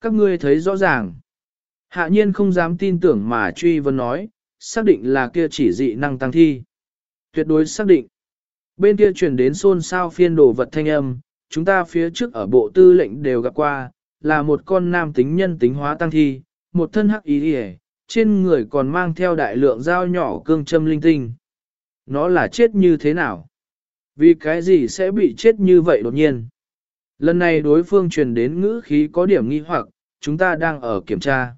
Các ngươi thấy rõ ràng. Hạ nhiên không dám tin tưởng mà truy vấn nói, xác định là kia chỉ dị năng tăng thi. Tuyệt đối xác định. Bên kia truyền đến xôn xao phiên đồ vật thanh âm, chúng ta phía trước ở bộ tư lệnh đều gặp qua, là một con nam tính nhân tính hóa tăng thi, một thân hắc ý hề, trên người còn mang theo đại lượng dao nhỏ cương châm linh tinh. Nó là chết như thế nào? Vì cái gì sẽ bị chết như vậy đột nhiên? Lần này đối phương truyền đến ngữ khí có điểm nghi hoặc, chúng ta đang ở kiểm tra.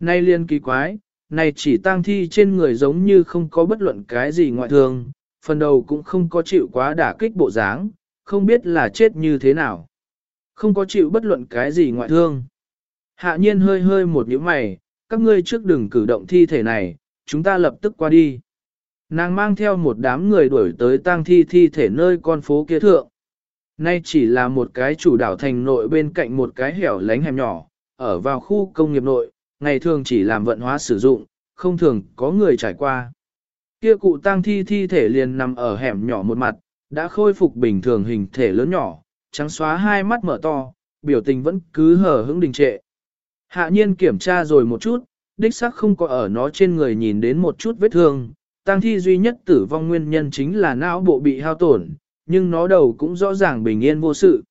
Nay liên kỳ quái, này chỉ tang thi trên người giống như không có bất luận cái gì ngoại thương, phần đầu cũng không có chịu quá đả kích bộ dáng, không biết là chết như thế nào. Không có chịu bất luận cái gì ngoại thương. Hạ nhiên hơi hơi một nhíu mày, các ngươi trước đừng cử động thi thể này, chúng ta lập tức qua đi. Nàng mang theo một đám người đuổi tới tang thi thi thể nơi con phố kia thượng. Nay chỉ là một cái chủ đảo thành nội bên cạnh một cái hẻo lánh hẻm nhỏ, ở vào khu công nghiệp nội, ngày thường chỉ làm vận hóa sử dụng, không thường có người trải qua. Kia cụ tang thi thi thể liền nằm ở hẻm nhỏ một mặt, đã khôi phục bình thường hình thể lớn nhỏ, trắng xóa hai mắt mở to, biểu tình vẫn cứ hở hững đình trệ. Hạ nhiên kiểm tra rồi một chút, đích xác không có ở nó trên người nhìn đến một chút vết thương, tang thi duy nhất tử vong nguyên nhân chính là não bộ bị hao tổn, nhưng nó đầu cũng rõ ràng bình yên vô sự.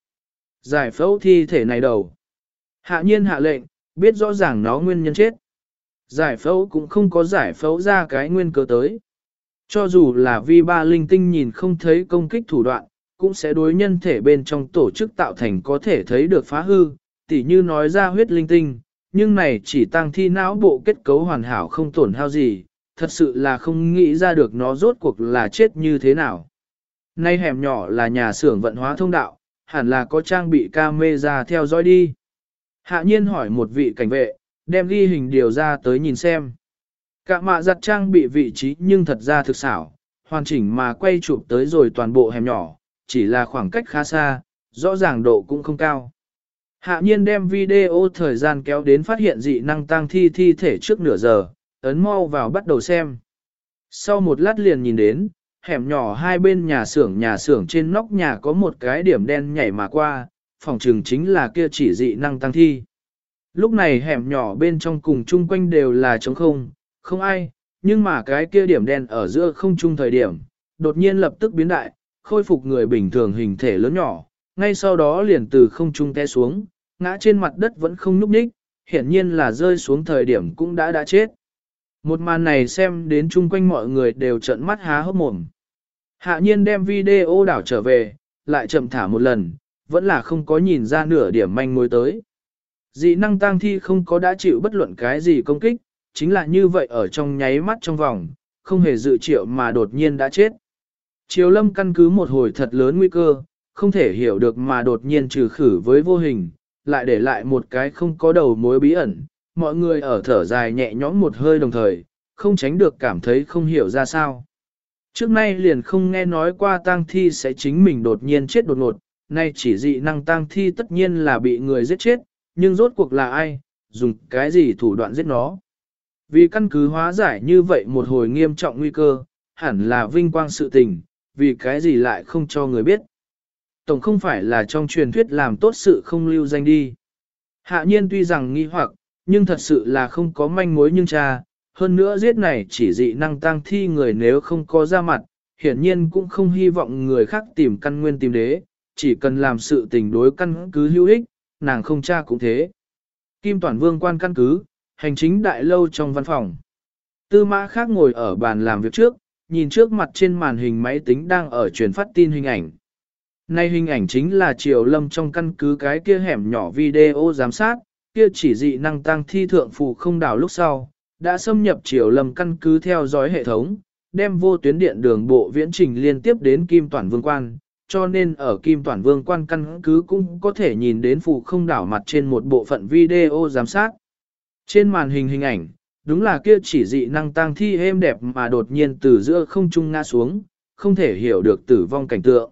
Giải phẫu thi thể này đầu. Hạ nhiên hạ lệnh, biết rõ ràng nó nguyên nhân chết. Giải phẫu cũng không có giải phẫu ra cái nguyên cớ tới. Cho dù là vi ba linh tinh nhìn không thấy công kích thủ đoạn, cũng sẽ đối nhân thể bên trong tổ chức tạo thành có thể thấy được phá hư, tỉ như nói ra huyết linh tinh, nhưng này chỉ tăng thi não bộ kết cấu hoàn hảo không tổn hao gì, thật sự là không nghĩ ra được nó rốt cuộc là chết như thế nào. Nay hẻm nhỏ là nhà xưởng vận hóa thông đạo, hẳn là có trang bị camera theo dõi đi. Hạ nhiên hỏi một vị cảnh vệ, đem ghi hình điều ra tới nhìn xem. Cả mạ giặt trang bị vị trí nhưng thật ra thực xảo, hoàn chỉnh mà quay chụp tới rồi toàn bộ hẻm nhỏ, chỉ là khoảng cách khá xa, rõ ràng độ cũng không cao. Hạ nhiên đem video thời gian kéo đến phát hiện dị năng tăng thi thi thể trước nửa giờ, ấn mau vào bắt đầu xem. Sau một lát liền nhìn đến, hẻm nhỏ hai bên nhà xưởng nhà xưởng trên nóc nhà có một cái điểm đen nhảy mà qua, phòng trường chính là kia chỉ dị năng tăng thi. Lúc này hẻm nhỏ bên trong cùng chung quanh đều là trống không, không ai, nhưng mà cái kia điểm đen ở giữa không chung thời điểm, đột nhiên lập tức biến đại, khôi phục người bình thường hình thể lớn nhỏ, ngay sau đó liền từ không trung té xuống, ngã trên mặt đất vẫn không nhúc nhích, hiển nhiên là rơi xuống thời điểm cũng đã đã chết. Một màn này xem đến chung quanh mọi người đều trợn mắt há hốc mồm. Hạ nhiên đem video đảo trở về, lại chậm thả một lần, vẫn là không có nhìn ra nửa điểm manh mối tới. Dị năng tăng thi không có đã chịu bất luận cái gì công kích, chính là như vậy ở trong nháy mắt trong vòng, không hề dự triệu mà đột nhiên đã chết. Triều lâm căn cứ một hồi thật lớn nguy cơ, không thể hiểu được mà đột nhiên trừ khử với vô hình, lại để lại một cái không có đầu mối bí ẩn, mọi người ở thở dài nhẹ nhõm một hơi đồng thời, không tránh được cảm thấy không hiểu ra sao. Trước nay liền không nghe nói qua tang thi sẽ chính mình đột nhiên chết đột ngột, nay chỉ dị năng tang thi tất nhiên là bị người giết chết, nhưng rốt cuộc là ai, dùng cái gì thủ đoạn giết nó. Vì căn cứ hóa giải như vậy một hồi nghiêm trọng nguy cơ, hẳn là vinh quang sự tình, vì cái gì lại không cho người biết. Tổng không phải là trong truyền thuyết làm tốt sự không lưu danh đi. Hạ nhiên tuy rằng nghi hoặc, nhưng thật sự là không có manh mối nhưng cha, hơn nữa giết này chỉ dị năng tăng thi người nếu không có ra mặt, hiển nhiên cũng không hy vọng người khác tìm căn nguyên tìm đế, chỉ cần làm sự tình đối căn cứ hữu ích, nàng không cha cũng thế. Kim Toàn Vương quan căn cứ, hành chính đại lâu trong văn phòng. Tư mã khác ngồi ở bàn làm việc trước, nhìn trước mặt trên màn hình máy tính đang ở truyền phát tin hình ảnh. Nay hình ảnh chính là Triều Lâm trong căn cứ cái kia hẻm nhỏ video giám sát, kia chỉ dị năng tăng thi thượng phù không đảo lúc sau, đã xâm nhập Triều Lâm căn cứ theo dõi hệ thống, đem vô tuyến điện đường bộ viễn trình liên tiếp đến Kim Toàn Vương quan, cho nên ở Kim Toàn Vương quan căn cứ cũng có thể nhìn đến phù không đảo mặt trên một bộ phận video giám sát. Trên màn hình hình ảnh, đúng là kia chỉ dị năng tăng thi êm đẹp mà đột nhiên từ giữa không trung ngã xuống, không thể hiểu được tử vong cảnh tượng.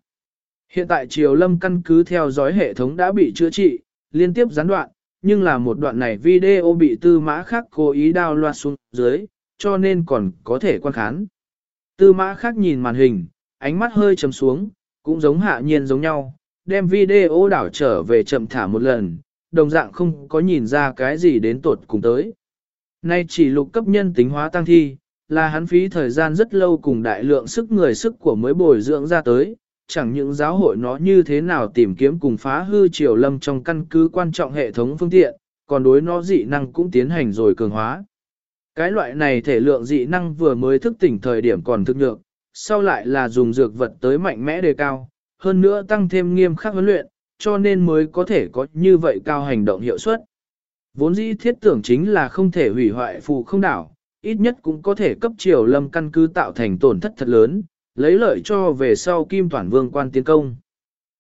Hiện tại Triều Lâm căn cứ theo dõi hệ thống đã bị chữa trị, liên tiếp gián đoạn, nhưng là một đoạn này video bị tư mã khác cố ý đao loạt xuống dưới, cho nên còn có thể quan khán. Tư mã khác nhìn màn hình, ánh mắt hơi chấm xuống, cũng giống hạ nhiên giống nhau, đem video đảo trở về chậm thả một lần, đồng dạng không có nhìn ra cái gì đến tột cùng tới. Nay chỉ lục cấp nhân tính hóa tăng thi, là hắn phí thời gian rất lâu cùng đại lượng sức người sức của mới bồi dưỡng ra tới, chẳng những giáo hội nó như thế nào tìm kiếm cùng phá hư triều lâm trong căn cứ quan trọng hệ thống phương tiện, còn đối nó dị năng cũng tiến hành rồi cường hóa. Cái loại này thể lượng dị năng vừa mới thức tỉnh thời điểm còn thực nhược, sau lại là dùng dược vật tới mạnh mẽ đề cao, hơn nữa tăng thêm nghiêm khắc huấn luyện, cho nên mới có thể có như vậy cao hành động hiệu suất. Vốn dĩ thiết tưởng chính là không thể hủy hoại phù không đảo, ít nhất cũng có thể cấp triều lâm căn cứ tạo thành tổn thất thật lớn, lấy lợi cho về sau kim toàn vương quan tiến công.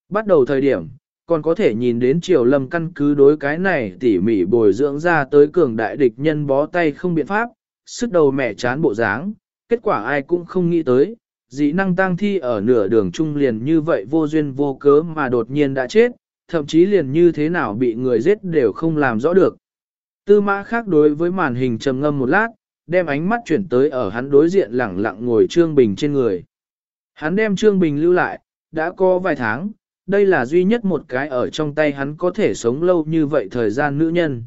Bắt đầu thời điểm, còn có thể nhìn đến triều lâm căn cứ đối cái này tỉ mỉ bồi dưỡng ra tới cường đại địch nhân bó tay không biện pháp, sức đầu mẹ chán bộ dáng, kết quả ai cũng không nghĩ tới, dĩ năng tăng thi ở nửa đường trung liền như vậy vô duyên vô cớ mà đột nhiên đã chết, thậm chí liền như thế nào bị người giết đều không làm rõ được. Tư mã khác đối với màn hình trầm ngâm một lát, đem ánh mắt chuyển tới ở hắn đối diện lẳng lặng ngồi Trương Bình trên người. Hắn đem Trương Bình lưu lại, đã có vài tháng, đây là duy nhất một cái ở trong tay hắn có thể sống lâu như vậy thời gian nữ nhân.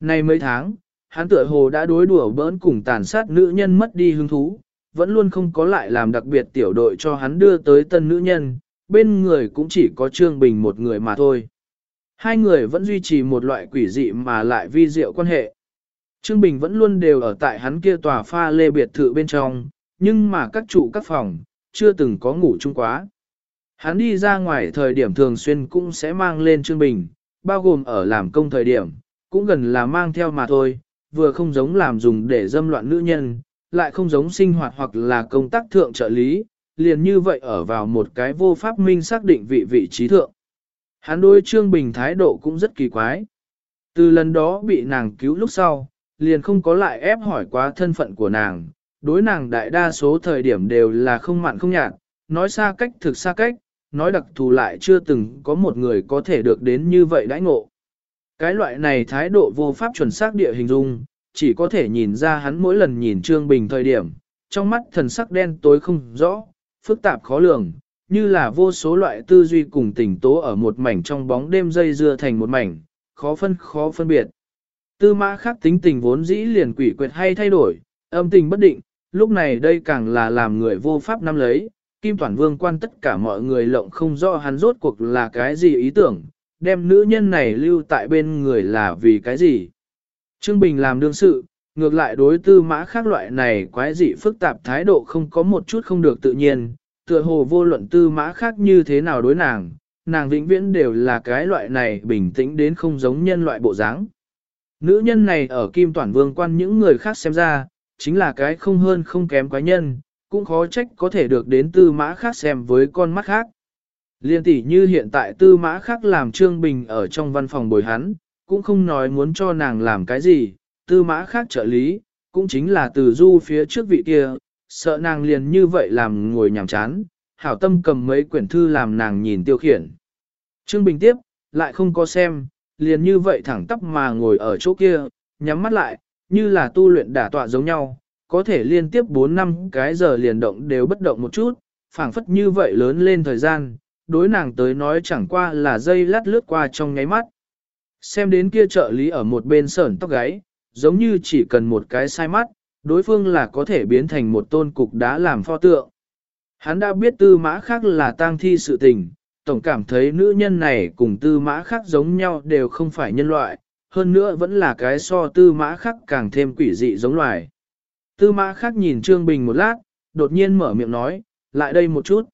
Nay mấy tháng, hắn tựa hồ đã đối đùa bỡn cùng tàn sát nữ nhân mất đi hứng thú, vẫn luôn không có lại làm đặc biệt tiểu đội cho hắn đưa tới tân nữ nhân, bên người cũng chỉ có Trương Bình một người mà thôi. Hai người vẫn duy trì một loại quỷ dị mà lại vi diệu quan hệ. Trương Bình vẫn luôn đều ở tại hắn kia tòa pha lê biệt thự bên trong, nhưng mà các trụ các phòng, chưa từng có ngủ chung quá. Hắn đi ra ngoài thời điểm thường xuyên cũng sẽ mang lên Trương Bình, bao gồm ở làm công thời điểm, cũng gần là mang theo mà thôi, vừa không giống làm dùng để dâm loạn nữ nhân, lại không giống sinh hoạt hoặc là công tác thượng trợ lý, liền như vậy ở vào một cái vô pháp minh xác định vị vị trí thượng. Hắn đối Trương Bình thái độ cũng rất kỳ quái. Từ lần đó bị nàng cứu lúc sau, liền không có lại ép hỏi quá thân phận của nàng, đối nàng đại đa số thời điểm đều là không mặn không nhạt, nói xa cách thực xa cách, nói đặc thù lại chưa từng có một người có thể được đến như vậy đãi ngộ. Cái loại này thái độ vô pháp chuẩn xác địa hình dung, chỉ có thể nhìn ra hắn mỗi lần nhìn Trương Bình thời điểm, trong mắt thần sắc đen tối không rõ, phức tạp khó lường, như là vô số loại tư duy cùng tình tố ở một mảnh trong bóng đêm dây dưa thành một mảnh, khó phân khó phân biệt. Tư mã khác tính tình vốn dĩ liền quỷ quyệt hay thay đổi, âm tình bất định, lúc này đây càng là làm người vô pháp nắm lấy, Kim Toàn Vương quan tất cả mọi người lộng không rõ hắn rốt cuộc là cái gì ý tưởng, đem nữ nhân này lưu tại bên người là vì cái gì. Trương Bình làm đương sự, ngược lại đối tư mã khác loại này quái dị phức tạp thái độ không có một chút không được tự nhiên, tựa hồ vô luận tư mã khác như thế nào đối nàng, nàng vĩnh viễn đều là cái loại này bình tĩnh đến không giống nhân loại bộ dáng. Nữ nhân này ở Kim Toản Vương quan những người khác xem ra, chính là cái không hơn không kém quái nhân, cũng khó trách có thể được đến tư mã khác xem với con mắt khác. Liên tỷ như hiện tại tư mã khác làm Trương Bình ở trong văn phòng bồi hắn, cũng không nói muốn cho nàng làm cái gì, tư mã khác trợ lý, cũng chính là từ du phía trước vị kia, sợ nàng liền như vậy làm ngồi nhàm chán, hảo tâm cầm mấy quyển thư làm nàng nhìn tiêu khiển. Trương Bình tiếp, lại không có xem, liền như vậy thẳng tắp mà ngồi ở chỗ kia, nhắm mắt lại, như là tu luyện đả tọa giống nhau, có thể liên tiếp 4 năm cái giờ liền động đều bất động một chút, phảng phất như vậy lớn lên thời gian, đối nàng tới nói chẳng qua là dây lát lướt qua trong nháy mắt. Xem đến kia trợ lý ở một bên sởn tóc gáy, giống như chỉ cần một cái sai mắt, đối phương là có thể biến thành một tôn cục đá làm pho tượng. Hắn đã biết tư mã khác là tang thi sự tình, tổng cảm thấy nữ nhân này cùng tư mã khác giống nhau đều không phải nhân loại, hơn nữa vẫn là cái so tư mã Khắc càng thêm quỷ dị giống loài. Tư mã Khắc nhìn Trương Bình một lát, đột nhiên mở miệng nói, lại đây một chút.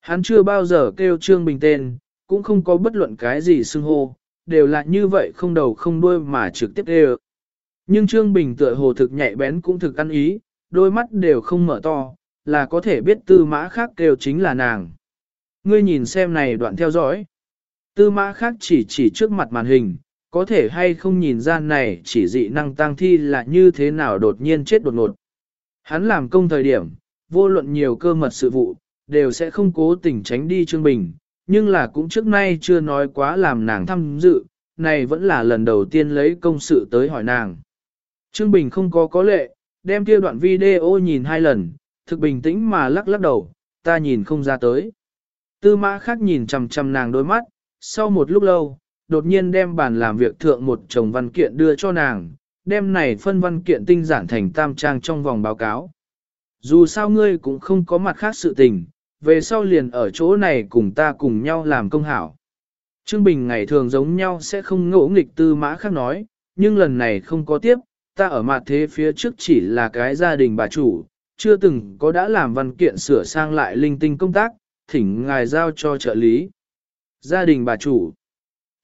Hắn chưa bao giờ kêu Trương Bình tên, cũng không có bất luận cái gì xưng hô, đều là như vậy không đầu không đuôi mà trực tiếp đều. Nhưng Trương Bình tựa hồ thực nhạy bén cũng thực ăn ý, đôi mắt đều không mở to, là có thể biết tư mã khác kêu chính là nàng. Ngươi nhìn xem này đoạn theo dõi. Tư mã khác chỉ chỉ trước mặt màn hình, có thể hay không nhìn ra này chỉ dị năng tăng thi là như thế nào đột nhiên chết đột ngột. Hắn làm công thời điểm, vô luận nhiều cơ mật sự vụ, đều sẽ không cố tình tránh đi Trương Bình, nhưng là cũng trước nay chưa nói quá làm nàng tham dự, này vẫn là lần đầu tiên lấy công sự tới hỏi nàng. Trương Bình không có có lệ, đem kia đoạn video nhìn hai lần, thực bình tĩnh mà lắc lắc đầu, ta nhìn không ra tới. Tư mã khác nhìn chằm chằm nàng đôi mắt, sau một lúc lâu, đột nhiên đem bàn làm việc thượng một chồng văn kiện đưa cho nàng, đem này phân văn kiện tinh giản thành tam trang trong vòng báo cáo. Dù sao ngươi cũng không có mặt khác sự tình, về sau liền ở chỗ này cùng ta cùng nhau làm công hảo. Trương Bình ngày thường giống nhau sẽ không ngỗ nghịch tư mã khác nói, nhưng lần này không có tiếp, ta ở mặt thế phía trước chỉ là cái gia đình bà chủ, chưa từng có đã làm văn kiện sửa sang lại linh tinh công tác, thỉnh ngài giao cho trợ lý. Gia đình bà chủ.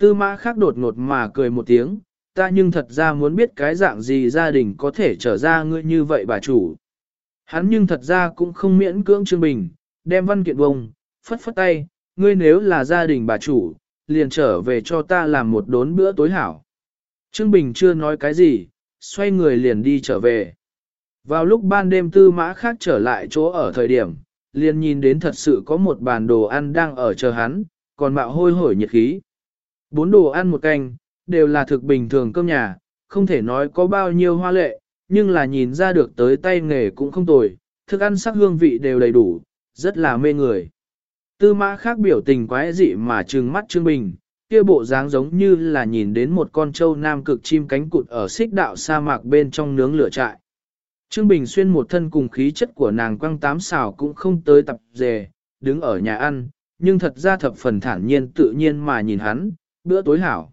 Tư mã khác đột ngột mà cười một tiếng, ta nhưng thật ra muốn biết cái dạng gì gia đình có thể trở ra ngươi như vậy bà chủ. Hắn nhưng thật ra cũng không miễn cưỡng Trương Bình, đem văn kiện bông, phất phất tay, ngươi nếu là gia đình bà chủ, liền trở về cho ta làm một đốn bữa tối hảo. Trương Bình chưa nói cái gì, xoay người liền đi trở về. Vào lúc ban đêm tư mã khác trở lại chỗ ở thời điểm, liền nhìn đến thật sự có một bàn đồ ăn đang ở chờ hắn, còn mạo hôi hổi nhiệt khí. Bốn đồ ăn một canh, đều là thực bình thường cơm nhà, không thể nói có bao nhiêu hoa lệ, nhưng là nhìn ra được tới tay nghề cũng không tồi, thức ăn sắc hương vị đều đầy đủ, rất là mê người. Tư mã khác biểu tình quái dị mà trừng mắt Trương Bình, kia bộ dáng giống như là nhìn đến một con trâu nam cực chim cánh cụt ở xích đạo sa mạc bên trong nướng lửa trại. Trương Bình xuyên một thân cùng khí chất của nàng quăng tám xào cũng không tới tập dề, đứng ở nhà ăn, nhưng thật ra thập phần thản nhiên tự nhiên mà nhìn hắn, bữa tối hảo.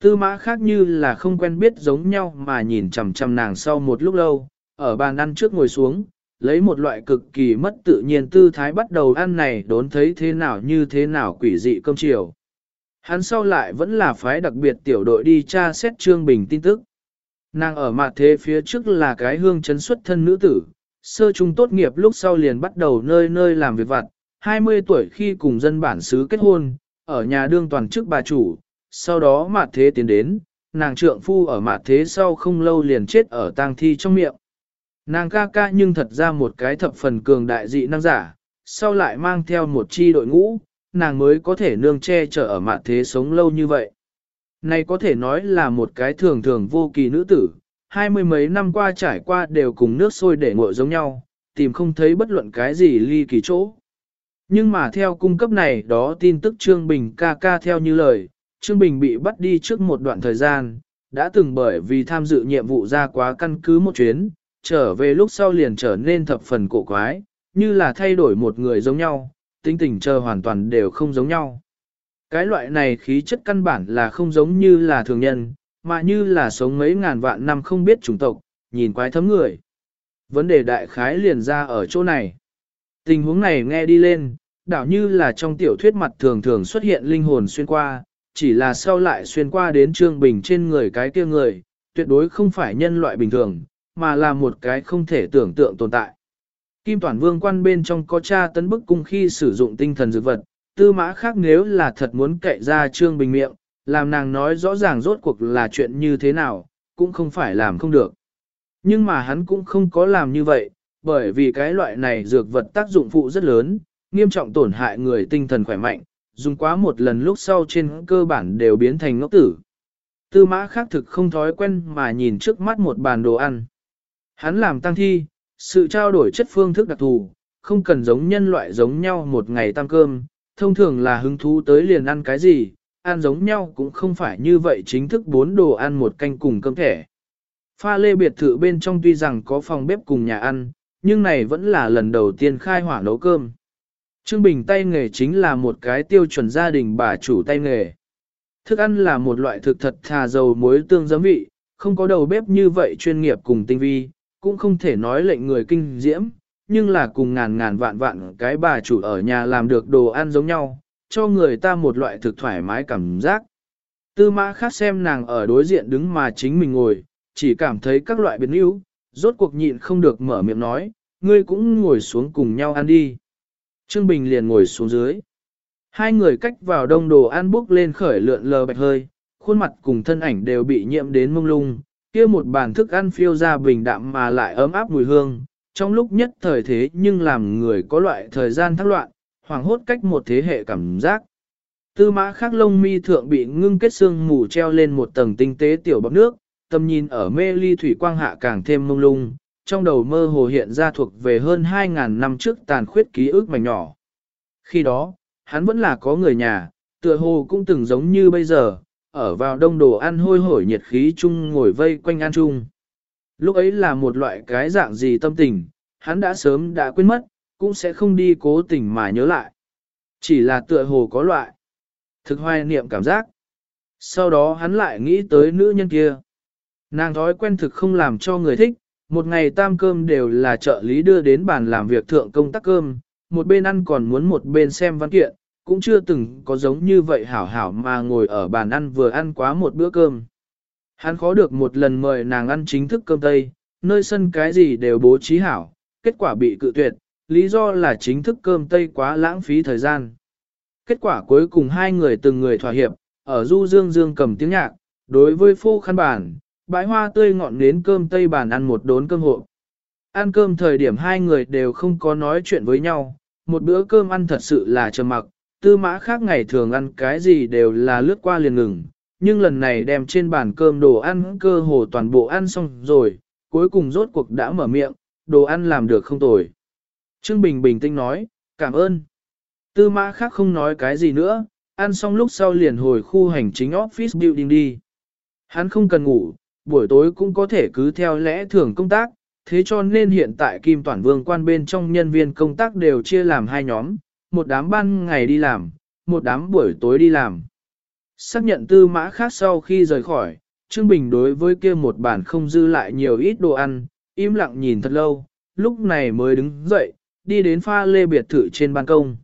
Tư mã khác như là không quen biết giống nhau mà nhìn chằm chằm nàng sau một lúc lâu, ở bàn ăn trước ngồi xuống, lấy một loại cực kỳ mất tự nhiên tư thái bắt đầu ăn này đốn thấy thế nào như thế nào quỷ dị cơm chiều. Hắn sau lại vẫn là phái đặc biệt tiểu đội đi tra xét Trương Bình tin tức. Nàng ở mặt thế phía trước là cái hương chấn xuất thân nữ tử, sơ trung tốt nghiệp lúc sau liền bắt đầu nơi nơi làm việc vặt, 20 tuổi khi cùng dân bản xứ kết hôn, ở nhà đương toàn chức bà chủ, sau đó mạt thế tiến đến, nàng trượng phu ở mạt thế sau không lâu liền chết ở tang thi trong miệng. Nàng ca ca nhưng thật ra một cái thập phần cường đại dị năng giả, sau lại mang theo một chi đội ngũ, nàng mới có thể nương che chở ở mặt thế sống lâu như vậy. Này có thể nói là một cái thường thường vô kỳ nữ tử, hai mươi mấy năm qua trải qua đều cùng nước sôi để nguội giống nhau, tìm không thấy bất luận cái gì ly kỳ chỗ. Nhưng mà theo cung cấp này đó tin tức Trương Bình ca ca theo như lời, Trương Bình bị bắt đi trước một đoạn thời gian, đã từng bởi vì tham dự nhiệm vụ ra quá căn cứ một chuyến, trở về lúc sau liền trở nên thập phần cổ quái, như là thay đổi một người giống nhau, tính tình chờ hoàn toàn đều không giống nhau. Cái loại này khí chất căn bản là không giống như là thường nhân, mà như là sống mấy ngàn vạn năm không biết chủng tộc, nhìn quái thấm người. Vấn đề đại khái liền ra ở chỗ này. Tình huống này nghe đi lên, đảo như là trong tiểu thuyết mặt thường thường xuất hiện linh hồn xuyên qua, chỉ là sau lại xuyên qua đến Trương Bình trên người cái kia người, tuyệt đối không phải nhân loại bình thường, mà là một cái không thể tưởng tượng tồn tại. Kim Toàn Vương quan bên trong có cha tấn bức cung khi sử dụng tinh thần dược vật, tư mã khác nếu là thật muốn cậy ra Trương Bình miệng, làm nàng nói rõ ràng rốt cuộc là chuyện như thế nào, cũng không phải làm không được. Nhưng mà hắn cũng không có làm như vậy, bởi vì cái loại này dược vật tác dụng phụ rất lớn, nghiêm trọng tổn hại người tinh thần khỏe mạnh, dùng quá một lần lúc sau trên cơ bản đều biến thành ngốc tử. Tư mã khác thực không thói quen mà nhìn trước mắt một bàn đồ ăn. Hắn làm tăng thi, sự trao đổi chất phương thức đặc thù, không cần giống nhân loại giống nhau một ngày tăng cơm, thông thường là hứng thú tới liền ăn cái gì, ăn giống nhau cũng không phải như vậy chính thức bốn đồ ăn một canh cùng cơm thẻ. Pha lê biệt thự bên trong tuy rằng có phòng bếp cùng nhà ăn, nhưng này vẫn là lần đầu tiên khai hỏa nấu cơm. Trương Bình tay nghề chính là một cái tiêu chuẩn gia đình bà chủ tay nghề. Thức ăn là một loại thực thật thà dầu muối tương giấm vị, không có đầu bếp như vậy chuyên nghiệp cùng tinh vi, cũng không thể nói lệnh người kinh diễm, nhưng là cùng ngàn ngàn vạn vạn cái bà chủ ở nhà làm được đồ ăn giống nhau, cho người ta một loại thực thoải mái cảm giác. Tư mã khác xem nàng ở đối diện đứng mà chính mình ngồi, chỉ cảm thấy các loại biến yếu, rốt cuộc nhịn không được mở miệng nói, ngươi cũng ngồi xuống cùng nhau ăn đi. Trương Bình liền ngồi xuống dưới. Hai người cách vào đông đồ ăn bốc lên khởi lượn lờ bạch hơi, khuôn mặt cùng thân ảnh đều bị nhiễm đến mông lung, kia một bàn thức ăn phiêu ra bình đạm mà lại ấm áp mùi hương, trong lúc nhất thời thế nhưng làm người có loại thời gian thắc loạn, hoàng hốt cách một thế hệ cảm giác. Tư mã khắc lông mi thượng bị ngưng kết xương mù treo lên một tầng tinh tế tiểu bọc nước, tầm nhìn ở mê ly thủy quang hạ càng thêm mông lung, trong đầu mơ hồ hiện ra thuộc về hơn 2.000 năm trước tàn khuyết ký ức mảnh nhỏ. Khi đó, hắn vẫn là có người nhà, tựa hồ cũng từng giống như bây giờ, ở vào đông đồ ăn hôi hổi nhiệt khí chung ngồi vây quanh ăn chung. Lúc ấy là một loại cái dạng gì tâm tình, hắn đã sớm đã quên mất, cũng sẽ không đi cố tình mà nhớ lại. Chỉ là tựa hồ có loại. Thực hoài niệm cảm giác. Sau đó hắn lại nghĩ tới nữ nhân kia. Nàng thói quen thực không làm cho người thích, một ngày tam cơm đều là trợ lý đưa đến bàn làm việc thượng công tác cơm, một bên ăn còn muốn một bên xem văn kiện, cũng chưa từng có giống như vậy hảo hảo mà ngồi ở bàn ăn vừa ăn quá một bữa cơm. Hắn khó được một lần mời nàng ăn chính thức cơm Tây, nơi sân cái gì đều bố trí hảo, kết quả bị cự tuyệt, lý do là chính thức cơm Tây quá lãng phí thời gian. Kết quả cuối cùng hai người từng người thỏa hiệp, ở du dương dương cầm tiếng nhạc, đối với phô khăn bản, bãi hoa tươi ngọn nến cơm Tây bàn ăn một đốn cơm hộ. Ăn cơm thời điểm hai người đều không có nói chuyện với nhau, một bữa cơm ăn thật sự là trầm mặc, tư mã khác ngày thường ăn cái gì đều là lướt qua liền ngừng, nhưng lần này đem trên bàn cơm đồ ăn cơ hồ toàn bộ ăn xong rồi, cuối cùng rốt cuộc đã mở miệng, đồ ăn làm được không tồi. Trương Bình bình tĩnh nói, cảm ơn. Tư mã khác không nói cái gì nữa, ăn xong lúc sau liền hồi khu hành chính office building đi. Hắn không cần ngủ, buổi tối cũng có thể cứ theo lẽ thường công tác, thế cho nên hiện tại Kim Toản Vương quan bên trong nhân viên công tác đều chia làm hai nhóm, một đám ban ngày đi làm, một đám buổi tối đi làm. Xác nhận tư mã khác sau khi rời khỏi, Trương Bình đối với kia một bản không dư lại nhiều ít đồ ăn, im lặng nhìn thật lâu, lúc này mới đứng dậy, đi đến pha lê biệt thự trên ban công.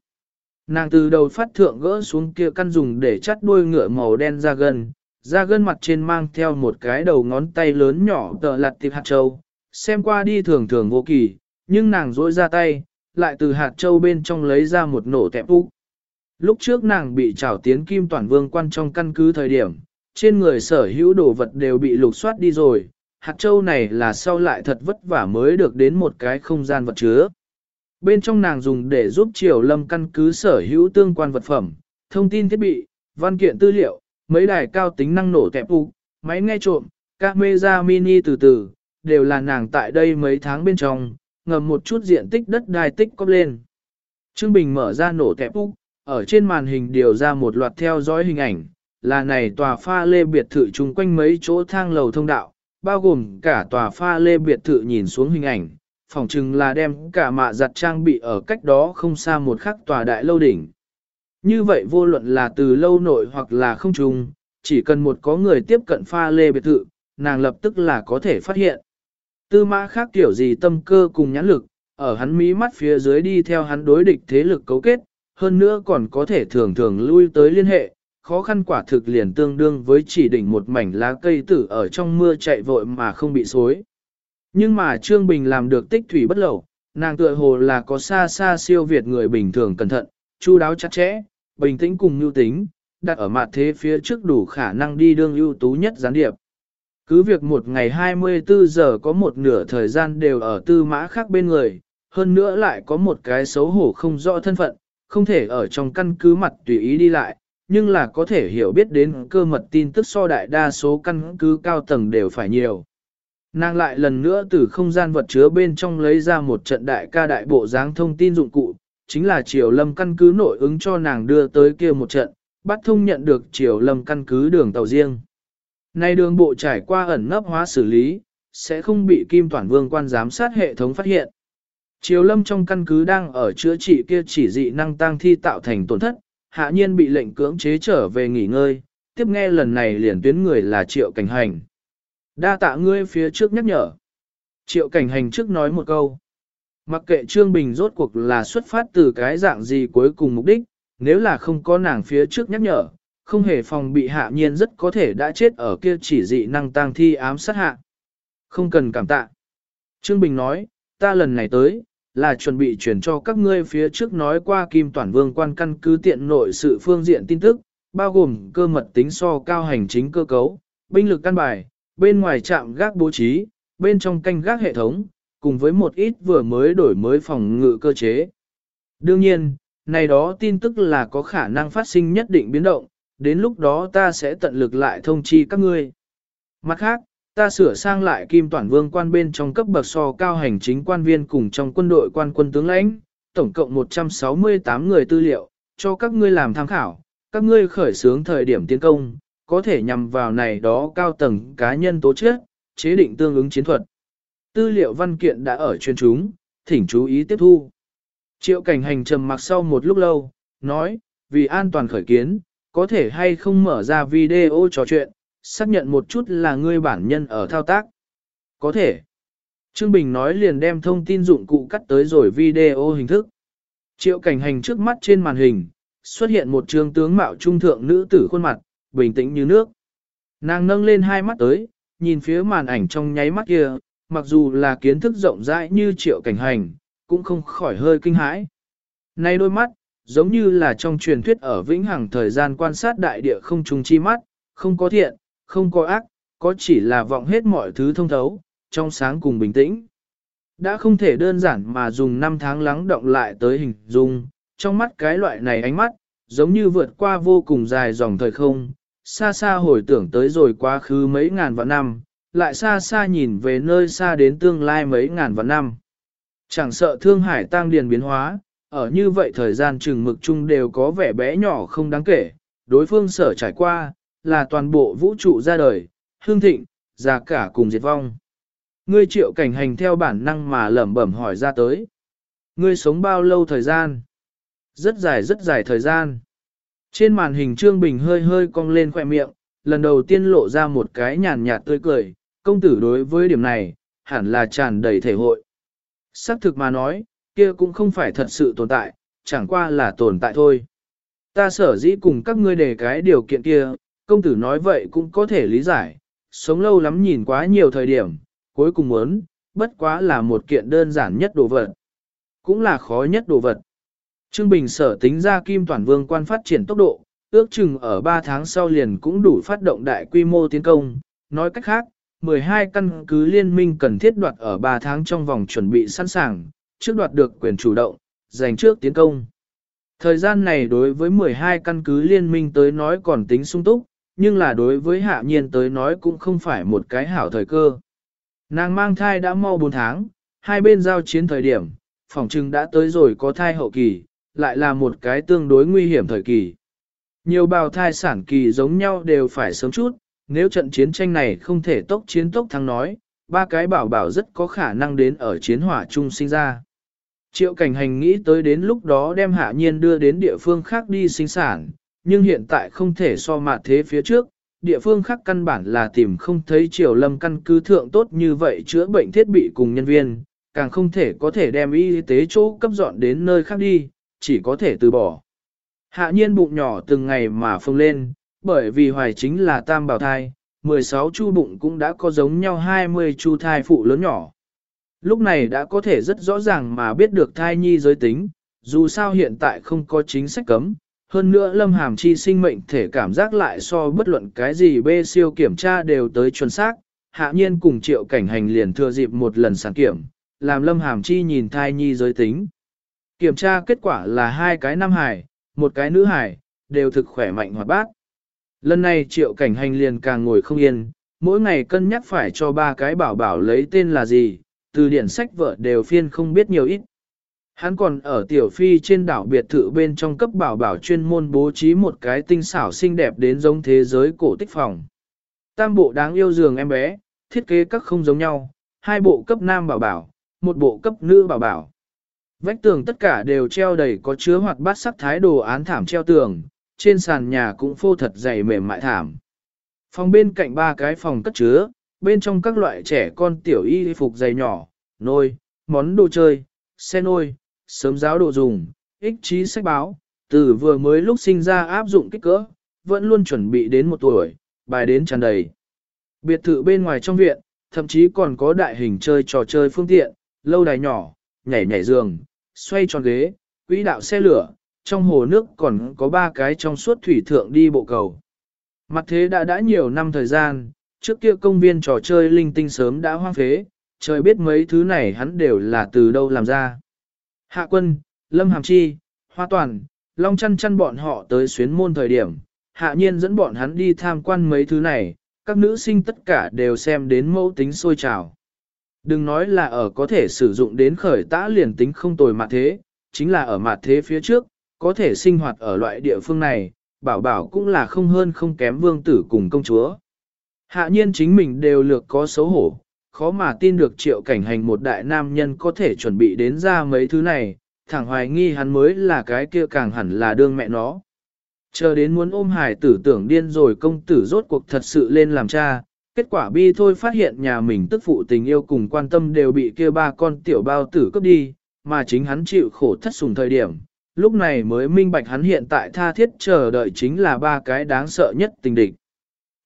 Nàng từ đầu phát thượng gỡ xuống kia căn dùng để chắt đuôi ngựa màu đen ra gần, ra gân mặt trên mang theo một cái đầu ngón tay lớn nhỏ tợ lặt tiệp hạt châu, xem qua đi thường thường vô kỳ, nhưng nàng rỗi ra tay, lại từ hạt châu bên trong lấy ra một nổ tẹp úc. Lúc trước nàng bị trảo tiến kim toàn vương quan trong căn cứ thời điểm, trên người sở hữu đồ vật đều bị lục soát đi rồi, hạt châu này là sau lại thật vất vả mới được đến một cái không gian vật chứa. Bên trong nàng dùng để giúp triều lâm căn cứ sở hữu tương quan vật phẩm, thông tin thiết bị, văn kiện tư liệu, mấy đài cao tính năng nổ tẹp ụ, máy nghe trộm, camera mini từ từ, đều là nàng tại đây mấy tháng bên trong, ngầm một chút diện tích đất đai tích cóp lên. Trương Bình mở ra nổ tẹp ụ, ở trên màn hình điều ra một loạt theo dõi hình ảnh, là này tòa pha lê biệt thự chung quanh mấy chỗ thang lầu thông đạo, bao gồm cả tòa pha lê biệt thự nhìn xuống hình ảnh, phòng chừng là đem cả mạ giặt trang bị ở cách đó không xa một khắc tòa đại lâu đỉnh. Như vậy vô luận là từ lâu nội hoặc là không trùng, chỉ cần một có người tiếp cận pha lê biệt thự, nàng lập tức là có thể phát hiện. Tư mã khác kiểu gì tâm cơ cùng nhãn lực, ở hắn mí mắt phía dưới đi theo hắn đối địch thế lực cấu kết, hơn nữa còn có thể thường thường lui tới liên hệ, khó khăn quả thực liền tương đương với chỉ đỉnh một mảnh lá cây tử ở trong mưa chạy vội mà không bị xối. Nhưng mà Trương Bình làm được tích thủy bất lậu, nàng tựa hồ là có xa xa siêu việt người bình thường cẩn thận, chu đáo chặt chẽ, bình tĩnh cùng nhu tính, đặt ở mặt thế phía trước đủ khả năng đi đương ưu tú nhất gián điệp. Cứ việc một ngày 24 giờ có một nửa thời gian đều ở tư mã khác bên người, hơn nữa lại có một cái xấu hổ không rõ thân phận, không thể ở trong căn cứ mặt tùy ý đi lại, nhưng là có thể hiểu biết đến cơ mật tin tức so đại đa số căn cứ cao tầng đều phải nhiều. Nàng lại lần nữa từ không gian vật chứa bên trong lấy ra một trận đại ca đại bộ dáng thông tin dụng cụ, chính là Triều Lâm căn cứ nội ứng cho nàng đưa tới kia một trận, bắt thông nhận được Triều Lâm căn cứ đường tàu riêng. Nay đường bộ trải qua ẩn nấp hóa xử lý, sẽ không bị Kim Toản Vương quan giám sát hệ thống phát hiện. Triều Lâm trong căn cứ đang ở chữa trị kia chỉ dị năng tăng thi tạo thành tổn thất, hạ nhiên bị lệnh cưỡng chế trở về nghỉ ngơi, tiếp nghe lần này liền tuyến người là Triệu Cảnh Hành. Đa tạ ngươi phía trước nhắc nhở. Triệu Cảnh Hành trước nói một câu. Mặc kệ Trương Bình rốt cuộc là xuất phát từ cái dạng gì cuối cùng mục đích, nếu là không có nàng phía trước nhắc nhở, không hề phòng bị hạ nhiên rất có thể đã chết ở kia chỉ dị năng tang thi ám sát hạ. Không cần cảm tạ. Trương Bình nói, ta lần này tới, là chuẩn bị chuyển cho các ngươi phía trước nói qua Kim Toản Vương quan căn cứ tiện nội sự phương diện tin tức, bao gồm cơ mật tính so cao hành chính cơ cấu, binh lực căn bài, bên ngoài trạm gác bố trí, bên trong canh gác hệ thống, cùng với một ít vừa mới đổi mới phòng ngự cơ chế. Đương nhiên, này đó tin tức là có khả năng phát sinh nhất định biến động, đến lúc đó ta sẽ tận lực lại thông chi các ngươi. Mặt khác, ta sửa sang lại kim toàn vương quan bên trong cấp bậc so cao hành chính quan viên cùng trong quân đội quan quân tướng lãnh, tổng cộng 168 người tư liệu, cho các ngươi làm tham khảo, các ngươi khởi xướng thời điểm tiến công, có thể nhằm vào này đó cao tầng cá nhân tố chất, chế định tương ứng chiến thuật. Tư liệu văn kiện đã ở chuyên chúng, thỉnh chú ý tiếp thu. Triệu cảnh hành trầm mặc sau một lúc lâu, nói, vì an toàn khởi kiến, có thể hay không mở ra video trò chuyện, xác nhận một chút là ngươi bản nhân ở thao tác. Có thể. Trương Bình nói liền đem thông tin dụng cụ cắt tới rồi video hình thức. Triệu cảnh hành trước mắt trên màn hình, xuất hiện một trường tướng mạo trung thượng nữ tử khuôn mặt, bình tĩnh như nước. Nàng nâng lên hai mắt tới, nhìn phía màn ảnh trong nháy mắt kia, mặc dù là kiến thức rộng rãi như triệu cảnh hành, cũng không khỏi hơi kinh hãi. Nay đôi mắt, giống như là trong truyền thuyết ở vĩnh hằng thời gian quan sát đại địa không trùng chi mắt, không có thiện, không có ác, có chỉ là vọng hết mọi thứ thông thấu, trong sáng cùng bình tĩnh. Đã không thể đơn giản mà dùng năm tháng lắng động lại tới hình dung, trong mắt cái loại này ánh mắt, giống như vượt qua vô cùng dài dòng thời không, xa xa hồi tưởng tới rồi quá khứ mấy ngàn vạn năm, lại xa xa nhìn về nơi xa đến tương lai mấy ngàn vạn năm. Chẳng sợ thương hải tăng điền biến hóa, ở như vậy thời gian chừng mực chung đều có vẻ bé nhỏ không đáng kể, đối phương sở trải qua, là toàn bộ vũ trụ ra đời, hương thịnh, già cả cùng diệt vong. Ngươi triệu cảnh hành theo bản năng mà lẩm bẩm hỏi ra tới. Ngươi sống bao lâu thời gian? Rất dài rất dài thời gian. Trên màn hình Trương Bình hơi hơi cong lên khỏe miệng, lần đầu tiên lộ ra một cái nhàn nhạt tươi cười, công tử đối với điểm này, hẳn là tràn đầy thể hội. Xác thực mà nói, kia cũng không phải thật sự tồn tại, chẳng qua là tồn tại thôi. Ta sở dĩ cùng các ngươi đề cái điều kiện kia, công tử nói vậy cũng có thể lý giải, sống lâu lắm nhìn quá nhiều thời điểm, cuối cùng muốn, bất quá là một kiện đơn giản nhất đồ vật, cũng là khó nhất đồ vật. Trương Bình sở tính ra Kim Toàn Vương quan phát triển tốc độ, ước chừng ở 3 tháng sau liền cũng đủ phát động đại quy mô tiến công, nói cách khác, 12 căn cứ liên minh cần thiết đoạt ở 3 tháng trong vòng chuẩn bị sẵn sàng, trước đoạt được quyền chủ động, giành trước tiến công. Thời gian này đối với 12 căn cứ liên minh tới nói còn tính sung túc, nhưng là đối với hạ nhiên tới nói cũng không phải một cái hảo thời cơ. Nàng mang thai đã mau 4 tháng, hai bên giao chiến thời điểm, phòng trưng đã tới rồi có thai hậu kỳ, lại là một cái tương đối nguy hiểm thời kỳ. Nhiều bào thai sản kỳ giống nhau đều phải sớm chút, nếu trận chiến tranh này không thể tốc chiến tốc thắng nói, ba cái bảo bảo rất có khả năng đến ở chiến hỏa chung sinh ra. Triệu cảnh hành nghĩ tới đến lúc đó đem hạ nhiên đưa đến địa phương khác đi sinh sản, nhưng hiện tại không thể so mạt thế phía trước, địa phương khác căn bản là tìm không thấy triều lâm căn cứ thượng tốt như vậy chữa bệnh thiết bị cùng nhân viên, càng không thể có thể đem y tế chỗ cấp dọn đến nơi khác đi, chỉ có thể từ bỏ. Hạ nhiên bụng nhỏ từng ngày mà phông lên, bởi vì hoài chính là tam bảo thai, 16 chu bụng cũng đã có giống nhau 20 chu thai phụ lớn nhỏ. Lúc này đã có thể rất rõ ràng mà biết được thai nhi giới tính, dù sao hiện tại không có chính sách cấm, hơn nữa lâm hàm chi sinh mệnh thể cảm giác lại so bất luận cái gì bê siêu kiểm tra đều tới chuẩn xác, hạ nhiên cùng triệu cảnh hành liền thừa dịp một lần sản kiểm, làm lâm hàm chi nhìn thai nhi giới tính. Kiểm tra kết quả là hai cái nam hải, một cái nữ hải, đều thực khỏe mạnh hoạt bát. Lần này triệu cảnh hành liền càng ngồi không yên, mỗi ngày cân nhắc phải cho ba cái bảo bảo lấy tên là gì, từ điển sách vợ đều phiên không biết nhiều ít. Hắn còn ở tiểu phi trên đảo biệt thự bên trong cấp bảo bảo chuyên môn bố trí một cái tinh xảo xinh đẹp đến giống thế giới cổ tích phòng. Tam bộ đáng yêu giường em bé, thiết kế các không giống nhau, hai bộ cấp nam bảo bảo, một bộ cấp nữ bảo bảo. Vách tường tất cả đều treo đầy có chứa hoặc bát sắc thái đồ án thảm treo tường, trên sàn nhà cũng phô thật dày mềm mại thảm. Phòng bên cạnh ba cái phòng cất chứa, bên trong các loại trẻ con tiểu y phục dày nhỏ, nôi, món đồ chơi, xe nôi, sớm giáo đồ dùng, ích trí sách báo, từ vừa mới lúc sinh ra áp dụng kích cỡ, vẫn luôn chuẩn bị đến một tuổi, bài đến tràn đầy. Biệt thự bên ngoài trong viện, thậm chí còn có đại hình chơi trò chơi phương tiện, lâu đài nhỏ, nhảy nhảy giường, xoay tròn ghế, quỹ đạo xe lửa, trong hồ nước còn có ba cái trong suốt thủy thượng đi bộ cầu. Mặt thế đã đã nhiều năm thời gian, trước kia công viên trò chơi linh tinh sớm đã hoang phế, trời biết mấy thứ này hắn đều là từ đâu làm ra. Hạ quân, Lâm Hàm Chi, Hoa Toàn, Long chăn chăn bọn họ tới xuyến môn thời điểm, hạ nhiên dẫn bọn hắn đi tham quan mấy thứ này, các nữ sinh tất cả đều xem đến mẫu tính sôi trào. Đừng nói là ở có thể sử dụng đến khởi tã liền tính không tồi mặt thế, chính là ở mặt thế phía trước, có thể sinh hoạt ở loại địa phương này, bảo bảo cũng là không hơn không kém vương tử cùng công chúa. Hạ nhiên chính mình đều lược có xấu hổ, khó mà tin được triệu cảnh hành một đại nam nhân có thể chuẩn bị đến ra mấy thứ này, thẳng hoài nghi hắn mới là cái kia càng hẳn là đương mẹ nó. Chờ đến muốn ôm hải tử tưởng điên rồi công tử rốt cuộc thật sự lên làm cha, kết quả bi thôi phát hiện nhà mình tức phụ tình yêu cùng quan tâm đều bị kia ba con tiểu bao tử cướp đi, mà chính hắn chịu khổ thất sùng thời điểm, lúc này mới minh bạch hắn hiện tại tha thiết chờ đợi chính là ba cái đáng sợ nhất tình địch.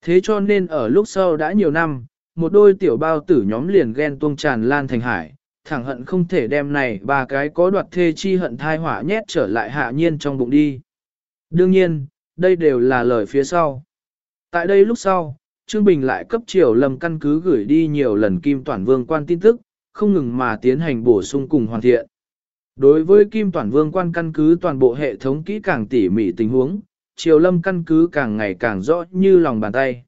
Thế cho nên ở lúc sau đã nhiều năm, một đôi tiểu bao tử nhóm liền ghen tuông tràn lan thành hải, thẳng hận không thể đem này ba cái có đoạt thê chi hận thai hỏa nhét trở lại hạ nhiên trong bụng đi. Đương nhiên, đây đều là lời phía sau. Tại đây lúc sau, Trương Bình lại cấp triều lầm căn cứ gửi đi nhiều lần Kim Toản Vương quan tin tức, không ngừng mà tiến hành bổ sung cùng hoàn thiện. Đối với Kim Toàn Vương quan căn cứ toàn bộ hệ thống kỹ càng tỉ mỉ tình huống, triều lâm căn cứ càng ngày càng rõ như lòng bàn tay.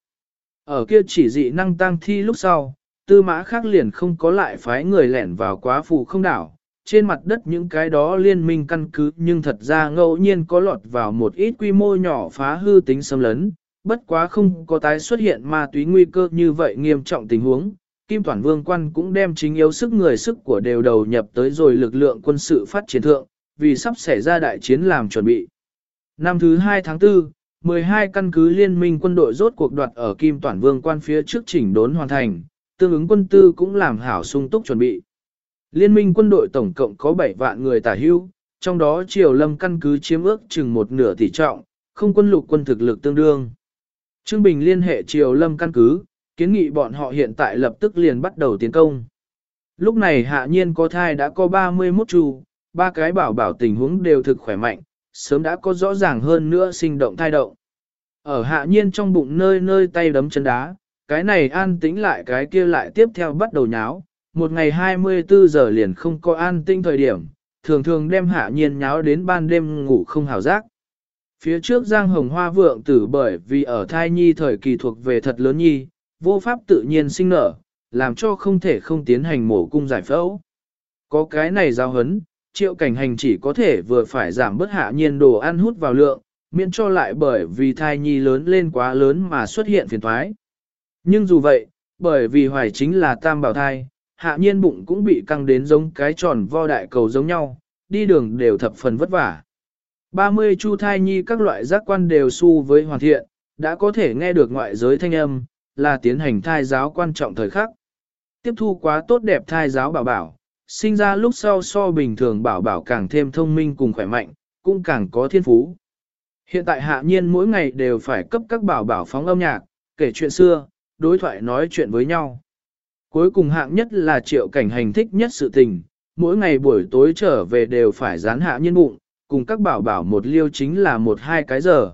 Ở kia chỉ dị năng tăng thi lúc sau, tư mã khác liền không có lại phái người lẻn vào quá phù không đảo. Trên mặt đất những cái đó liên minh căn cứ nhưng thật ra ngẫu nhiên có lọt vào một ít quy mô nhỏ phá hư tính xâm lấn, bất quá không có tái xuất hiện ma túy nguy cơ như vậy nghiêm trọng tình huống. Kim Toản Vương quan cũng đem chính yếu sức người sức của đều đầu nhập tới rồi lực lượng quân sự phát triển thượng, vì sắp xảy ra đại chiến làm chuẩn bị. Năm thứ 2 tháng 4, 12 căn cứ liên minh quân đội rốt cuộc đoạt ở Kim Toản Vương quan phía trước chỉnh đốn hoàn thành, tương ứng quân tư cũng làm hảo sung túc chuẩn bị. Liên minh quân đội tổng cộng có 7 vạn người tả hưu, trong đó Triều Lâm căn cứ chiếm ước chừng một nửa tỷ trọng, không quân lục quân thực lực tương đương. Trương Bình liên hệ Triều Lâm căn cứ, kiến nghị bọn họ hiện tại lập tức liền bắt đầu tiến công. Lúc này hạ nhiên có thai đã có 31 chu, ba cái bảo bảo tình huống đều thực khỏe mạnh, sớm đã có rõ ràng hơn nữa sinh động thai động. Ở hạ nhiên trong bụng nơi nơi tay đấm chân đá, cái này an tĩnh lại cái kia lại tiếp theo bắt đầu nháo, một ngày 24 giờ liền không có an tĩnh thời điểm, thường thường đem hạ nhiên nháo đến ban đêm ngủ không hào giác. Phía trước Giang Hồng Hoa vượng tử bởi vì ở thai nhi thời kỳ thuộc về thật lớn nhi, vô pháp tự nhiên sinh nở, làm cho không thể không tiến hành mổ cung giải phẫu. Có cái này giao hấn, triệu cảnh hành chỉ có thể vừa phải giảm bớt hạ nhiên đồ ăn hút vào lượng, miễn cho lại bởi vì thai nhi lớn lên quá lớn mà xuất hiện phiền thoái. Nhưng dù vậy, bởi vì hoài chính là tam bảo thai, hạ nhiên bụng cũng bị căng đến giống cái tròn vo đại cầu giống nhau, đi đường đều thập phần vất vả. 30 chu thai nhi các loại giác quan đều su với hoàn thiện, đã có thể nghe được ngoại giới thanh âm, là tiến hành thai giáo quan trọng thời khắc. Tiếp thu quá tốt đẹp thai giáo bảo bảo, sinh ra lúc sau so bình thường bảo bảo càng thêm thông minh cùng khỏe mạnh, cũng càng có thiên phú. Hiện tại hạ nhiên mỗi ngày đều phải cấp các bảo bảo phóng âm nhạc, kể chuyện xưa, đối thoại nói chuyện với nhau. Cuối cùng hạng nhất là triệu cảnh hành thích nhất sự tình, mỗi ngày buổi tối trở về đều phải dán hạ nhiên bụng, cùng các bảo bảo một liêu chính là một hai cái giờ.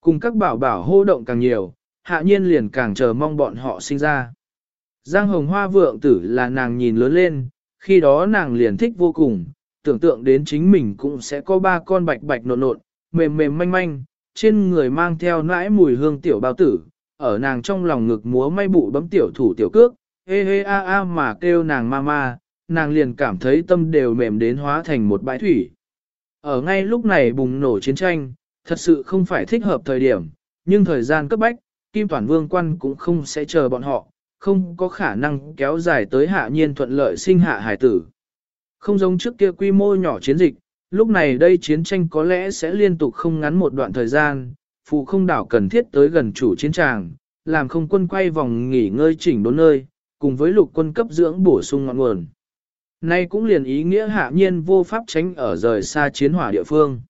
Cùng các bảo bảo hô động càng nhiều, hạ nhiên liền càng chờ mong bọn họ sinh ra. Giang hồng hoa vượng tử là nàng nhìn lớn lên, khi đó nàng liền thích vô cùng, tưởng tượng đến chính mình cũng sẽ có ba con bạch bạch nộn nộn, mềm mềm manh manh, trên người mang theo nãi mùi hương tiểu bao tử, ở nàng trong lòng ngực múa may bụ bấm tiểu thủ tiểu cước, hê hê a a mà kêu nàng ma ma, nàng liền cảm thấy tâm đều mềm đến hóa thành một bãi thủy. Ở ngay lúc này bùng nổ chiến tranh, thật sự không phải thích hợp thời điểm, nhưng thời gian cấp bách, Kim Toàn Vương quan cũng không sẽ chờ bọn họ, không có khả năng kéo dài tới hạ nhiên thuận lợi sinh hạ hải tử. Không giống trước kia quy mô nhỏ chiến dịch, lúc này đây chiến tranh có lẽ sẽ liên tục không ngắn một đoạn thời gian, phụ không đảo cần thiết tới gần chủ chiến tràng, làm không quân quay vòng nghỉ ngơi chỉnh đốn nơi, cùng với lục quân cấp dưỡng bổ sung ngọn nguồn. Nay cũng liền ý nghĩa hạ nhiên vô pháp tránh ở rời xa chiến hỏa địa phương.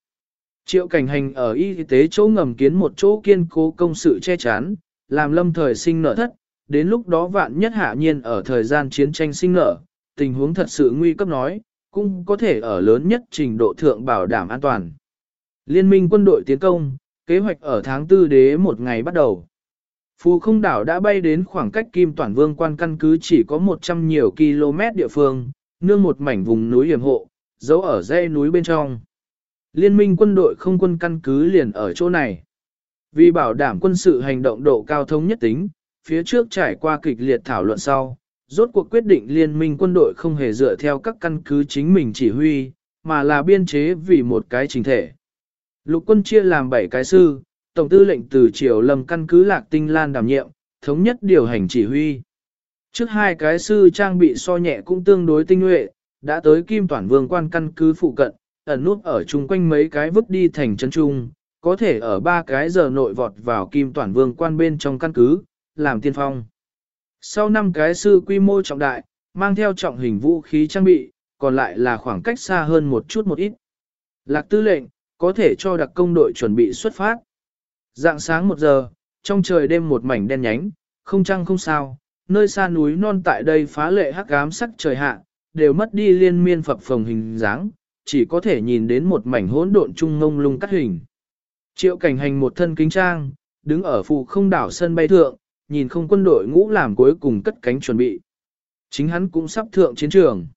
Triệu cảnh hành ở y tế chỗ ngầm kiến một chỗ kiên cố công sự che chắn, làm lâm thời sinh nợ thất, đến lúc đó vạn nhất hạ nhiên ở thời gian chiến tranh sinh nở, tình huống thật sự nguy cấp nói, cũng có thể ở lớn nhất trình độ thượng bảo đảm an toàn. Liên minh quân đội tiến công, kế hoạch ở tháng 4 đế một ngày bắt đầu. Phù không đảo đã bay đến khoảng cách Kim Toản Vương quan căn cứ chỉ có 100 nhiều km địa phương, nương một mảnh vùng núi hiểm hộ, giấu ở dãy núi bên trong. Liên minh quân đội không quân căn cứ liền ở chỗ này. Vì bảo đảm quân sự hành động độ cao thống nhất tính, phía trước trải qua kịch liệt thảo luận sau, rốt cuộc quyết định liên minh quân đội không hề dựa theo các căn cứ chính mình chỉ huy, mà là biên chế vì một cái chính thể. Lục quân chia làm 7 cái sư, tổng tư lệnh từ triều lâm căn cứ lạc tinh lan đảm nhiệm, thống nhất điều hành chỉ huy. Trước hai cái sư trang bị so nhẹ cũng tương đối tinh nhuệ, đã tới kim toàn vương quan căn cứ phụ cận, ẩn nút ở chung quanh mấy cái vứt đi thành chân trung, có thể ở ba cái giờ nội vọt vào kim toàn vương quan bên trong căn cứ, làm tiên phong. Sau năm cái sư quy mô trọng đại, mang theo trọng hình vũ khí trang bị, còn lại là khoảng cách xa hơn một chút một ít. Lạc tư lệnh, có thể cho đặc công đội chuẩn bị xuất phát. Dạng sáng một giờ, trong trời đêm một mảnh đen nhánh, không trăng không sao, nơi xa núi non tại đây phá lệ hắc ám sắc trời hạ, đều mất đi liên miên phập phồng hình dáng, chỉ có thể nhìn đến một mảnh hỗn độn trung ngông lung cắt hình. Triệu cảnh hành một thân kính trang, đứng ở phụ không đảo sân bay thượng, nhìn không quân đội ngũ làm cuối cùng cất cánh chuẩn bị. Chính hắn cũng sắp thượng chiến trường.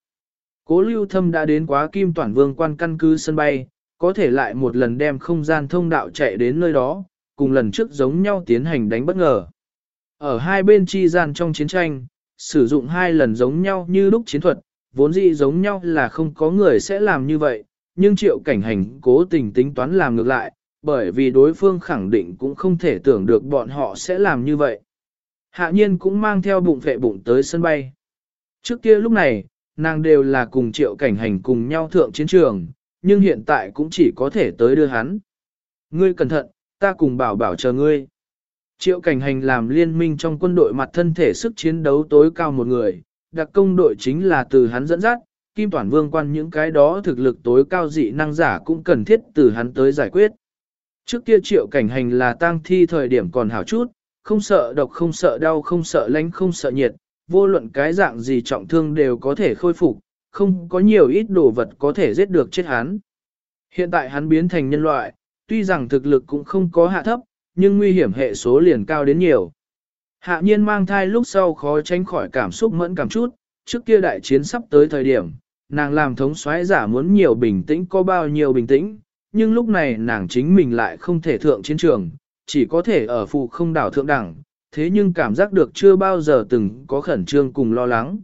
Cố lưu thâm đã đến quá kim toàn vương quan căn cứ sân bay, có thể lại một lần đem không gian thông đạo chạy đến nơi đó, cùng lần trước giống nhau tiến hành đánh bất ngờ. Ở hai bên chi gian trong chiến tranh, sử dụng hai lần giống nhau như lúc chiến thuật, vốn dĩ giống nhau là không có người sẽ làm như vậy, nhưng triệu cảnh hành cố tình tính toán làm ngược lại, bởi vì đối phương khẳng định cũng không thể tưởng được bọn họ sẽ làm như vậy. Hạ nhiên cũng mang theo bụng vệ bụng tới sân bay. Trước kia lúc này, nàng đều là cùng triệu cảnh hành cùng nhau thượng chiến trường, nhưng hiện tại cũng chỉ có thể tới đưa hắn. Ngươi cẩn thận, ta cùng bảo bảo chờ ngươi. Triệu cảnh hành làm liên minh trong quân đội mặt thân thể sức chiến đấu tối cao một người, đặc công đội chính là từ hắn dẫn dắt, kim toàn vương quan những cái đó thực lực tối cao dị năng giả cũng cần thiết từ hắn tới giải quyết. Trước kia triệu cảnh hành là tang thi thời điểm còn hảo chút, không sợ độc không sợ đau không sợ lạnh không sợ nhiệt, vô luận cái dạng gì trọng thương đều có thể khôi phục, không có nhiều ít đồ vật có thể giết được chết hắn. Hiện tại hắn biến thành nhân loại, tuy rằng thực lực cũng không có hạ thấp, nhưng nguy hiểm hệ số liền cao đến nhiều. Hạ nhiên mang thai lúc sau khó tránh khỏi cảm xúc mẫn cảm chút, trước kia đại chiến sắp tới thời điểm, nàng làm thống soái giả muốn nhiều bình tĩnh có bao nhiêu bình tĩnh, nhưng lúc này nàng chính mình lại không thể thượng chiến trường, chỉ có thể ở phụ không đảo thượng đẳng, thế nhưng cảm giác được chưa bao giờ từng có khẩn trương cùng lo lắng.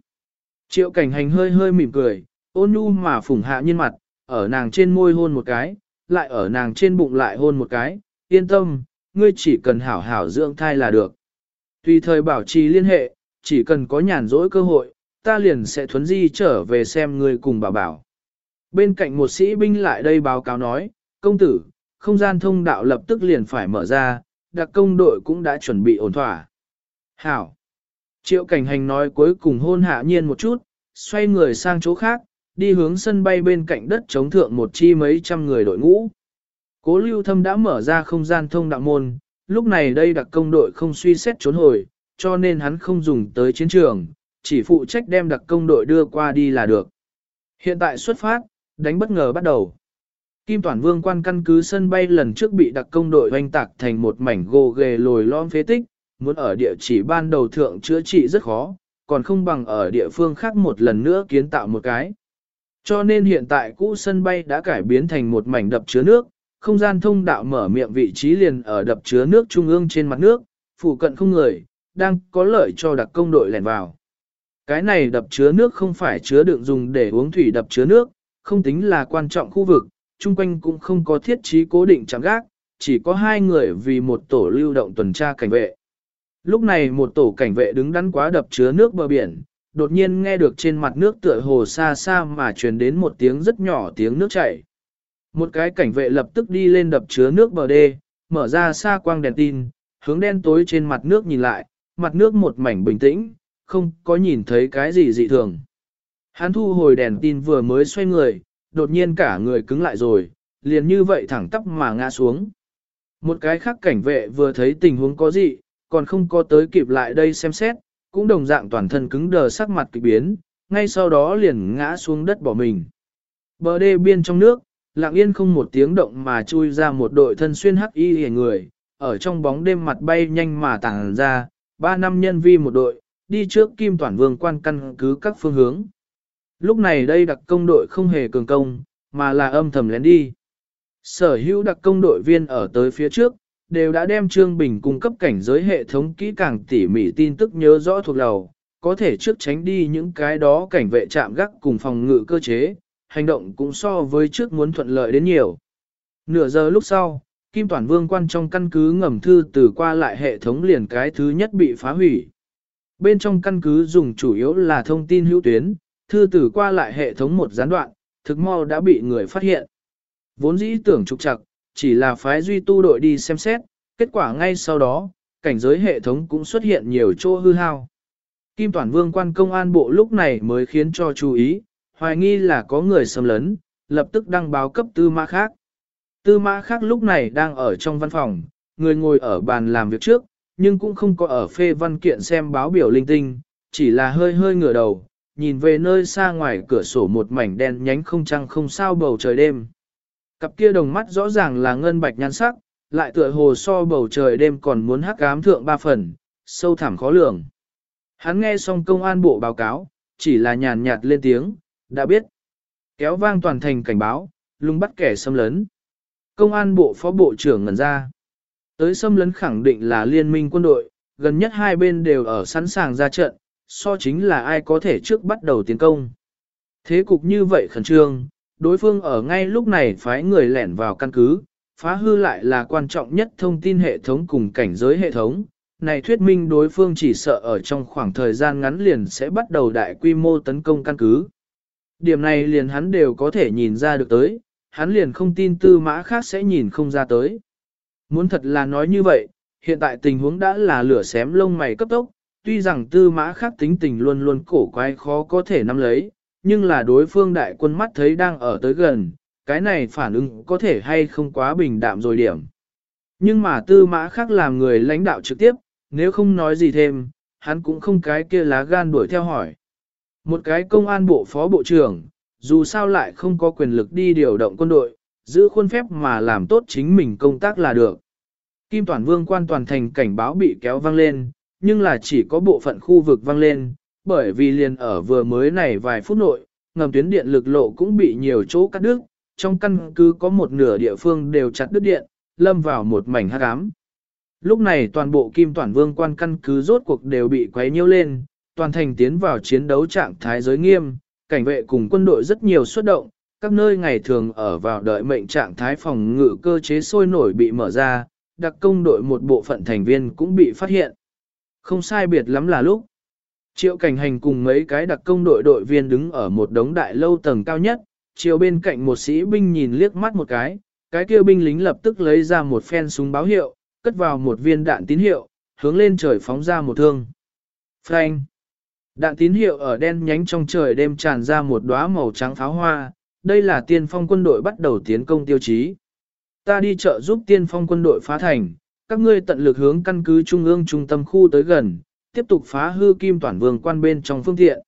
Triệu cảnh hành hơi hơi mỉm cười, ôn nhu mà phủng hạ nhiên mặt, ở nàng trên môi hôn một cái, lại ở nàng trên bụng lại hôn một cái, yên tâm, ngươi chỉ cần hảo hảo dưỡng thai là được. Tùy thời bảo trì liên hệ, chỉ cần có nhàn rỗi cơ hội, ta liền sẽ thuấn di trở về xem người cùng bảo bảo. Bên cạnh một sĩ binh lại đây báo cáo nói, công tử, không gian thông đạo lập tức liền phải mở ra, đặc công đội cũng đã chuẩn bị ổn thỏa. Hảo! Triệu cảnh hành nói cuối cùng hôn hạ nhiên một chút, xoay người sang chỗ khác, đi hướng sân bay bên cạnh đất chống thượng một chi mấy trăm người đội ngũ. Cố lưu thâm đã mở ra không gian thông đạo môn, lúc này đây đặc công đội không suy xét trốn hồi, cho nên hắn không dùng tới chiến trường, chỉ phụ trách đem đặc công đội đưa qua đi là được. Hiện tại xuất phát, đánh bất ngờ bắt đầu. Kim Toản Vương quan căn cứ sân bay lần trước bị đặc công đội hoành tạc thành một mảnh gồ ghề lồi lõm phế tích, muốn ở địa chỉ ban đầu thượng chữa trị rất khó, còn không bằng ở địa phương khác một lần nữa kiến tạo một cái. Cho nên hiện tại cũ sân bay đã cải biến thành một mảnh đập chứa nước, không gian thông đạo mở miệng vị trí liền ở đập chứa nước trung ương trên mặt nước, phụ cận không người, đang có lợi cho đặc công đội lẻn vào. Cái này đập chứa nước không phải chứa đựng dùng để uống thủy đập chứa nước, không tính là quan trọng khu vực, chung quanh cũng không có thiết trí cố định chạm gác, chỉ có hai người vì một tổ lưu động tuần tra cảnh vệ. Lúc này một tổ cảnh vệ đứng đắn quá đập chứa nước bờ biển, đột nhiên nghe được trên mặt nước tựa hồ xa xa mà truyền đến một tiếng rất nhỏ tiếng nước chảy. Một cái cảnh vệ lập tức đi lên đập chứa nước bờ đê, mở ra xa quang đèn tin, hướng đen tối trên mặt nước nhìn lại, mặt nước một mảnh bình tĩnh, không có nhìn thấy cái gì dị thường. Hắn thu hồi đèn tin vừa mới xoay người, đột nhiên cả người cứng lại rồi, liền như vậy thẳng tắp mà ngã xuống. Một cái khác cảnh vệ vừa thấy tình huống có gì, còn không có tới kịp lại đây xem xét, cũng đồng dạng toàn thân cứng đờ sắc mặt kịch biến, ngay sau đó liền ngã xuống đất bỏ mình. Bờ đê biên trong nước, lặng yên không một tiếng động mà chui ra một đội thân xuyên hắc y hề người, ở trong bóng đêm mặt bay nhanh mà tàng ra, ba năm nhân vi một đội, đi trước kim toàn vương quan căn cứ các phương hướng. Lúc này đây đặc công đội không hề cường công, mà là âm thầm lén đi. Sở hữu đặc công đội viên ở tới phía trước, đều đã đem Trương Bình cung cấp cảnh giới hệ thống kỹ càng tỉ mỉ tin tức nhớ rõ thuộc đầu, có thể trước tránh đi những cái đó cảnh vệ chạm gác cùng phòng ngự cơ chế, hành động cũng so với trước muốn thuận lợi đến nhiều. Nửa giờ lúc sau, Kim Toản Vương quan trong căn cứ ngầm thư từ qua lại hệ thống liền cái thứ nhất bị phá hủy. Bên trong căn cứ dùng chủ yếu là thông tin hữu tuyến, thư từ qua lại hệ thống một gián đoạn, thực mau đã bị người phát hiện. Vốn dĩ tưởng trục trặc, chỉ là phái duy tu đội đi xem xét, kết quả ngay sau đó, cảnh giới hệ thống cũng xuất hiện nhiều chỗ hư hao. Kim Toản Vương quan công an bộ lúc này mới khiến cho chú ý, hoài nghi là có người xâm lấn, lập tức đăng báo cấp tư mã khác. Tư mã khác lúc này đang ở trong văn phòng, người ngồi ở bàn làm việc trước, nhưng cũng không có ở phê văn kiện xem báo biểu linh tinh, chỉ là hơi hơi ngửa đầu, nhìn về nơi xa ngoài cửa sổ một mảnh đen nhánh không trăng không sao bầu trời đêm. Cặp kia đồng mắt rõ ràng là ngân bạch nhan sắc, lại tựa hồ so bầu trời đêm còn muốn hắc ám thượng ba phần, sâu thẳm khó lường. Hắn nghe xong công an bộ báo cáo, chỉ là nhàn nhạt lên tiếng, đã biết. Kéo vang toàn thành cảnh báo, lung bắt kẻ xâm lấn. Công an bộ phó bộ trưởng ngẩn ra. Tới xâm lấn khẳng định là liên minh quân đội, gần nhất hai bên đều ở sẵn sàng ra trận, so chính là ai có thể trước bắt đầu tiến công. Thế cục như vậy khẩn trương, đối phương ở ngay lúc này phái người lẻn vào căn cứ, phá hư lại là quan trọng nhất thông tin hệ thống cùng cảnh giới hệ thống. Này thuyết minh đối phương chỉ sợ ở trong khoảng thời gian ngắn liền sẽ bắt đầu đại quy mô tấn công căn cứ. Điểm này liền hắn đều có thể nhìn ra được tới, hắn liền không tin tư mã khác sẽ nhìn không ra tới. Muốn thật là nói như vậy, hiện tại tình huống đã là lửa xém lông mày cấp tốc, tuy rằng tư mã khác tính tình luôn luôn cổ quái khó có thể nắm lấy, nhưng là đối phương đại quân mắt thấy đang ở tới gần, cái này phản ứng có thể hay không quá bình đạm rồi điểm. Nhưng mà tư mã khác làm người lãnh đạo trực tiếp, nếu không nói gì thêm, hắn cũng không cái kia lá gan đuổi theo hỏi. Một cái công an bộ phó bộ trưởng, dù sao lại không có quyền lực đi điều động quân đội, giữ khuôn phép mà làm tốt chính mình công tác là được. Kim Toàn Vương quan toàn thành cảnh báo bị kéo vang lên, nhưng là chỉ có bộ phận khu vực vang lên, bởi vì liền ở vừa mới này vài phút nội, ngầm tuyến điện lực lộ cũng bị nhiều chỗ cắt đứt, trong căn cứ có một nửa địa phương đều chặt đứt điện, lâm vào một mảnh hắc ám. Lúc này toàn bộ Kim Toàn Vương quan căn cứ rốt cuộc đều bị quấy nhiễu lên, toàn thành tiến vào chiến đấu trạng thái giới nghiêm, cảnh vệ cùng quân đội rất nhiều xuất động, các nơi ngày thường ở vào đợi mệnh trạng thái phòng ngự cơ chế sôi nổi bị mở ra, đặc công đội một bộ phận thành viên cũng bị phát hiện. Không sai biệt lắm là lúc. Triệu cảnh hành cùng mấy cái đặc công đội đội viên đứng ở một đống đại lâu tầng cao nhất, chiều bên cạnh một sĩ binh nhìn liếc mắt một cái, cái kia binh lính lập tức lấy ra một phen súng báo hiệu, cất vào một viên đạn tín hiệu, hướng lên trời phóng ra một thương. Frank! Đạn tín hiệu ở đen nhánh trong trời đêm tràn ra một đóa màu trắng pháo hoa, đây là tiên phong quân đội bắt đầu tiến công tiêu chí. Ta đi chợ giúp tiên phong quân đội phá thành, các ngươi tận lực hướng căn cứ trung ương trung tâm khu tới gần, tiếp tục phá hư kim toàn vương quan bên trong phương tiện.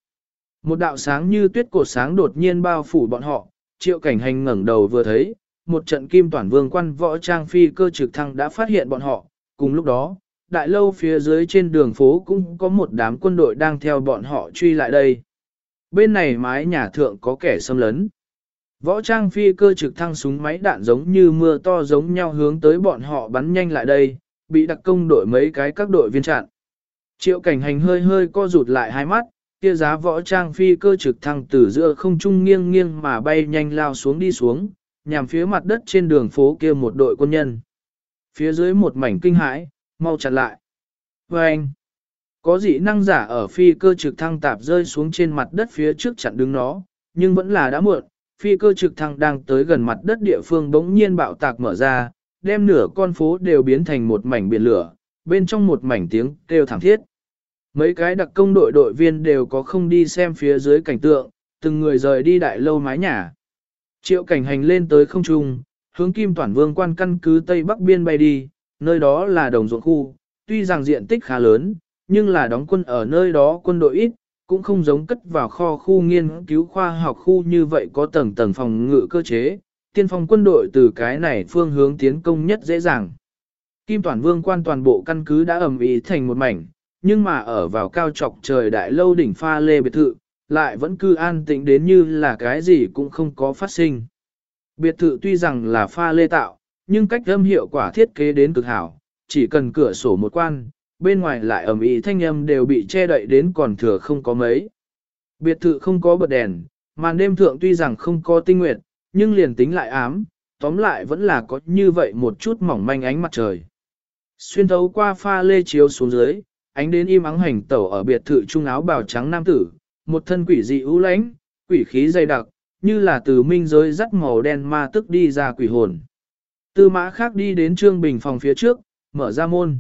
Một đạo sáng như tuyết cột sáng đột nhiên bao phủ bọn họ, triệu cảnh hành ngẩng đầu vừa thấy, một trận kim toàn vương quan võ trang phi cơ trực thăng đã phát hiện bọn họ, cùng lúc đó, đại lâu phía dưới trên đường phố cũng có một đám quân đội đang theo bọn họ truy lại đây. Bên này mái nhà thượng có kẻ xâm lấn. Võ trang phi cơ trực thăng súng máy đạn giống như mưa to giống nhau hướng tới bọn họ bắn nhanh lại đây, bị đặc công đội mấy cái các đội viên chặn. Triệu cảnh hành hơi hơi co rụt lại hai mắt, kia giá võ trang phi cơ trực thăng từ giữa không trung nghiêng nghiêng mà bay nhanh lao xuống đi xuống, nhằm phía mặt đất trên đường phố kia một đội quân nhân. Phía dưới một mảnh kinh hãi, mau chặn lại. Và anh, có dị năng giả ở phi cơ trực thăng tạp rơi xuống trên mặt đất phía trước chặn đứng nó, nhưng vẫn là đã muộn, phi cơ trực thăng đang tới gần mặt đất địa phương bỗng nhiên bạo tạc mở ra, đem nửa con phố đều biến thành một mảnh biển lửa, bên trong một mảnh tiếng kêu thảm thiết. Mấy cái đặc công đội đội viên đều có không đi xem phía dưới cảnh tượng, từng người rời đi đại lâu mái nhà. Triệu cảnh hành lên tới không trung, hướng kim toàn vương quan căn cứ Tây Bắc Biên bay đi, nơi đó là đồng ruộng khu, tuy rằng diện tích khá lớn, nhưng là đóng quân ở nơi đó quân đội ít, cũng không giống cất vào kho khu nghiên cứu khoa học khu như vậy có tầng tầng phòng ngự cơ chế, tiên phong quân đội từ cái này phương hướng tiến công nhất dễ dàng. Kim Toàn Vương quan toàn bộ căn cứ đã ẩm ý thành một mảnh, nhưng mà ở vào cao trọc trời đại lâu đỉnh pha lê biệt thự, lại vẫn cư an tĩnh đến như là cái gì cũng không có phát sinh. Biệt thự tuy rằng là pha lê tạo, nhưng cách âm hiệu quả thiết kế đến cực hảo, chỉ cần cửa sổ một quan, bên ngoài lại ẩm ý thanh âm đều bị che đậy đến còn thừa không có mấy. Biệt thự không có bật đèn, màn đêm thượng tuy rằng không có tinh nguyệt, nhưng liền tính lại ám, tóm lại vẫn là có như vậy một chút mỏng manh ánh mặt trời. Xuyên thấu qua pha lê chiếu xuống dưới, ánh đến im ắng hành tẩu ở biệt thự trung áo bào trắng nam tử, một thân quỷ dị ưu lãnh, quỷ khí dày đặc, như là từ minh giới dắt màu đen ma tức đi ra quỷ hồn. Tư mã khác đi đến Trương Bình phòng phía trước, mở ra môn.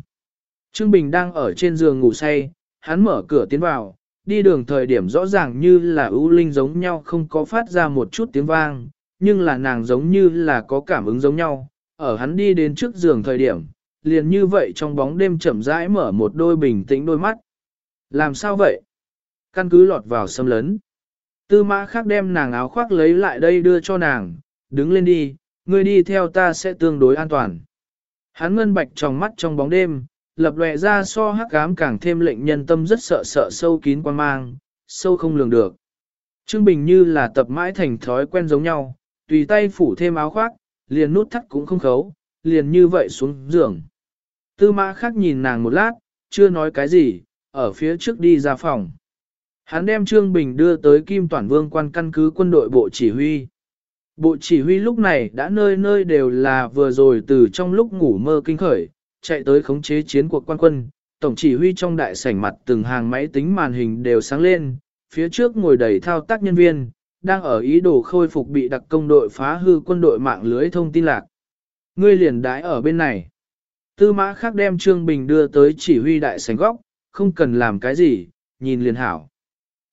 Trương Bình đang ở trên giường ngủ say, hắn mở cửa tiến vào, đi đường thời điểm rõ ràng như là ưu linh giống nhau không có phát ra một chút tiếng vang, nhưng là nàng giống như là có cảm ứng giống nhau, ở hắn đi đến trước giường thời điểm, liền như vậy trong bóng đêm chậm rãi mở một đôi bình tĩnh đôi mắt. Làm sao vậy? Căn cứ lọt vào xâm lấn. Tư mã khác đem nàng áo khoác lấy lại đây đưa cho nàng, đứng lên đi, ngươi đi theo ta sẽ tương đối an toàn. Hắn ngân bạch trong mắt trong bóng đêm, lập lòe ra so hắc ám càng thêm lệnh nhân tâm rất sợ sợ sâu kín quan mang, sâu không lường được. Trương Bình như là tập mãi thành thói quen giống nhau, tùy tay phủ thêm áo khoác, liền nút thắt cũng không khấu, liền như vậy xuống giường. Tư mã khác nhìn nàng một lát, chưa nói cái gì, ở phía trước đi ra phòng. Hắn đem Trương Bình đưa tới Kim Toản Vương quan căn cứ quân đội bộ chỉ huy. Bộ chỉ huy lúc này đã nơi nơi đều là vừa rồi từ trong lúc ngủ mơ kinh khởi, chạy tới khống chế chiến cuộc quan quân. Tổng chỉ huy trong đại sảnh mặt từng hàng máy tính màn hình đều sáng lên, phía trước ngồi đầy thao tác nhân viên, đang ở ý đồ khôi phục bị đặc công đội phá hư quân đội mạng lưới thông tin lạc. Ngươi liền đái ở bên này. Tư mã khác đem Trương Bình đưa tới chỉ huy đại sảnh góc, không cần làm cái gì, nhìn liền hảo.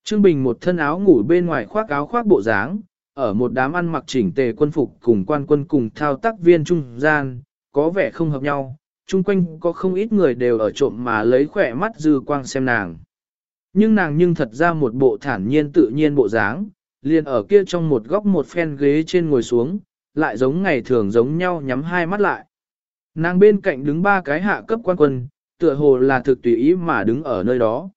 Trương Bình một thân áo ngủ bên ngoài khoác áo khoác bộ dáng, ở một đám ăn mặc chỉnh tề quân phục cùng quan quân cùng thao tác viên trung gian, có vẻ không hợp nhau, chung quanh có không ít người đều ở trộm mà lấy khỏe mắt dư quang xem nàng. Nhưng nàng nhưng thật ra một bộ thản nhiên tự nhiên bộ dáng, liền ở kia trong một góc một phen ghế trên ngồi xuống, lại giống ngày thường giống nhau nhắm hai mắt lại. Nàng bên cạnh đứng ba cái hạ cấp quan quân, tựa hồ là thực tùy ý mà đứng ở nơi đó.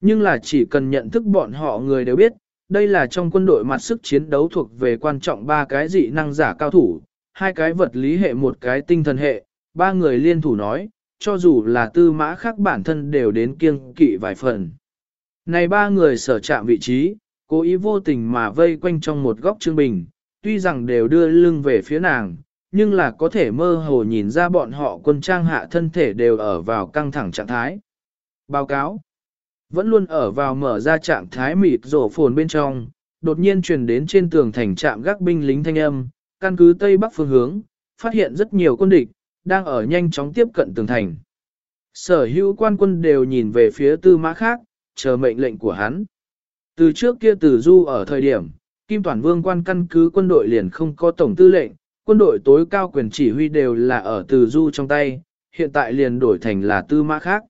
Nhưng là chỉ cần nhận thức bọn họ người đều biết, đây là trong quân đội mặt sức chiến đấu thuộc về quan trọng ba cái dị năng giả cao thủ, hai cái vật lý hệ một cái tinh thần hệ, ba người liên thủ nói, cho dù là tư mã khác bản thân đều đến kiêng kỵ vài phần. Này ba người sở chạm vị trí, cố ý vô tình mà vây quanh trong một góc trương bình, tuy rằng đều đưa lưng về phía nàng, nhưng là có thể mơ hồ nhìn ra bọn họ quân trang hạ thân thể đều ở vào căng thẳng trạng thái. Báo cáo vẫn luôn ở vào mở ra trạng thái mịt rổ phồn bên trong, đột nhiên truyền đến trên tường thành trạm gác binh lính thanh âm, căn cứ tây bắc phương hướng, phát hiện rất nhiều quân địch, đang ở nhanh chóng tiếp cận tường thành. Sở hữu quan quân đều nhìn về phía tư mã khác, chờ mệnh lệnh của hắn. Từ trước kia từ du ở thời điểm, Kim Toàn Vương quan căn cứ quân đội liền không có tổng tư lệnh, quân đội tối cao quyền chỉ huy đều là ở từ du trong tay, hiện tại liền đổi thành là tư mã khác.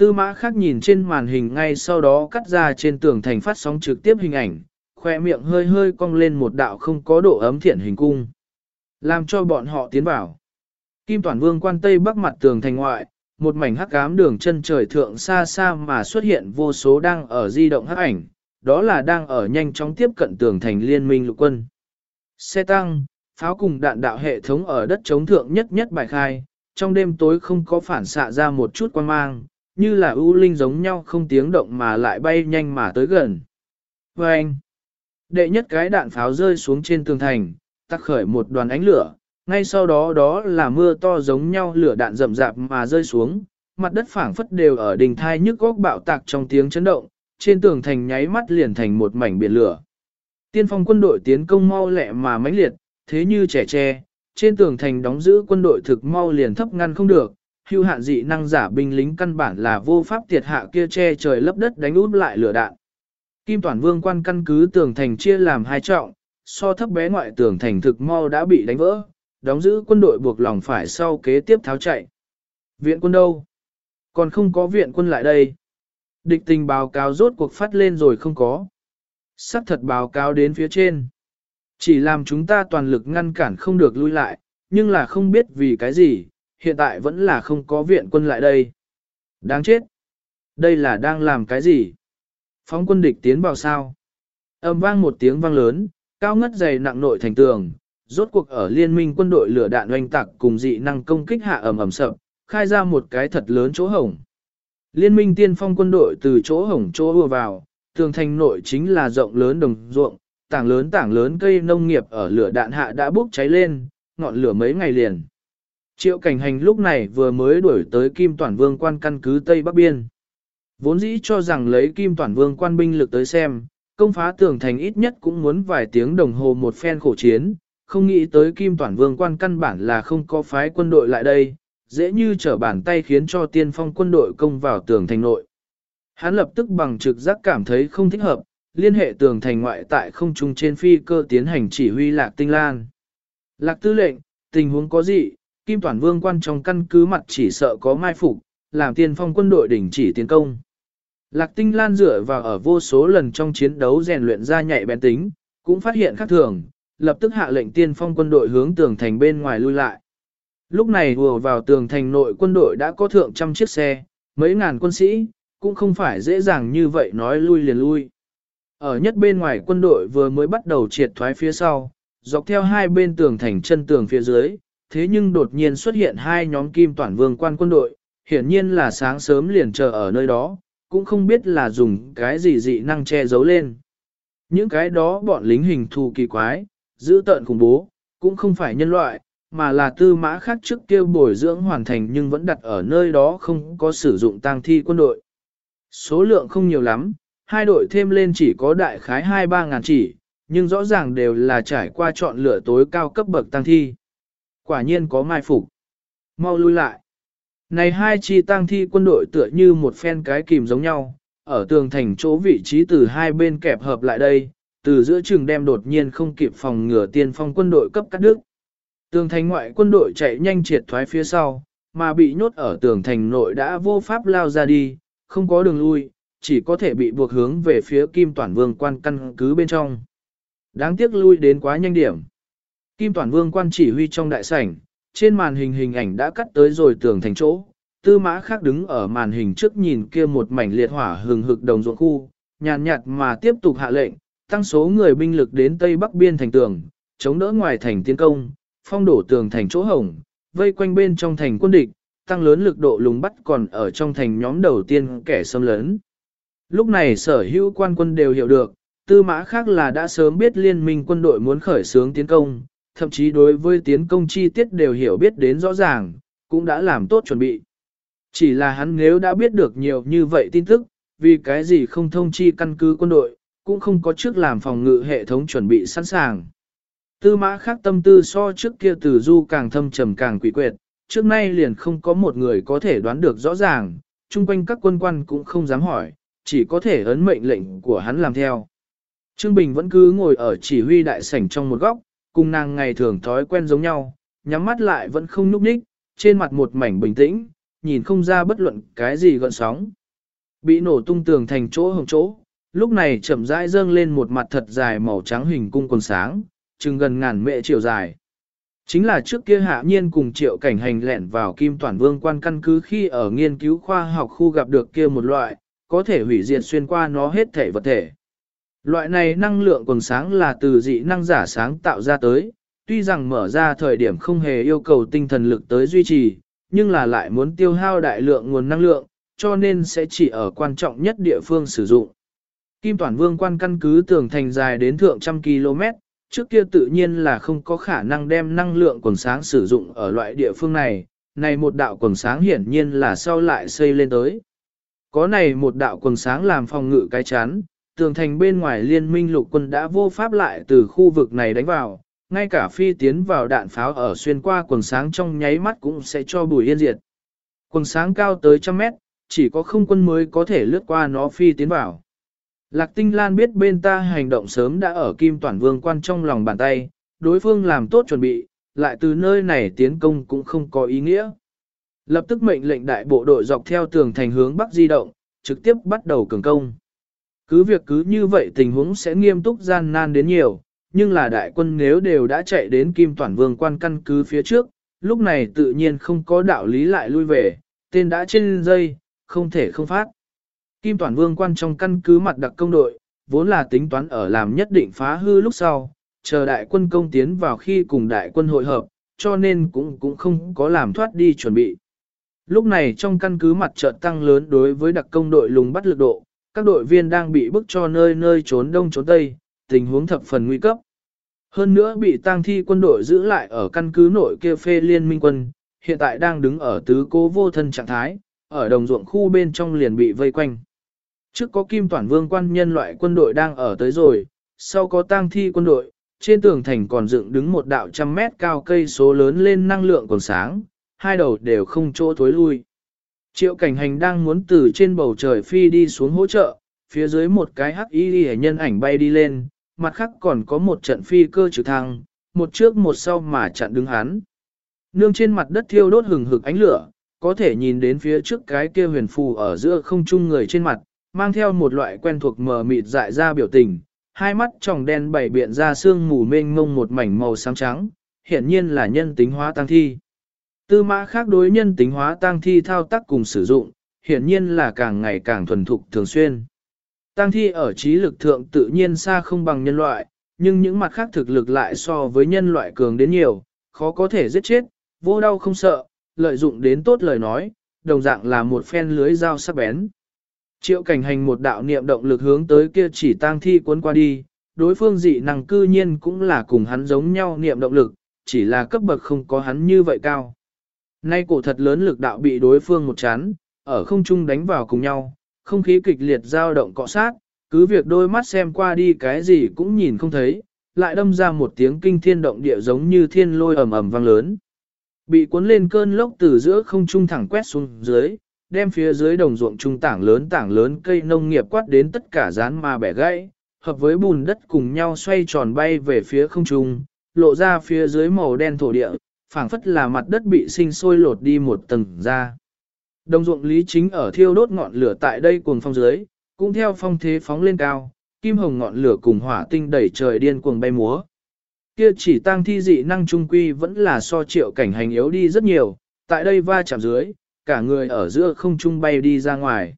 Tư mã khác nhìn trên màn hình ngay sau đó cắt ra trên tường thành phát sóng trực tiếp hình ảnh, khoe miệng hơi hơi cong lên một đạo không có độ ấm thiện hình cung. Làm cho bọn họ tiến vào. Kim Toàn Vương quan tây bắc mặt tường thành ngoại, một mảnh hắc ám đường chân trời thượng xa xa mà xuất hiện vô số đang ở di động hắc ảnh, đó là đang ở nhanh chóng tiếp cận tường thành liên minh lục quân. Xe tăng, pháo cùng đạn đạo hệ thống ở đất chống thượng nhất nhất bài khai, trong đêm tối không có phản xạ ra một chút quan mang, như là ưu linh giống nhau không tiếng động mà lại bay nhanh mà tới gần. Và anh, đệ nhất cái đạn pháo rơi xuống trên tường thành, tắc khởi một đoàn ánh lửa, ngay sau đó đó là mưa to giống nhau lửa đạn rậm rạp mà rơi xuống, mặt đất phảng phất đều ở đỉnh thai nhức góc bạo tạc trong tiếng chấn động, trên tường thành nháy mắt liền thành một mảnh biển lửa. Tiên phong quân đội tiến công mau lẹ mà mãnh liệt, thế như trẻ tre, trên tường thành đóng giữ quân đội thực mau liền thấp ngăn không được, hưu hạn dị năng giả binh lính căn bản là vô pháp tiệt hạ kia che trời lấp đất đánh út lại lửa đạn. Kim Toàn Vương quan căn cứ tường thành chia làm hai trọng, so thấp bé ngoại tường thành thực mau đã bị đánh vỡ, đóng giữ quân đội buộc lòng phải sau kế tiếp tháo chạy. Viện quân đâu? Còn không có viện quân lại đây. Địch tình báo cáo rốt cuộc phát lên rồi không có. Sắc thật báo cáo đến phía trên. Chỉ làm chúng ta toàn lực ngăn cản không được lui lại, nhưng là không biết vì cái gì, hiện tại vẫn là không có viện quân lại đây. Đáng chết! Đây là đang làm cái gì? Phóng quân địch tiến vào sao? Âm vang một tiếng vang lớn, cao ngất dày nặng nội thành tường, rốt cuộc ở liên minh quân đội lửa đạn oanh tạc cùng dị năng công kích hạ ầm ầm sập, khai ra một cái thật lớn chỗ hổng. Liên minh tiên phong quân đội từ chỗ hổng chỗ vừa vào, tường thành nội chính là rộng lớn đồng ruộng, tảng lớn tảng lớn cây nông nghiệp ở lửa đạn hạ đã bốc cháy lên, ngọn lửa mấy ngày liền. Triệu cảnh hành lúc này vừa mới đuổi tới Kim Toản Vương quan căn cứ Tây Bắc Biên. Vốn dĩ cho rằng lấy Kim Toản Vương quan binh lực tới xem, công phá tường thành ít nhất cũng muốn vài tiếng đồng hồ một phen khổ chiến, không nghĩ tới Kim Toản Vương quan căn bản là không có phái quân đội lại đây, dễ như trở bàn tay khiến cho tiên phong quân đội công vào tường thành nội. Hắn lập tức bằng trực giác cảm thấy không thích hợp, liên hệ tường thành ngoại tại không trung trên phi cơ tiến hành chỉ huy Lạc Tinh Lan. Lạc tư lệnh, tình huống có gì, Kim Toàn Vương quan trong căn cứ mặt chỉ sợ có mai phục, làm tiên phong quân đội đình chỉ tiến công. Lạc Tinh Lan dựa vào ở vô số lần trong chiến đấu rèn luyện ra nhạy bén tính, cũng phát hiện khác thường, lập tức hạ lệnh tiên phong quân đội hướng tường thành bên ngoài lui lại. Lúc này vừa vào tường thành nội quân đội đã có thượng trăm chiếc xe, mấy ngàn quân sĩ, cũng không phải dễ dàng như vậy nói lui liền lui. Ở nhất bên ngoài quân đội vừa mới bắt đầu triệt thoái phía sau, dọc theo hai bên tường thành chân tường phía dưới, thế nhưng đột nhiên xuất hiện hai nhóm kim toàn vương quan quân đội, hiển nhiên là sáng sớm liền chờ ở nơi đó, cũng không biết là dùng cái gì dị năng che giấu lên. Những cái đó bọn lính hình thù kỳ quái, giữ tợn khủng bố, cũng không phải nhân loại, mà là tư mã khác trước kia bồi dưỡng hoàn thành nhưng vẫn đặt ở nơi đó không có sử dụng tang thi quân đội. Số lượng không nhiều lắm, hai đội thêm lên chỉ có đại khái 2-3 ngàn chỉ, nhưng rõ ràng đều là trải qua chọn lựa tối cao cấp bậc tăng thi. Quả nhiên có mai phục. Mau lui lại. Này hai chi tăng thi quân đội tựa như một phen cái kìm giống nhau, ở tường thành chỗ vị trí từ hai bên kẹp hợp lại đây, từ giữa trường đem đột nhiên không kịp phòng ngừa tiên phong quân đội cấp cắt đứt. Tường thành ngoại quân đội chạy nhanh triệt thoái phía sau, mà bị nhốt ở tường thành nội đã vô pháp lao ra đi, không có đường lui, chỉ có thể bị buộc hướng về phía Kim toàn Vương quan căn cứ bên trong. Đáng tiếc lui đến quá nhanh điểm. Kim toàn Vương quan chỉ huy trong đại sảnh, trên màn hình hình ảnh đã cắt tới rồi tường thành chỗ. Tư mã khác đứng ở màn hình trước nhìn kia một mảnh liệt hỏa hừng hực đồng ruộng khu, nhàn nhạt mà tiếp tục hạ lệnh, tăng số người binh lực đến Tây Bắc biên thành tường, chống đỡ ngoài thành tiến công, phong đổ tường thành chỗ hồng, vây quanh bên trong thành quân địch, tăng lớn lực độ lùng bắt còn ở trong thành nhóm đầu tiên kẻ xâm lấn. Lúc này sở hữu quan quân đều hiểu được, tư mã khác là đã sớm biết liên minh quân đội muốn khởi xướng tiến công, thậm chí đối với tiến công chi tiết đều hiểu biết đến rõ ràng, cũng đã làm tốt chuẩn bị. Chỉ là hắn nếu đã biết được nhiều như vậy tin tức, vì cái gì không thông chi căn cứ quân đội, cũng không có trước làm phòng ngự hệ thống chuẩn bị sẵn sàng. Tư mã khác tâm tư so trước kia từ du càng thâm trầm càng quỷ quyệt, trước nay liền không có một người có thể đoán được rõ ràng, chung quanh các quân quan cũng không dám hỏi, chỉ có thể ấn mệnh lệnh của hắn làm theo. Trương Bình vẫn cứ ngồi ở chỉ huy đại sảnh trong một góc, cùng nàng ngày thường thói quen giống nhau, nhắm mắt lại vẫn không nhúc nhích, trên mặt một mảnh bình tĩnh, nhìn không ra bất luận cái gì gợn sóng. Bị nổ tung tường thành chỗ hồng chỗ, lúc này chậm rãi dâng lên một mặt thật dài màu trắng hình cung quần sáng, chừng gần ngàn mệ chiều dài. Chính là trước kia hạ nhiên cùng triệu cảnh hành lẹn vào kim toàn vương quan căn cứ khi ở nghiên cứu khoa học khu gặp được kia một loại, có thể hủy diệt xuyên qua nó hết thể vật thể. Loại này năng lượng quần sáng là từ dị năng giả sáng tạo ra tới, tuy rằng mở ra thời điểm không hề yêu cầu tinh thần lực tới duy trì, nhưng là lại muốn tiêu hao đại lượng nguồn năng lượng, cho nên sẽ chỉ ở quan trọng nhất địa phương sử dụng. Kim Toàn Vương quan căn cứ tường thành dài đến thượng trăm km, trước kia tự nhiên là không có khả năng đem năng lượng quần sáng sử dụng ở loại địa phương này, này một đạo quần sáng hiển nhiên là sau lại xây lên tới. Có này một đạo quần sáng làm phòng ngự cái chắn, tường thành bên ngoài liên minh lục quân đã vô pháp lại từ khu vực này đánh vào, ngay cả phi tiến vào đạn pháo ở xuyên qua quần sáng trong nháy mắt cũng sẽ cho bùi yên diệt. Quần sáng cao tới trăm mét, chỉ có không quân mới có thể lướt qua nó phi tiến vào. Lạc Tinh Lan biết bên ta hành động sớm đã ở Kim Toàn Vương quan trong lòng bàn tay, đối phương làm tốt chuẩn bị, lại từ nơi này tiến công cũng không có ý nghĩa. Lập tức mệnh lệnh đại bộ đội dọc theo tường thành hướng bắc di động, trực tiếp bắt đầu cường công. Cứ việc cứ như vậy tình huống sẽ nghiêm túc gian nan đến nhiều, nhưng là đại quân nếu đều đã chạy đến Kim Toản Vương quan căn cứ phía trước, lúc này tự nhiên không có đạo lý lại lui về, tên đã trên dây, không thể không phát. Kim Toản Vương quan trong căn cứ mặt đặc công đội, vốn là tính toán ở làm nhất định phá hư lúc sau, chờ đại quân công tiến vào khi cùng đại quân hội hợp, cho nên cũng cũng không có làm thoát đi chuẩn bị. Lúc này trong căn cứ mặt trận tăng lớn đối với đặc công đội lùng bắt lực độ, các đội viên đang bị bức cho nơi nơi trốn đông trốn tây, tình huống thập phần nguy cấp. Hơn nữa bị tang thi quân đội giữ lại ở căn cứ nội kia phê liên minh quân, hiện tại đang đứng ở tứ cố vô thân trạng thái, ở đồng ruộng khu bên trong liền bị vây quanh. Trước có kim toàn vương quan nhân loại quân đội đang ở tới rồi, sau có tang thi quân đội, trên tường thành còn dựng đứng một đạo trăm mét cao cây số lớn lên năng lượng còn sáng, hai đầu đều không chỗ thối lui. Triệu cảnh hành đang muốn từ trên bầu trời phi đi xuống hỗ trợ, phía dưới một cái hắc y hệ nhân ảnh bay đi lên, mặt khác còn có một trận phi cơ trực thăng, một trước một sau mà chặn đứng hắn. Nương trên mặt đất thiêu đốt hừng hực ánh lửa, có thể nhìn đến phía trước cái kia huyền phù ở giữa không trung người trên mặt, mang theo một loại quen thuộc mờ mịt dại ra biểu tình, hai mắt tròng đen bảy biện ra xương mù mênh ngông một mảnh màu xám trắng, hiển nhiên là nhân tính hóa tăng thi. Tư mã khác đối nhân tính hóa tăng thi thao tác cùng sử dụng, hiển nhiên là càng ngày càng thuần thục thường xuyên. Tăng thi ở trí lực thượng tự nhiên xa không bằng nhân loại, nhưng những mặt khác thực lực lại so với nhân loại cường đến nhiều, khó có thể giết chết, vô đau không sợ, lợi dụng đến tốt lời nói, đồng dạng là một phen lưới dao sắc bén. Triệu cảnh hành một đạo niệm động lực hướng tới kia chỉ tang thi cuốn qua đi, đối phương dị năng cư nhiên cũng là cùng hắn giống nhau niệm động lực, chỉ là cấp bậc không có hắn như vậy cao. Nay cổ thật lớn lực đạo bị đối phương một chán, ở không trung đánh vào cùng nhau, không khí kịch liệt dao động cọ sát, cứ việc đôi mắt xem qua đi cái gì cũng nhìn không thấy, lại đâm ra một tiếng kinh thiên động địa giống như thiên lôi ầm ầm vang lớn. Bị cuốn lên cơn lốc từ giữa không trung thẳng quét xuống dưới, đem phía dưới đồng ruộng trung tảng lớn tảng lớn cây nông nghiệp quát đến tất cả rán mà bẻ gãy, hợp với bùn đất cùng nhau xoay tròn bay về phía không trung, lộ ra phía dưới màu đen thổ địa, phảng phất là mặt đất bị sinh sôi lột đi một tầng ra. Đồng ruộng lý chính ở thiêu đốt ngọn lửa tại đây cuồng phong dưới, cũng theo phong thế phóng lên cao, kim hồng ngọn lửa cùng hỏa tinh đẩy trời điên cuồng bay múa. Kia chỉ tăng thi dị năng trung quy vẫn là so triệu cảnh hành yếu đi rất nhiều, tại đây va chạm dưới, cả người ở giữa không trung bay đi ra ngoài.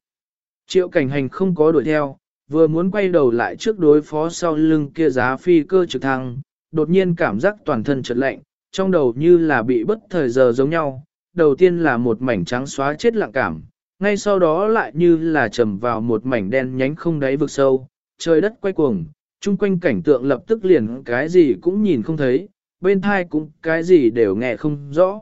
Triệu cảnh hành không có đuổi theo, vừa muốn quay đầu lại trước đối phó sau lưng kia giá phi cơ trực thăng, đột nhiên cảm giác toàn thân chợt lạnh, trong đầu như là bị bất thời giờ giống nhau, đầu tiên là một mảnh trắng xóa chết lặng cảm, ngay sau đó lại như là trầm vào một mảnh đen nhánh không đáy vực sâu, trời đất quay cuồng, chung quanh cảnh tượng lập tức liền cái gì cũng nhìn không thấy, bên thai cũng cái gì đều nghe không rõ.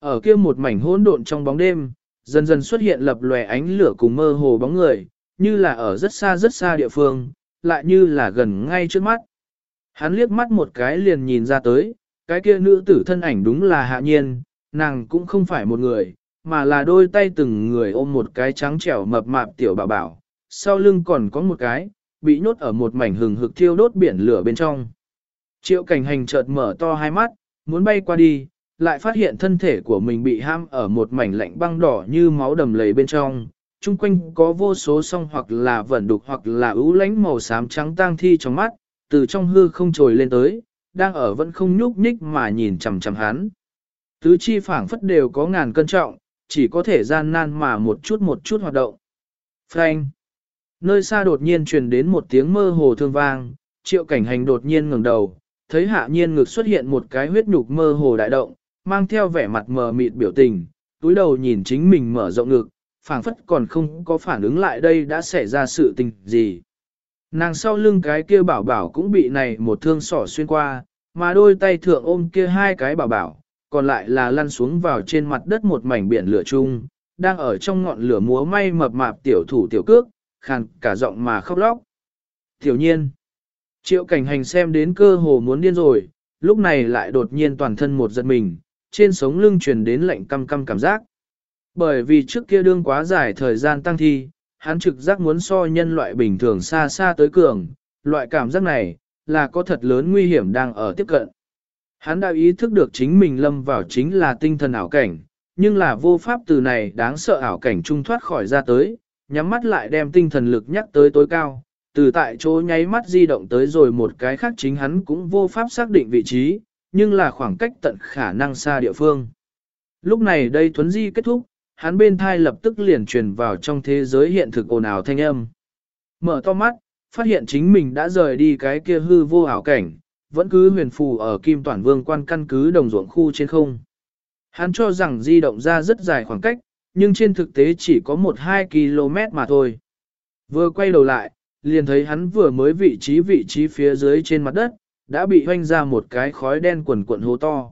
Ở kia một mảnh hỗn độn trong bóng đêm, dần dần xuất hiện lập lòe ánh lửa cùng mơ hồ bóng người, như là ở rất xa rất xa địa phương, lại như là gần ngay trước mắt. Hắn liếc mắt một cái liền nhìn ra tới, cái kia nữ tử thân ảnh đúng là hạ nhiên, nàng cũng không phải một người, mà là đôi tay từng người ôm một cái trắng trẻo mập mạp tiểu bảo bảo, sau lưng còn có một cái, bị nhốt ở một mảnh hừng hực thiêu đốt biển lửa bên trong. Triệu cảnh hành chợt mở to hai mắt, muốn bay qua đi, lại phát hiện thân thể của mình bị ham ở một mảnh lạnh băng đỏ như máu đầm lầy bên trong. Trung quanh có vô số song hoặc là vẩn đục hoặc là ưu lánh màu xám trắng tang thi trong mắt, từ trong hư không trồi lên tới, đang ở vẫn không nhúc nhích mà nhìn chằm chằm hắn. Tứ chi phảng phất đều có ngàn cân trọng, chỉ có thể gian nan mà một chút một chút hoạt động. Frank! Nơi xa đột nhiên truyền đến một tiếng mơ hồ thương vang, triệu cảnh hành đột nhiên ngẩng đầu, thấy hạ nhiên ngực xuất hiện một cái huyết nhục mơ hồ đại động, mang theo vẻ mặt mờ mịt biểu tình, túi đầu nhìn chính mình mở rộng ngực, phảng phất còn không có phản ứng lại đây đã xảy ra sự tình gì. Nàng sau lưng cái kia bảo bảo cũng bị này một thương sỏ xuyên qua, mà đôi tay thượng ôm kia hai cái bảo bảo, còn lại là lăn xuống vào trên mặt đất một mảnh biển lửa chung, đang ở trong ngọn lửa múa may mập mạp tiểu thủ tiểu cước, khàn cả giọng mà khóc lóc. Tiểu nhiên, triệu cảnh hành xem đến cơ hồ muốn điên rồi, lúc này lại đột nhiên toàn thân một giật mình, trên sống lưng truyền đến lạnh căm căm cảm giác. Bởi vì trước kia đương quá dài thời gian tăng thi, hắn trực giác muốn so nhân loại bình thường xa xa tới cường, loại cảm giác này, là có thật lớn nguy hiểm đang ở tiếp cận. Hắn đã ý thức được chính mình lâm vào chính là tinh thần ảo cảnh, nhưng là vô pháp từ này đáng sợ ảo cảnh trung thoát khỏi ra tới, nhắm mắt lại đem tinh thần lực nhắc tới tối cao, từ tại chỗ nháy mắt di động tới rồi một cái khác chính hắn cũng vô pháp xác định vị trí, nhưng là khoảng cách tận khả năng xa địa phương. Lúc này đây thuấn di kết thúc, hắn bên thai lập tức liền truyền vào trong thế giới hiện thực ồn ào thanh âm. Mở to mắt, phát hiện chính mình đã rời đi cái kia hư vô ảo cảnh, vẫn cứ huyền phù ở Kim Toản Vương quan căn cứ đồng ruộng khu trên không. Hắn cho rằng di động ra rất dài khoảng cách, nhưng trên thực tế chỉ có 1-2 km mà thôi. Vừa quay đầu lại, liền thấy hắn vừa mới vị trí vị trí phía dưới trên mặt đất, đã bị hoanh ra một cái khói đen quần quận hố to.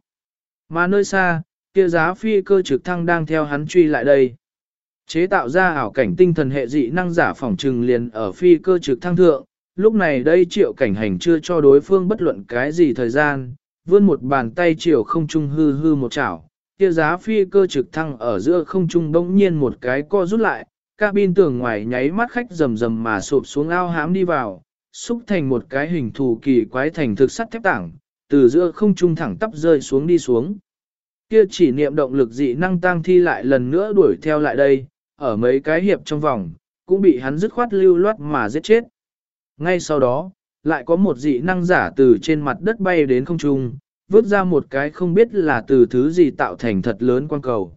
Mà nơi xa, kia giá phi cơ trực thăng đang theo hắn truy lại đây. Chế tạo ra ảo cảnh tinh thần hệ dị năng giả phòng trừng liền ở phi cơ trực thăng thượng, lúc này đây triệu cảnh hành chưa cho đối phương bất luận cái gì thời gian, vươn một bàn tay triệu không trung hư hư một chảo, kia giá phi cơ trực thăng ở giữa không trung bỗng nhiên một cái co rút lại, cabin tường ngoài nháy mắt khách rầm rầm mà sụp xuống ao hám đi vào, xúc thành một cái hình thù kỳ quái thành thực sắt thép tảng, từ giữa không trung thẳng tắp rơi xuống đi xuống. Kia chỉ niệm động lực dị năng tăng thi lại lần nữa đuổi theo lại đây, ở mấy cái hiệp trong vòng, cũng bị hắn dứt khoát lưu loát mà giết chết. Ngay sau đó, lại có một dị năng giả từ trên mặt đất bay đến không trung, vứt ra một cái không biết là từ thứ gì tạo thành thật lớn quang cầu.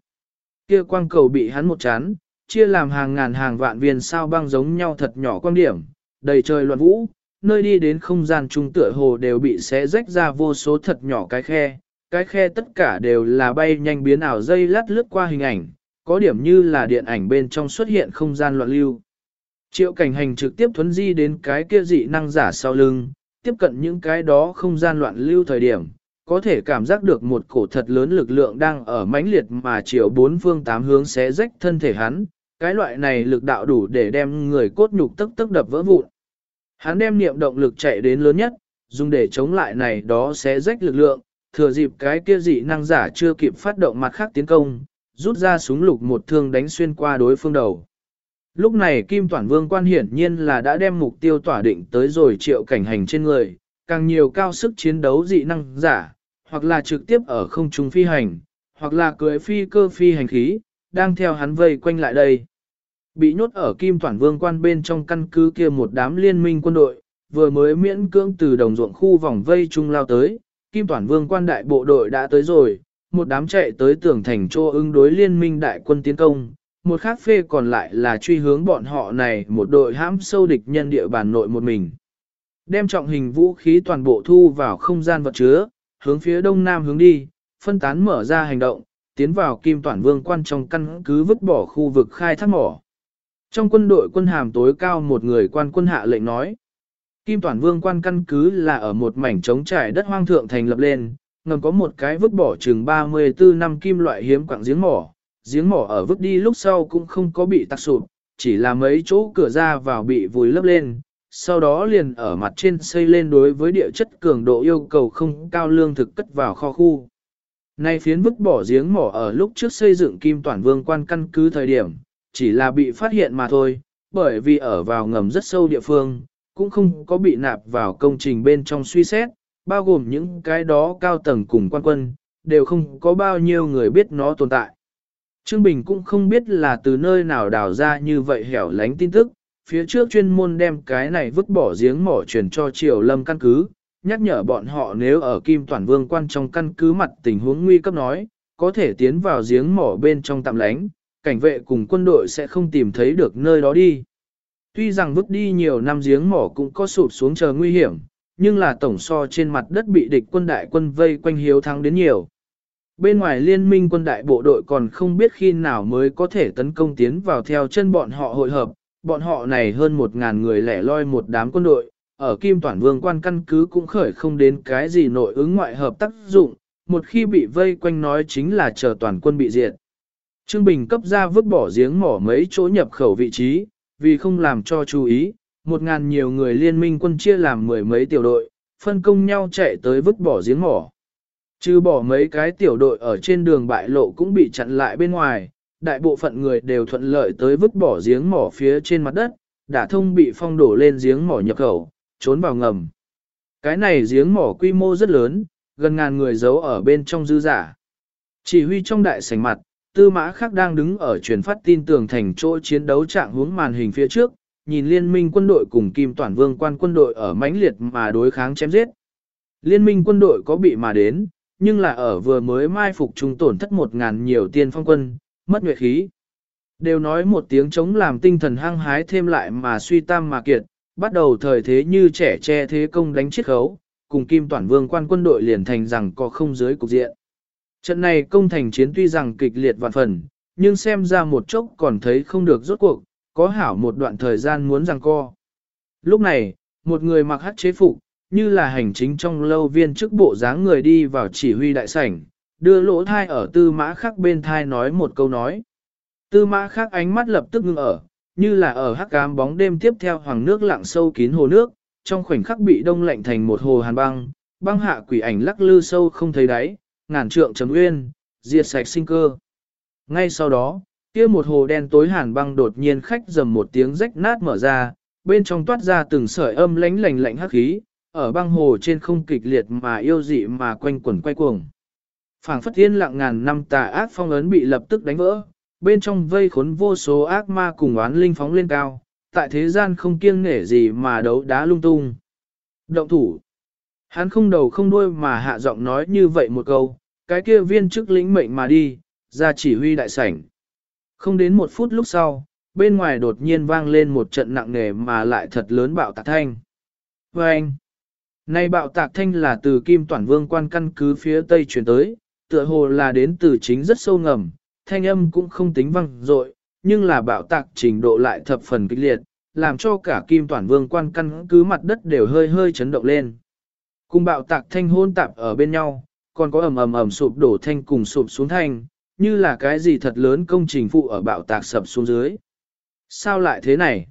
Kia quang cầu bị hắn một chán, chia làm hàng ngàn hàng vạn viên sao băng giống nhau thật nhỏ quan điểm, đầy trời loạn vũ, nơi đi đến không gian trung tựa hồ đều bị xé rách ra vô số thật nhỏ cái khe, cái khe tất cả đều là bay nhanh biến ảo dây lát lướt qua hình ảnh, có điểm như là điện ảnh bên trong xuất hiện không gian loạn lưu. Triệu cảnh hành trực tiếp thuấn di đến cái kia dị năng giả sau lưng, tiếp cận những cái đó không gian loạn lưu thời điểm, có thể cảm giác được một cổ thật lớn lực lượng đang ở mãnh liệt mà chiều bốn phương tám hướng xé rách thân thể hắn, cái loại này lực đạo đủ để đem người cốt nhục tức tức đập vỡ vụn. Hắn đem niệm động lực chạy đến lớn nhất, dùng để chống lại này đó xé rách lực lượng, thừa dịp cái kia dị năng giả chưa kịp phát động mặt khác tiến công, rút ra súng lục một thương đánh xuyên qua đối phương đầu. Lúc này Kim Toản Vương quan hiển nhiên là đã đem mục tiêu tỏa định tới rồi triệu cảnh hành trên người, càng nhiều cao sức chiến đấu dị năng giả, hoặc là trực tiếp ở không trung phi hành, hoặc là cưỡi phi cơ phi hành khí, đang theo hắn vây quanh lại đây. Bị nhốt ở Kim Toản Vương quan bên trong căn cứ kia một đám liên minh quân đội, vừa mới miễn cưỡng từ đồng ruộng khu vòng vây trung lao tới, Kim Toản Vương quan đại bộ đội đã tới rồi, một đám chạy tới tường thành chô ứng đối liên minh đại quân tiến công, một khác phê còn lại là truy hướng bọn họ này một đội hãm sâu địch nhân địa bàn nội một mình. Đem trọng hình vũ khí toàn bộ thu vào không gian vật chứa, hướng phía đông nam hướng đi, phân tán mở ra hành động, tiến vào kim toàn vương quan trong căn cứ vứt bỏ khu vực khai thác mỏ. Trong quân đội quân hàm tối cao một người quan quân hạ lệnh nói, Kim Toàn Vương quan căn cứ là ở một mảnh trống trải đất hoang thượng thành lập lên, ngầm có một cái vứt bỏ chừng 34 năm kim loại hiếm quặng giếng mỏ, giếng mỏ ở vứt đi lúc sau cũng không có bị tạc sụp, chỉ là mấy chỗ cửa ra vào bị vùi lấp lên, sau đó liền ở mặt trên xây lên đối với địa chất cường độ yêu cầu không cao lương thực cất vào kho khu. Nay phiến vứt bỏ giếng mỏ ở lúc trước xây dựng kim toàn vương quan căn cứ thời điểm, chỉ là bị phát hiện mà thôi, bởi vì ở vào ngầm rất sâu địa phương, cũng không có bị nạp vào công trình bên trong suy xét, bao gồm những cái đó cao tầng cùng quan quân, đều không có bao nhiêu người biết nó tồn tại. Trương Bình cũng không biết là từ nơi nào đào ra như vậy hẻo lánh tin tức, phía trước chuyên môn đem cái này vứt bỏ giếng mỏ truyền cho Triều Lâm căn cứ, nhắc nhở bọn họ nếu ở Kim Toàn Vương quan trong căn cứ mặt tình huống nguy cấp nói, có thể tiến vào giếng mỏ bên trong tạm lánh, cảnh vệ cùng quân đội sẽ không tìm thấy được nơi đó đi. Tuy rằng vứt đi nhiều năm giếng mỏ cũng có sụp xuống chờ nguy hiểm, nhưng là tổng so trên mặt đất bị địch quân đại quân vây quanh hiếu thắng đến nhiều. Bên ngoài liên minh quân đại bộ đội còn không biết khi nào mới có thể tấn công tiến vào theo chân bọn họ hội hợp, bọn họ này hơn một ngàn người lẻ loi một đám quân đội, ở Kim Toản Vương quan căn cứ cũng khởi không đến cái gì nội ứng ngoại hợp tác dụng, một khi bị vây quanh nói chính là chờ toàn quân bị diệt. Trương Bình cấp ra vứt bỏ giếng mỏ mấy chỗ nhập khẩu vị trí, vì không làm cho chú ý, một ngàn nhiều người liên minh quân chia làm mười mấy tiểu đội, phân công nhau chạy tới vứt bỏ giếng mỏ. Trừ bỏ mấy cái tiểu đội ở trên đường bại lộ cũng bị chặn lại bên ngoài, đại bộ phận người đều thuận lợi tới vứt bỏ giếng mỏ phía trên mặt đất, đã thông bị phong đổ lên giếng mỏ nhập khẩu, trốn vào ngầm. Cái này giếng mỏ quy mô rất lớn, gần ngàn người giấu ở bên trong dư giả. Chỉ huy trong đại sảnh mặt, tư mã khác đang đứng ở truyền phát tin tường thành chỗ chiến đấu trạng hướng màn hình phía trước, nhìn liên minh quân đội cùng Kim Toản Vương quan quân đội ở mãnh liệt mà đối kháng chém giết. Liên minh quân đội có bị mà đến, nhưng là ở vừa mới mai phục trung tổn thất một ngàn nhiều tiên phong quân, mất nhuệ khí. Đều nói một tiếng chống làm tinh thần hăng hái thêm lại mà suy tam mà kiệt, bắt đầu thời thế như trẻ che thế công đánh chiết khấu, cùng Kim Toản Vương quan quân đội liền thành rằng có không dưới cục diện. Trận này công thành chiến tuy rằng kịch liệt vạn phần, nhưng xem ra một chốc còn thấy không được rốt cuộc, có hảo một đoạn thời gian muốn rằng co. Lúc này, một người mặc hắc chế phục, như là hành chính trong lâu viên chức bộ dáng người đi vào chỉ huy đại sảnh, đưa lỗ thai ở tư mã khắc bên thai nói một câu nói. Tư mã khắc ánh mắt lập tức ngưng ở, như là ở hắc cám bóng đêm tiếp theo hoàng nước lặng sâu kín hồ nước, trong khoảnh khắc bị đông lạnh thành một hồ hàn băng, băng hạ quỷ ảnh lắc lư sâu không thấy đáy, ngàn trượng trầm uyên, diệt sạch sinh cơ. Ngay sau đó, kia một hồ đen tối hàn băng đột nhiên khách dầm một tiếng rách nát mở ra, bên trong toát ra từng sợi âm lánh lành lạnh hắc khí, ở băng hồ trên không kịch liệt mà yêu dị mà quanh quẩn quay cuồng. Phảng phất thiên lặng ngàn năm tà ác phong ấn bị lập tức đánh vỡ, bên trong vây khốn vô số ác ma cùng oán linh phóng lên cao, tại thế gian không kiêng nể gì mà đấu đá lung tung. Động thủ. Hắn không đầu không đuôi mà hạ giọng nói như vậy một câu, cái kia viên chức lĩnh mệnh mà đi, ra chỉ huy đại sảnh. Không đến một phút lúc sau, bên ngoài đột nhiên vang lên một trận nặng nề mà lại thật lớn bạo tạc thanh. Và anh, nay bạo tạc thanh là từ Kim Toản Vương quan căn cứ phía Tây chuyển tới, tựa hồ là đến từ chính rất sâu ngầm, thanh âm cũng không tính vang dội, nhưng là bạo tạc trình độ lại thập phần kịch liệt, làm cho cả Kim Toản Vương quan căn cứ mặt đất đều hơi hơi chấn động lên. Cùng bạo tạc thanh hôn tạp ở bên nhau, còn có ầm ầm ầm sụp đổ thanh cùng sụp xuống thanh, như là cái gì thật lớn công trình phụ ở bạo tạc sập xuống dưới. Sao lại thế này?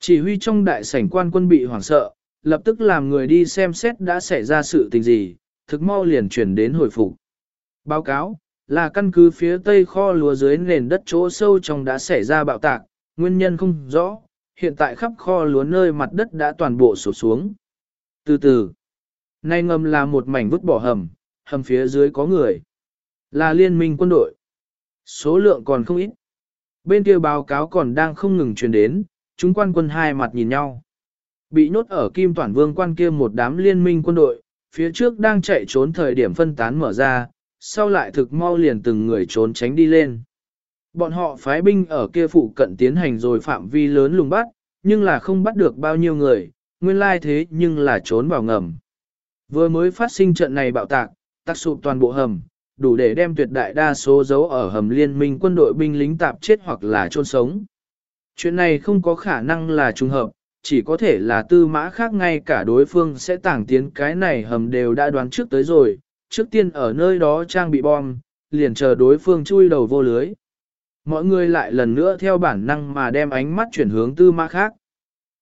Chỉ huy trong đại sảnh quan quân bị hoảng sợ, lập tức làm người đi xem xét đã xảy ra sự tình gì, thực mau liền chuyển đến hồi phục. Báo cáo, là căn cứ phía tây kho lúa dưới nền đất chỗ sâu trong đã xảy ra bạo tạc, nguyên nhân không rõ, hiện tại khắp kho lúa nơi mặt đất đã toàn bộ sụp xuống. Từ từ, nay ngầm là một mảnh vứt bỏ hầm, hầm phía dưới có người. Là liên minh quân đội. Số lượng còn không ít. Bên kia báo cáo còn đang không ngừng truyền đến, chúng quan quân hai mặt nhìn nhau. Bị nhốt ở Kim Toản Vương quan kia một đám liên minh quân đội, phía trước đang chạy trốn thời điểm phân tán mở ra, sau lại thực mau liền từng người trốn tránh đi lên. Bọn họ phái binh ở kia phụ cận tiến hành rồi phạm vi lớn lùng bắt, nhưng là không bắt được bao nhiêu người, nguyên lai thế nhưng là trốn vào ngầm. Vừa mới phát sinh trận này bạo tạc, tác sụp toàn bộ hầm, đủ để đem tuyệt đại đa số dấu ở hầm liên minh quân đội binh lính tạp chết hoặc là chôn sống. Chuyện này không có khả năng là trùng hợp, chỉ có thể là tư mã khác ngay cả đối phương sẽ tảng tiến cái này hầm đều đã đoán trước tới rồi, trước tiên ở nơi đó trang bị bom, liền chờ đối phương chui đầu vô lưới. Mọi người lại lần nữa theo bản năng mà đem ánh mắt chuyển hướng tư mã khác.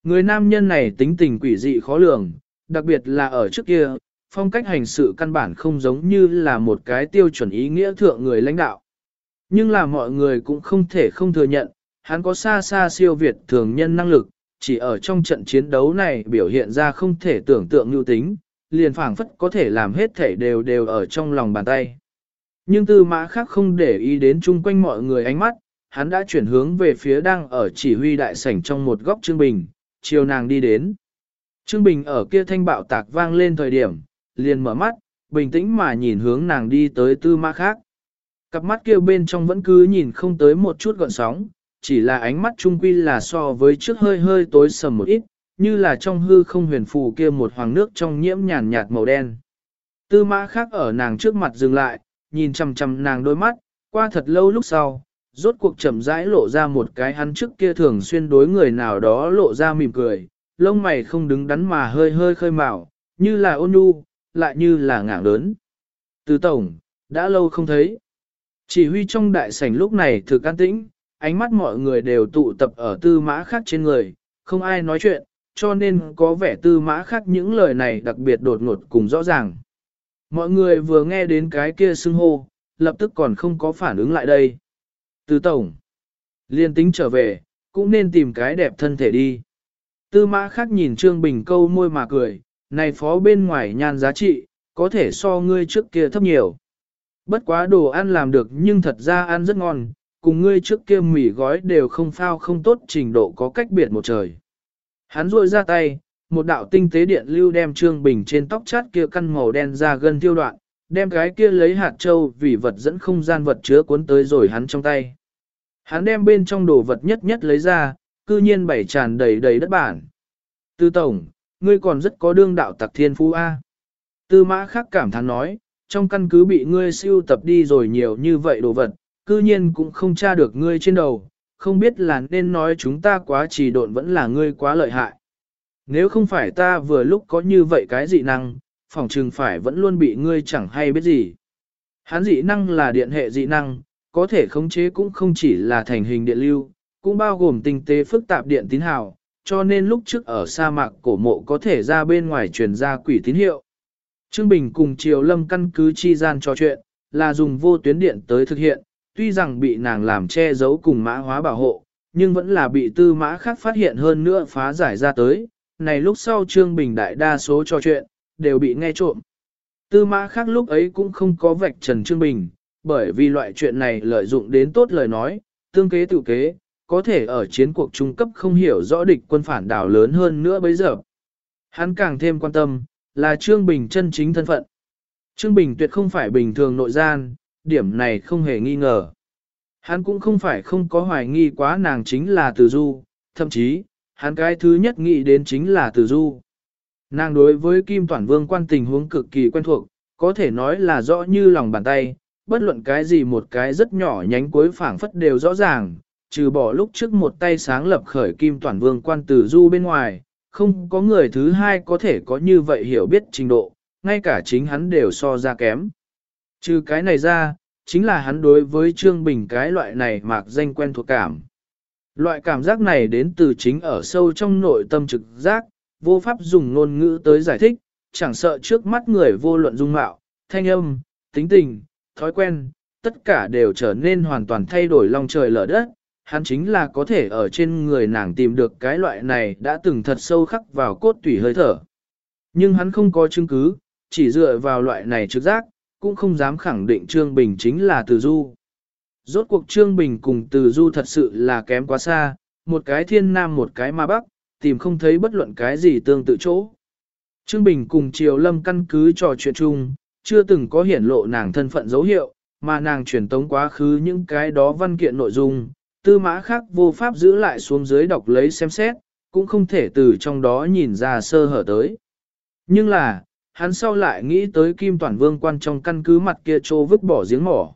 Người nam nhân này tính tình quỷ dị khó lường, đặc biệt là ở trước kia, phong cách hành sự căn bản không giống như là một cái tiêu chuẩn ý nghĩa thượng người lãnh đạo. Nhưng là mọi người cũng không thể không thừa nhận, hắn có xa xa siêu việt thường nhân năng lực, chỉ ở trong trận chiến đấu này biểu hiện ra không thể tưởng tượng lưu tính, liền phảng phất có thể làm hết thể đều đều ở trong lòng bàn tay. Nhưng tư mã khác không để ý đến chung quanh mọi người ánh mắt, hắn đã chuyển hướng về phía đang ở chỉ huy đại sảnh trong một góc Trương Bình, chiều nàng đi đến. Trương Bình ở kia thanh bạo tạc vang lên thời điểm, liền mở mắt, bình tĩnh mà nhìn hướng nàng đi tới tư mã khác. Cặp mắt kia bên trong vẫn cứ nhìn không tới một chút gọn sóng, chỉ là ánh mắt trung quy là so với trước hơi hơi tối sầm một ít, như là trong hư không huyền phù kia một hoàng nước trong nhiễm nhàn nhạt màu đen. Tư mã khác ở nàng trước mặt dừng lại, nhìn chằm chằm nàng đôi mắt, qua thật lâu lúc sau, rốt cuộc chậm rãi lộ ra một cái hắn trước kia thường xuyên đối người nào đó lộ ra mỉm cười, lông mày không đứng đắn mà hơi hơi khơi mào, như là ôn nhu, lại như là ngảng lớn. Từ tổng, đã lâu không thấy. Chỉ huy trong đại sảnh lúc này thực an tĩnh, ánh mắt mọi người đều tụ tập ở tư mã khác trên người, không ai nói chuyện, cho nên có vẻ tư mã khác những lời này đặc biệt đột ngột cùng rõ ràng. Mọi người vừa nghe đến cái kia xưng hô, lập tức còn không có phản ứng lại đây. Từ tổng, liên tính trở về, cũng nên tìm cái đẹp thân thể đi. Tư mã khác nhìn Trương Bình câu môi mà cười, này phó bên ngoài nhan giá trị, có thể so ngươi trước kia thấp nhiều. Bất quá đồ ăn làm được nhưng thật ra ăn rất ngon, cùng ngươi trước kia mì gói đều không phao không tốt trình độ có cách biệt một trời. Hắn rôi ra tay, một đạo tinh tế điện lưu đem Trương Bình trên tóc chát kia căn màu đen ra gần tiêu đoạn, đem cái kia lấy hạt châu vì vật dẫn không gian vật chứa cuốn tới rồi hắn trong tay. Hắn đem bên trong đồ vật nhất nhất lấy ra, cư nhiên bảy tràn đầy đầy đất bản. Tư tổng, ngươi còn rất có đương đạo tặc thiên phú A. Tư mã khắc cảm thán nói, trong căn cứ bị ngươi siêu tập đi rồi nhiều như vậy đồ vật, cư nhiên cũng không tra được ngươi trên đầu, không biết là nên nói chúng ta quá trì độn vẫn là ngươi quá lợi hại. Nếu không phải ta vừa lúc có như vậy cái dị năng, phòng trừng phải vẫn luôn bị ngươi chẳng hay biết gì. Hán dị năng là điện hệ dị năng, có thể khống chế cũng không chỉ là thành hình điện lưu, cũng bao gồm tinh tế phức tạp điện tín hào, cho nên lúc trước ở sa mạc cổ mộ có thể ra bên ngoài truyền ra quỷ tín hiệu. Trương Bình cùng Triều Lâm căn cứ chi gian trò chuyện, là dùng vô tuyến điện tới thực hiện, tuy rằng bị nàng làm che giấu cùng mã hóa bảo hộ, nhưng vẫn là bị tư mã khác phát hiện hơn nữa phá giải ra tới. Này lúc sau Trương Bình đại đa số trò chuyện, đều bị nghe trộm. Tư mã khác lúc ấy cũng không có vạch trần Trương Bình, bởi vì loại chuyện này lợi dụng đến tốt lời nói, tương kế tự kế, có thể ở chiến cuộc trung cấp không hiểu rõ địch quân phản đảo lớn hơn nữa bấy giờ. Hắn càng thêm quan tâm, là Trương Bình chân chính thân phận. Trương Bình tuyệt không phải bình thường nội gian, điểm này không hề nghi ngờ. Hắn cũng không phải không có hoài nghi quá nàng chính là Từ Du, thậm chí, hắn cái thứ nhất nghĩ đến chính là Từ Du. Nàng đối với Kim Toản Vương quan tình huống cực kỳ quen thuộc, có thể nói là rõ như lòng bàn tay, bất luận cái gì một cái rất nhỏ nhánh cuối phảng phất đều rõ ràng, trừ bỏ lúc trước một tay sáng lập khởi Kim toàn Vương quan tử Du bên ngoài, không có người thứ hai có thể có như vậy hiểu biết trình độ, ngay cả chính hắn đều so ra kém. Trừ cái này ra, chính là hắn đối với Trương Bình cái loại này mạc danh quen thuộc cảm. Loại cảm giác này đến từ chính ở sâu trong nội tâm trực giác, vô pháp dùng ngôn ngữ tới giải thích, chẳng sợ trước mắt người vô luận dung mạo, thanh âm, tính tình, thói quen, tất cả đều trở nên hoàn toàn thay đổi lòng trời lở đất, hắn chính là có thể ở trên người nàng tìm được cái loại này đã từng thật sâu khắc vào cốt tủy hơi thở. Nhưng hắn không có chứng cứ, chỉ dựa vào loại này trực giác, cũng không dám khẳng định Trương Bình chính là Từ Du. Rốt cuộc Trương Bình cùng Từ Du thật sự là kém quá xa, một cái thiên nam một cái ma bắc, tìm không thấy bất luận cái gì tương tự chỗ. Trương Bình cùng Triều Lâm căn cứ trò chuyện chung, chưa từng có hiển lộ nàng thân phận dấu hiệu, mà nàng truyền tống quá khứ những cái đó văn kiện nội dung, tư mã khác vô pháp giữ lại xuống dưới đọc lấy xem xét, cũng không thể từ trong đó nhìn ra sơ hở tới. Nhưng là, hắn sau lại nghĩ tới Kim Toàn Vương quan trong căn cứ mặt kia trô vứt bỏ giếng mỏ.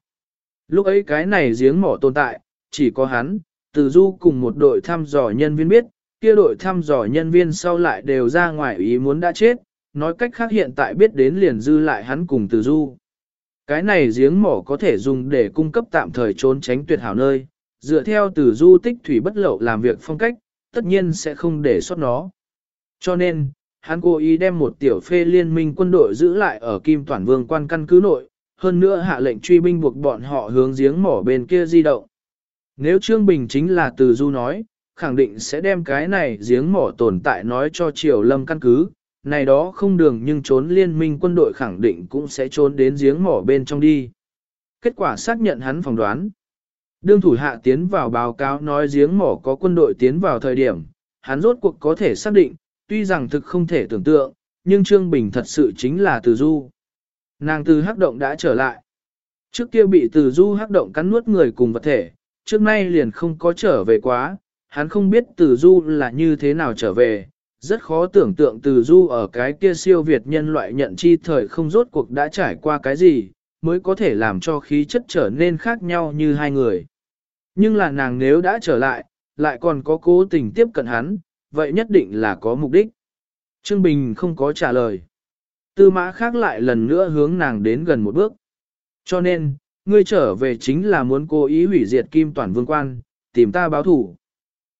Lúc ấy cái này giếng mỏ tồn tại, chỉ có hắn, từ du cùng một đội thăm dò nhân viên biết, kia đội thăm dò nhân viên sau lại đều ra ngoài ý muốn đã chết, nói cách khác hiện tại biết đến liền dư lại hắn cùng từ du. Cái này giếng mỏ có thể dùng để cung cấp tạm thời trốn tránh tuyệt hảo nơi, dựa theo từ du tích thủy bất lậu làm việc phong cách, tất nhiên sẽ không để sót nó. Cho nên, hắn cố ý đem một tiểu phê liên minh quân đội giữ lại ở Kim Toản Vương quan căn cứ nội, hơn nữa hạ lệnh truy binh buộc bọn họ hướng giếng mỏ bên kia di động. Nếu Trương Bình chính là từ du nói, khẳng định sẽ đem cái này giếng mỏ tồn tại nói cho Triều Lâm căn cứ, này đó không đường nhưng trốn liên minh quân đội khẳng định cũng sẽ trốn đến giếng mỏ bên trong đi. Kết quả xác nhận hắn phỏng đoán. Đương thủ hạ tiến vào báo cáo nói giếng mỏ có quân đội tiến vào thời điểm, hắn rốt cuộc có thể xác định, tuy rằng thực không thể tưởng tượng, nhưng Trương Bình thật sự chính là Từ Du. Nàng từ hắc động đã trở lại. Trước kia bị Từ Du hắc động cắn nuốt người cùng vật thể, trước nay liền không có trở về quá, hắn không biết Từ Du là như thế nào trở về, rất khó tưởng tượng Từ Du ở cái kia siêu việt nhân loại nhận chi thời không rốt cuộc đã trải qua cái gì, mới có thể làm cho khí chất trở nên khác nhau như hai người. Nhưng là nàng nếu đã trở lại, lại còn có cố tình tiếp cận hắn, vậy nhất định là có mục đích. Trương Bình không có trả lời. Tư mã khác lại lần nữa hướng nàng đến gần một bước. Cho nên, ngươi trở về chính là muốn cố ý hủy diệt kim toàn vương quan, tìm ta báo thủ.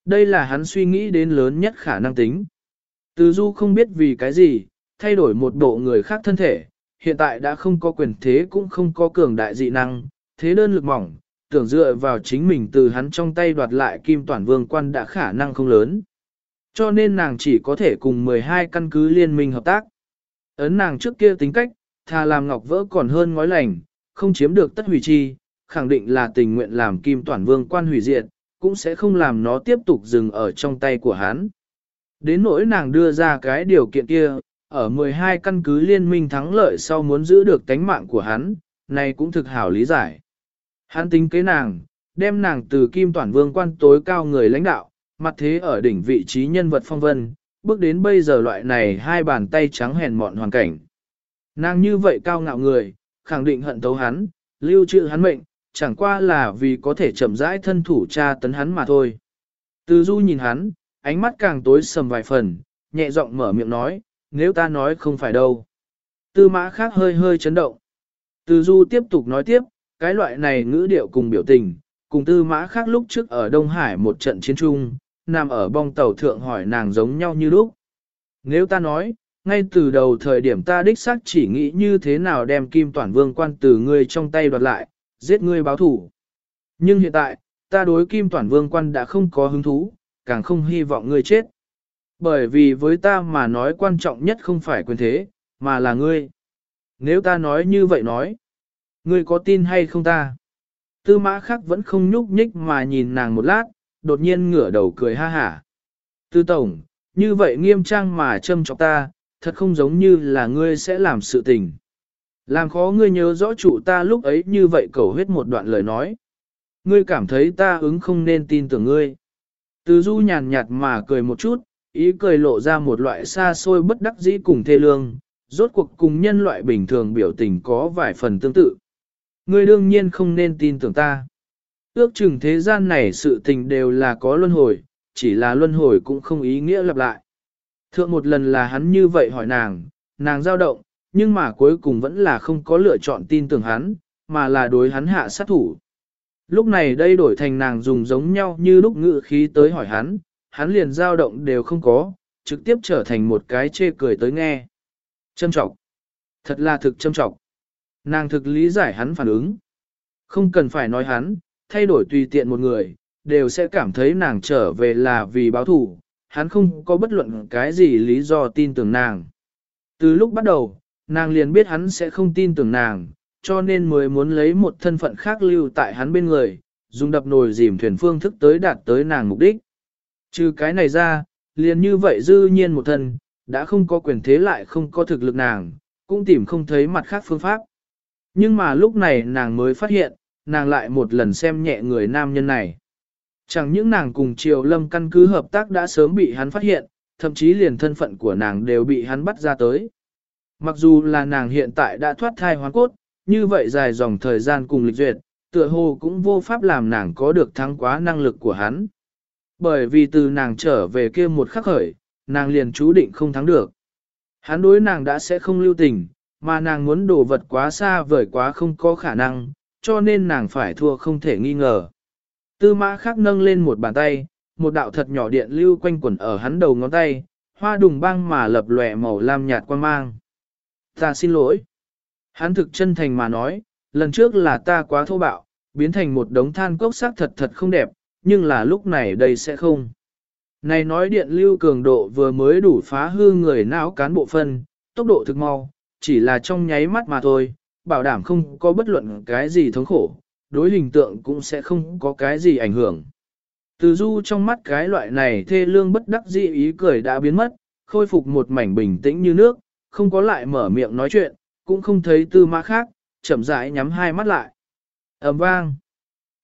Đây là hắn suy nghĩ đến lớn nhất khả năng tính. Từ du không biết vì cái gì, thay đổi một bộ người khác thân thể, hiện tại đã không có quyền thế cũng không có cường đại dị năng, thế đơn lực mỏng, tưởng dựa vào chính mình từ hắn trong tay đoạt lại kim toàn vương quan đã khả năng không lớn. Cho nên nàng chỉ có thể cùng 12 căn cứ liên minh hợp tác. Ấn nàng trước kia tính cách, thà làm ngọc vỡ còn hơn ngói lành, không chiếm được tất hủy chi, khẳng định là tình nguyện làm kim toàn vương quan hủy diệt, cũng sẽ không làm nó tiếp tục dừng ở trong tay của hắn. Đến nỗi nàng đưa ra cái điều kiện kia, ở 12 căn cứ liên minh thắng lợi sau muốn giữ được tánh mạng của hắn, này cũng thực hảo lý giải. Hắn tính kế nàng, đem nàng từ kim toàn vương quan tối cao người lãnh đạo, mặt thế ở đỉnh vị trí nhân vật phong vân, bước đến bây giờ loại này hai bàn tay trắng hèn mọn hoàn cảnh. Nàng như vậy cao ngạo người, khẳng định hận tấu hắn, lưu trữ hắn mệnh, chẳng qua là vì có thể chậm rãi thân thủ tra tấn hắn mà thôi. Từ du nhìn hắn, ánh mắt càng tối sầm vài phần, nhẹ giọng mở miệng nói, nếu ta nói không phải đâu. Tư mã khác hơi hơi chấn động. Từ du tiếp tục nói tiếp, cái loại này ngữ điệu cùng biểu tình, cùng tư mã khác lúc trước ở Đông Hải một trận chiến trung, nằm ở bong tàu thượng hỏi nàng giống nhau như lúc. Nếu ta nói, ngay từ đầu thời điểm ta đích xác chỉ nghĩ như thế nào đem kim toàn vương quan từ ngươi trong tay đoạt lại, giết ngươi báo thủ. Nhưng hiện tại, ta đối kim toàn vương quan đã không có hứng thú, càng không hy vọng ngươi chết. Bởi vì với ta mà nói quan trọng nhất không phải quyền thế, mà là ngươi. Nếu ta nói như vậy nói, ngươi có tin hay không ta? Tư mã khác vẫn không nhúc nhích mà nhìn nàng một lát, đột nhiên ngửa đầu cười ha hả. Tư tổng, như vậy nghiêm trang mà châm chọc ta, thật không giống như là ngươi sẽ làm sự tình. Làm khó ngươi nhớ rõ chủ ta lúc ấy như vậy cầu huyết một đoạn lời nói. Ngươi cảm thấy ta ứng không nên tin tưởng ngươi. Từ du nhàn nhạt mà cười một chút, ý cười lộ ra một loại xa xôi bất đắc dĩ cùng thê lương, rốt cuộc cùng nhân loại bình thường biểu tình có vài phần tương tự. Ngươi đương nhiên không nên tin tưởng ta. Ước chừng thế gian này sự tình đều là có luân hồi, chỉ là luân hồi cũng không ý nghĩa lặp lại. Thượng một lần là hắn như vậy hỏi nàng, nàng dao động, nhưng mà cuối cùng vẫn là không có lựa chọn tin tưởng hắn, mà là đối hắn hạ sát thủ. Lúc này đây đổi thành nàng dùng giống nhau như lúc ngự khí tới hỏi hắn, hắn liền dao động đều không có, trực tiếp trở thành một cái chê cười tới nghe. Châm trọng. Thật là thực châm trọng. Nàng thực lý giải hắn phản ứng. Không cần phải nói hắn, thay đổi tùy tiện một người, đều sẽ cảm thấy nàng trở về là vì báo thủ, hắn không có bất luận cái gì lý do tin tưởng nàng. Từ lúc bắt đầu, nàng liền biết hắn sẽ không tin tưởng nàng, cho nên mới muốn lấy một thân phận khác lưu tại hắn bên người, dùng đập nồi dìm thuyền phương thức tới đạt tới nàng mục đích. Trừ cái này ra, liền như vậy dư nhiên một thân, đã không có quyền thế lại không có thực lực nàng, cũng tìm không thấy mặt khác phương pháp. Nhưng mà lúc này nàng mới phát hiện, nàng lại một lần xem nhẹ người nam nhân này. Chẳng những nàng cùng Triều Lâm căn cứ hợp tác đã sớm bị hắn phát hiện, thậm chí liền thân phận của nàng đều bị hắn bắt ra tới. Mặc dù là nàng hiện tại đã thoát thai hoàn cốt, như vậy dài dòng thời gian cùng lịch duyệt, tựa hồ cũng vô pháp làm nàng có được thắng quá năng lực của hắn. Bởi vì từ nàng trở về kia một khắc khởi, nàng liền chú định không thắng được. Hắn đối nàng đã sẽ không lưu tình, mà nàng muốn đồ vật quá xa vời quá không có khả năng, cho nên nàng phải thua không thể nghi ngờ. Tư mã khắc nâng lên một bàn tay, một đạo thật nhỏ điện lưu quanh quẩn ở hắn đầu ngón tay, hoa đùng băng mà lập lòe màu lam nhạt quan mang. Ta xin lỗi. Hắn thực chân thành mà nói, lần trước là ta quá thô bạo, biến thành một đống than cốc xác thật thật không đẹp, nhưng là lúc này đây sẽ không. Này nói điện lưu cường độ vừa mới đủ phá hư người não cán bộ phân, tốc độ thực mau, chỉ là trong nháy mắt mà thôi, bảo đảm không có bất luận cái gì thống khổ, đối hình tượng cũng sẽ không có cái gì ảnh hưởng. Từ du trong mắt cái loại này thê lương bất đắc dĩ ý cười đã biến mất, khôi phục một mảnh bình tĩnh như nước, không có lại mở miệng nói chuyện, cũng không thấy tư mã khác, chậm rãi nhắm hai mắt lại. ầm vang.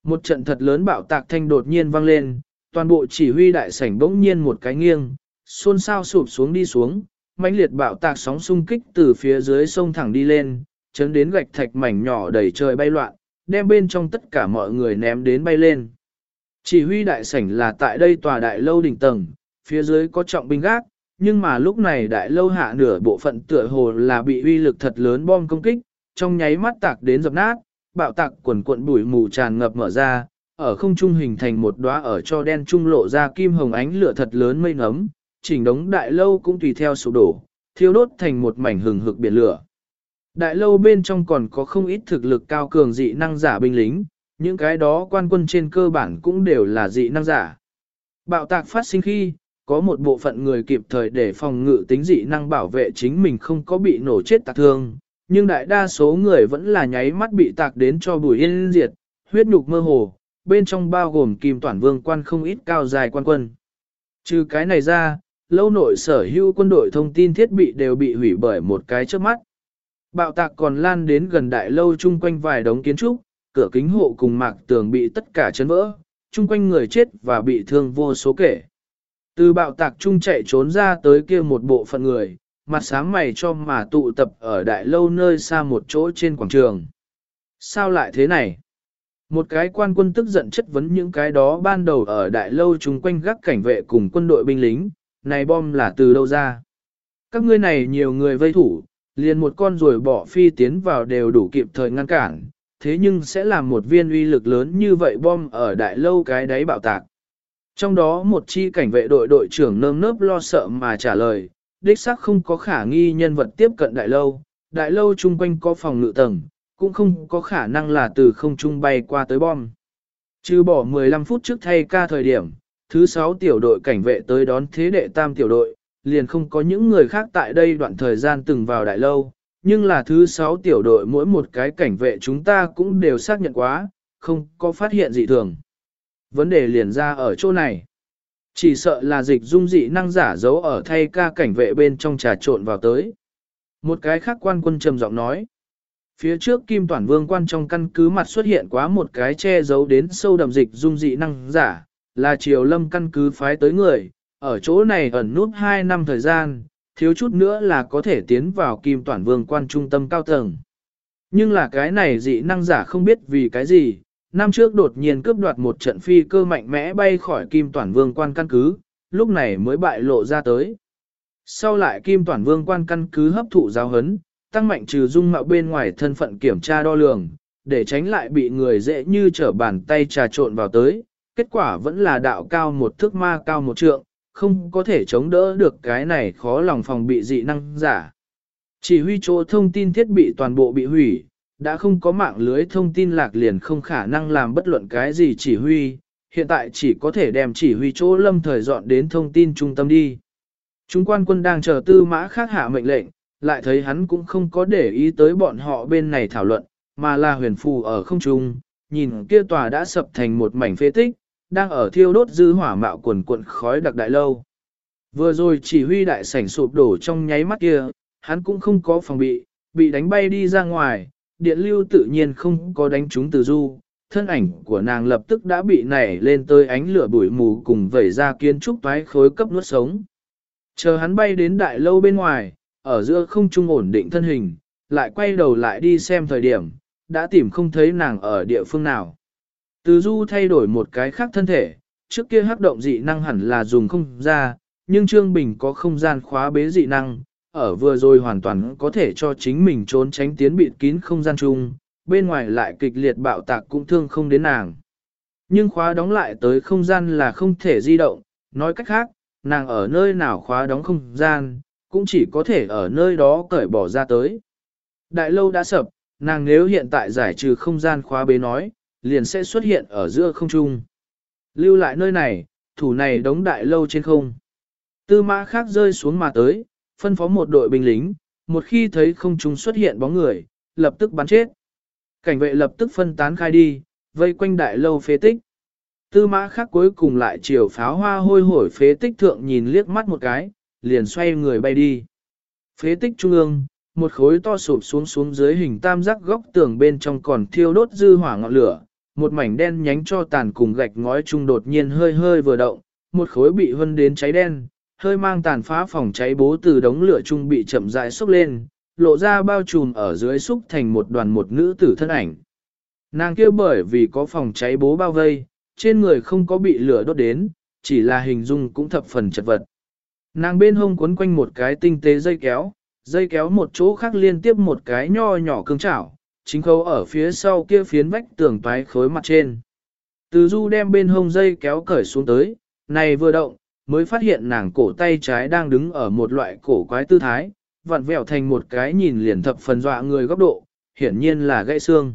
Một trận thật lớn bạo tạc thanh đột nhiên vang lên, toàn bộ chỉ huy đại sảnh bỗng nhiên một cái nghiêng, xôn xao sụp xuống đi xuống, mãnh liệt bạo tạc sóng xung kích từ phía dưới sông thẳng đi lên, chấn đến gạch thạch mảnh nhỏ đầy trời bay loạn, đem bên trong tất cả mọi người ném đến bay lên. Chỉ huy đại sảnh là tại đây tòa đại lâu đỉnh tầng, phía dưới có trọng binh gác, nhưng mà lúc này đại lâu hạ nửa bộ phận tựa hồ là bị uy lực thật lớn bom công kích, trong nháy mắt tạc đến dập nát, bạo tạc quần cuộn bụi mù tràn ngập mở ra, ở không trung hình thành một đóa ở cho đen trung lộ ra kim hồng ánh lửa thật lớn mây ngấm, chỉnh đống đại lâu cũng tùy theo sụp đổ, thiêu đốt thành một mảnh hừng hực biển lửa. Đại lâu bên trong còn có không ít thực lực cao cường dị năng giả binh lính, những cái đó quan quân trên cơ bản cũng đều là dị năng giả. Bạo tạc phát sinh khi, có một bộ phận người kịp thời để phòng ngự tính dị năng bảo vệ chính mình không có bị nổ chết tạc thương, nhưng đại đa số người vẫn là nháy mắt bị tạc đến cho bùi yên diệt, huyết nhục mơ hồ, bên trong bao gồm kim toàn vương quan không ít cao dài quan quân. Trừ cái này ra, lâu nội sở hữu quân đội thông tin thiết bị đều bị hủy bởi một cái trước mắt. Bạo tạc còn lan đến gần đại lâu chung quanh vài đống kiến trúc, cửa kính hộ cùng mạc tường bị tất cả chấn vỡ, chung quanh người chết và bị thương vô số kể. Từ bạo tạc chung chạy trốn ra tới kia một bộ phận người, mặt sáng mày cho mà tụ tập ở đại lâu nơi xa một chỗ trên quảng trường. Sao lại thế này? Một cái quan quân tức giận chất vấn những cái đó ban đầu ở đại lâu chung quanh gác cảnh vệ cùng quân đội binh lính, này bom là từ đâu ra. Các ngươi này nhiều người vây thủ, liền một con rồi bỏ phi tiến vào đều đủ kịp thời ngăn cản, thế nhưng sẽ làm một viên uy lực lớn như vậy bom ở đại lâu cái đáy bạo tạc. Trong đó một chi cảnh vệ đội đội trưởng nơm nớp lo sợ mà trả lời, đích xác không có khả nghi nhân vật tiếp cận đại lâu, đại lâu chung quanh có phòng ngự tầng, cũng không có khả năng là từ không trung bay qua tới bom. Trừ bỏ 15 phút trước thay ca thời điểm, thứ sáu tiểu đội cảnh vệ tới đón thế đệ tam tiểu đội, liền không có những người khác tại đây đoạn thời gian từng vào đại lâu, nhưng là thứ sáu tiểu đội mỗi một cái cảnh vệ chúng ta cũng đều xác nhận quá, không có phát hiện gì thường. Vấn đề liền ra ở chỗ này. Chỉ sợ là dịch dung dị năng giả giấu ở thay ca cảnh vệ bên trong trà trộn vào tới. Một cái khác quan quân trầm giọng nói. Phía trước Kim Toản Vương quan trong căn cứ mặt xuất hiện quá một cái che giấu đến sâu đậm dịch dung dị năng giả, là triều lâm căn cứ phái tới người, ở chỗ này ẩn nút 2 năm thời gian, thiếu chút nữa là có thể tiến vào Kim toàn Vương quan trung tâm cao tầng. Nhưng là cái này dị năng giả không biết vì cái gì, năm trước đột nhiên cướp đoạt một trận phi cơ mạnh mẽ bay khỏi Kim toàn Vương quan căn cứ, lúc này mới bại lộ ra tới. Sau lại Kim toàn Vương quan căn cứ hấp thụ giáo hấn, tăng mạnh trừ dung mạo bên ngoài thân phận kiểm tra đo lường, để tránh lại bị người dễ như trở bàn tay trà trộn vào tới, kết quả vẫn là đạo cao một thước ma cao một trượng, không có thể chống đỡ được cái này khó lòng phòng bị dị năng giả. Chỉ huy chỗ thông tin thiết bị toàn bộ bị hủy, đã không có mạng lưới thông tin lạc liền không khả năng làm bất luận cái gì chỉ huy, hiện tại chỉ có thể đem chỉ huy chỗ lâm thời dọn đến thông tin trung tâm đi. Chúng quan quân đang chờ tư mã khác hạ mệnh lệnh, lại thấy hắn cũng không có để ý tới bọn họ bên này thảo luận, mà là huyền phù ở không trung, nhìn kia tòa đã sập thành một mảnh phế tích, đang ở thiêu đốt dư hỏa mạo quần cuộn khói đặc đại lâu. Vừa rồi chỉ huy đại sảnh sụp đổ trong nháy mắt kia, hắn cũng không có phòng bị, bị đánh bay đi ra ngoài, điện lưu tự nhiên không có đánh trúng từ du, thân ảnh của nàng lập tức đã bị nảy lên tới ánh lửa bụi mù cùng vẩy ra kiến trúc toái khối cấp nuốt sống. Chờ hắn bay đến đại lâu bên ngoài, ở giữa không trung ổn định thân hình, lại quay đầu lại đi xem thời điểm, đã tìm không thấy nàng ở địa phương nào. Từ du thay đổi một cái khác thân thể, trước kia hắc động dị năng hẳn là dùng không ra, nhưng Trương Bình có không gian khóa bế dị năng, ở vừa rồi hoàn toàn có thể cho chính mình trốn tránh tiến bịt kín không gian chung, bên ngoài lại kịch liệt bạo tạc cũng thương không đến nàng. Nhưng khóa đóng lại tới không gian là không thể di động, nói cách khác, nàng ở nơi nào khóa đóng không gian, cũng chỉ có thể ở nơi đó cởi bỏ ra tới. Đại lâu đã sập, nàng nếu hiện tại giải trừ không gian khóa bế nói, liền sẽ xuất hiện ở giữa không trung. Lưu lại nơi này, thủ này đóng đại lâu trên không. Tư mã khác rơi xuống mà tới, phân phó một đội binh lính, một khi thấy không trung xuất hiện bóng người, lập tức bắn chết. Cảnh vệ lập tức phân tán khai đi, vây quanh đại lâu phế tích. Tư mã khác cuối cùng lại chiều pháo hoa hôi hổi phế tích thượng nhìn liếc mắt một cái, liền xoay người bay đi. Phế tích trung ương, một khối to sụp xuống xuống dưới hình tam giác góc tường bên trong còn thiêu đốt dư hỏa ngọn lửa, một mảnh đen nhánh cho tàn cùng gạch ngói trung đột nhiên hơi hơi vừa động, một khối bị hân đến cháy đen, hơi mang tàn phá phòng cháy bố từ đống lửa trung bị chậm rãi xúc lên, lộ ra bao trùm ở dưới xúc thành một đoàn một nữ tử thân ảnh. Nàng kia bởi vì có phòng cháy bố bao vây, trên người không có bị lửa đốt đến, chỉ là hình dung cũng thập phần chật vật. Nàng bên hông quấn quanh một cái tinh tế dây kéo, dây kéo một chỗ khác liên tiếp một cái nho nhỏ cương chảo, chính khấu ở phía sau kia phiến vách tường toái khối mặt trên. Từ du đem bên hông dây kéo cởi xuống tới, này vừa động, mới phát hiện nàng cổ tay trái đang đứng ở một loại cổ quái tư thái, vặn vẹo thành một cái nhìn liền thập phần dọa người góc độ, hiển nhiên là gãy xương.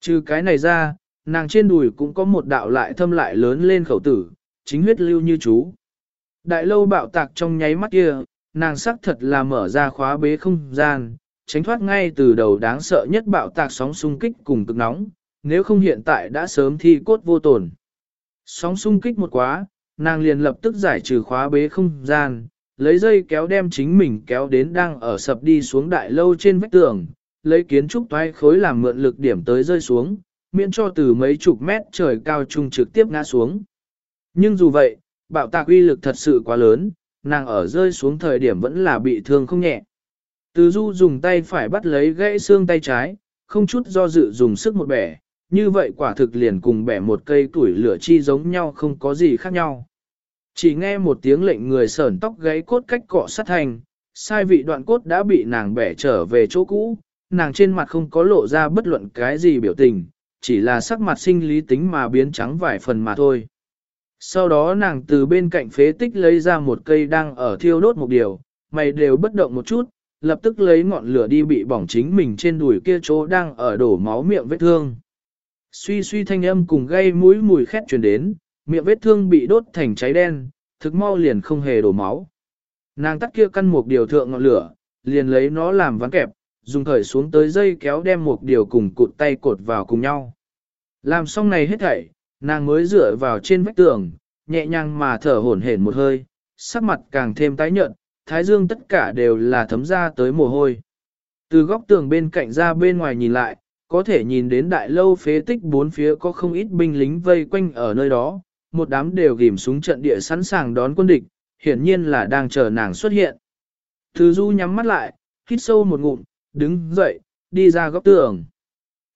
Trừ cái này ra, nàng trên đùi cũng có một đạo lại thâm lại lớn lên khẩu tử, chính huyết lưu như chú. Đại lâu bạo tạc trong nháy mắt kia, nàng sắc thật là mở ra khóa bế không gian, tránh thoát ngay từ đầu đáng sợ nhất bạo tạc sóng xung kích cùng cực nóng, nếu không hiện tại đã sớm thi cốt vô tổn. Sóng xung kích một quá, nàng liền lập tức giải trừ khóa bế không gian, lấy dây kéo đem chính mình kéo đến đang ở sập đi xuống đại lâu trên vách tường, lấy kiến trúc toái khối làm mượn lực điểm tới rơi xuống, miễn cho từ mấy chục mét trời cao trung trực tiếp ngã xuống. Nhưng dù vậy, bạo tạc uy lực thật sự quá lớn, nàng ở rơi xuống thời điểm vẫn là bị thương không nhẹ. Từ du dùng tay phải bắt lấy gãy xương tay trái, không chút do dự dùng sức một bẻ, như vậy quả thực liền cùng bẻ một cây tuổi lửa chi giống nhau không có gì khác nhau. Chỉ nghe một tiếng lệnh người sởn tóc gáy cốt cách cọ sát thành, sai vị đoạn cốt đã bị nàng bẻ trở về chỗ cũ, nàng trên mặt không có lộ ra bất luận cái gì biểu tình, chỉ là sắc mặt sinh lý tính mà biến trắng vài phần mà thôi. Sau đó nàng từ bên cạnh phế tích lấy ra một cây đang ở thiêu đốt một điều, mày đều bất động một chút, lập tức lấy ngọn lửa đi bị bỏng chính mình trên đùi kia chỗ đang ở đổ máu miệng vết thương. Suy suy thanh âm cùng gây mũi mùi khét truyền đến, miệng vết thương bị đốt thành cháy đen, thực mau liền không hề đổ máu. Nàng tắt kia căn một điều thượng ngọn lửa, liền lấy nó làm ván kẹp, dùng khởi xuống tới dây kéo đem một điều cùng cụt tay cột vào cùng nhau. Làm xong này hết thảy, nàng mới dựa vào trên vách tường, nhẹ nhàng mà thở hổn hển một hơi, sắc mặt càng thêm tái nhợt, thái dương tất cả đều là thấm ra tới mồ hôi. Từ góc tường bên cạnh ra bên ngoài nhìn lại, có thể nhìn đến đại lâu phế tích bốn phía có không ít binh lính vây quanh ở nơi đó, một đám đều ghim súng trận địa sẵn sàng đón quân địch, hiển nhiên là đang chờ nàng xuất hiện. Từ du nhắm mắt lại, hít sâu một ngụm, đứng dậy, đi ra góc tường.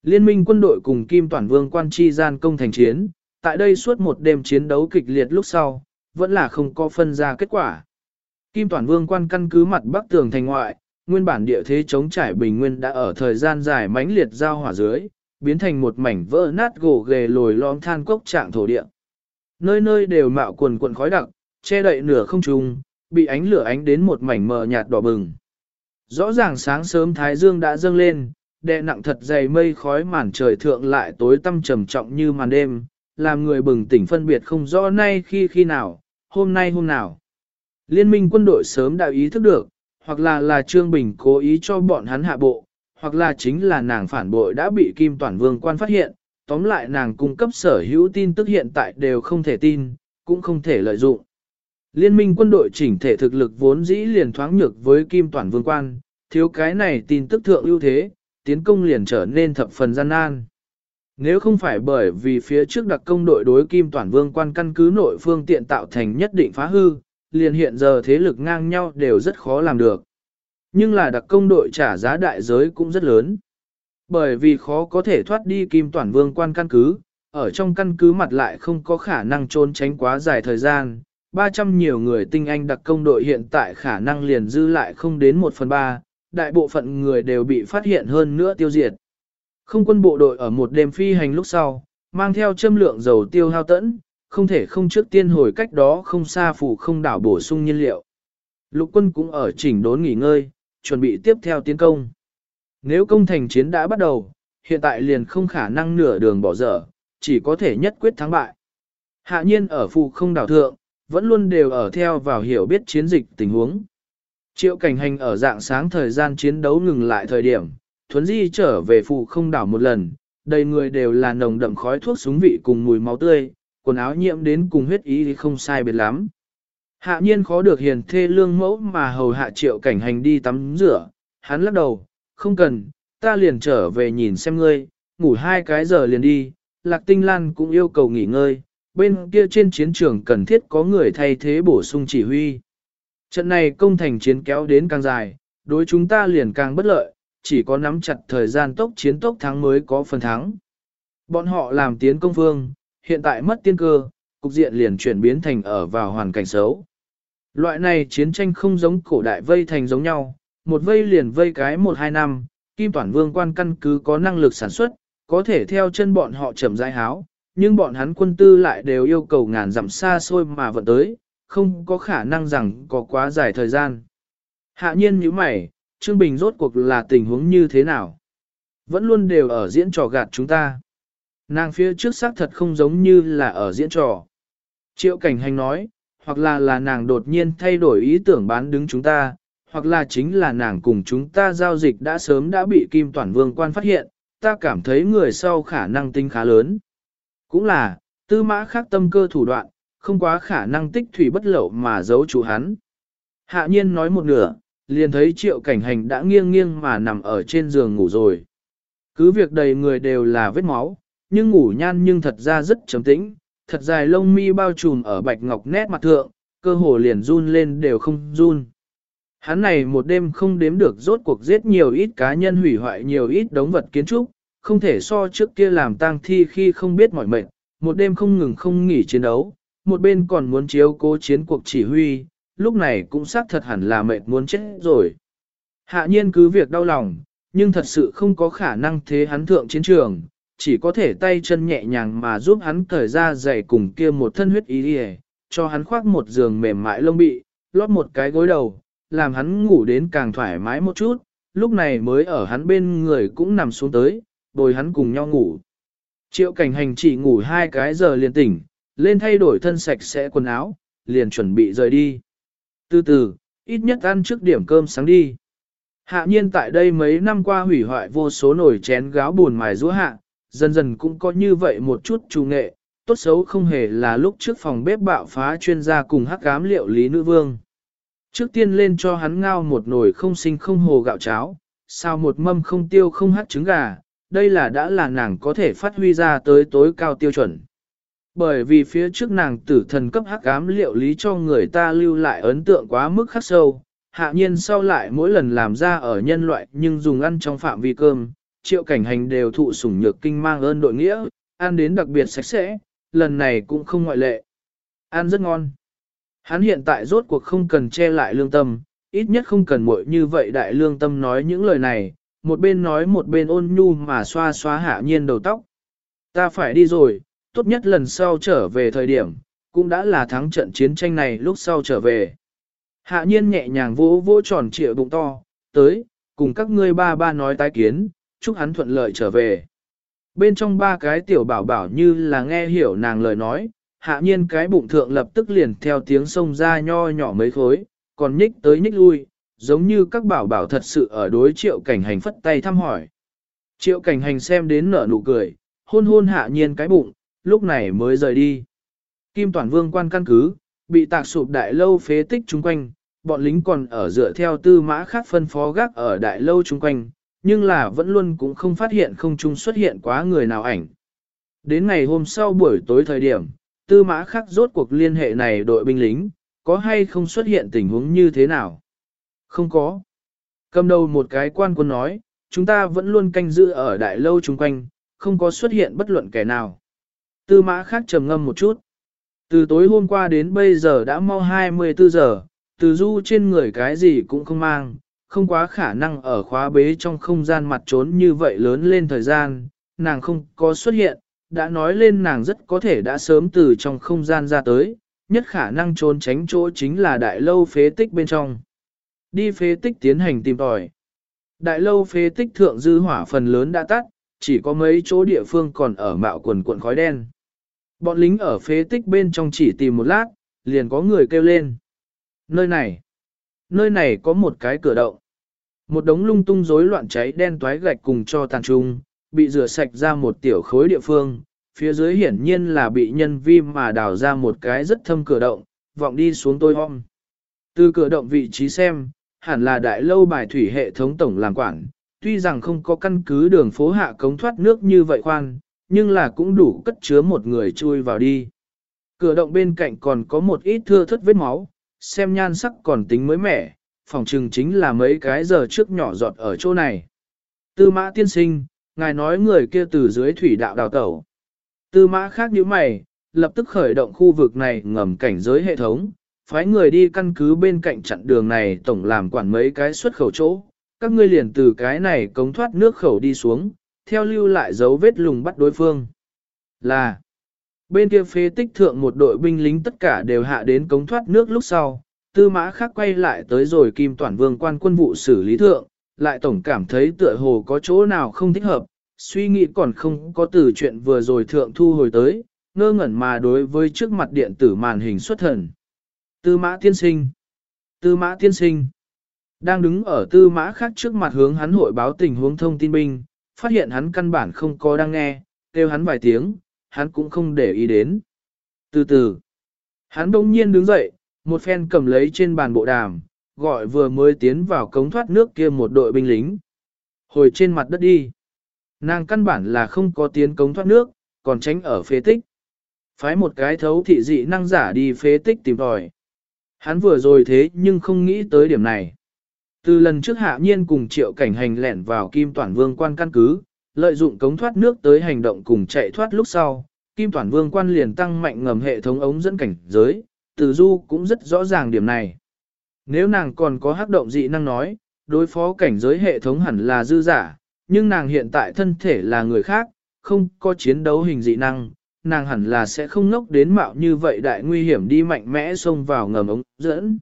Liên minh quân đội cùng Kim Toàn Vương quan chi gian công thành chiến, tại đây suốt một đêm chiến đấu kịch liệt lúc sau, vẫn là không có phân ra kết quả. Kim Toàn Vương quan căn cứ mặt bắc tường thành ngoại, nguyên bản địa thế chống trải bình nguyên đã ở thời gian dài mãnh liệt giao hỏa dưới, biến thành một mảnh vỡ nát gỗ ghề lồi lõm than cốc trạng thổ địa. Nơi nơi đều mạo quần quần khói đặc, che đậy nửa không trung, bị ánh lửa ánh đến một mảnh mờ nhạt đỏ bừng. Rõ ràng sáng sớm Thái Dương đã dâng lên, đè nặng thật dày mây khói màn trời thượng lại tối tăm trầm trọng như màn đêm, làm người bừng tỉnh phân biệt không rõ nay khi khi nào, hôm nay hôm nào. Liên minh quân đội sớm đã ý thức được, hoặc là là Trương Bình cố ý cho bọn hắn hạ bộ, hoặc là chính là nàng phản bội đã bị Kim Toàn Vương quan phát hiện, tóm lại nàng cung cấp sở hữu tin tức hiện tại đều không thể tin, cũng không thể lợi dụng. Liên minh quân đội chỉnh thể thực lực vốn dĩ liền thoáng nhược với Kim Toàn Vương quan, thiếu cái này tin tức thượng ưu thế, tiến công liền trở nên thập phần gian nan. Nếu không phải bởi vì phía trước đặc công đội đối Kim Toàn Vương quan căn cứ nội phương tiện tạo thành nhất định phá hư, liền hiện giờ thế lực ngang nhau đều rất khó làm được. Nhưng là đặc công đội trả giá đại giới cũng rất lớn. Bởi vì khó có thể thoát đi Kim Toàn Vương quan căn cứ, ở trong căn cứ mặt lại không có khả năng trốn tránh quá dài thời gian. 300 nhiều người tinh anh đặc công đội hiện tại khả năng liền dư lại không đến 1 phần 3, đại bộ phận người đều bị phát hiện hơn nữa tiêu diệt. Không quân bộ đội ở một đêm phi hành lúc sau, mang theo châm lượng dầu tiêu hao tẫn, không thể không trước tiên hồi cách đó không xa phủ không đảo bổ sung nhiên liệu. Lục quân cũng ở chỉnh đốn nghỉ ngơi, chuẩn bị tiếp theo tiến công. Nếu công thành chiến đã bắt đầu, hiện tại liền không khả năng nửa đường bỏ dở, chỉ có thể nhất quyết thắng bại. Hạ nhiên ở phụ không đảo thượng, vẫn luôn đều ở theo vào hiểu biết chiến dịch tình huống. Triệu cảnh hành ở dạng sáng thời gian chiến đấu ngừng lại thời điểm, thuấn di trở về phụ không đảo một lần, đầy người đều là nồng đậm khói thuốc súng vị cùng mùi máu tươi, quần áo nhiễm đến cùng huyết ý thì không sai biệt lắm. Hạ nhiên khó được hiền thê lương mẫu mà hầu hạ triệu cảnh hành đi tắm rửa, hắn lắc đầu, không cần, ta liền trở về nhìn xem ngươi, ngủ hai cái giờ liền đi, lạc tinh lan cũng yêu cầu nghỉ ngơi, bên kia trên chiến trường cần thiết có người thay thế bổ sung chỉ huy. Trận này công thành chiến kéo đến càng dài, đối chúng ta liền càng bất lợi, chỉ có nắm chặt thời gian tốc chiến tốc thắng mới có phần thắng. Bọn họ làm tiến công phương, hiện tại mất tiên cơ, cục diện liền chuyển biến thành ở vào hoàn cảnh xấu. Loại này chiến tranh không giống cổ đại vây thành giống nhau, một vây liền vây cái một hai năm, Kim Toản Vương quan căn cứ có năng lực sản xuất, có thể theo chân bọn họ chậm rãi háo, nhưng bọn hắn quân tư lại đều yêu cầu ngàn dặm xa xôi mà vận tới, không có khả năng rằng có quá dài thời gian. Hạ nhiên như mày, Trương Bình rốt cuộc là tình huống như thế nào? Vẫn luôn đều ở diễn trò gạt chúng ta. Nàng phía trước xác thật không giống như là ở diễn trò. Triệu cảnh hành nói, hoặc là là nàng đột nhiên thay đổi ý tưởng bán đứng chúng ta, hoặc là chính là nàng cùng chúng ta giao dịch đã sớm đã bị Kim Toản Vương quan phát hiện, ta cảm thấy người sau khả năng tinh khá lớn. Cũng là, tư mã khác tâm cơ thủ đoạn, không quá khả năng tích thủy bất lậu mà giấu chủ hắn. Hạ nhiên nói một nửa, liền thấy triệu cảnh hành đã nghiêng nghiêng mà nằm ở trên giường ngủ rồi. Cứ việc đầy người đều là vết máu, nhưng ngủ nhan nhưng thật ra rất trầm tĩnh, thật dài lông mi bao trùm ở bạch ngọc nét mặt thượng, cơ hồ liền run lên đều không run. Hắn này một đêm không đếm được rốt cuộc giết nhiều ít cá nhân hủy hoại nhiều ít đống vật kiến trúc, không thể so trước kia làm tang thi khi không biết mỏi mệt, một đêm không ngừng không nghỉ chiến đấu, một bên còn muốn chiếu cố chiến cuộc chỉ huy, lúc này cũng xác thật hẳn là mệt muốn chết rồi. Hạ nhiên cứ việc đau lòng, nhưng thật sự không có khả năng thế hắn thượng chiến trường, chỉ có thể tay chân nhẹ nhàng mà giúp hắn cởi ra giày cùng kia một thân huyết ý đi cho hắn khoác một giường mềm mại lông bị, lót một cái gối đầu, làm hắn ngủ đến càng thoải mái một chút, lúc này mới ở hắn bên người cũng nằm xuống tới, bồi hắn cùng nhau ngủ. Triệu cảnh hành chỉ ngủ hai cái giờ liền tỉnh, lên thay đổi thân sạch sẽ quần áo, liền chuẩn bị rời đi. Từ từ, ít nhất ăn trước điểm cơm sáng đi. Hạ nhiên tại đây mấy năm qua hủy hoại vô số nồi chén gáo buồn mài rũa hạ, dần dần cũng có như vậy một chút trù nghệ, tốt xấu không hề là lúc trước phòng bếp bạo phá chuyên gia cùng hắc cám liệu lý nữ vương. Trước tiên lên cho hắn ngao một nồi không sinh không hồ gạo cháo, sao một mâm không tiêu không hát trứng gà, đây là đã là nàng có thể phát huy ra tới tối cao tiêu chuẩn. Bởi vì phía trước nàng tử thần cấp hắc ám liệu lý cho người ta lưu lại ấn tượng quá mức khắc sâu, hạ nhiên sau lại mỗi lần làm ra ở nhân loại nhưng dùng ăn trong phạm vi cơm, triệu cảnh hành đều thụ sủng nhược kinh mang ơn đội nghĩa, ăn đến đặc biệt sạch sẽ, lần này cũng không ngoại lệ. Ăn rất ngon. Hắn hiện tại rốt cuộc không cần che lại lương tâm, ít nhất không cần muội như vậy đại lương tâm nói những lời này, một bên nói một bên ôn nhu mà xoa xoa hạ nhiên đầu tóc. Ta phải đi rồi, tốt nhất lần sau trở về thời điểm, cũng đã là thắng trận chiến tranh này lúc sau trở về. Hạ nhiên nhẹ nhàng vỗ vỗ tròn trịa bụng to, tới, cùng các ngươi ba ba nói tái kiến, chúc hắn thuận lợi trở về. Bên trong ba cái tiểu bảo bảo như là nghe hiểu nàng lời nói, hạ nhiên cái bụng thượng lập tức liền theo tiếng sông ra nho nhỏ mấy khối, còn nhích tới nhích lui, giống như các bảo bảo thật sự ở đối triệu cảnh hành phất tay thăm hỏi. Triệu cảnh hành xem đến nở nụ cười, hôn hôn hạ nhiên cái bụng, lúc này mới rời đi. Kim Toàn Vương quan căn cứ, bị tạc sụp đại lâu phế tích chung quanh, bọn lính còn ở dựa theo tư mã khác phân phó gác ở đại lâu chung quanh, nhưng là vẫn luôn cũng không phát hiện không chung xuất hiện quá người nào ảnh. Đến ngày hôm sau buổi tối thời điểm, tư mã khắc rốt cuộc liên hệ này đội binh lính, có hay không xuất hiện tình huống như thế nào? Không có. Cầm đầu một cái quan quân nói, chúng ta vẫn luôn canh giữ ở đại lâu chung quanh, không có xuất hiện bất luận kẻ nào. Tư mã khác trầm ngâm một chút. Từ tối hôm qua đến bây giờ đã mau 24 giờ, từ du trên người cái gì cũng không mang, không quá khả năng ở khóa bế trong không gian mặt trốn như vậy lớn lên thời gian, nàng không có xuất hiện, đã nói lên nàng rất có thể đã sớm từ trong không gian ra tới, nhất khả năng trốn tránh chỗ chính là đại lâu phế tích bên trong. Đi phế tích tiến hành tìm tòi. Đại lâu phế tích thượng dư hỏa phần lớn đã tắt, chỉ có mấy chỗ địa phương còn ở mạo quần cuộn khói đen. Bọn lính ở phế tích bên trong chỉ tìm một lát, liền có người kêu lên. Nơi này, nơi này có một cái cửa động. Một đống lung tung rối loạn cháy đen toái gạch cùng cho tàn trung, bị rửa sạch ra một tiểu khối địa phương, phía dưới hiển nhiên là bị nhân vi mà đào ra một cái rất thâm cửa động, vọng đi xuống tôi hôm. Từ cửa động vị trí xem, hẳn là đại lâu bài thủy hệ thống tổng làm quản, tuy rằng không có căn cứ đường phố hạ cống thoát nước như vậy khoan, nhưng là cũng đủ cất chứa một người chui vào đi. Cửa động bên cạnh còn có một ít thưa thất vết máu, xem nhan sắc còn tính mới mẻ, phòng trừng chính là mấy cái giờ trước nhỏ giọt ở chỗ này. Tư mã tiên sinh, ngài nói người kia từ dưới thủy đạo đào tẩu. Tư mã khác như mày, lập tức khởi động khu vực này ngầm cảnh giới hệ thống, phái người đi căn cứ bên cạnh chặn đường này tổng làm quản mấy cái xuất khẩu chỗ. Các ngươi liền từ cái này cống thoát nước khẩu đi xuống, theo lưu lại dấu vết lùng bắt đối phương. Là, bên kia phế tích thượng một đội binh lính tất cả đều hạ đến cống thoát nước lúc sau, tư mã khác quay lại tới rồi kim toàn vương quan quân vụ xử lý thượng, lại tổng cảm thấy tựa hồ có chỗ nào không thích hợp, suy nghĩ còn không có từ chuyện vừa rồi thượng thu hồi tới, ngơ ngẩn mà đối với trước mặt điện tử màn hình xuất thần. Tư mã tiên sinh. Tư mã tiên sinh. Đang đứng ở tư mã khác trước mặt hướng hắn hội báo tình huống thông tin binh, phát hiện hắn căn bản không có đang nghe, kêu hắn vài tiếng, hắn cũng không để ý đến. Từ từ, hắn đông nhiên đứng dậy, một phen cầm lấy trên bàn bộ đàm, gọi vừa mới tiến vào cống thoát nước kia một đội binh lính. Hồi trên mặt đất đi. Nàng căn bản là không có tiến cống thoát nước, còn tránh ở phế tích. Phái một cái thấu thị dị năng giả đi phế tích tìm tòi. Hắn vừa rồi thế nhưng không nghĩ tới điểm này. Từ lần trước hạ nhiên cùng triệu cảnh hành lẻn vào kim toàn vương quan căn cứ, lợi dụng cống thoát nước tới hành động cùng chạy thoát lúc sau, Kim Toản Vương quan liền tăng mạnh ngầm hệ thống ống dẫn cảnh giới, từ Du cũng rất rõ ràng điểm này. Nếu nàng còn có hắc động dị năng nói, đối phó cảnh giới hệ thống hẳn là dư giả, nhưng nàng hiện tại thân thể là người khác, không có chiến đấu hình dị năng, nàng hẳn là sẽ không ngốc đến mạo như vậy đại nguy hiểm đi mạnh mẽ xông vào ngầm ống dẫn.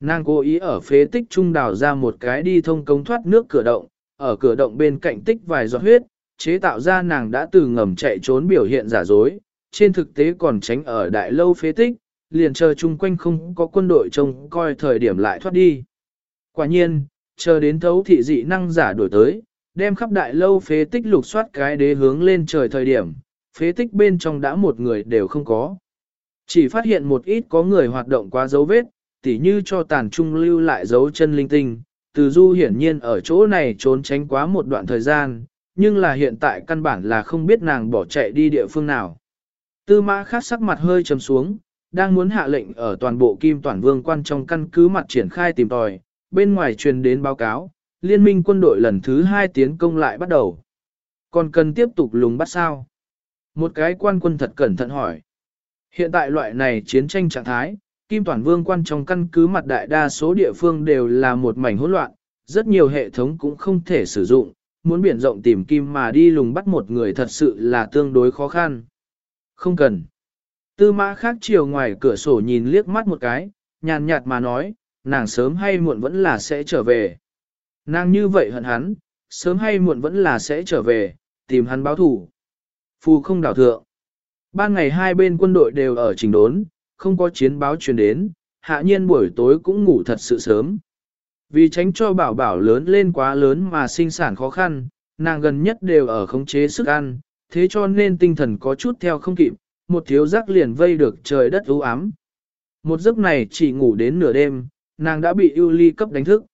Nàng cố ý ở phế tích trung đào ra một cái đi thông cống thoát nước cửa động, ở cửa động bên cạnh tích vài giọt huyết, chế tạo ra nàng đã từ ngầm chạy trốn biểu hiện giả dối, trên thực tế còn tránh ở đại lâu phế tích, liền chờ chung quanh không có quân đội trông coi thời điểm lại thoát đi. Quả nhiên, chờ đến thấu thị dị năng giả đổi tới, đem khắp đại lâu phế tích lục soát cái đế hướng lên trời thời điểm, phế tích bên trong đã một người đều không có. Chỉ phát hiện một ít có người hoạt động quá dấu vết, tỉ như cho tàn trung lưu lại dấu chân linh tinh. Từ du hiển nhiên ở chỗ này trốn tránh quá một đoạn thời gian, nhưng là hiện tại căn bản là không biết nàng bỏ chạy đi địa phương nào. Tư mã khát sắc mặt hơi trầm xuống, đang muốn hạ lệnh ở toàn bộ kim toàn vương quan trong căn cứ mặt triển khai tìm tòi, bên ngoài truyền đến báo cáo, liên minh quân đội lần thứ hai tiến công lại bắt đầu. Còn cần tiếp tục lùng bắt sao? Một cái quan quân thật cẩn thận hỏi. Hiện tại loại này chiến tranh trạng thái, Kim Toàn Vương quan trong căn cứ mặt đại đa số địa phương đều là một mảnh hỗn loạn, rất nhiều hệ thống cũng không thể sử dụng, muốn biển rộng tìm kim mà đi lùng bắt một người thật sự là tương đối khó khăn. Không cần. Tư mã khác chiều ngoài cửa sổ nhìn liếc mắt một cái, nhàn nhạt mà nói, nàng sớm hay muộn vẫn là sẽ trở về. Nàng như vậy hận hắn, sớm hay muộn vẫn là sẽ trở về, tìm hắn báo thủ. Phù không đảo thượng. Ban ngày hai bên quân đội đều ở trình đốn, không có chiến báo truyền đến, hạ nhiên buổi tối cũng ngủ thật sự sớm. Vì tránh cho bảo bảo lớn lên quá lớn mà sinh sản khó khăn, nàng gần nhất đều ở khống chế sức ăn, thế cho nên tinh thần có chút theo không kịp, một thiếu giác liền vây được trời đất u ám. Một giấc này chỉ ngủ đến nửa đêm, nàng đã bị ưu ly cấp đánh thức.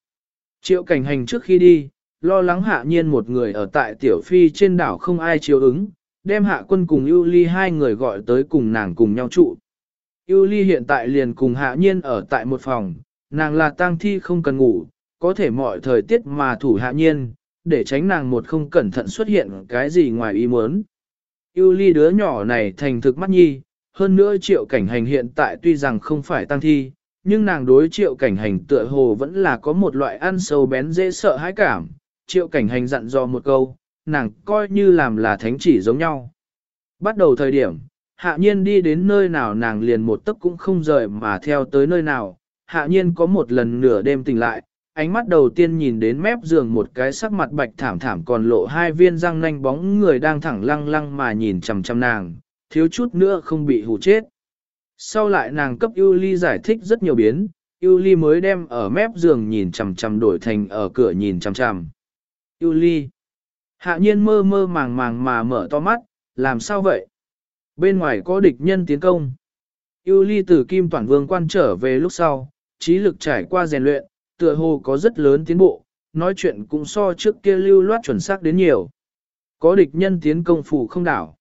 Triệu cảnh hành trước khi đi, lo lắng hạ nhiên một người ở tại tiểu phi trên đảo không ai chiếu ứng, đem hạ quân cùng ưu ly hai người gọi tới cùng nàng cùng nhau trụ. ưu ly hiện tại liền cùng hạ nhiên ở tại một phòng, nàng là tang thi không cần ngủ, có thể mọi thời tiết mà thủ hạ nhiên, để tránh nàng một không cẩn thận xuất hiện cái gì ngoài ý muốn. Yêu ly đứa nhỏ này thành thực mắt nhi, hơn nữa triệu cảnh hành hiện tại tuy rằng không phải tăng thi, nhưng nàng đối triệu cảnh hành tựa hồ vẫn là có một loại ăn sâu bén dễ sợ hãi cảm. Triệu cảnh hành dặn dò một câu, nàng coi như làm là thánh chỉ giống nhau. Bắt đầu thời điểm, hạ nhiên đi đến nơi nào nàng liền một tấc cũng không rời mà theo tới nơi nào. Hạ nhiên có một lần nửa đêm tỉnh lại, ánh mắt đầu tiên nhìn đến mép giường một cái sắc mặt bạch thảm thảm còn lộ hai viên răng nanh bóng người đang thẳng lăng lăng mà nhìn chằm chằm nàng, thiếu chút nữa không bị hù chết. Sau lại nàng cấp Yuli giải thích rất nhiều biến, Yuli mới đem ở mép giường nhìn chằm chằm đổi thành ở cửa nhìn chằm chằm. Yuli. Hạ nhiên mơ mơ màng màng mà mở to mắt, làm sao vậy? Bên ngoài có địch nhân tiến công. Yuli từ Kim Toàn Vương quan trở về lúc sau, trí lực trải qua rèn luyện, tựa hồ có rất lớn tiến bộ, nói chuyện cũng so trước kia lưu loát chuẩn xác đến nhiều. Có địch nhân tiến công phủ không đảo.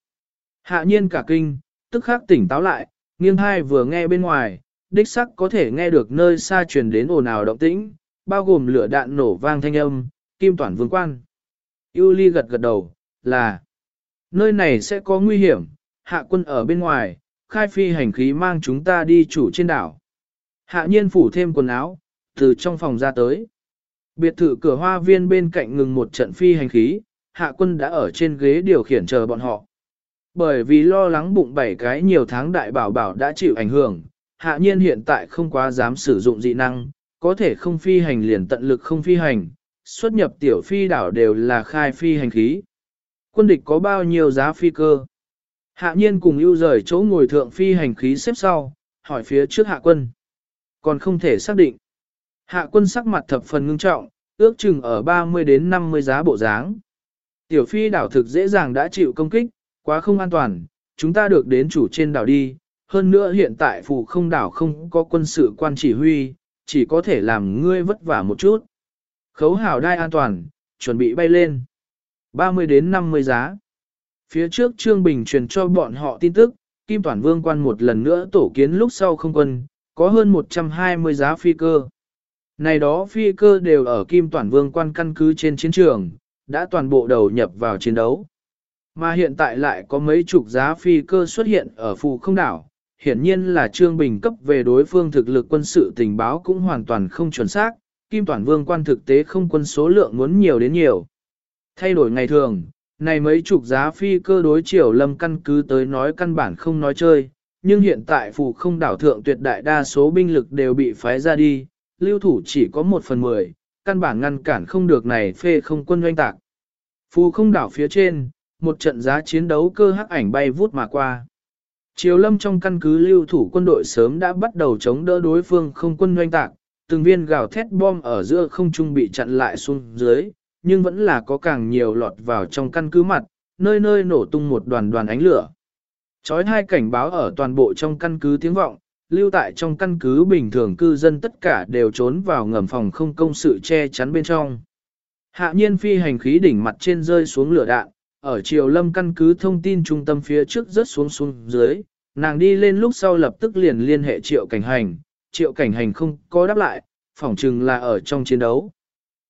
Hạ nhiên cả kinh, tức khắc tỉnh táo lại, nghiêng hai vừa nghe bên ngoài, đích sắc có thể nghe được nơi xa truyền đến ồn ào động tĩnh, bao gồm lửa đạn nổ vang thanh âm, kim toàn vương quan. Yêu ly gật gật đầu, là nơi này sẽ có nguy hiểm, hạ quân ở bên ngoài, khai phi hành khí mang chúng ta đi chủ trên đảo. Hạ nhiên phủ thêm quần áo, từ trong phòng ra tới. Biệt thự cửa hoa viên bên cạnh ngừng một trận phi hành khí, hạ quân đã ở trên ghế điều khiển chờ bọn họ. Bởi vì lo lắng bụng bảy cái nhiều tháng đại bảo bảo đã chịu ảnh hưởng, hạ nhiên hiện tại không quá dám sử dụng dị năng, có thể không phi hành liền tận lực không phi hành, xuất nhập tiểu phi đảo đều là khai phi hành khí. Quân địch có bao nhiêu giá phi cơ? Hạ nhiên cùng ưu rời chỗ ngồi thượng phi hành khí xếp sau, hỏi phía trước hạ quân. Còn không thể xác định. Hạ quân sắc mặt thập phần ngưng trọng, ước chừng ở 30 đến 50 giá bộ dáng. Tiểu phi đảo thực dễ dàng đã chịu công kích, quá không an toàn, chúng ta được đến chủ trên đảo đi, hơn nữa hiện tại phù không đảo không có quân sự quan chỉ huy, chỉ có thể làm ngươi vất vả một chút. Khấu hảo đai an toàn, chuẩn bị bay lên. 30 đến 50 giá. Phía trước Trương Bình truyền cho bọn họ tin tức, Kim Toản Vương quan một lần nữa tổ kiến lúc sau không quân, có hơn 120 giá phi cơ. Này đó phi cơ đều ở Kim Toản Vương quan căn cứ trên chiến trường, đã toàn bộ đầu nhập vào chiến đấu. Mà hiện tại lại có mấy chục giá phi cơ xuất hiện ở phù không đảo, hiển nhiên là Trương Bình cấp về đối phương thực lực quân sự tình báo cũng hoàn toàn không chuẩn xác, Kim Toàn Vương quan thực tế không quân số lượng muốn nhiều đến nhiều. Thay đổi ngày thường, này mấy chục giá phi cơ đối chiều lâm căn cứ tới nói căn bản không nói chơi, nhưng hiện tại phù không đảo thượng tuyệt đại đa số binh lực đều bị phái ra đi, lưu thủ chỉ có một phần mười, căn bản ngăn cản không được này phê không quân doanh tạc. Phù không đảo phía trên, một trận giá chiến đấu cơ hắc ảnh bay vút mà qua. Triều lâm trong căn cứ lưu thủ quân đội sớm đã bắt đầu chống đỡ đối phương không quân doanh tạc, từng viên gào thét bom ở giữa không trung bị chặn lại xuống dưới, nhưng vẫn là có càng nhiều lọt vào trong căn cứ mặt, nơi nơi nổ tung một đoàn đoàn ánh lửa. Chói hai cảnh báo ở toàn bộ trong căn cứ tiếng vọng, lưu tại trong căn cứ bình thường cư dân tất cả đều trốn vào ngầm phòng không công sự che chắn bên trong. Hạ nhiên phi hành khí đỉnh mặt trên rơi xuống lửa đạn, ở chiều lâm căn cứ thông tin trung tâm phía trước rớt xuống xuống dưới, nàng đi lên lúc sau lập tức liền liên hệ triệu cảnh hành, triệu cảnh hành không có đáp lại, phỏng chừng là ở trong chiến đấu.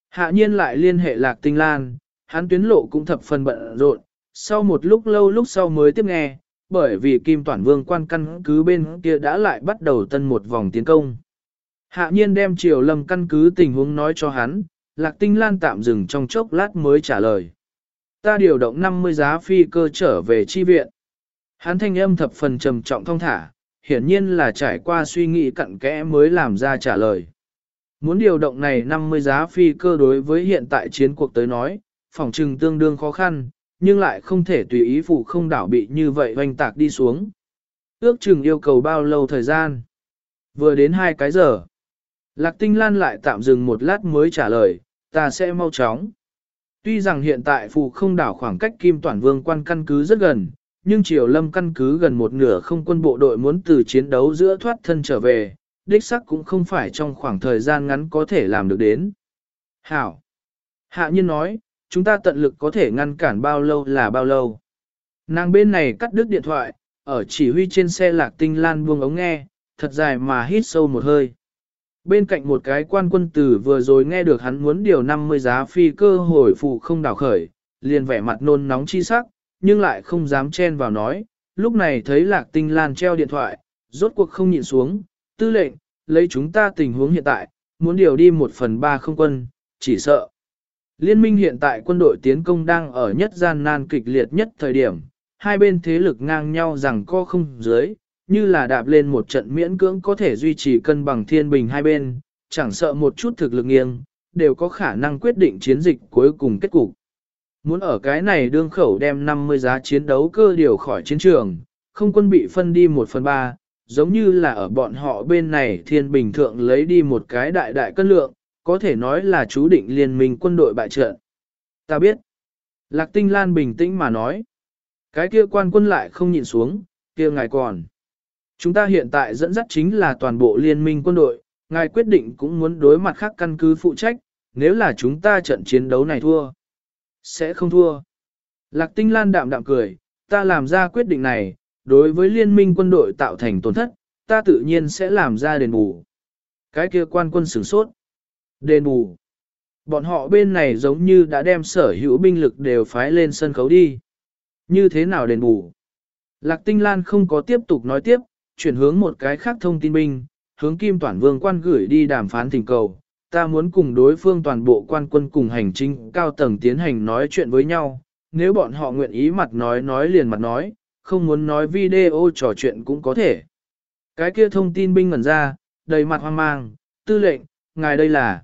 Hạ nhiên lại liên hệ lạc tinh lan, hắn tuyến lộ cũng thập phần bận rộn, sau một lúc lâu lúc sau mới tiếp nghe, bởi vì Kim Toản Vương quan căn cứ bên kia đã lại bắt đầu tân một vòng tiến công. Hạ nhiên đem triều lâm căn cứ tình huống nói cho hắn, lạc tinh lan tạm dừng trong chốc lát mới trả lời. Ta điều động 50 giá phi cơ trở về chi viện. Hắn thanh âm thập phần trầm trọng thông thả, hiển nhiên là trải qua suy nghĩ cặn kẽ mới làm ra trả lời. Muốn điều động này 50 giá phi cơ đối với hiện tại chiến cuộc tới nói, phòng trừng tương đương khó khăn, nhưng lại không thể tùy ý phụ không đảo bị như vậy hoành tạc đi xuống. Ước chừng yêu cầu bao lâu thời gian? Vừa đến hai cái giờ. Lạc Tinh Lan lại tạm dừng một lát mới trả lời, ta sẽ mau chóng. Tuy rằng hiện tại phụ không đảo khoảng cách Kim Toản Vương quan căn cứ rất gần, nhưng Triều Lâm căn cứ gần một nửa không quân bộ đội muốn từ chiến đấu giữa thoát thân trở về, đích sắc cũng không phải trong khoảng thời gian ngắn có thể làm được đến. Hảo! Hạ nhân nói, chúng ta tận lực có thể ngăn cản bao lâu là bao lâu. Nàng bên này cắt đứt điện thoại, ở chỉ huy trên xe lạc tinh lan buông ống nghe, thật dài mà hít sâu một hơi. Bên cạnh một cái quan quân tử vừa rồi nghe được hắn muốn điều 50 giá phi cơ hồi phụ không đảo khởi, liền vẻ mặt nôn nóng chi sắc, nhưng lại không dám chen vào nói, lúc này thấy lạc tinh lan treo điện thoại, rốt cuộc không nhịn xuống, tư lệnh, lấy chúng ta tình huống hiện tại, muốn điều đi một phần ba không quân, chỉ sợ. Liên minh hiện tại quân đội tiến công đang ở nhất gian nan kịch liệt nhất thời điểm, hai bên thế lực ngang nhau rằng co không dưới, như là đạp lên một trận miễn cưỡng có thể duy trì cân bằng thiên bình hai bên, chẳng sợ một chút thực lực nghiêng, đều có khả năng quyết định chiến dịch cuối cùng kết cục. Muốn ở cái này đương khẩu đem 50 giá chiến đấu cơ điều khỏi chiến trường, không quân bị phân đi một phần ba, giống như là ở bọn họ bên này thiên bình thượng lấy đi một cái đại đại cân lượng, có thể nói là chú định liên minh quân đội bại trận. Ta biết. Lạc Tinh Lan bình tĩnh mà nói. Cái kia quan quân lại không nhìn xuống, kia ngài còn. Chúng ta hiện tại dẫn dắt chính là toàn bộ liên minh quân đội, ngài quyết định cũng muốn đối mặt khác căn cứ phụ trách, nếu là chúng ta trận chiến đấu này thua. Sẽ không thua. Lạc Tinh Lan đạm đạm cười, ta làm ra quyết định này, đối với liên minh quân đội tạo thành tổn thất, ta tự nhiên sẽ làm ra đền bù. Cái kia quan quân sửng sốt. Đền bù. Bọn họ bên này giống như đã đem sở hữu binh lực đều phái lên sân khấu đi. Như thế nào đền bù? Lạc Tinh Lan không có tiếp tục nói tiếp, chuyển hướng một cái khác thông tin binh, hướng Kim Toản Vương quan gửi đi đàm phán thỉnh cầu. Ta muốn cùng đối phương toàn bộ quan quân cùng hành trình cao tầng tiến hành nói chuyện với nhau. Nếu bọn họ nguyện ý mặt nói nói liền mặt nói, không muốn nói video trò chuyện cũng có thể. Cái kia thông tin binh ngẩn ra, đầy mặt hoang mang, tư lệnh, ngài đây là.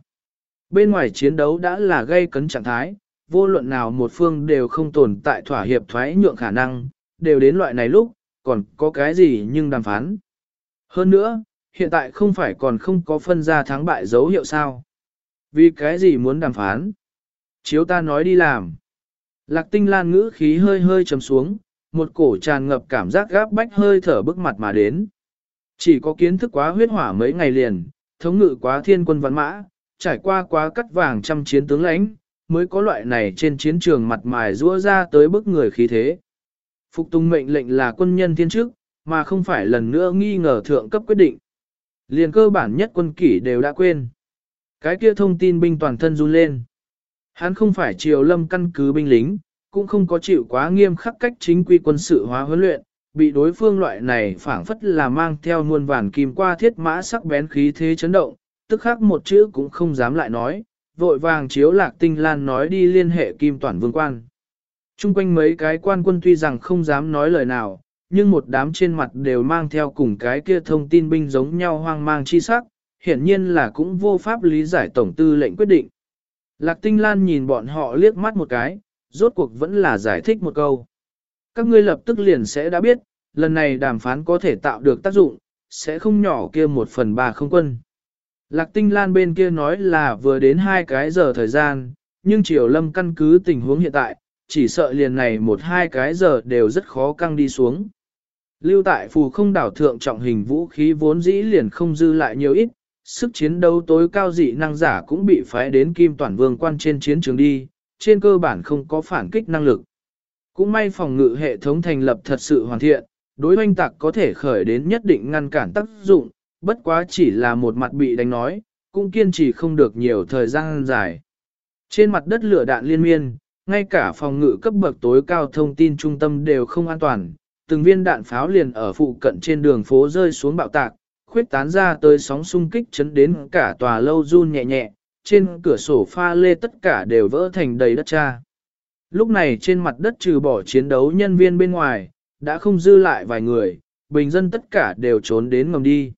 Bên ngoài chiến đấu đã là gây cấn trạng thái, vô luận nào một phương đều không tồn tại thỏa hiệp thoái nhượng khả năng, đều đến loại này lúc, còn có cái gì nhưng đàm phán. Hơn nữa, hiện tại không phải còn không có phân ra thắng bại dấu hiệu sao. Vì cái gì muốn đàm phán? Chiếu ta nói đi làm. Lạc tinh lan ngữ khí hơi hơi trầm xuống, một cổ tràn ngập cảm giác gáp bách hơi thở bức mặt mà đến. Chỉ có kiến thức quá huyết hỏa mấy ngày liền, thống ngự quá thiên quân văn mã, trải qua quá cắt vàng trăm chiến tướng lãnh, mới có loại này trên chiến trường mặt mài rũa ra tới bức người khí thế. Phục tùng mệnh lệnh là quân nhân thiên chức, mà không phải lần nữa nghi ngờ thượng cấp quyết định. Liền cơ bản nhất quân kỷ đều đã quên. Cái kia thông tin binh toàn thân run lên. Hắn không phải triều lâm căn cứ binh lính, cũng không có chịu quá nghiêm khắc cách chính quy quân sự hóa huấn luyện, bị đối phương loại này phảng phất là mang theo muôn vàn kim qua thiết mã sắc bén khí thế chấn động, tức khắc một chữ cũng không dám lại nói, vội vàng chiếu lạc tinh lan nói đi liên hệ kim toàn vương quan. Trung quanh mấy cái quan quân tuy rằng không dám nói lời nào, nhưng một đám trên mặt đều mang theo cùng cái kia thông tin binh giống nhau hoang mang chi sắc, hiển nhiên là cũng vô pháp lý giải tổng tư lệnh quyết định. Lạc tinh lan nhìn bọn họ liếc mắt một cái, rốt cuộc vẫn là giải thích một câu. Các ngươi lập tức liền sẽ đã biết, lần này đàm phán có thể tạo được tác dụng, sẽ không nhỏ kia một phần ba không quân. Lạc tinh lan bên kia nói là vừa đến hai cái giờ thời gian, nhưng triều lâm căn cứ tình huống hiện tại, chỉ sợ liền này một hai cái giờ đều rất khó căng đi xuống. Lưu tại phù không đảo thượng trọng hình vũ khí vốn dĩ liền không dư lại nhiều ít, sức chiến đấu tối cao dị năng giả cũng bị phái đến kim toàn vương quan trên chiến trường đi, trên cơ bản không có phản kích năng lực. Cũng may phòng ngự hệ thống thành lập thật sự hoàn thiện, đối oanh tạc có thể khởi đến nhất định ngăn cản tác dụng, bất quá chỉ là một mặt bị đánh nói, cũng kiên trì không được nhiều thời gian dài. Trên mặt đất lửa đạn liên miên, ngay cả phòng ngự cấp bậc tối cao thông tin trung tâm đều không an toàn, từng viên đạn pháo liền ở phụ cận trên đường phố rơi xuống bạo tạc, khuyết tán ra tới sóng xung kích chấn đến cả tòa lâu run nhẹ nhẹ, trên cửa sổ pha lê tất cả đều vỡ thành đầy đất cha. Lúc này trên mặt đất trừ bỏ chiến đấu nhân viên bên ngoài, đã không dư lại vài người, bình dân tất cả đều trốn đến ngầm đi.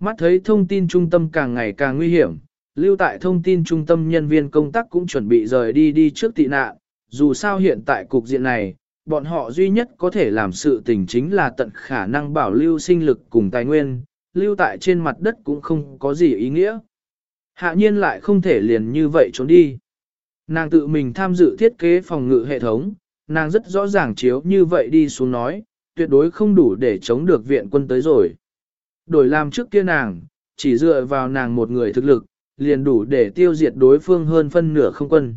Mắt thấy thông tin trung tâm càng ngày càng nguy hiểm, lưu tại thông tin trung tâm nhân viên công tác cũng chuẩn bị rời đi đi trước tị nạn, dù sao hiện tại cục diện này, bọn họ duy nhất có thể làm sự tình chính là tận khả năng bảo lưu sinh lực cùng tài nguyên, lưu tại trên mặt đất cũng không có gì ý nghĩa. Hạ nhiên lại không thể liền như vậy trốn đi. Nàng tự mình tham dự thiết kế phòng ngự hệ thống, nàng rất rõ ràng chiếu như vậy đi xuống nói, tuyệt đối không đủ để chống được viện quân tới rồi. Đổi làm trước kia nàng, chỉ dựa vào nàng một người thực lực, liền đủ để tiêu diệt đối phương hơn phân nửa không quân.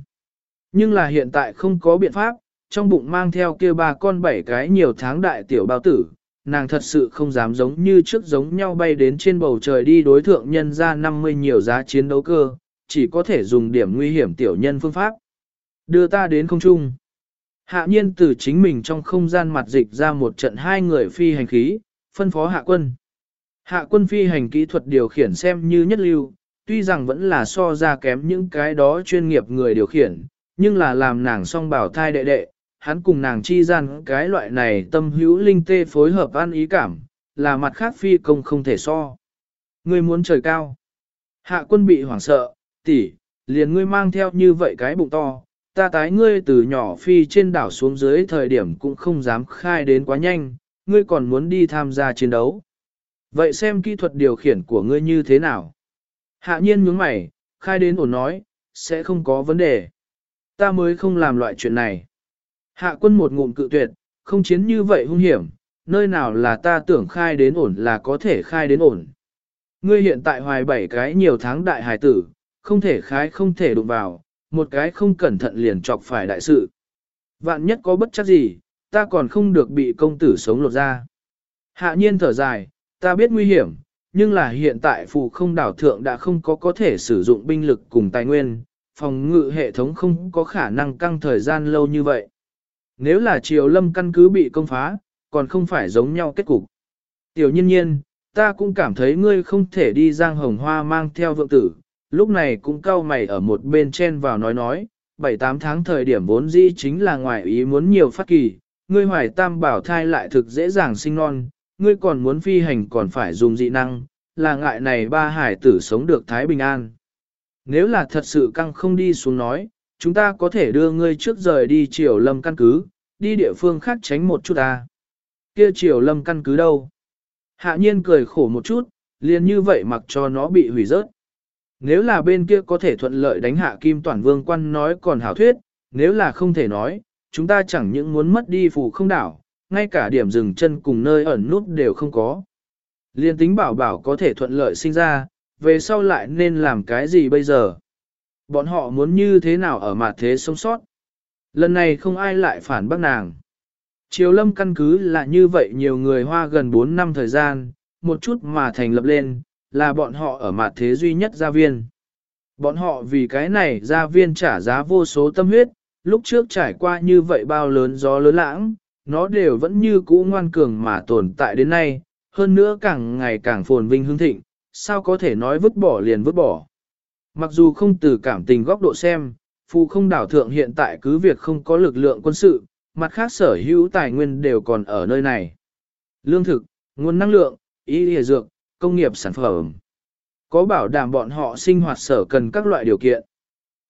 Nhưng là hiện tại không có biện pháp, trong bụng mang theo kia ba con bảy cái nhiều tháng đại tiểu bao tử, nàng thật sự không dám giống như trước giống nhau bay đến trên bầu trời đi đối thượng nhân ra 50 nhiều giá chiến đấu cơ, chỉ có thể dùng điểm nguy hiểm tiểu nhân phương pháp. Đưa ta đến không trung. Hạ nhiên từ chính mình trong không gian mặt dịch ra một trận hai người phi hành khí, phân phó hạ quân. Hạ quân phi hành kỹ thuật điều khiển xem như nhất lưu, tuy rằng vẫn là so ra kém những cái đó chuyên nghiệp người điều khiển, nhưng là làm nàng song bảo thai đệ đệ, hắn cùng nàng chi gian cái loại này tâm hữu linh tê phối hợp an ý cảm, là mặt khác phi công không thể so. Ngươi muốn trời cao. Hạ quân bị hoảng sợ, tỷ, liền ngươi mang theo như vậy cái bụng to, ta tái ngươi từ nhỏ phi trên đảo xuống dưới thời điểm cũng không dám khai đến quá nhanh, ngươi còn muốn đi tham gia chiến đấu. Vậy xem kỹ thuật điều khiển của ngươi như thế nào? Hạ nhiên nhướng mày, khai đến ổn nói, sẽ không có vấn đề. Ta mới không làm loại chuyện này. Hạ quân một ngụm cự tuyệt, không chiến như vậy hung hiểm, nơi nào là ta tưởng khai đến ổn là có thể khai đến ổn. Ngươi hiện tại hoài bảy cái nhiều tháng đại hài tử, không thể khai không thể đụng vào, một cái không cẩn thận liền chọc phải đại sự. Vạn nhất có bất chắc gì, ta còn không được bị công tử sống lột ra. Hạ nhiên thở dài, ta biết nguy hiểm, nhưng là hiện tại phù không đảo thượng đã không có có thể sử dụng binh lực cùng tài nguyên, phòng ngự hệ thống không có khả năng căng thời gian lâu như vậy. Nếu là triều lâm căn cứ bị công phá, còn không phải giống nhau kết cục. Tiểu nhiên nhiên, ta cũng cảm thấy ngươi không thể đi giang hồng hoa mang theo vượng tử, lúc này cũng cau mày ở một bên chen vào nói nói, 7-8 tháng thời điểm vốn dĩ chính là ngoài ý muốn nhiều phát kỳ, ngươi hoài tam bảo thai lại thực dễ dàng sinh non, ngươi còn muốn phi hành còn phải dùng dị năng, là ngại này ba hải tử sống được thái bình an. Nếu là thật sự căng không đi xuống nói, chúng ta có thể đưa ngươi trước rời đi triều lâm căn cứ, đi địa phương khác tránh một chút ta. Kia triều lâm căn cứ đâu? Hạ nhiên cười khổ một chút, liền như vậy mặc cho nó bị hủy rớt. Nếu là bên kia có thể thuận lợi đánh hạ kim toàn vương quan nói còn hảo thuyết, nếu là không thể nói, chúng ta chẳng những muốn mất đi phù không đảo, ngay cả điểm dừng chân cùng nơi ẩn nút đều không có. Liên tính bảo bảo có thể thuận lợi sinh ra, về sau lại nên làm cái gì bây giờ? Bọn họ muốn như thế nào ở mặt thế sống sót? Lần này không ai lại phản bác nàng. Triều lâm căn cứ là như vậy nhiều người hoa gần 4 năm thời gian, một chút mà thành lập lên, là bọn họ ở mặt thế duy nhất gia viên. Bọn họ vì cái này gia viên trả giá vô số tâm huyết, lúc trước trải qua như vậy bao lớn gió lớn lãng, nó đều vẫn như cũ ngoan cường mà tồn tại đến nay, hơn nữa càng ngày càng phồn vinh hương thịnh, sao có thể nói vứt bỏ liền vứt bỏ. Mặc dù không từ cảm tình góc độ xem, phù không đảo thượng hiện tại cứ việc không có lực lượng quân sự, mặt khác sở hữu tài nguyên đều còn ở nơi này. Lương thực, nguồn năng lượng, y lìa dược, công nghiệp sản phẩm. Có bảo đảm bọn họ sinh hoạt sở cần các loại điều kiện.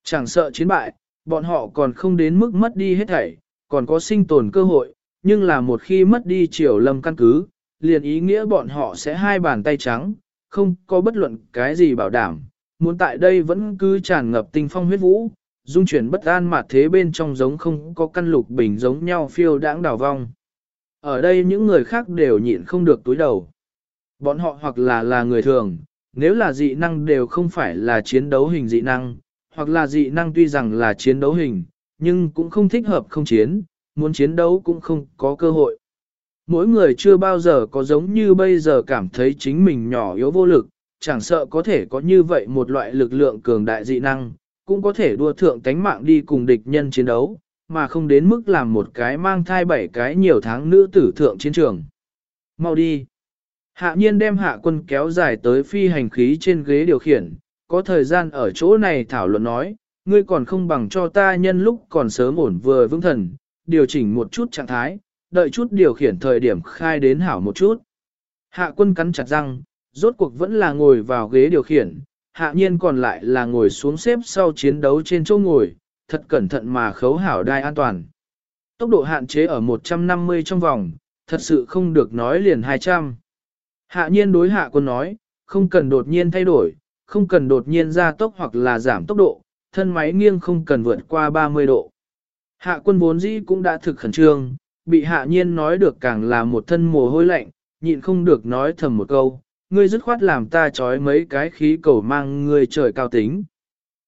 Chẳng sợ chiến bại, bọn họ còn không đến mức mất đi hết thảy, còn có sinh tồn cơ hội, nhưng là một khi mất đi triều lâm căn cứ, liền ý nghĩa bọn họ sẽ hai bàn tay trắng, không có bất luận cái gì bảo đảm, muốn tại đây vẫn cứ tràn ngập tinh phong huyết vũ, dung chuyển bất an mà thế bên trong giống không có căn lục bình giống nhau phiêu đãng đào vong. Ở đây những người khác đều nhịn không được túi đầu. Bọn họ hoặc là là người thường, nếu là dị năng đều không phải là chiến đấu hình dị năng, hoặc là dị năng tuy rằng là chiến đấu hình, nhưng cũng không thích hợp không chiến, muốn chiến đấu cũng không có cơ hội. Mỗi người chưa bao giờ có giống như bây giờ cảm thấy chính mình nhỏ yếu vô lực, chẳng sợ có thể có như vậy một loại lực lượng cường đại dị năng, cũng có thể đua thượng tánh mạng đi cùng địch nhân chiến đấu, mà không đến mức làm một cái mang thai bảy cái nhiều tháng nữ tử thượng chiến trường. Mau đi! Hạ nhiên đem hạ quân kéo dài tới phi hành khí trên ghế điều khiển, có thời gian ở chỗ này thảo luận nói, ngươi còn không bằng cho ta nhân lúc còn sớm ổn vừa vững thần, điều chỉnh một chút trạng thái, đợi chút điều khiển thời điểm khai đến hảo một chút. Hạ quân cắn chặt răng, rốt cuộc vẫn là ngồi vào ghế điều khiển, hạ nhiên còn lại là ngồi xuống xếp sau chiến đấu trên chỗ ngồi, thật cẩn thận mà khấu hảo đai an toàn. Tốc độ hạn chế ở 150 trong vòng, thật sự không được nói liền 200. Hạ nhiên đối hạ quân nói, không cần đột nhiên thay đổi, không cần đột nhiên ra tốc hoặc là giảm tốc độ, thân máy nghiêng không cần vượt qua 30 độ. Hạ quân vốn dĩ cũng đã thực khẩn trương, bị hạ nhiên nói được càng là một thân mồ hôi lạnh, nhịn không được nói thầm một câu, ngươi dứt khoát làm ta trói mấy cái khí cầu mang ngươi trời cao tính.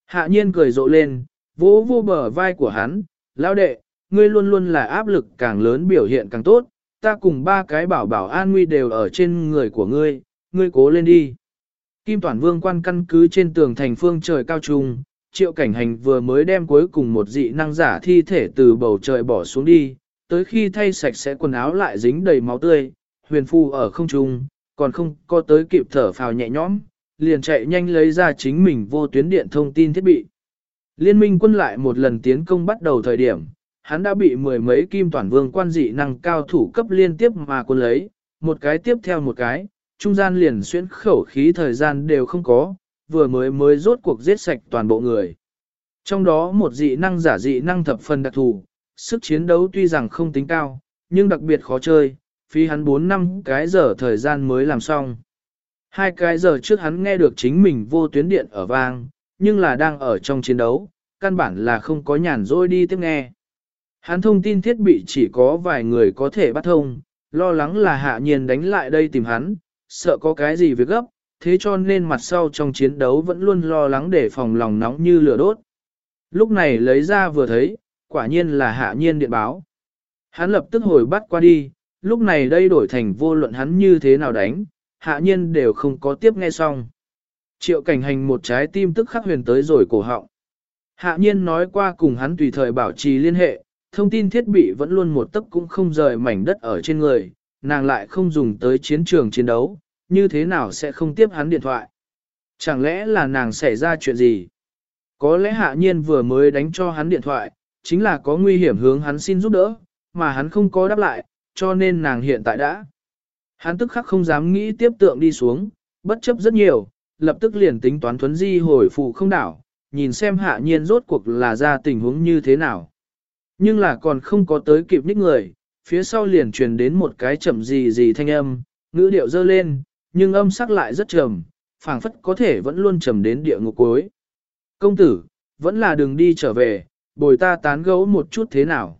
Hạ nhiên cười rộ lên, vỗ vô bờ vai của hắn, lão đệ, ngươi luôn luôn là áp lực càng lớn biểu hiện càng tốt, ta cùng ba cái bảo bảo an nguy đều ở trên người của ngươi, ngươi cố lên đi. Kim Toản Vương quan căn cứ trên tường thành phương trời cao trung, triệu cảnh hành vừa mới đem cuối cùng một dị năng giả thi thể từ bầu trời bỏ xuống đi, tới khi thay sạch sẽ quần áo lại dính đầy máu tươi, huyền phu ở không trung, còn không có tới kịp thở phào nhẹ nhõm, liền chạy nhanh lấy ra chính mình vô tuyến điện thông tin thiết bị. Liên minh quân lại một lần tiến công bắt đầu thời điểm, hắn đã bị mười mấy kim toàn vương quan dị năng cao thủ cấp liên tiếp mà quân lấy, một cái tiếp theo một cái, trung gian liền xuyên khẩu khí thời gian đều không có, vừa mới mới rốt cuộc giết sạch toàn bộ người. Trong đó một dị năng giả dị năng thập phần đặc thù, sức chiến đấu tuy rằng không tính cao, nhưng đặc biệt khó chơi, phí hắn 4 năm cái giờ thời gian mới làm xong. Hai cái giờ trước hắn nghe được chính mình vô tuyến điện ở vang, nhưng là đang ở trong chiến đấu, căn bản là không có nhàn rỗi đi tiếp nghe. Hắn thông tin thiết bị chỉ có vài người có thể bắt thông, lo lắng là hạ nhiên đánh lại đây tìm hắn, sợ có cái gì việc gấp, thế cho nên mặt sau trong chiến đấu vẫn luôn lo lắng để phòng lòng nóng như lửa đốt. Lúc này lấy ra vừa thấy, quả nhiên là hạ nhiên điện báo. Hắn lập tức hồi bắt qua đi, lúc này đây đổi thành vô luận hắn như thế nào đánh, hạ nhiên đều không có tiếp nghe xong. Triệu cảnh hành một trái tim tức khắc huyền tới rồi cổ họng. Hạ nhiên nói qua cùng hắn tùy thời bảo trì liên hệ, thông tin thiết bị vẫn luôn một tấc cũng không rời mảnh đất ở trên người, nàng lại không dùng tới chiến trường chiến đấu, như thế nào sẽ không tiếp hắn điện thoại. Chẳng lẽ là nàng xảy ra chuyện gì? Có lẽ hạ nhiên vừa mới đánh cho hắn điện thoại, chính là có nguy hiểm hướng hắn xin giúp đỡ, mà hắn không có đáp lại, cho nên nàng hiện tại đã. Hắn tức khắc không dám nghĩ tiếp tượng đi xuống, bất chấp rất nhiều, lập tức liền tính toán thuấn di hồi phụ không đảo, nhìn xem hạ nhiên rốt cuộc là ra tình huống như thế nào. Nhưng là còn không có tới kịp ních người, phía sau liền truyền đến một cái chậm gì gì thanh âm, ngữ điệu dơ lên, nhưng âm sắc lại rất trầm, phảng phất có thể vẫn luôn trầm đến địa ngục cuối. Công tử, vẫn là đường đi trở về, bồi ta tán gẫu một chút thế nào.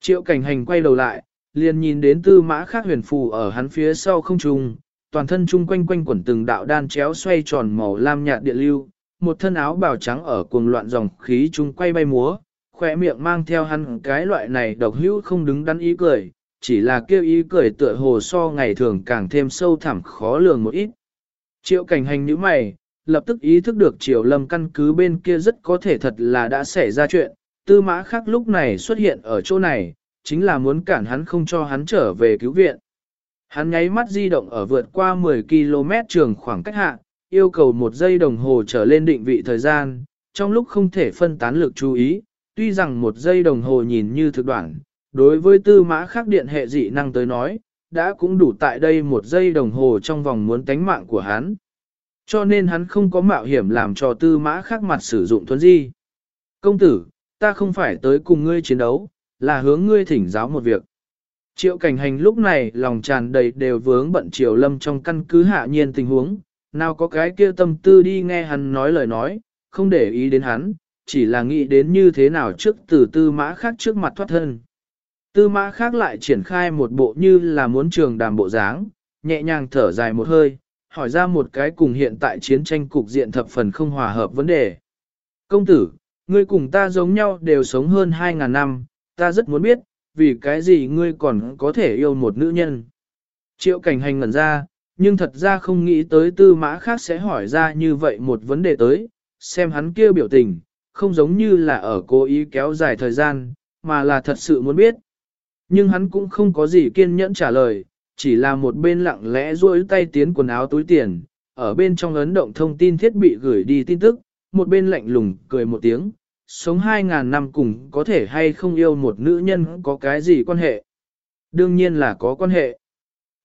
Triệu cảnh hành quay đầu lại, liền nhìn đến tư mã khác huyền phù ở hắn phía sau không trùng, toàn thân chung quanh quanh quẩn từng đạo đan chéo xoay tròn màu lam nhạt địa lưu, một thân áo bào trắng ở cuồng loạn dòng khí chung quay bay múa, khỏe miệng mang theo hắn cái loại này độc hữu không đứng đắn ý cười, chỉ là kêu ý cười tựa hồ so ngày thường càng thêm sâu thẳm khó lường một ít. Triệu cảnh hành như mày, lập tức ý thức được triệu lâm căn cứ bên kia rất có thể thật là đã xảy ra chuyện, tư mã khác lúc này xuất hiện ở chỗ này, chính là muốn cản hắn không cho hắn trở về cứu viện. Hắn nháy mắt di động ở vượt qua 10 km trường khoảng cách hạ, yêu cầu một giây đồng hồ trở lên định vị thời gian, trong lúc không thể phân tán lực chú ý, tuy rằng một giây đồng hồ nhìn như thực đoạn, đối với tư mã khác điện hệ dị năng tới nói, đã cũng đủ tại đây một giây đồng hồ trong vòng muốn tánh mạng của hắn. Cho nên hắn không có mạo hiểm làm cho tư mã khác mặt sử dụng thuấn di. Công tử, ta không phải tới cùng ngươi chiến đấu, là hướng ngươi thỉnh giáo một việc. Triệu cảnh hành lúc này lòng tràn đầy đều vướng bận triều lâm trong căn cứ hạ nhiên tình huống, nào có cái kia tâm tư đi nghe hắn nói lời nói, không để ý đến hắn, chỉ là nghĩ đến như thế nào trước từ tư mã khác trước mặt thoát thân. Tư mã khác lại triển khai một bộ như là muốn trường đàm bộ dáng, nhẹ nhàng thở dài một hơi, hỏi ra một cái cùng hiện tại chiến tranh cục diện thập phần không hòa hợp vấn đề. Công tử, ngươi cùng ta giống nhau đều sống hơn 2.000 năm, ta rất muốn biết, vì cái gì ngươi còn có thể yêu một nữ nhân. Triệu cảnh hành ngẩn ra, nhưng thật ra không nghĩ tới tư mã khác sẽ hỏi ra như vậy một vấn đề tới, xem hắn kia biểu tình, không giống như là ở cố ý kéo dài thời gian, mà là thật sự muốn biết. Nhưng hắn cũng không có gì kiên nhẫn trả lời, chỉ là một bên lặng lẽ duỗi tay tiến quần áo túi tiền, ở bên trong ấn động thông tin thiết bị gửi đi tin tức, một bên lạnh lùng cười một tiếng, sống 2.000 năm cùng có thể hay không yêu một nữ nhân có cái gì quan hệ. Đương nhiên là có quan hệ.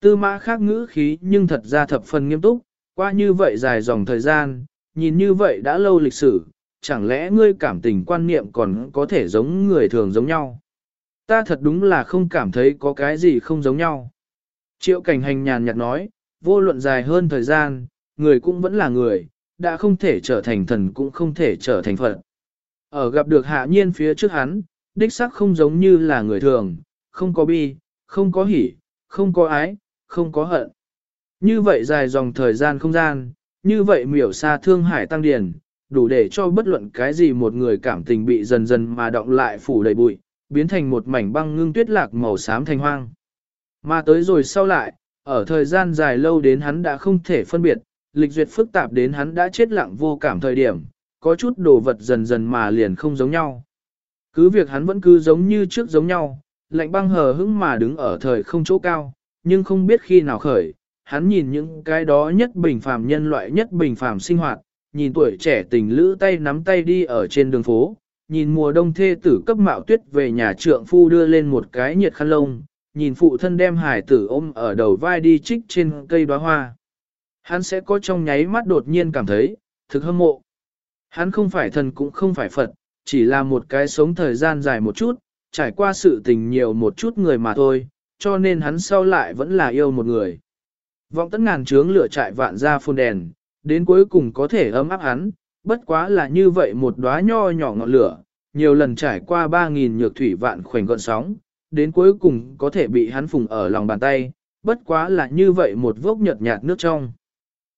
Tư mã khác ngữ khí nhưng thật ra thập phần nghiêm túc, qua như vậy dài dòng thời gian, nhìn như vậy đã lâu lịch sử, chẳng lẽ ngươi cảm tình quan niệm còn có thể giống người thường giống nhau. Ta thật đúng là không cảm thấy có cái gì không giống nhau. Triệu cảnh hành nhàn nhạt nói, vô luận dài hơn thời gian, người cũng vẫn là người, đã không thể trở thành thần cũng không thể trở thành Phật. Ở gặp được hạ nhiên phía trước hắn, đích sắc không giống như là người thường, không có bi, không có hỉ, không có ái, không có hận. Như vậy dài dòng thời gian không gian, như vậy miểu xa thương hải tăng điển, đủ để cho bất luận cái gì một người cảm tình bị dần dần mà động lại phủ đầy bụi, biến thành một mảnh băng ngưng tuyết lạc màu xám thanh hoang. Mà tới rồi sau lại, ở thời gian dài lâu đến hắn đã không thể phân biệt, lịch duyệt phức tạp đến hắn đã chết lặng vô cảm thời điểm, có chút đồ vật dần dần mà liền không giống nhau. Cứ việc hắn vẫn cứ giống như trước giống nhau, lạnh băng hờ hững mà đứng ở thời không chỗ cao, nhưng không biết khi nào khởi, hắn nhìn những cái đó nhất bình phàm nhân loại nhất bình phàm sinh hoạt, nhìn tuổi trẻ tình lữ tay nắm tay đi ở trên đường phố, nhìn mùa đông thê tử cấp mạo tuyết về nhà trượng phu đưa lên một cái nhiệt khăn lông, nhìn phụ thân đem hải tử ôm ở đầu vai đi trích trên cây đóa hoa. Hắn sẽ có trong nháy mắt đột nhiên cảm thấy, thực hâm mộ. Hắn không phải thần cũng không phải Phật, chỉ là một cái sống thời gian dài một chút, trải qua sự tình nhiều một chút người mà thôi, cho nên hắn sau lại vẫn là yêu một người. Vọng tất ngàn trướng lửa trại vạn ra phun đèn, đến cuối cùng có thể ấm áp hắn, bất quá là như vậy một đóa nho nhỏ ngọn lửa, nhiều lần trải qua 3.000 nhược thủy vạn khoảnh gọn sóng, đến cuối cùng có thể bị hắn phùng ở lòng bàn tay, bất quá là như vậy một vốc nhợt nhạt nước trong.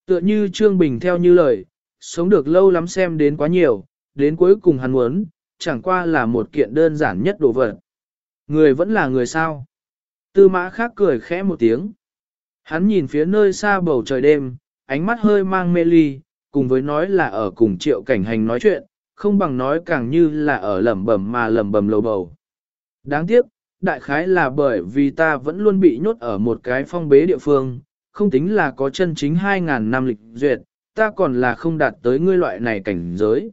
Tựa như Trương Bình theo như lời, sống được lâu lắm xem đến quá nhiều, đến cuối cùng hắn muốn, chẳng qua là một kiện đơn giản nhất đồ vật. Người vẫn là người sao. Tư mã khác cười khẽ một tiếng. Hắn nhìn phía nơi xa bầu trời đêm, ánh mắt hơi mang mê ly, cùng với nói là ở cùng triệu cảnh hành nói chuyện, không bằng nói càng như là ở lẩm bẩm mà lẩm bẩm lầu bầu. Đáng tiếc, đại khái là bởi vì ta vẫn luôn bị nhốt ở một cái phong bế địa phương, không tính là có chân chính 2.000 năm lịch duyệt, ta còn là không đạt tới ngươi loại này cảnh giới.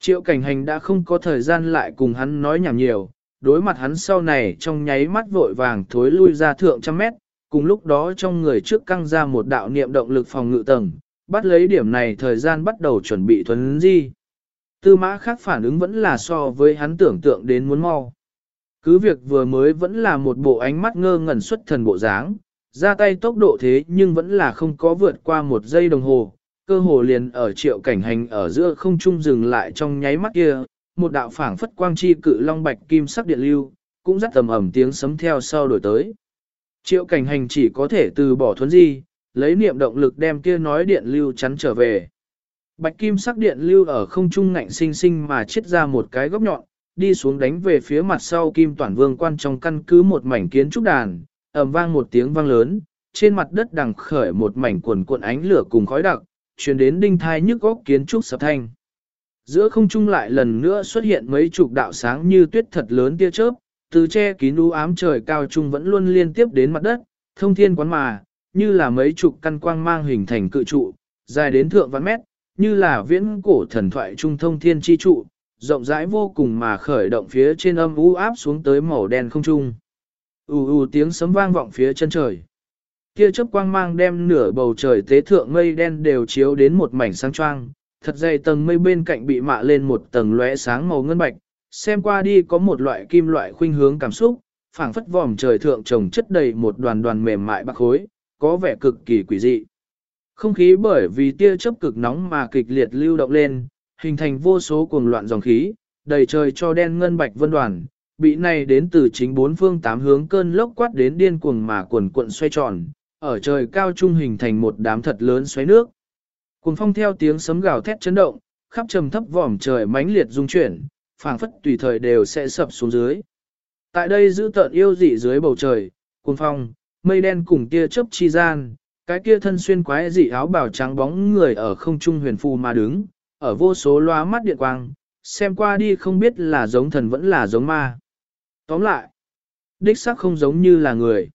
Triệu cảnh hành đã không có thời gian lại cùng hắn nói nhảm nhiều, đối mặt hắn sau này trong nháy mắt vội vàng thối lui ra thượng trăm mét, cùng lúc đó trong người trước căng ra một đạo niệm động lực phòng ngự tầng, bắt lấy điểm này thời gian bắt đầu chuẩn bị thuấn di. Tư mã khác phản ứng vẫn là so với hắn tưởng tượng đến muốn mau. Cứ việc vừa mới vẫn là một bộ ánh mắt ngơ ngẩn xuất thần bộ dáng, ra tay tốc độ thế nhưng vẫn là không có vượt qua một giây đồng hồ, cơ hồ liền ở triệu cảnh hành ở giữa không trung dừng lại trong nháy mắt kia, một đạo phảng phất quang chi cự long bạch kim sắc điện lưu, cũng rất tầm ẩm tiếng sấm theo sau đổi tới. Triệu cảnh hành chỉ có thể từ bỏ thuấn di, lấy niệm động lực đem kia nói điện lưu chắn trở về. Bạch kim sắc điện lưu ở không trung ngạnh sinh sinh mà chết ra một cái góc nhọn, đi xuống đánh về phía mặt sau kim toàn vương quan trong căn cứ một mảnh kiến trúc đàn, ầm vang một tiếng vang lớn, trên mặt đất đằng khởi một mảnh cuồn cuộn ánh lửa cùng khói đặc, truyền đến đinh thai nhức góc kiến trúc sập thanh. Giữa không trung lại lần nữa xuất hiện mấy chục đạo sáng như tuyết thật lớn tia chớp, từ che kín u ám trời cao trung vẫn luôn liên tiếp đến mặt đất, thông thiên quán mà, như là mấy chục căn quang mang hình thành cự trụ, dài đến thượng vạn mét, như là viễn cổ thần thoại trung thông thiên chi trụ, rộng rãi vô cùng mà khởi động phía trên âm u áp xuống tới màu đen không trung. ù ù tiếng sấm vang vọng phía chân trời. Kia chớp quang mang đem nửa bầu trời tế thượng mây đen đều chiếu đến một mảnh sáng choang, thật dày tầng mây bên cạnh bị mạ lên một tầng lóe sáng màu ngân bạch, xem qua đi có một loại kim loại khuynh hướng cảm xúc, phảng phất vòm trời thượng trồng chất đầy một đoàn đoàn mềm mại bạc khối, có vẻ cực kỳ quỷ dị. Không khí bởi vì tia chớp cực nóng mà kịch liệt lưu động lên, hình thành vô số cuồng loạn dòng khí, đầy trời cho đen ngân bạch vân đoàn, bị này đến từ chính bốn phương tám hướng cơn lốc quát đến điên cuồng mà cuồn cuộn xoay tròn, ở trời cao trung hình thành một đám thật lớn xoáy nước. Cuồng phong theo tiếng sấm gào thét chấn động, khắp trầm thấp vòm trời mãnh liệt rung chuyển, phảng phất tùy thời đều sẽ sập xuống dưới. Tại đây giữ tợn yêu dị dưới bầu trời, cuồng phong, mây đen cùng tia chớp chi gian, cái kia thân xuyên quái dị áo bào trắng bóng người ở không trung huyền phù mà đứng, ở vô số loa mắt điện quang, xem qua đi không biết là giống thần vẫn là giống ma. Tóm lại, đích xác không giống như là người.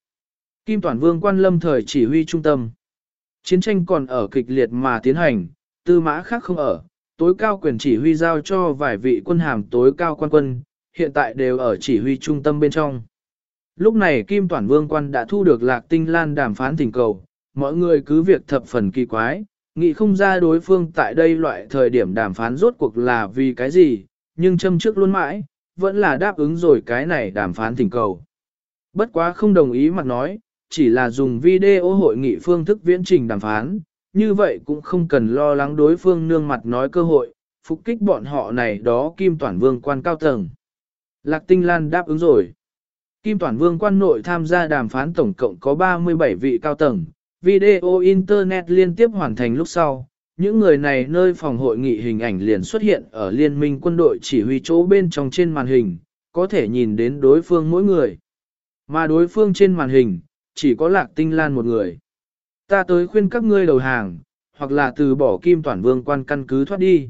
Kim Toàn Vương quan lâm thời chỉ huy trung tâm. Chiến tranh còn ở kịch liệt mà tiến hành, tư mã khác không ở, tối cao quyền chỉ huy giao cho vài vị quân hàm tối cao quan quân, hiện tại đều ở chỉ huy trung tâm bên trong. Lúc này Kim Toàn Vương quan đã thu được lạc tinh lan đàm phán thỉnh cầu, mọi người cứ việc thập phần kỳ quái, nghĩ không ra đối phương tại đây loại thời điểm đàm phán rốt cuộc là vì cái gì, nhưng châm trước luôn mãi, vẫn là đáp ứng rồi cái này đàm phán thỉnh cầu. Bất quá không đồng ý mặt nói, chỉ là dùng video hội nghị phương thức viễn trình đàm phán, như vậy cũng không cần lo lắng đối phương nương mặt nói cơ hội, phục kích bọn họ này đó Kim Toản Vương quan cao tầng. Lạc Tinh Lan đáp ứng rồi. Kim Toàn Vương quan nội tham gia đàm phán tổng cộng có 37 vị cao tầng, video Internet liên tiếp hoàn thành lúc sau. Những người này nơi phòng hội nghị hình ảnh liền xuất hiện ở liên minh quân đội chỉ huy chỗ bên trong trên màn hình, có thể nhìn đến đối phương mỗi người. Mà đối phương trên màn hình, chỉ có lạc tinh lan một người. Ta tới khuyên các ngươi đầu hàng, hoặc là từ bỏ kim toàn vương quan căn cứ thoát đi.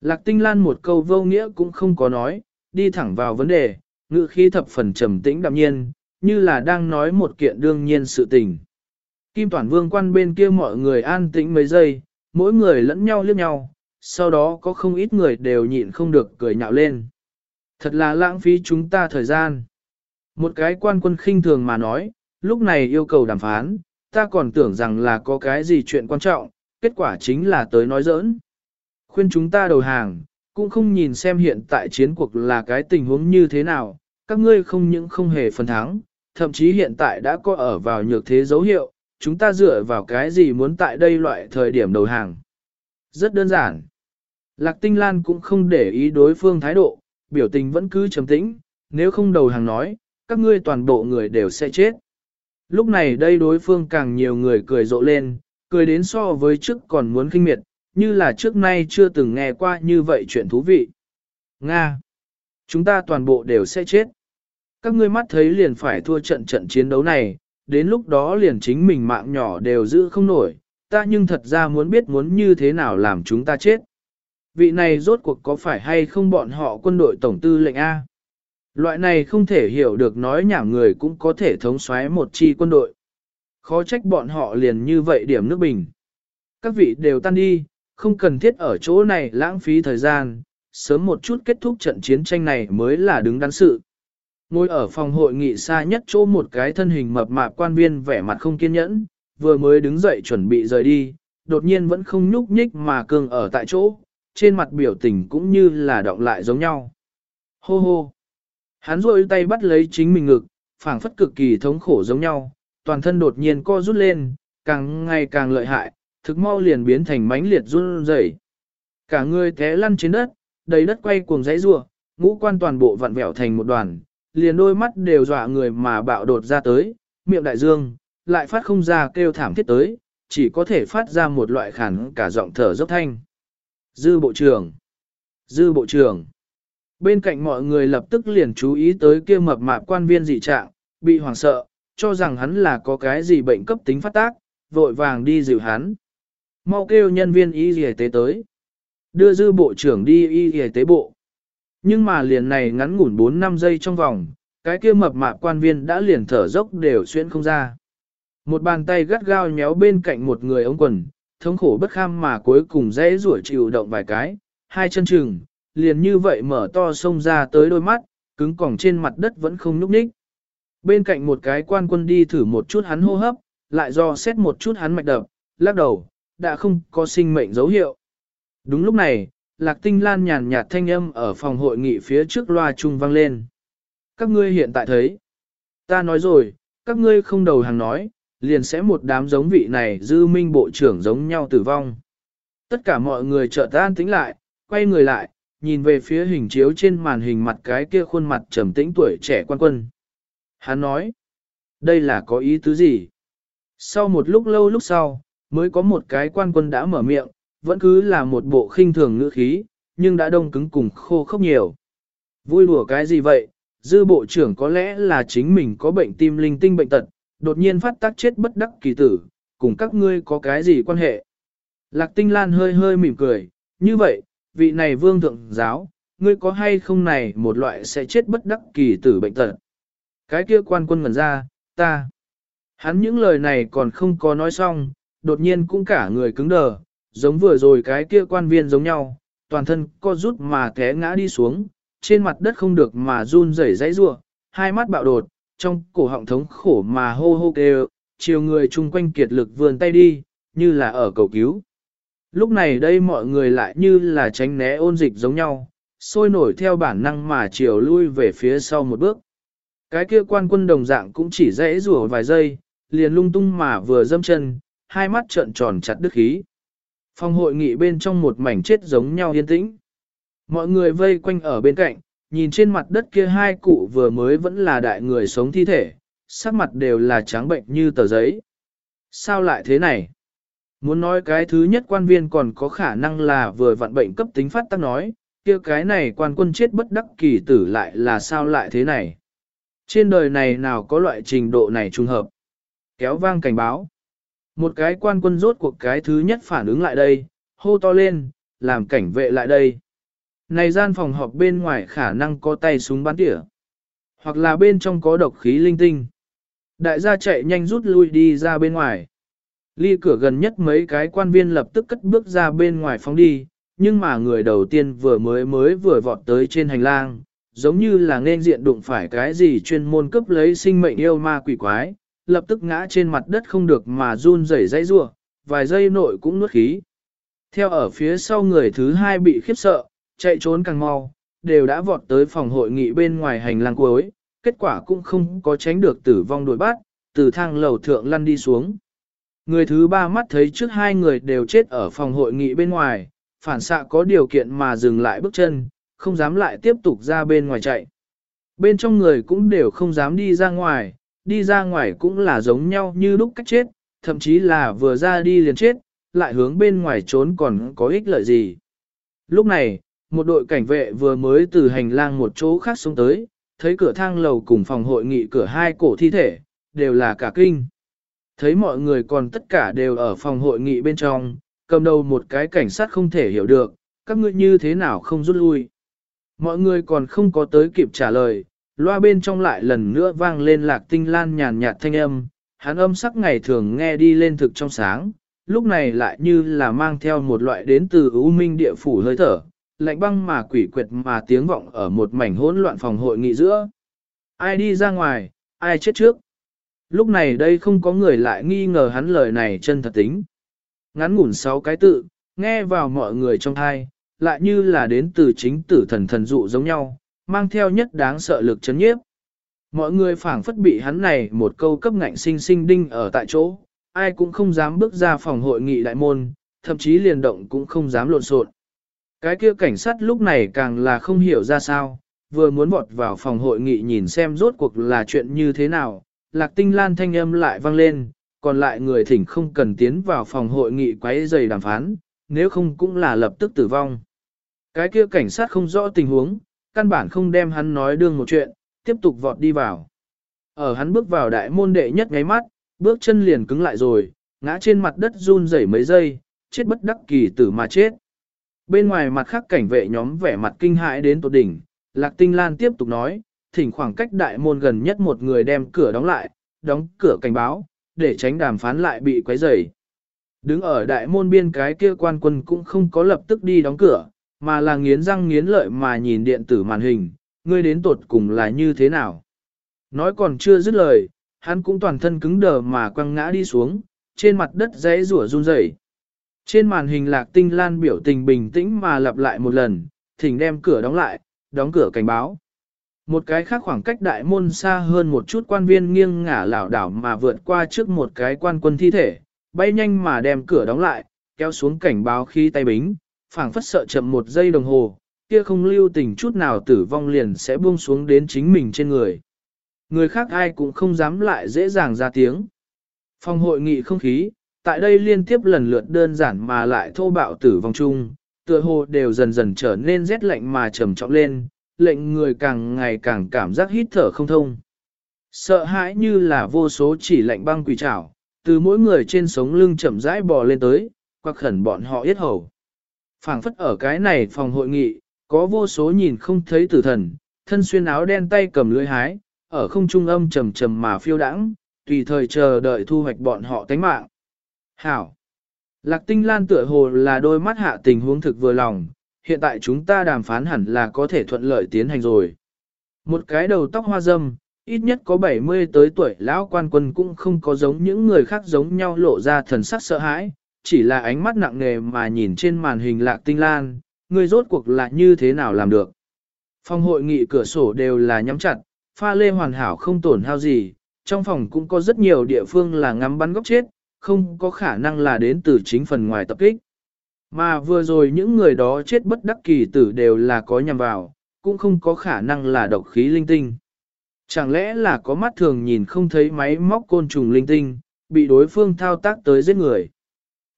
Lạc tinh lan một câu vô nghĩa cũng không có nói, đi thẳng vào vấn đề, ngữ khí thập phần trầm tĩnh đạm nhiên, như là đang nói một kiện đương nhiên sự tình. Kim toàn vương quan bên kia mọi người an tĩnh mấy giây, mỗi người lẫn nhau liếc nhau, sau đó có không ít người đều nhịn không được cười nhạo lên. Thật là lãng phí chúng ta thời gian. Một cái quan quân khinh thường mà nói, lúc này yêu cầu đàm phán, ta còn tưởng rằng là có cái gì chuyện quan trọng, kết quả chính là tới nói giỡn. Khuyên chúng ta đầu hàng, cũng không nhìn xem hiện tại chiến cuộc là cái tình huống như thế nào, các ngươi không những không hề phần thắng, thậm chí hiện tại đã có ở vào nhược thế dấu hiệu, chúng ta dựa vào cái gì muốn tại đây loại thời điểm đầu hàng. Rất đơn giản. Lạc Tinh Lan cũng không để ý đối phương thái độ, biểu tình vẫn cứ trầm tĩnh, nếu không đầu hàng nói, các ngươi toàn bộ người đều sẽ chết. Lúc này đây đối phương càng nhiều người cười rộ lên, cười đến so với trước còn muốn kinh miệt, như là trước nay chưa từng nghe qua như vậy chuyện thú vị. Nga! Chúng ta toàn bộ đều sẽ chết. Các ngươi mắt thấy liền phải thua trận trận chiến đấu này, đến lúc đó liền chính mình mạng nhỏ đều giữ không nổi, ta nhưng thật ra muốn biết muốn như thế nào làm chúng ta chết. Vị này rốt cuộc có phải hay không bọn họ quân đội tổng tư lệnh A? Loại này không thể hiểu được nói nhảm người cũng có thể thống soái một chi quân đội. Khó trách bọn họ liền như vậy điểm nước bình. Các vị đều tan đi, không cần thiết ở chỗ này lãng phí thời gian, sớm một chút kết thúc trận chiến tranh này mới là đứng đắn sự. Ngồi ở phòng hội nghị xa nhất chỗ một cái thân hình mập mạp quan viên vẻ mặt không kiên nhẫn, vừa mới đứng dậy chuẩn bị rời đi, đột nhiên vẫn không nhúc nhích mà cường ở tại chỗ, trên mặt biểu tình cũng như là động lại giống nhau. Hô hô! Hắn rôi tay bắt lấy chính mình ngực, phảng phất cực kỳ thống khổ giống nhau, toàn thân đột nhiên co rút lên, càng ngày càng lợi hại, thực mau liền biến thành mánh liệt run rẩy. Cả người té lăn trên đất, đầy đất quay cuồng dãy rủa ngũ quan toàn bộ vặn vẹo thành một đoàn, liền đôi mắt đều dọa người mà bạo đột ra tới, miệng đại dương, lại phát không ra kêu thảm thiết tới, chỉ có thể phát ra một loại khản cả giọng thở dốc thanh. Dư bộ trưởng! Dư bộ trưởng! Bên cạnh mọi người lập tức liền chú ý tới kia mập mạp quan viên dị trạng, bị hoảng sợ, cho rằng hắn là có cái gì bệnh cấp tính phát tác, vội vàng đi dịu hắn. Mau kêu nhân viên y y tế tới. Đưa dư bộ trưởng đi y y tế bộ. Nhưng mà liền này ngắn ngủn 4-5 giây trong vòng, cái kia mập mạp quan viên đã liền thở dốc đều xuyên không ra. Một bàn tay gắt gao nhéo bên cạnh một người ống quần, thống khổ bất kham mà cuối cùng dễ rủa chịu động vài cái, hai chân chừng, liền như vậy mở to sông ra tới đôi mắt, cứng cỏng trên mặt đất vẫn không nhúc nhích. Bên cạnh một cái quan quân đi thử một chút hắn hô hấp, lại do xét một chút hắn mạch đập, lắc đầu, đã không có sinh mệnh dấu hiệu. Đúng lúc này, Lạc Tinh Lan nhàn nhạt thanh âm ở phòng hội nghị phía trước loa trung vang lên. Các ngươi hiện tại thấy. Ta nói rồi, các ngươi không đầu hàng nói, liền sẽ một đám giống vị này dư minh bộ trưởng giống nhau tử vong. Tất cả mọi người chợt an tĩnh lại, quay người lại, nhìn về phía hình chiếu trên màn hình mặt cái kia khuôn mặt trầm tĩnh tuổi trẻ quan quân. Hắn nói, đây là có ý tứ gì? Sau một lúc lâu lúc sau, mới có một cái quan quân đã mở miệng, vẫn cứ là một bộ khinh thường ngữ khí, nhưng đã đông cứng cùng khô khốc nhiều. Vui đùa cái gì vậy, dư bộ trưởng có lẽ là chính mình có bệnh tim linh tinh bệnh tật, đột nhiên phát tác chết bất đắc kỳ tử, cùng các ngươi có cái gì quan hệ. Lạc tinh lan hơi hơi mỉm cười, như vậy, vị này vương thượng giáo, ngươi có hay không này một loại sẽ chết bất đắc kỳ tử bệnh tật. Cái kia quan quân ngẩn ra, ta. Hắn những lời này còn không có nói xong, đột nhiên cũng cả người cứng đờ, giống vừa rồi cái kia quan viên giống nhau, toàn thân co rút mà té ngã đi xuống, trên mặt đất không được mà run rẩy dãy rủa, hai mắt bạo đột, trong cổ họng thống khổ mà hô hô kêu, chiều người chung quanh kiệt lực vươn tay đi, như là ở cầu cứu. Lúc này đây mọi người lại như là tránh né ôn dịch giống nhau, sôi nổi theo bản năng mà chiều lui về phía sau một bước. Cái kia quan quân đồng dạng cũng chỉ dãy rủa vài giây, liền lung tung mà vừa dâm chân, hai mắt trợn tròn chặt đức khí. Phòng hội nghị bên trong một mảnh chết giống nhau yên tĩnh. Mọi người vây quanh ở bên cạnh, nhìn trên mặt đất kia hai cụ vừa mới vẫn là đại người sống thi thể, sắc mặt đều là trắng bệnh như tờ giấy. Sao lại thế này? Muốn nói cái thứ nhất quan viên còn có khả năng là vừa vặn bệnh cấp tính phát tác nói, kia cái này quan quân chết bất đắc kỳ tử lại là sao lại thế này? Trên đời này nào có loại trình độ này trùng hợp? Kéo vang cảnh báo. Một cái quan quân rốt cuộc cái thứ nhất phản ứng lại đây, hô to lên, làm cảnh vệ lại đây. Này gian phòng họp bên ngoài khả năng có tay súng bắn tỉa. Hoặc là bên trong có độc khí linh tinh. Đại gia chạy nhanh rút lui đi ra bên ngoài. Ly cửa gần nhất mấy cái quan viên lập tức cất bước ra bên ngoài phóng đi, nhưng mà người đầu tiên vừa mới mới vừa vọt tới trên hành lang, giống như là nên diện đụng phải cái gì chuyên môn cấp lấy sinh mệnh yêu ma quỷ quái, lập tức ngã trên mặt đất không được mà run rẩy dãy rủa, vài giây nội cũng nuốt khí. Theo ở phía sau người thứ hai bị khiếp sợ, chạy trốn càng mau, đều đã vọt tới phòng hội nghị bên ngoài hành lang cuối, kết quả cũng không có tránh được tử vong đuổi bắt, từ thang lầu thượng lăn đi xuống. Người thứ ba mắt thấy trước hai người đều chết ở phòng hội nghị bên ngoài, phản xạ có điều kiện mà dừng lại bước chân, không dám lại tiếp tục ra bên ngoài chạy. Bên trong người cũng đều không dám đi ra ngoài, đi ra ngoài cũng là giống nhau như lúc cách chết, thậm chí là vừa ra đi liền chết, lại hướng bên ngoài trốn còn có ích lợi gì. Lúc này, một đội cảnh vệ vừa mới từ hành lang một chỗ khác xuống tới, thấy cửa thang lầu cùng phòng hội nghị cửa hai cổ thi thể, đều là cả kinh. Thấy mọi người còn tất cả đều ở phòng hội nghị bên trong, cầm đầu một cái cảnh sát không thể hiểu được, các ngươi như thế nào không rút lui. Mọi người còn không có tới kịp trả lời, loa bên trong lại lần nữa vang lên lạc tinh lan nhàn nhạt thanh âm, hắn âm sắc ngày thường nghe đi lên thực trong sáng, lúc này lại như là mang theo một loại đến từ ưu minh địa phủ hơi thở, lạnh băng mà quỷ quyệt mà tiếng vọng ở một mảnh hỗn loạn phòng hội nghị giữa. Ai đi ra ngoài, ai chết trước. Lúc này đây không có người lại nghi ngờ hắn lời này chân thật tính. Ngắn ngủn sáu cái tự, nghe vào mọi người trong thai, lại như là đến từ chính tử thần thần dụ giống nhau, mang theo nhất đáng sợ lực chấn nhiếp. Mọi người phảng phất bị hắn này một câu cấp ngạnh sinh sinh đinh ở tại chỗ, ai cũng không dám bước ra phòng hội nghị đại môn, thậm chí liền động cũng không dám lộn xộn. Cái kia cảnh sát lúc này càng là không hiểu ra sao, vừa muốn vọt vào phòng hội nghị nhìn xem rốt cuộc là chuyện như thế nào, lạc tinh lan thanh âm lại vang lên, còn lại người thỉnh không cần tiến vào phòng hội nghị quấy giày đàm phán, nếu không cũng là lập tức tử vong. Cái kia cảnh sát không rõ tình huống, căn bản không đem hắn nói đương một chuyện, tiếp tục vọt đi vào. Ở hắn bước vào đại môn đệ nhất ngáy mắt, bước chân liền cứng lại rồi, ngã trên mặt đất run rẩy mấy giây, chết bất đắc kỳ tử mà chết. Bên ngoài mặt khác cảnh vệ nhóm vẻ mặt kinh hãi đến tột đỉnh, Lạc Tinh Lan tiếp tục nói, thỉnh khoảng cách đại môn gần nhất một người đem cửa đóng lại, đóng cửa cảnh báo, để tránh đàm phán lại bị quấy rầy. Đứng ở đại môn biên cái kia quan quân cũng không có lập tức đi đóng cửa, mà là nghiến răng nghiến lợi mà nhìn điện tử màn hình, ngươi đến tột cùng là như thế nào. Nói còn chưa dứt lời, hắn cũng toàn thân cứng đờ mà quăng ngã đi xuống, trên mặt đất rẽ rủa run rẩy. Trên màn hình lạc tinh lan biểu tình bình tĩnh mà lặp lại một lần, thỉnh đem cửa đóng lại, đóng cửa cảnh báo. Một cái khác khoảng cách đại môn xa hơn một chút quan viên nghiêng ngả lảo đảo mà vượt qua trước một cái quan quân thi thể, bay nhanh mà đem cửa đóng lại, kéo xuống cảnh báo khi tay bính, phảng phất sợ chậm một giây đồng hồ, kia không lưu tình chút nào tử vong liền sẽ buông xuống đến chính mình trên người. Người khác ai cũng không dám lại dễ dàng ra tiếng. Phòng hội nghị không khí, tại đây liên tiếp lần lượt đơn giản mà lại thô bạo tử vong chung, tựa hồ đều dần dần trở nên rét lạnh mà trầm trọng lên, lệnh người càng ngày càng cảm giác hít thở không thông. Sợ hãi như là vô số chỉ lạnh băng quỷ trảo, từ mỗi người trên sống lưng chậm rãi bò lên tới, quắc khẩn bọn họ yết hầu phảng phất ở cái này phòng hội nghị, có vô số nhìn không thấy tử thần, thân xuyên áo đen tay cầm lưỡi hái, ở không trung âm trầm trầm mà phiêu đãng, tùy thời chờ đợi thu hoạch bọn họ tánh mạng. Hảo! Lạc tinh lan tựa hồ là đôi mắt hạ tình huống thực vừa lòng, hiện tại chúng ta đàm phán hẳn là có thể thuận lợi tiến hành rồi. Một cái đầu tóc hoa dâm, ít nhất có 70 tới tuổi lão quan quân cũng không có giống những người khác giống nhau lộ ra thần sắc sợ hãi, chỉ là ánh mắt nặng nề mà nhìn trên màn hình lạc tinh lan, người rốt cuộc là như thế nào làm được. Phòng hội nghị cửa sổ đều là nhắm chặt, pha lê hoàn hảo không tổn hao gì, trong phòng cũng có rất nhiều địa phương là ngắm bắn góc chết, không có khả năng là đến từ chính phần ngoài tập kích. Mà vừa rồi những người đó chết bất đắc kỳ tử đều là có nhằm vào, cũng không có khả năng là độc khí linh tinh. Chẳng lẽ là có mắt thường nhìn không thấy máy móc côn trùng linh tinh, bị đối phương thao tác tới giết người.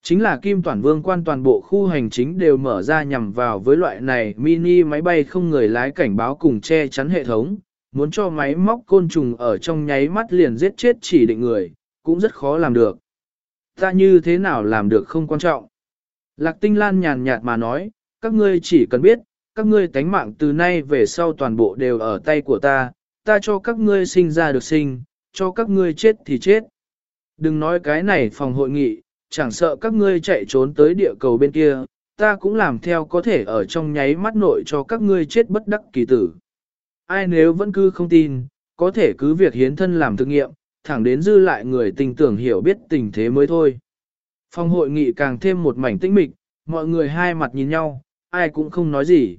Chính là Kim Toàn Vương quan toàn bộ khu hành chính đều mở ra nhằm vào với loại này mini máy bay không người lái cảnh báo cùng che chắn hệ thống, muốn cho máy móc côn trùng ở trong nháy mắt liền giết chết chỉ định người, cũng rất khó làm được. Ta như thế nào làm được không quan trọng. Lạc Tinh Lan nhàn nhạt mà nói, các ngươi chỉ cần biết, các ngươi tánh mạng từ nay về sau toàn bộ đều ở tay của ta, ta cho các ngươi sinh ra được sinh, cho các ngươi chết thì chết. Đừng nói cái này phòng hội nghị, chẳng sợ các ngươi chạy trốn tới địa cầu bên kia, ta cũng làm theo có thể ở trong nháy mắt nội cho các ngươi chết bất đắc kỳ tử. Ai nếu vẫn cứ không tin, có thể cứ việc hiến thân làm thực nghiệm, thẳng đến dư lại người tình tưởng hiểu biết tình thế mới thôi. Phòng hội nghị càng thêm một mảnh tĩnh mịch, mọi người hai mặt nhìn nhau, ai cũng không nói gì.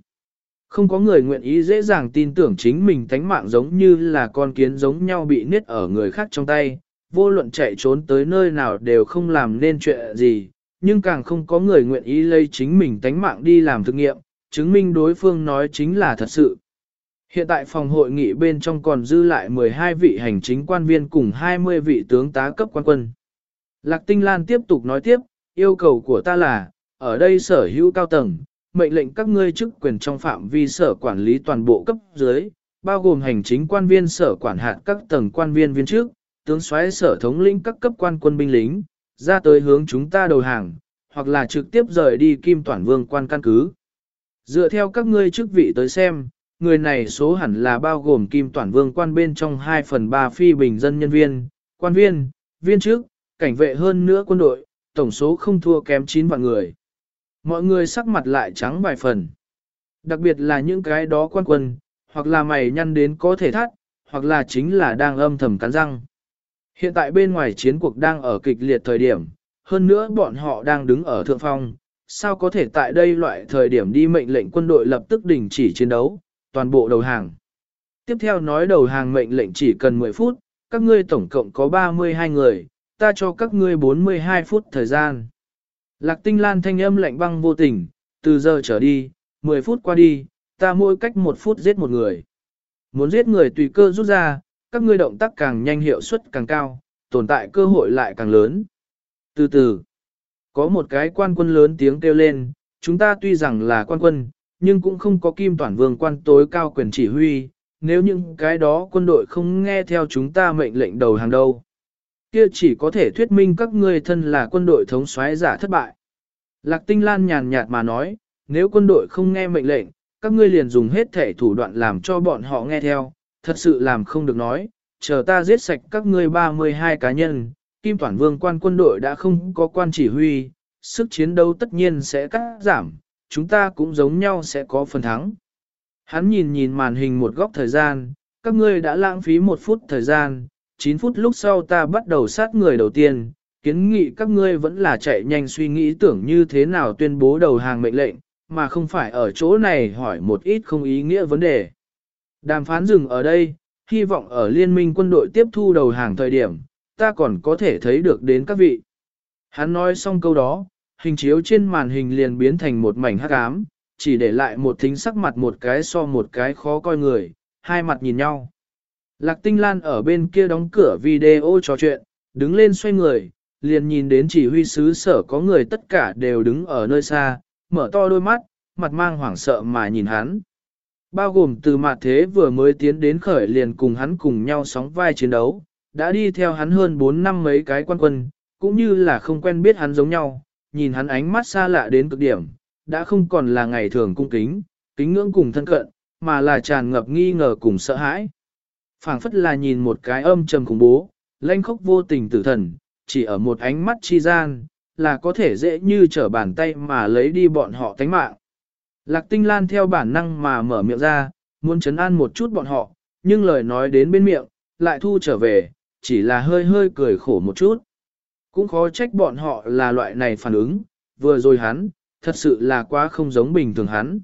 Không có người nguyện ý dễ dàng tin tưởng chính mình tánh mạng giống như là con kiến giống nhau bị niết ở người khác trong tay, vô luận chạy trốn tới nơi nào đều không làm nên chuyện gì, nhưng càng không có người nguyện ý lấy chính mình tánh mạng đi làm thực nghiệm, chứng minh đối phương nói chính là thật sự. Hiện tại phòng hội nghị bên trong còn dư lại 12 vị hành chính quan viên cùng 20 vị tướng tá cấp quan quân. Lạc Tinh Lan tiếp tục nói tiếp, yêu cầu của ta là, ở đây sở hữu cao tầng, mệnh lệnh các ngươi chức quyền trong phạm vi sở quản lý toàn bộ cấp dưới, bao gồm hành chính quan viên sở quản hạt các tầng quan viên viên trước, tướng soái sở thống lĩnh các cấp quan quân binh lính, ra tới hướng chúng ta đầu hàng, hoặc là trực tiếp rời đi Kim Toản Vương quan căn cứ. Dựa theo các ngươi chức vị tới xem, người này số hẳn là bao gồm Kim Toản Vương quan bên trong 2 phần 3 phi bình dân nhân viên, quan viên, viên chức, cảnh vệ hơn nữa quân đội, tổng số không thua kém 9 vạn người. Mọi người sắc mặt lại trắng vài phần. Đặc biệt là những cái đó quan quân, hoặc là mày nhăn đến có thể thắt, hoặc là chính là đang âm thầm cắn răng. Hiện tại bên ngoài chiến cuộc đang ở kịch liệt thời điểm, hơn nữa bọn họ đang đứng ở thượng phong, sao có thể tại đây loại thời điểm đi mệnh lệnh quân đội lập tức đình chỉ chiến đấu, toàn bộ đầu hàng. Tiếp theo nói đầu hàng mệnh lệnh chỉ cần 10 phút, các ngươi tổng cộng có 32 người, ta cho các ngươi 42 phút thời gian. Lạc tinh lan thanh âm lạnh băng vô tình, từ giờ trở đi, 10 phút qua đi, ta mỗi cách một phút giết một người. Muốn giết người tùy cơ rút ra, các ngươi động tác càng nhanh hiệu suất càng cao, tồn tại cơ hội lại càng lớn. Từ từ, có một cái quan quân lớn tiếng kêu lên, chúng ta tuy rằng là quan quân, nhưng cũng không có kim toàn vương quan tối cao quyền chỉ huy, nếu những cái đó quân đội không nghe theo chúng ta mệnh lệnh đầu hàng đâu. Kia chỉ có thể thuyết minh các ngươi thân là quân đội thống soái giả thất bại. Lạc Tinh Lan nhàn nhạt mà nói, nếu quân đội không nghe mệnh lệnh, các ngươi liền dùng hết thể thủ đoạn làm cho bọn họ nghe theo, thật sự làm không được nói, chờ ta giết sạch các ngươi 32 cá nhân, Kim Toản Vương quan quân đội đã không có quan chỉ huy, sức chiến đấu tất nhiên sẽ cắt giảm, chúng ta cũng giống nhau sẽ có phần thắng. Hắn nhìn nhìn màn hình một góc thời gian, các ngươi đã lãng phí một phút thời gian, 9 phút lúc sau ta bắt đầu sát người đầu tiên, kiến nghị các ngươi vẫn là chạy nhanh suy nghĩ tưởng như thế nào tuyên bố đầu hàng mệnh lệnh, mà không phải ở chỗ này hỏi một ít không ý nghĩa vấn đề. Đàm phán dừng ở đây, hy vọng ở liên minh quân đội tiếp thu đầu hàng thời điểm, ta còn có thể thấy được đến các vị. Hắn nói xong câu đó, hình chiếu trên màn hình liền biến thành một mảnh hắc ám, chỉ để lại một thính sắc mặt một cái so một cái khó coi người, hai mặt nhìn nhau. Lạc Tinh Lan ở bên kia đóng cửa video trò chuyện, đứng lên xoay người, liền nhìn đến chỉ huy sứ sở có người tất cả đều đứng ở nơi xa, mở to đôi mắt, mặt mang hoảng sợ mà nhìn hắn. Bao gồm từ mặt thế vừa mới tiến đến khởi liền cùng hắn cùng nhau sóng vai chiến đấu, đã đi theo hắn hơn 4 năm mấy cái quan quân, cũng như là không quen biết hắn giống nhau, nhìn hắn ánh mắt xa lạ đến cực điểm, đã không còn là ngày thường cung kính, kính ngưỡng cùng thân cận, mà là tràn ngập nghi ngờ cùng sợ hãi. phảng phất là nhìn một cái âm trầm khủng bố, lanh khốc vô tình tử thần, chỉ ở một ánh mắt chi gian, là có thể dễ như trở bàn tay mà lấy đi bọn họ tánh mạng. Lạc tinh lan theo bản năng mà mở miệng ra, muốn chấn an một chút bọn họ, nhưng lời nói đến bên miệng, lại thu trở về, chỉ là hơi hơi cười khổ một chút. Cũng khó trách bọn họ là loại này phản ứng, vừa rồi hắn, thật sự là quá không giống bình thường hắn.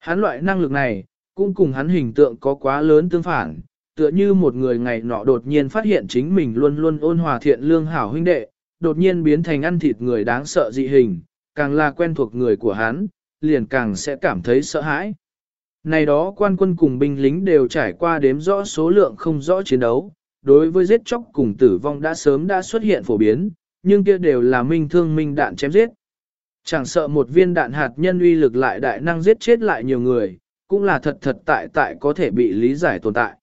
Hắn loại năng lực này, cũng cùng hắn hình tượng có quá lớn tương phản, tựa như một người ngày nọ đột nhiên phát hiện chính mình luôn luôn ôn hòa thiện lương hảo huynh đệ, đột nhiên biến thành ăn thịt người đáng sợ dị hình, càng là quen thuộc người của hắn, liền càng sẽ cảm thấy sợ hãi. Này đó quan quân cùng binh lính đều trải qua đếm rõ số lượng không rõ chiến đấu, đối với giết chóc cùng tử vong đã sớm đã xuất hiện phổ biến, nhưng kia đều là minh thương minh đạn chém giết. Chẳng sợ một viên đạn hạt nhân uy lực lại đại năng giết chết lại nhiều người, cũng là thật thật tại tại có thể bị lý giải tồn tại.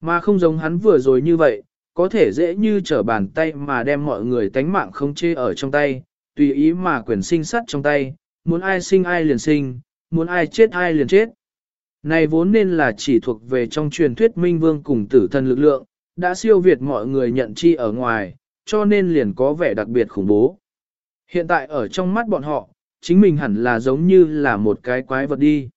Mà không giống hắn vừa rồi như vậy, có thể dễ như trở bàn tay mà đem mọi người tánh mạng không chê ở trong tay, tùy ý mà quyền sinh sắt trong tay, muốn ai sinh ai liền sinh, muốn ai chết ai liền chết. Này vốn nên là chỉ thuộc về trong truyền thuyết minh vương cùng tử thần lực lượng, đã siêu việt mọi người nhận chi ở ngoài, cho nên liền có vẻ đặc biệt khủng bố. Hiện tại ở trong mắt bọn họ, chính mình hẳn là giống như là một cái quái vật đi.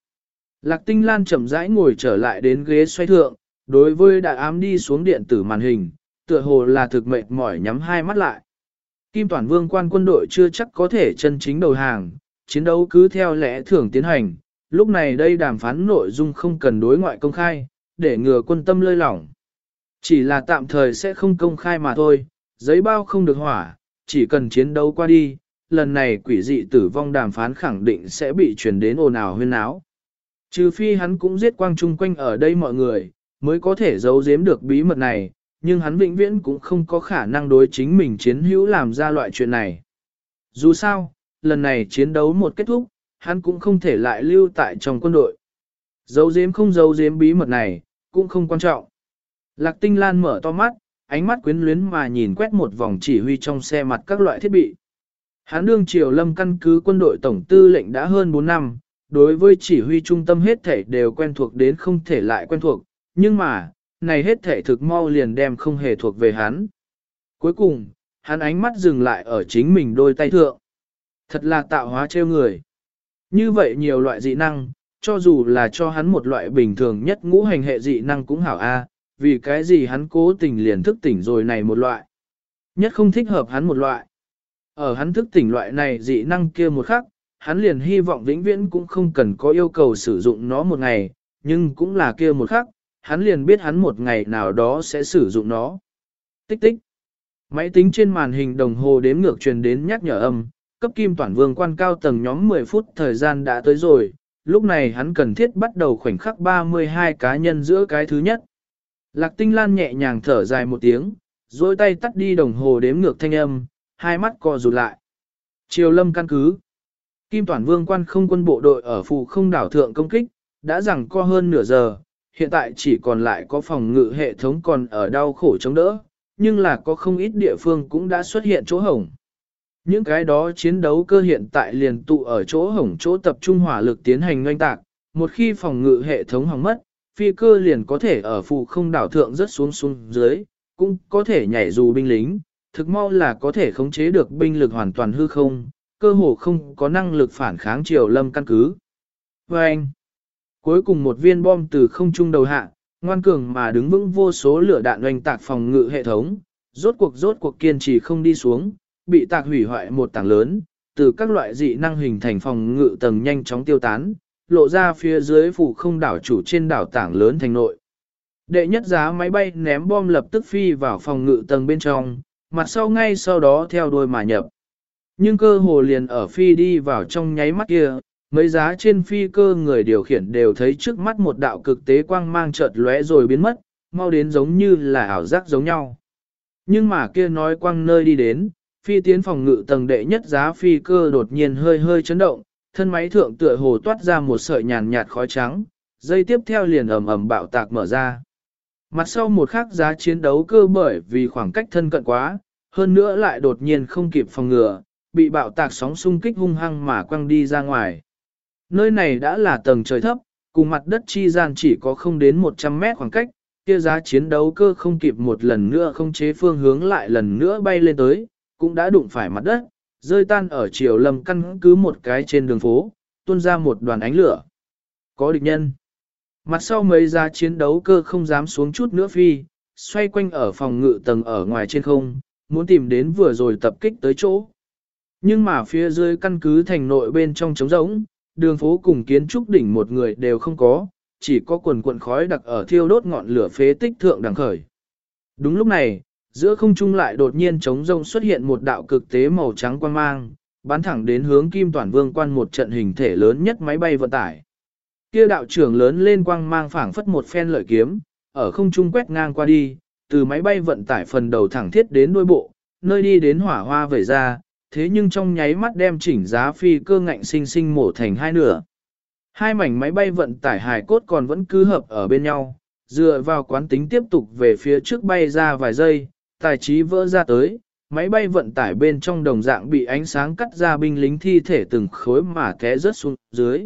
Lạc tinh lan chậm rãi ngồi trở lại đến ghế xoay thượng, đối với đại ám đi xuống điện tử màn hình, tựa hồ là thực mệt mỏi nhắm hai mắt lại. Kim Toàn Vương quan quân đội chưa chắc có thể chân chính đầu hàng, chiến đấu cứ theo lẽ thường tiến hành, lúc này đây đàm phán nội dung không cần đối ngoại công khai, để ngừa quân tâm lơi lỏng. Chỉ là tạm thời sẽ không công khai mà thôi, giấy bao không được hỏa, chỉ cần chiến đấu qua đi, lần này quỷ dị tử vong đàm phán khẳng định sẽ bị truyền đến ồn ào huyên áo. Trừ phi hắn cũng giết quang chung quanh ở đây mọi người, mới có thể giấu giếm được bí mật này, nhưng hắn vĩnh viễn cũng không có khả năng đối chính mình chiến hữu làm ra loại chuyện này. Dù sao, lần này chiến đấu một kết thúc, hắn cũng không thể lại lưu tại trong quân đội. Giấu giếm không giấu giếm bí mật này, cũng không quan trọng. Lạc Tinh Lan mở to mắt, ánh mắt quyến luyến mà nhìn quét một vòng chỉ huy trong xe mặt các loại thiết bị. Hán đương triều lâm căn cứ quân đội tổng tư lệnh đã hơn 4 năm, đối với chỉ huy trung tâm hết thể đều quen thuộc đến không thể lại quen thuộc, nhưng mà, này hết thể thực mau liền đem không hề thuộc về hắn. Cuối cùng, hắn ánh mắt dừng lại ở chính mình đôi tay thượng. Thật là tạo hóa trêu người. Như vậy nhiều loại dị năng, cho dù là cho hắn một loại bình thường nhất ngũ hành hệ dị năng cũng hảo a, vì cái gì hắn cố tình liền thức tỉnh rồi này một loại. Nhất không thích hợp hắn một loại. Ở hắn thức tỉnh loại này dị năng kia một khắc, hắn liền hy vọng vĩnh viễn cũng không cần có yêu cầu sử dụng nó một ngày, nhưng cũng là kia một khắc, hắn liền biết hắn một ngày nào đó sẽ sử dụng nó. Tích tích. Máy tính trên màn hình đồng hồ đếm ngược truyền đến nhắc nhở âm, cấp kim toàn vương quan cao tầng nhóm 10 phút thời gian đã tới rồi, lúc này hắn cần thiết bắt đầu khoảnh khắc 32 cá nhân giữa cái thứ nhất. Lạc tinh lan nhẹ nhàng thở dài một tiếng, dối tay tắt đi đồng hồ đếm ngược thanh âm, hai mắt co rụt lại. Triều lâm căn cứ. Kim Toàn Vương quan không quân bộ đội ở phù không đảo thượng công kích, đã rằng co hơn nửa giờ, hiện tại chỉ còn lại có phòng ngự hệ thống còn ở đau khổ chống đỡ, nhưng là có không ít địa phương cũng đã xuất hiện chỗ hổng. Những cái đó chiến đấu cơ hiện tại liền tụ ở chỗ hổng chỗ tập trung hỏa lực tiến hành doanh tạc, một khi phòng ngự hệ thống hỏng mất, phi cơ liền có thể ở phụ không đảo thượng rất xuống xuống dưới, cũng có thể nhảy dù binh lính, thực mau là có thể khống chế được binh lực hoàn toàn hư không, cơ hồ không có năng lực phản kháng triều lâm căn cứ. Và anh, cuối cùng một viên bom từ không trung đầu hạ, ngoan cường mà đứng vững vô số lửa đạn oanh tạc phòng ngự hệ thống, rốt cuộc rốt cuộc kiên trì không đi xuống, bị tạc hủy hoại một tảng lớn, từ các loại dị năng hình thành phòng ngự tầng nhanh chóng tiêu tán, lộ ra phía dưới phủ không đảo chủ trên đảo tảng lớn thành nội. Đệ nhất giá máy bay ném bom lập tức phi vào phòng ngự tầng bên trong, mặt sau ngay sau đó theo đuôi mà nhập. Nhưng cơ hồ liền ở phi đi vào trong nháy mắt kia, mấy giá trên phi cơ người điều khiển đều thấy trước mắt một đạo cực tế quang mang chợt lóe rồi biến mất, mau đến giống như là ảo giác giống nhau. Nhưng mà kia nói quang nơi đi đến, phi tiến phòng ngự tầng đệ nhất giá phi cơ đột nhiên hơi hơi chấn động, thân máy thượng tựa hồ toát ra một sợi nhàn nhạt khói trắng, dây tiếp theo liền ầm ầm bạo tạc mở ra. Mặt sau một khắc giá chiến đấu cơ bởi vì khoảng cách thân cận quá, hơn nữa lại đột nhiên không kịp phòng ngừa, bị bạo tạc sóng xung kích hung hăng mà quăng đi ra ngoài. Nơi này đã là tầng trời thấp, cùng mặt đất chi gian chỉ có không đến 100 mét khoảng cách, kia giá chiến đấu cơ không kịp một lần nữa không chế phương hướng lại lần nữa bay lên tới, cũng đã đụng phải mặt đất, rơi tan ở chiều lầm căn cứ một cái trên đường phố, tuôn ra một đoàn ánh lửa. Có địch nhân. Mặt sau mấy giá chiến đấu cơ không dám xuống chút nữa phi, xoay quanh ở phòng ngự tầng ở ngoài trên không, muốn tìm đến vừa rồi tập kích tới chỗ. Nhưng mà phía dưới căn cứ thành nội bên trong trống rỗng, đường phố cùng kiến trúc đỉnh một người đều không có, chỉ có quần cuộn khói đặc ở thiêu đốt ngọn lửa phế tích thượng đằng khởi. Đúng lúc này, giữa không trung lại đột nhiên trống rông xuất hiện một đạo cực tế màu trắng quang mang, bắn thẳng đến hướng Kim Toàn Vương quan một trận hình thể lớn nhất máy bay vận tải. Kia đạo trưởng lớn lên quang mang phảng phất một phen lợi kiếm, ở không trung quét ngang qua đi, từ máy bay vận tải phần đầu thẳng thiết đến đuôi bộ, nơi đi đến hỏa hoa vẩy ra, thế nhưng trong nháy mắt đem chỉnh giá phi cơ ngạnh sinh sinh mổ thành hai nửa. Hai mảnh máy bay vận tải hài cốt còn vẫn cứ hợp ở bên nhau, dựa vào quán tính tiếp tục về phía trước bay ra vài giây, tài trí vỡ ra tới, máy bay vận tải bên trong đồng dạng bị ánh sáng cắt ra binh lính thi thể từng khối mà té rớt xuống dưới.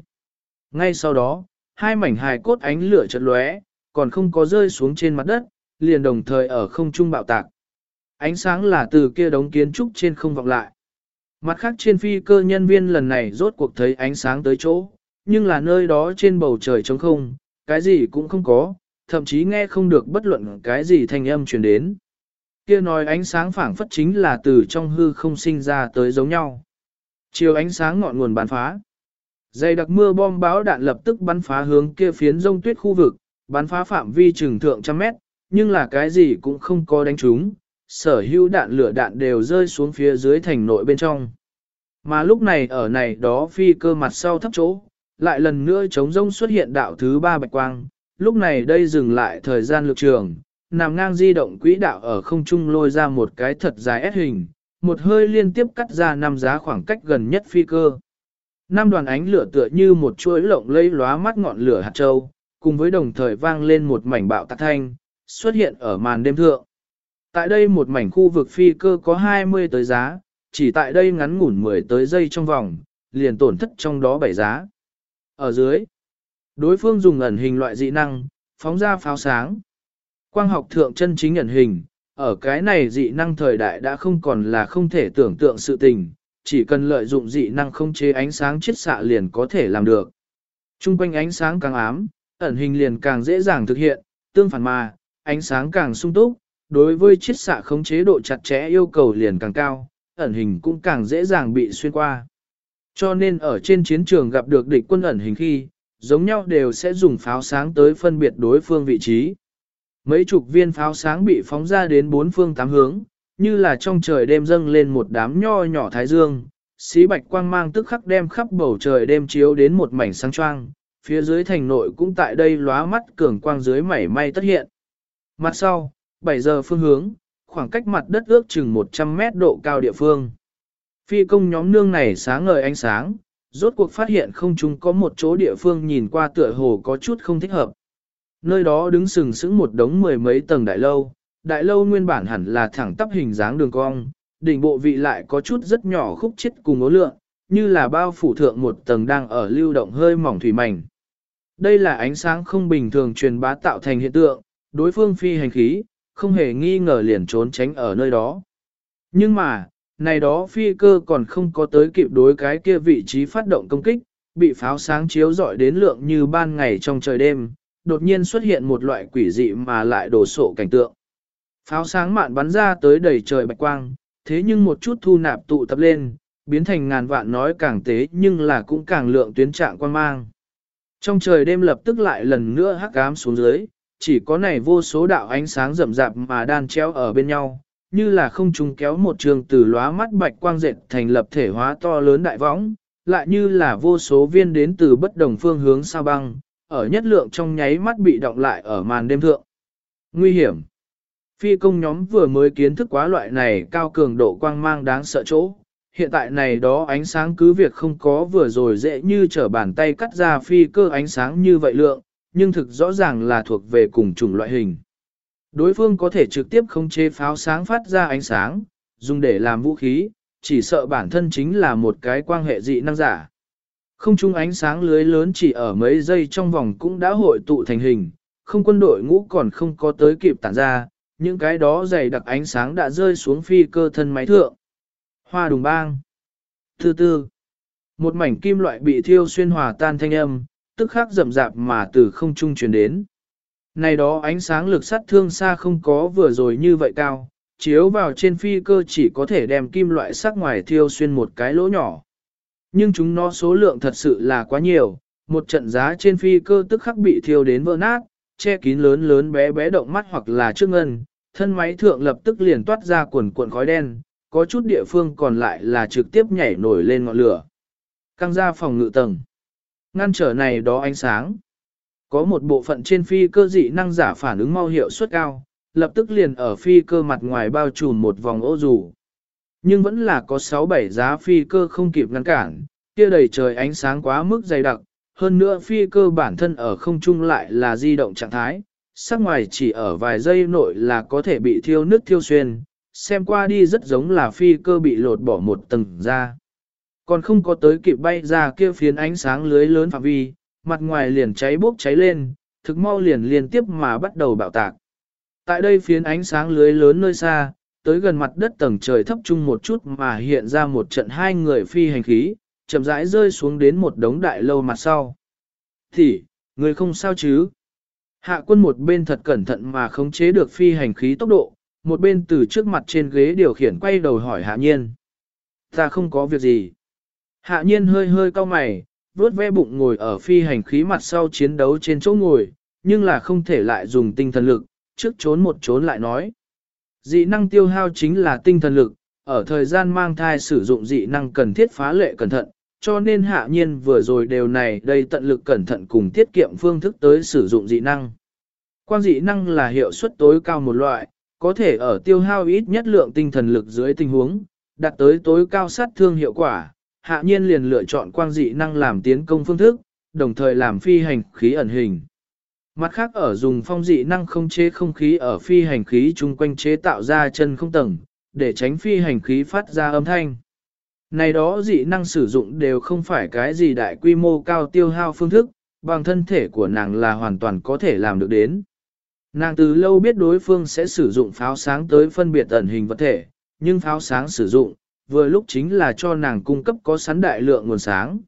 Ngay sau đó, hai mảnh hài cốt ánh lửa chợt lóe, còn không có rơi xuống trên mặt đất, liền đồng thời ở không trung bạo tạc. Ánh sáng là từ kia đống kiến trúc trên không vọng lại. Mặt khác trên phi cơ nhân viên lần này rốt cuộc thấy ánh sáng tới chỗ, nhưng là nơi đó trên bầu trời trống không, cái gì cũng không có, thậm chí nghe không được bất luận cái gì thanh âm truyền đến. Kia nói ánh sáng phảng phất chính là từ trong hư không sinh ra tới giống nhau. Chiều ánh sáng ngọn nguồn bắn phá. Dày đặc mưa bom báo đạn lập tức bắn phá hướng kia phiến rông tuyết khu vực, bắn phá phạm vi chừng thượng trăm mét, nhưng là cái gì cũng không có đánh trúng, sở hữu đạn lửa đạn đều rơi xuống phía dưới thành nội bên trong. Mà lúc này ở này đó phi cơ mặt sau thấp chỗ, lại lần nữa chống rông xuất hiện đạo thứ ba bạch quang, lúc này đây dừng lại thời gian lược trường, nằm ngang di động quỹ đạo ở không trung lôi ra một cái thật dài S hình, một hơi liên tiếp cắt ra năm giá khoảng cách gần nhất phi cơ. Năm đoàn ánh lửa tựa như một chuỗi lộng lây lóa mắt ngọn lửa hạt châu, cùng với đồng thời vang lên một mảnh bạo tạc thanh, xuất hiện ở màn đêm thượng. Tại đây một mảnh khu vực phi cơ có 20 tới giá, chỉ tại đây ngắn ngủn 10 tới giây trong vòng, liền tổn thất trong đó 7 giá. Ở dưới, đối phương dùng ẩn hình loại dị năng, phóng ra pháo sáng. Quang học thượng chân chính ẩn hình, ở cái này dị năng thời đại đã không còn là không thể tưởng tượng sự tình, chỉ cần lợi dụng dị năng không chế ánh sáng chiết xạ liền có thể làm được. Trung quanh ánh sáng càng ám, ẩn hình liền càng dễ dàng thực hiện, tương phản mà, ánh sáng càng sung túc, đối với chiết xạ không chế độ chặt chẽ yêu cầu liền càng cao, ẩn hình cũng càng dễ dàng bị xuyên qua. Cho nên ở trên chiến trường gặp được địch quân ẩn hình khi, giống nhau đều sẽ dùng pháo sáng tới phân biệt đối phương vị trí. Mấy chục viên pháo sáng bị phóng ra đến bốn phương tám hướng, như là trong trời đêm dâng lên một đám nho nhỏ thái dương, xí bạch quang mang tức khắc đem khắp bầu trời đêm chiếu đến một mảnh sáng choang, phía dưới thành nội cũng tại đây lóa mắt cường quang dưới mảy may tất hiện. Mặt sau, 7 giờ phương hướng, khoảng cách mặt đất ước chừng 100 mét độ cao địa phương. Phi công nhóm nương này sáng ngời ánh sáng, rốt cuộc phát hiện không chúng có một chỗ địa phương nhìn qua tựa hồ có chút không thích hợp. Nơi đó đứng sừng sững một đống mười mấy tầng đại lâu, đại lâu nguyên bản hẳn là thẳng tắp hình dáng đường cong, đỉnh bộ vị lại có chút rất nhỏ khúc chết cùng ố lượng, như là bao phủ thượng một tầng đang ở lưu động hơi mỏng thủy mảnh. Đây là ánh sáng không bình thường truyền bá tạo thành hiện tượng, đối phương phi hành khí, không hề nghi ngờ liền trốn tránh ở nơi đó. Nhưng mà, này đó phi cơ còn không có tới kịp đối cái kia vị trí phát động công kích, bị pháo sáng chiếu rọi đến lượng như ban ngày trong trời đêm, đột nhiên xuất hiện một loại quỷ dị mà lại đổ sộ cảnh tượng. Pháo sáng mạn bắn ra tới đầy trời bạch quang, thế nhưng một chút thu nạp tụ tập lên, biến thành ngàn vạn nói càng tế nhưng là cũng càng lượng tuyến trạng quan mang. Trong trời đêm lập tức lại lần nữa hắc ám xuống dưới, chỉ có này vô số đạo ánh sáng rậm rạp mà đan treo ở bên nhau, như là không trùng kéo một trường từ lóa mắt bạch quang dệt thành lập thể hóa to lớn đại võng, lại như là vô số viên đến từ bất đồng phương hướng sao băng, ở nhất lượng trong nháy mắt bị động lại ở màn đêm thượng. Nguy hiểm. Phi công nhóm vừa mới kiến thức quá loại này cao cường độ quang mang đáng sợ chỗ. Hiện tại này đó ánh sáng cứ việc không có vừa rồi dễ như trở bàn tay cắt ra phi cơ ánh sáng như vậy lượng, nhưng thực rõ ràng là thuộc về cùng chủng loại hình. Đối phương có thể trực tiếp không chế pháo sáng phát ra ánh sáng, dùng để làm vũ khí, chỉ sợ bản thân chính là một cái quan hệ dị năng giả. Không chung ánh sáng lưới lớn chỉ ở mấy giây trong vòng cũng đã hội tụ thành hình, không quân đội ngũ còn không có tới kịp tản ra, những cái đó dày đặc ánh sáng đã rơi xuống phi cơ thân máy thượng. Hoa đùng bang. Thứ tư, một mảnh kim loại bị thiêu xuyên hòa tan thanh âm, tức khắc rậm rạp mà từ không trung truyền đến. Này đó ánh sáng lực sát thương xa không có vừa rồi như vậy cao, chiếu vào trên phi cơ chỉ có thể đem kim loại sắc ngoài thiêu xuyên một cái lỗ nhỏ. Nhưng chúng nó số lượng thật sự là quá nhiều, một trận giá trên phi cơ tức khắc bị thiêu đến vỡ nát, che kín lớn lớn bé bé động mắt hoặc là trước ngân, thân máy thượng lập tức liền toát ra quần cuộn khói đen, có chút địa phương còn lại là trực tiếp nhảy nổi lên ngọn lửa. Căng ra phòng ngự tầng. Ngăn trở này đó ánh sáng. Có một bộ phận trên phi cơ dị năng giả phản ứng mau hiệu suất cao, lập tức liền ở phi cơ mặt ngoài bao trùm một vòng ô dù. Nhưng vẫn là có 6-7 giá phi cơ không kịp ngăn cản, kia đầy trời ánh sáng quá mức dày đặc, hơn nữa phi cơ bản thân ở không trung lại là di động trạng thái, sắc ngoài chỉ ở vài giây nội là có thể bị thiêu nứt thiêu xuyên, xem qua đi rất giống là phi cơ bị lột bỏ một tầng ra. Còn không có tới kịp bay ra kia phiến ánh sáng lưới lớn phạm vi, mặt ngoài liền cháy bốc cháy lên, thực mau liền liên tiếp mà bắt đầu bạo tạc. Tại đây phiến ánh sáng lưới lớn nơi xa, tới gần mặt đất tầng trời thấp chung một chút mà hiện ra một trận hai người phi hành khí, chậm rãi rơi xuống đến một đống đại lâu mặt sau. Thì, người không sao chứ? Hạ quân một bên thật cẩn thận mà khống chế được phi hành khí tốc độ, một bên từ trước mặt trên ghế điều khiển quay đầu hỏi hạ nhiên. Ta không có việc gì. Hạ nhiên hơi hơi cau mày, vuốt ve bụng ngồi ở phi hành khí mặt sau chiến đấu trên chỗ ngồi, nhưng là không thể lại dùng tinh thần lực, trước trốn một trốn lại nói. Dị năng tiêu hao chính là tinh thần lực, ở thời gian mang thai sử dụng dị năng cần thiết phá lệ cẩn thận, cho nên hạ nhiên vừa rồi đều này đây tận lực cẩn thận cùng tiết kiệm phương thức tới sử dụng dị năng. Quang dị năng là hiệu suất tối cao một loại, có thể ở tiêu hao ít nhất lượng tinh thần lực dưới tình huống, đạt tới tối cao sát thương hiệu quả, hạ nhiên liền lựa chọn quang dị năng làm tiến công phương thức, đồng thời làm phi hành khí ẩn hình. Mặt khác ở dùng phong dị năng không chế không khí ở phi hành khí chung quanh chế tạo ra chân không tầng, để tránh phi hành khí phát ra âm thanh. Này đó dị năng sử dụng đều không phải cái gì đại quy mô cao tiêu hao phương thức, bằng thân thể của nàng là hoàn toàn có thể làm được đến. Nàng từ lâu biết đối phương sẽ sử dụng pháo sáng tới phân biệt ẩn hình vật thể, nhưng pháo sáng sử dụng, vừa lúc chính là cho nàng cung cấp có sẵn đại lượng nguồn sáng.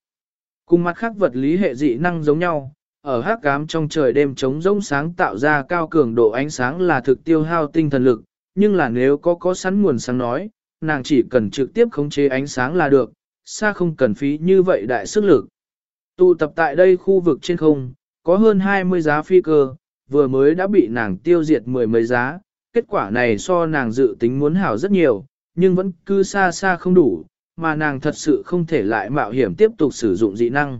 Cùng mặt khác vật lý hệ dị năng giống nhau, ở hát cám trong trời đêm trống rỗng sáng tạo ra cao cường độ ánh sáng là thực tiêu hao tinh thần lực, nhưng là nếu có có sẵn nguồn sáng nói, nàng chỉ cần trực tiếp khống chế ánh sáng là được, xa không cần phí như vậy đại sức lực. Tụ tập tại đây khu vực trên không, có hơn 20 giá phi cơ, vừa mới đã bị nàng tiêu diệt mười mấy giá, kết quả này so nàng dự tính muốn hảo rất nhiều, nhưng vẫn cứ xa xa không đủ, mà nàng thật sự không thể lại mạo hiểm tiếp tục sử dụng dị năng.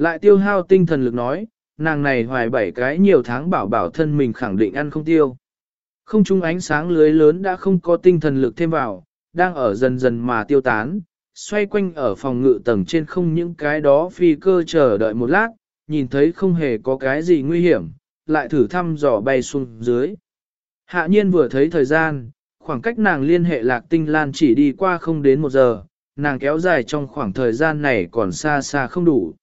Lại tiêu hao tinh thần lực nói, nàng này hoài bảy cái nhiều tháng bảo bảo thân mình khẳng định ăn không tiêu. Không trung ánh sáng lưới lớn đã không có tinh thần lực thêm vào, đang ở dần dần mà tiêu tán, xoay quanh ở phòng ngự tầng trên không những cái đó phi cơ chờ đợi một lát, nhìn thấy không hề có cái gì nguy hiểm, lại thử thăm dò bay xuống dưới. Hạ nhiên vừa thấy thời gian, khoảng cách nàng liên hệ lạc tinh lan chỉ đi qua không đến một giờ, nàng kéo dài trong khoảng thời gian này còn xa xa không đủ.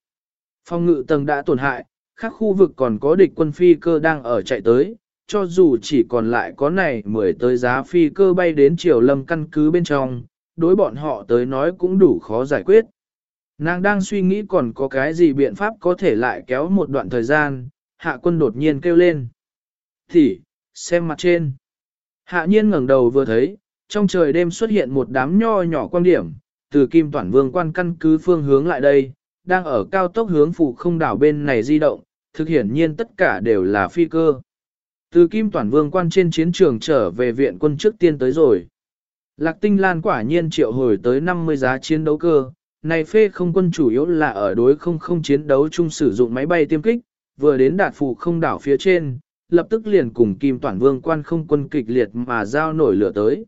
Phong ngự tầng đã tổn hại, khác khu vực còn có địch quân phi cơ đang ở chạy tới, cho dù chỉ còn lại có này mười tới giá phi cơ bay đến triều lâm căn cứ bên trong, đối bọn họ tới nói cũng đủ khó giải quyết. Nàng đang suy nghĩ còn có cái gì biện pháp có thể lại kéo một đoạn thời gian, hạ quân đột nhiên kêu lên. Thì, xem mặt trên. Hạ nhiên ngẩng đầu vừa thấy, trong trời đêm xuất hiện một đám nho nhỏ quan điểm, từ kim toàn vương quan căn cứ phương hướng lại đây, đang ở cao tốc hướng phủ không đảo bên này di động, thực hiển nhiên tất cả đều là phi cơ. Từ kim toàn vương quan trên chiến trường trở về viện quân trước tiên tới rồi. Lạc tinh lan quả nhiên triệu hồi tới 50 giá chiến đấu cơ, này phê không quân chủ yếu là ở đối không không chiến đấu chung sử dụng máy bay tiêm kích, vừa đến đạt phủ không đảo phía trên, lập tức liền cùng Kim Toàn Vương quan không quân kịch liệt mà giao nổi lửa tới.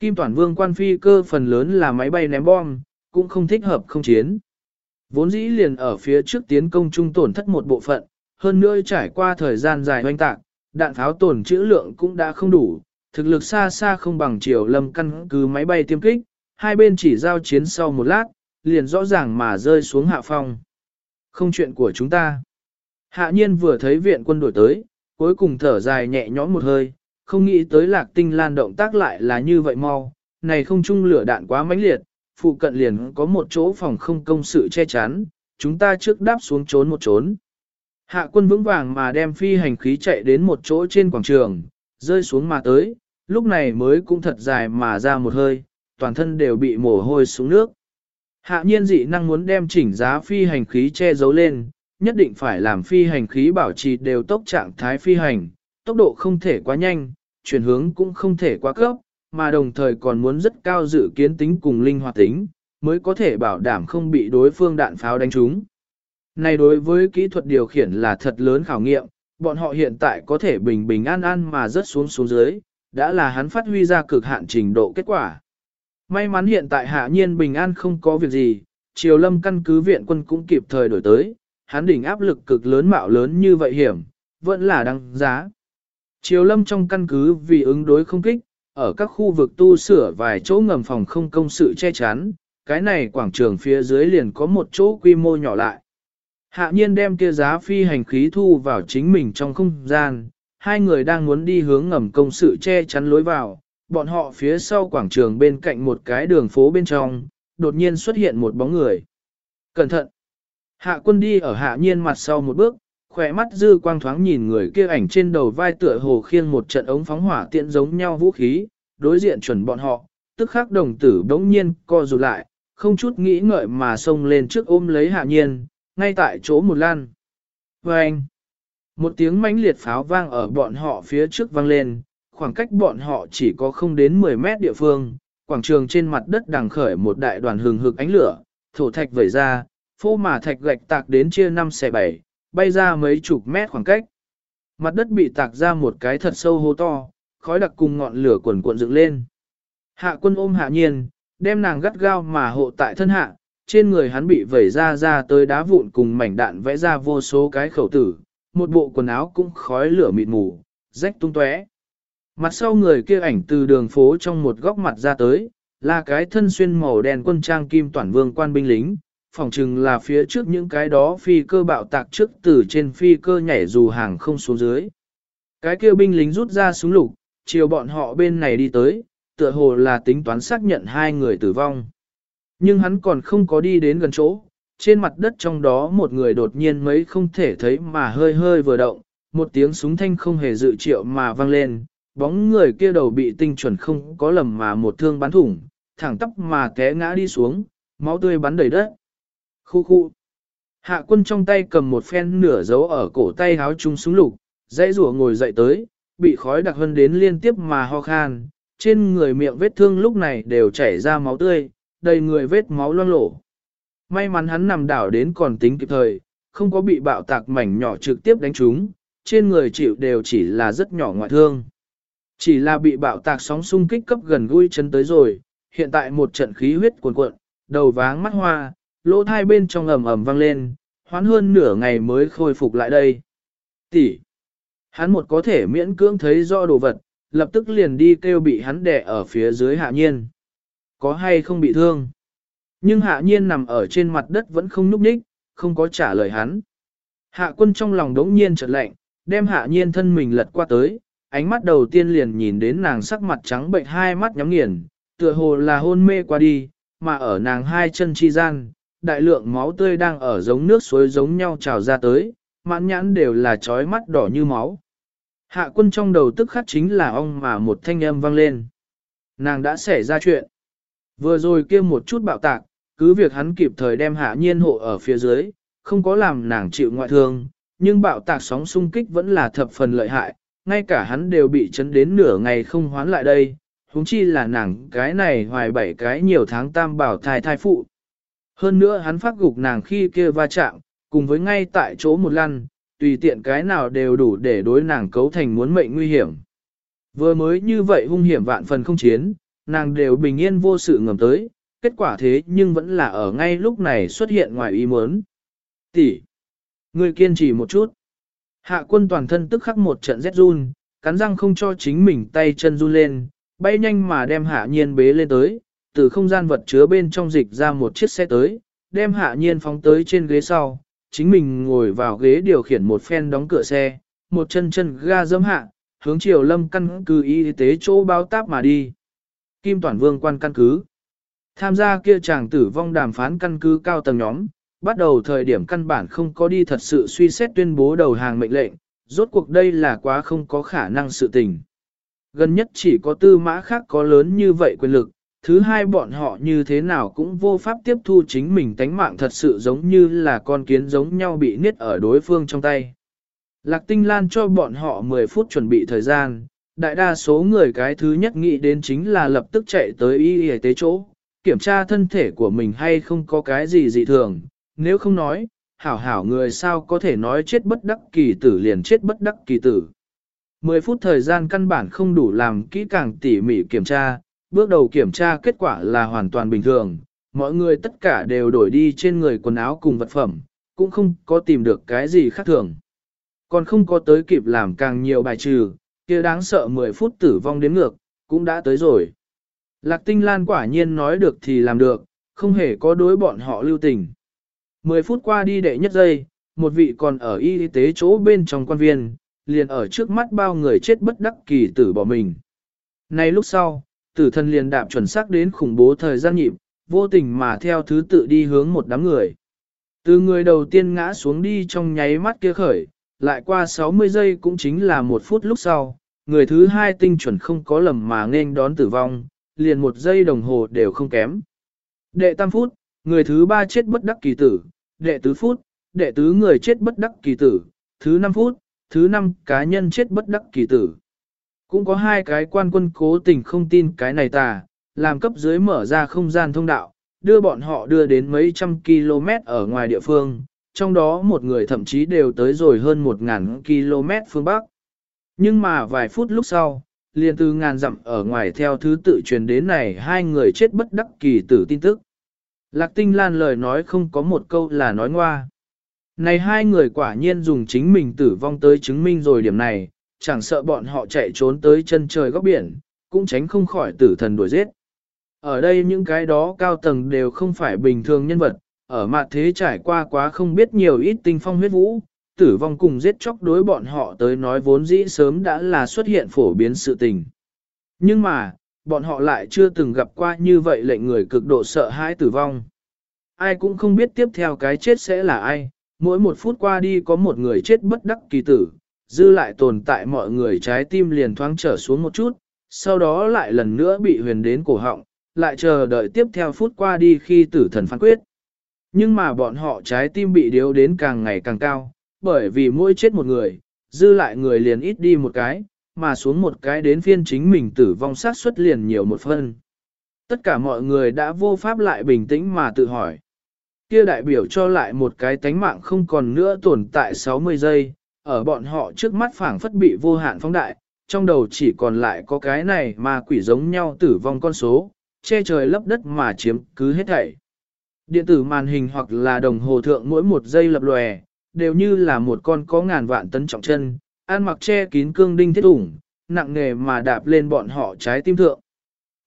Kim Toàn Vương quan phi cơ phần lớn là máy bay ném bom, cũng không thích hợp không chiến. Vốn dĩ liền ở phía trước tiến công trung tổn thất một bộ phận, hơn nữa trải qua thời gian dài hoanh tạc, đạn pháo tổn trữ lượng cũng đã không đủ, thực lực xa xa không bằng chiều lâm căn cứ máy bay tiêm kích, hai bên chỉ giao chiến sau một lát, liền rõ ràng mà rơi xuống hạ phong. Không chuyện của chúng ta. Hạ nhiên vừa thấy viện quân đổi tới, cuối cùng thở dài nhẹ nhõm một hơi, không nghĩ tới lạc tinh lan động tác lại là như vậy mau, này không chung lửa đạn quá mãnh liệt, phụ cận liền có một chỗ phòng không công sự che chắn, chúng ta trước đáp xuống trốn một trốn. Hạ quân vững vàng mà đem phi hành khí chạy đến một chỗ trên quảng trường, rơi xuống mà tới, lúc này mới cũng thật dài mà ra một hơi, toàn thân đều bị mồ hôi xuống nước. Hạ nhiên dị năng muốn đem chỉnh giá phi hành khí che giấu lên, nhất định phải làm phi hành khí bảo trì đều tốc trạng thái phi hành, tốc độ không thể quá nhanh, chuyển hướng cũng không thể quá cấp, mà đồng thời còn muốn rất cao dự kiến tính cùng linh hoạt tính, mới có thể bảo đảm không bị đối phương đạn pháo đánh trúng. Này đối với kỹ thuật điều khiển là thật lớn khảo nghiệm, bọn họ hiện tại có thể bình bình an an mà rớt xuống xuống dưới, đã là hắn phát huy ra cực hạn trình độ kết quả. May mắn hiện tại hạ nhiên bình an không có việc gì, triều lâm căn cứ viện quân cũng kịp thời đổi tới, hắn đỉnh áp lực cực lớn mạo lớn như vậy hiểm, vẫn là đăng giá. Triều lâm trong căn cứ vì ứng đối không kích, ở các khu vực tu sửa vài chỗ ngầm phòng không công sự che chắn, cái này quảng trường phía dưới liền có một chỗ quy mô nhỏ lại. Hạ nhiên đem kia giá phi hành khí thu vào chính mình trong không gian, hai người đang muốn đi hướng ngầm công sự che chắn lối vào, bọn họ phía sau quảng trường bên cạnh một cái đường phố bên trong, đột nhiên xuất hiện một bóng người. Cẩn thận! Hạ quân đi ở hạ nhiên mặt sau một bước, khỏe mắt dư quang thoáng nhìn người kia ảnh trên đầu vai tựa hồ khiêng một trận ống phóng hỏa tiện giống nhau vũ khí, đối diện chuẩn bọn họ, tức khắc đồng tử đống nhiên co rụt lại, không chút nghĩ ngợi mà xông lên trước ôm lấy hạ nhiên, ngay tại chỗ một lan. Và anh, một tiếng mãnh liệt pháo vang ở bọn họ phía trước vang lên, khoảng cách bọn họ chỉ có không đến 10 mét địa phương, quảng trường trên mặt đất đằng khởi một đại đoàn hừng hực ánh lửa, thổ thạch vẩy ra, phô mà thạch gạch tạc đến chia 5 xe 7, bay ra mấy chục mét khoảng cách. Mặt đất bị tạc ra một cái thật sâu hố to, khói đặc cùng ngọn lửa cuồn cuộn dựng lên. Hạ quân ôm hạ nhiên, đem nàng gắt gao mà hộ tại thân hạ, trên người hắn bị vẩy ra ra tới đá vụn cùng mảnh đạn vẽ ra vô số cái khẩu tử, một bộ quần áo cũng khói lửa mịt mù, rách tung tóe. Mặt sau người kia ảnh từ đường phố trong một góc mặt ra tới, là cái thân xuyên màu đen quân trang kim toàn vương quan binh lính, phòng chừng là phía trước những cái đó phi cơ bạo tạc trước từ trên phi cơ nhảy dù hàng không xuống dưới. Cái kia binh lính rút ra súng lục, chiều bọn họ bên này đi tới, tựa hồ là tính toán xác nhận hai người tử vong. Nhưng hắn còn không có đi đến gần chỗ, trên mặt đất trong đó một người đột nhiên mấy không thể thấy mà hơi hơi vừa động, một tiếng súng thanh không hề dự triệu mà vang lên, bóng người kia đầu bị tinh chuẩn không có lầm mà một thương bắn thủng, thẳng tóc mà té ngã đi xuống, máu tươi bắn đầy đất. Khu khu. Hạ quân trong tay cầm một phen nửa dấu ở cổ tay háo chung súng lục, dãy rủa ngồi dậy tới, bị khói đặc hơn đến liên tiếp mà ho khan, trên người miệng vết thương lúc này đều chảy ra máu tươi, đầy người vết máu loang lổ. May mắn hắn nằm đảo đến còn tính kịp thời, không có bị bạo tạc mảnh nhỏ trực tiếp đánh trúng, trên người chịu đều chỉ là rất nhỏ ngoại thương. Chỉ là bị bạo tạc sóng xung kích cấp gần gũi chân tới rồi, hiện tại một trận khí huyết cuồn cuộn, đầu váng mắt hoa, lỗ thai bên trong ầm ầm vang lên, hoán hơn nửa ngày mới khôi phục lại đây. Tỷ, hắn một có thể miễn cưỡng thấy rõ đồ vật, lập tức liền đi kêu bị hắn đè ở phía dưới hạ nhiên. Có hay không bị thương? Nhưng hạ nhiên nằm ở trên mặt đất vẫn không nhúc nhích, không có trả lời hắn. Hạ quân trong lòng đống nhiên chợt lạnh, đem hạ nhiên thân mình lật qua tới, ánh mắt đầu tiên liền nhìn đến nàng sắc mặt trắng bệnh hai mắt nhắm nghiền, tựa hồ là hôn mê qua đi, mà ở nàng hai chân chi gian, đại lượng máu tươi đang ở giống nước suối giống nhau trào ra tới, mãn nhãn đều là trói mắt đỏ như máu. Hạ quân trong đầu tức khắc chính là ông mà một thanh âm vang lên. Nàng đã xảy ra chuyện. Vừa rồi kia một chút bạo tạc, cứ việc hắn kịp thời đem hạ nhiên hộ ở phía dưới, không có làm nàng chịu ngoại thương, nhưng bạo tạc sóng xung kích vẫn là thập phần lợi hại, ngay cả hắn đều bị chấn đến nửa ngày không hoán lại đây, huống chi là nàng cái này hoài bảy cái nhiều tháng tam bảo thai thai phụ. Hơn nữa hắn phát gục nàng khi kia va chạm, cùng với ngay tại chỗ một lăn, tùy tiện cái nào đều đủ để đối nàng cấu thành muốn mệnh nguy hiểm. Vừa mới như vậy hung hiểm vạn phần không chiến, nàng đều bình yên vô sự ngầm tới, kết quả thế nhưng vẫn là ở ngay lúc này xuất hiện ngoài ý muốn. Tỷ, người kiên trì một chút. Hạ quân toàn thân tức khắc một trận rét run, cắn răng không cho chính mình tay chân run lên, bay nhanh mà đem hạ nhiên bế lên tới, từ không gian vật chứa bên trong dịch ra một chiếc xe tới, đem hạ nhiên phóng tới trên ghế sau, chính mình ngồi vào ghế điều khiển một phen đóng cửa xe, một chân chân ga dâm hạ, hướng chiều lâm căn cứ y tế chỗ báo táp mà đi. Kim Toàn Vương quan căn cứ. Tham gia kia chàng tử vong đàm phán căn cứ cao tầng nhóm, bắt đầu thời điểm căn bản không có đi thật sự suy xét tuyên bố đầu hàng mệnh lệnh, rốt cuộc đây là quá không có khả năng sự tình. Gần nhất chỉ có tư mã khác có lớn như vậy quyền lực, thứ hai bọn họ như thế nào cũng vô pháp tiếp thu chính mình tánh mạng thật sự giống như là con kiến giống nhau bị niết ở đối phương trong tay. Lạc tinh lan cho bọn họ 10 phút chuẩn bị thời gian, đại đa số người cái thứ nhất nghĩ đến chính là lập tức chạy tới y y tế chỗ, kiểm tra thân thể của mình hay không có cái gì dị thường, nếu không nói, hảo hảo người sao có thể nói chết bất đắc kỳ tử liền chết bất đắc kỳ tử. 10 phút thời gian căn bản không đủ làm kỹ càng tỉ mỉ kiểm tra, bước đầu kiểm tra kết quả là hoàn toàn bình thường, mọi người tất cả đều đổi đi trên người quần áo cùng vật phẩm, cũng không có tìm được cái gì khác thường. Còn không có tới kịp làm càng nhiều bài trừ, kia đáng sợ 10 phút tử vong đến ngược, cũng đã tới rồi. Lạc tinh lan quả nhiên nói được thì làm được, không hề có đối bọn họ lưu tình. 10 phút qua đi đệ nhất giây, một vị còn ở y tế chỗ bên trong quan viên, liền ở trước mắt bao người chết bất đắc kỳ tử bỏ mình. Nay lúc sau, tử thần liền đạp chuẩn xác đến khủng bố thời gian nhịp, vô tình mà theo thứ tự đi hướng một đám người. Từ người đầu tiên ngã xuống đi trong nháy mắt kia khởi, lại qua 60 giây cũng chính là một phút lúc sau, người thứ hai tinh chuẩn không có lầm mà nên đón tử vong, liền một giây đồng hồ đều không kém. Đệ tam phút, người thứ ba chết bất đắc kỳ tử, đệ tứ phút, đệ tứ người chết bất đắc kỳ tử, thứ năm phút, thứ năm cá nhân chết bất đắc kỳ tử. Cũng có hai cái quan quân cố tình không tin cái này tà, làm cấp dưới mở ra không gian thông đạo, đưa bọn họ đưa đến mấy trăm km ở ngoài địa phương, trong đó một người thậm chí đều tới rồi hơn một ngàn km phương Bắc. Nhưng mà vài phút lúc sau, liền từ ngàn dặm ở ngoài theo thứ tự truyền đến này hai người chết bất đắc kỳ tử tin tức. Lạc tinh lan lời nói không có một câu là nói ngoa. Này hai người quả nhiên dùng chính mình tử vong tới chứng minh rồi điểm này, chẳng sợ bọn họ chạy trốn tới chân trời góc biển, cũng tránh không khỏi tử thần đuổi giết. Ở đây những cái đó cao tầng đều không phải bình thường nhân vật, ở mặt thế trải qua quá không biết nhiều ít tinh phong huyết vũ, tử vong cùng giết chóc đối bọn họ tới nói vốn dĩ sớm đã là xuất hiện phổ biến sự tình. Nhưng mà, bọn họ lại chưa từng gặp qua như vậy lệnh người cực độ sợ hãi tử vong. Ai cũng không biết tiếp theo cái chết sẽ là ai, mỗi một phút qua đi có một người chết bất đắc kỳ tử, dư lại tồn tại mọi người trái tim liền thoáng trở xuống một chút, sau đó lại lần nữa bị huyền đến cổ họng, lại chờ đợi tiếp theo phút qua đi khi tử thần phán quyết. Nhưng mà bọn họ trái tim bị điếu đến càng ngày càng cao, bởi vì mỗi chết một người, dư lại người liền ít đi một cái, mà xuống một cái đến phiên chính mình tử vong sát suất liền nhiều một phân. Tất cả mọi người đã vô pháp lại bình tĩnh mà tự hỏi. Kia đại biểu cho lại một cái tánh mạng không còn nữa tồn tại 60 giây, ở bọn họ trước mắt phảng phất bị vô hạn phóng đại, trong đầu chỉ còn lại có cái này mà quỷ giống nhau tử vong con số, che trời lấp đất mà chiếm cứ hết thảy. Điện tử màn hình hoặc là đồng hồ thượng mỗi một giây lập lòe, đều như là một con có ngàn vạn tấn trọng chân, ăn mặc che kín cương đinh thiết ủng, nặng nề mà đạp lên bọn họ trái tim thượng.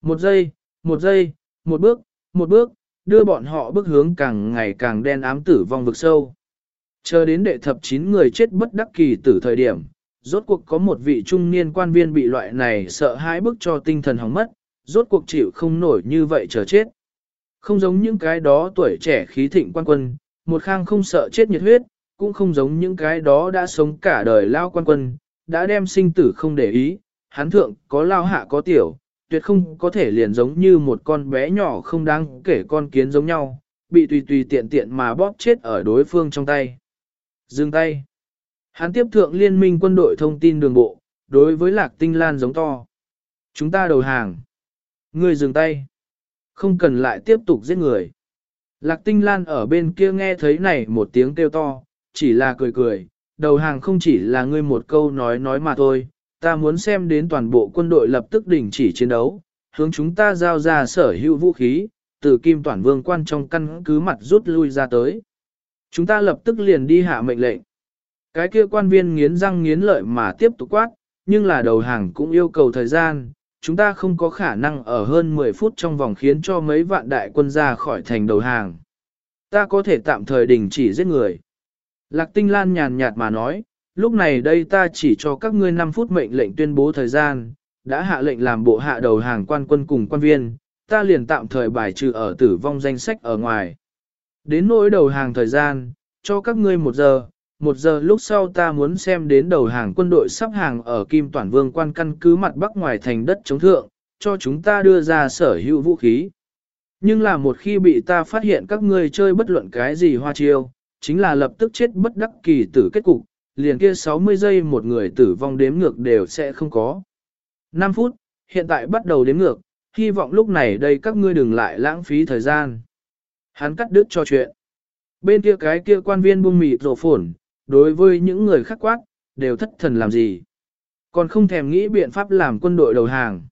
Một giây, một giây, một bước, một bước, đưa bọn họ bước hướng càng ngày càng đen ám tử vong vực sâu. Chờ đến đệ thập 9 người chết bất đắc kỳ tử thời điểm, rốt cuộc có một vị trung niên quan viên bị loại này sợ hãi bức cho tinh thần hỏng mất, rốt cuộc chịu không nổi như vậy chờ chết. Không giống những cái đó tuổi trẻ khí thịnh quan quân, một khang không sợ chết nhiệt huyết, cũng không giống những cái đó đã sống cả đời lao quan quân, đã đem sinh tử không để ý, hắn thượng có lao hạ có tiểu, tuyệt không có thể liền giống như một con bé nhỏ không đáng kể con kiến giống nhau, bị tùy tùy tiện tiện mà bóp chết ở đối phương trong tay. Dừng tay. Hắn tiếp thượng liên minh quân đội thông tin đường bộ, đối với lạc tinh lan giống to. Chúng ta đầu hàng. Người dừng tay. Không cần lại tiếp tục giết người. Lạc tinh lan ở bên kia nghe thấy này một tiếng kêu to, chỉ là cười cười, đầu hàng không chỉ là ngươi một câu nói nói mà thôi, ta muốn xem đến toàn bộ quân đội lập tức đình chỉ chiến đấu, hướng chúng ta giao ra sở hữu vũ khí, từ kim toàn vương quan trong căn cứ mặt rút lui ra tới. Chúng ta lập tức liền đi hạ mệnh lệnh. Cái kia quan viên nghiến răng nghiến lợi mà tiếp tục quát, nhưng là đầu hàng cũng yêu cầu thời gian, chúng ta không có khả năng ở hơn 10 phút trong vòng khiến cho mấy vạn đại quân ra khỏi thành đầu hàng. Ta có thể tạm thời đình chỉ giết người. Lạc Tinh Lan nhàn nhạt mà nói, lúc này đây ta chỉ cho các ngươi 5 phút mệnh lệnh tuyên bố thời gian, đã hạ lệnh làm bộ hạ đầu hàng quan quân cùng quan viên, ta liền tạm thời bài trừ ở tử vong danh sách ở ngoài. Đến nỗi đầu hàng thời gian, cho các ngươi một giờ, một giờ lúc sau ta muốn xem đến đầu hàng quân đội sắp hàng ở Kim Toản Vương quan căn cứ mặt bắc ngoài thành đất chống thượng, cho chúng ta đưa ra sở hữu vũ khí. Nhưng là một khi bị ta phát hiện các ngươi chơi bất luận cái gì hoa chiêu, chính là lập tức chết bất đắc kỳ tử kết cục, liền kia 60 giây một người tử vong đếm ngược đều sẽ không có. 5 phút, hiện tại bắt đầu đếm ngược, hy vọng lúc này đây các ngươi đừng lại lãng phí thời gian. Hắn cắt đứt cho chuyện. Bên kia cái kia quan viên buông mịt rổ phổn, đối với những người khác quát, đều thất thần làm gì. Còn không thèm nghĩ biện pháp làm quân đội đầu hàng.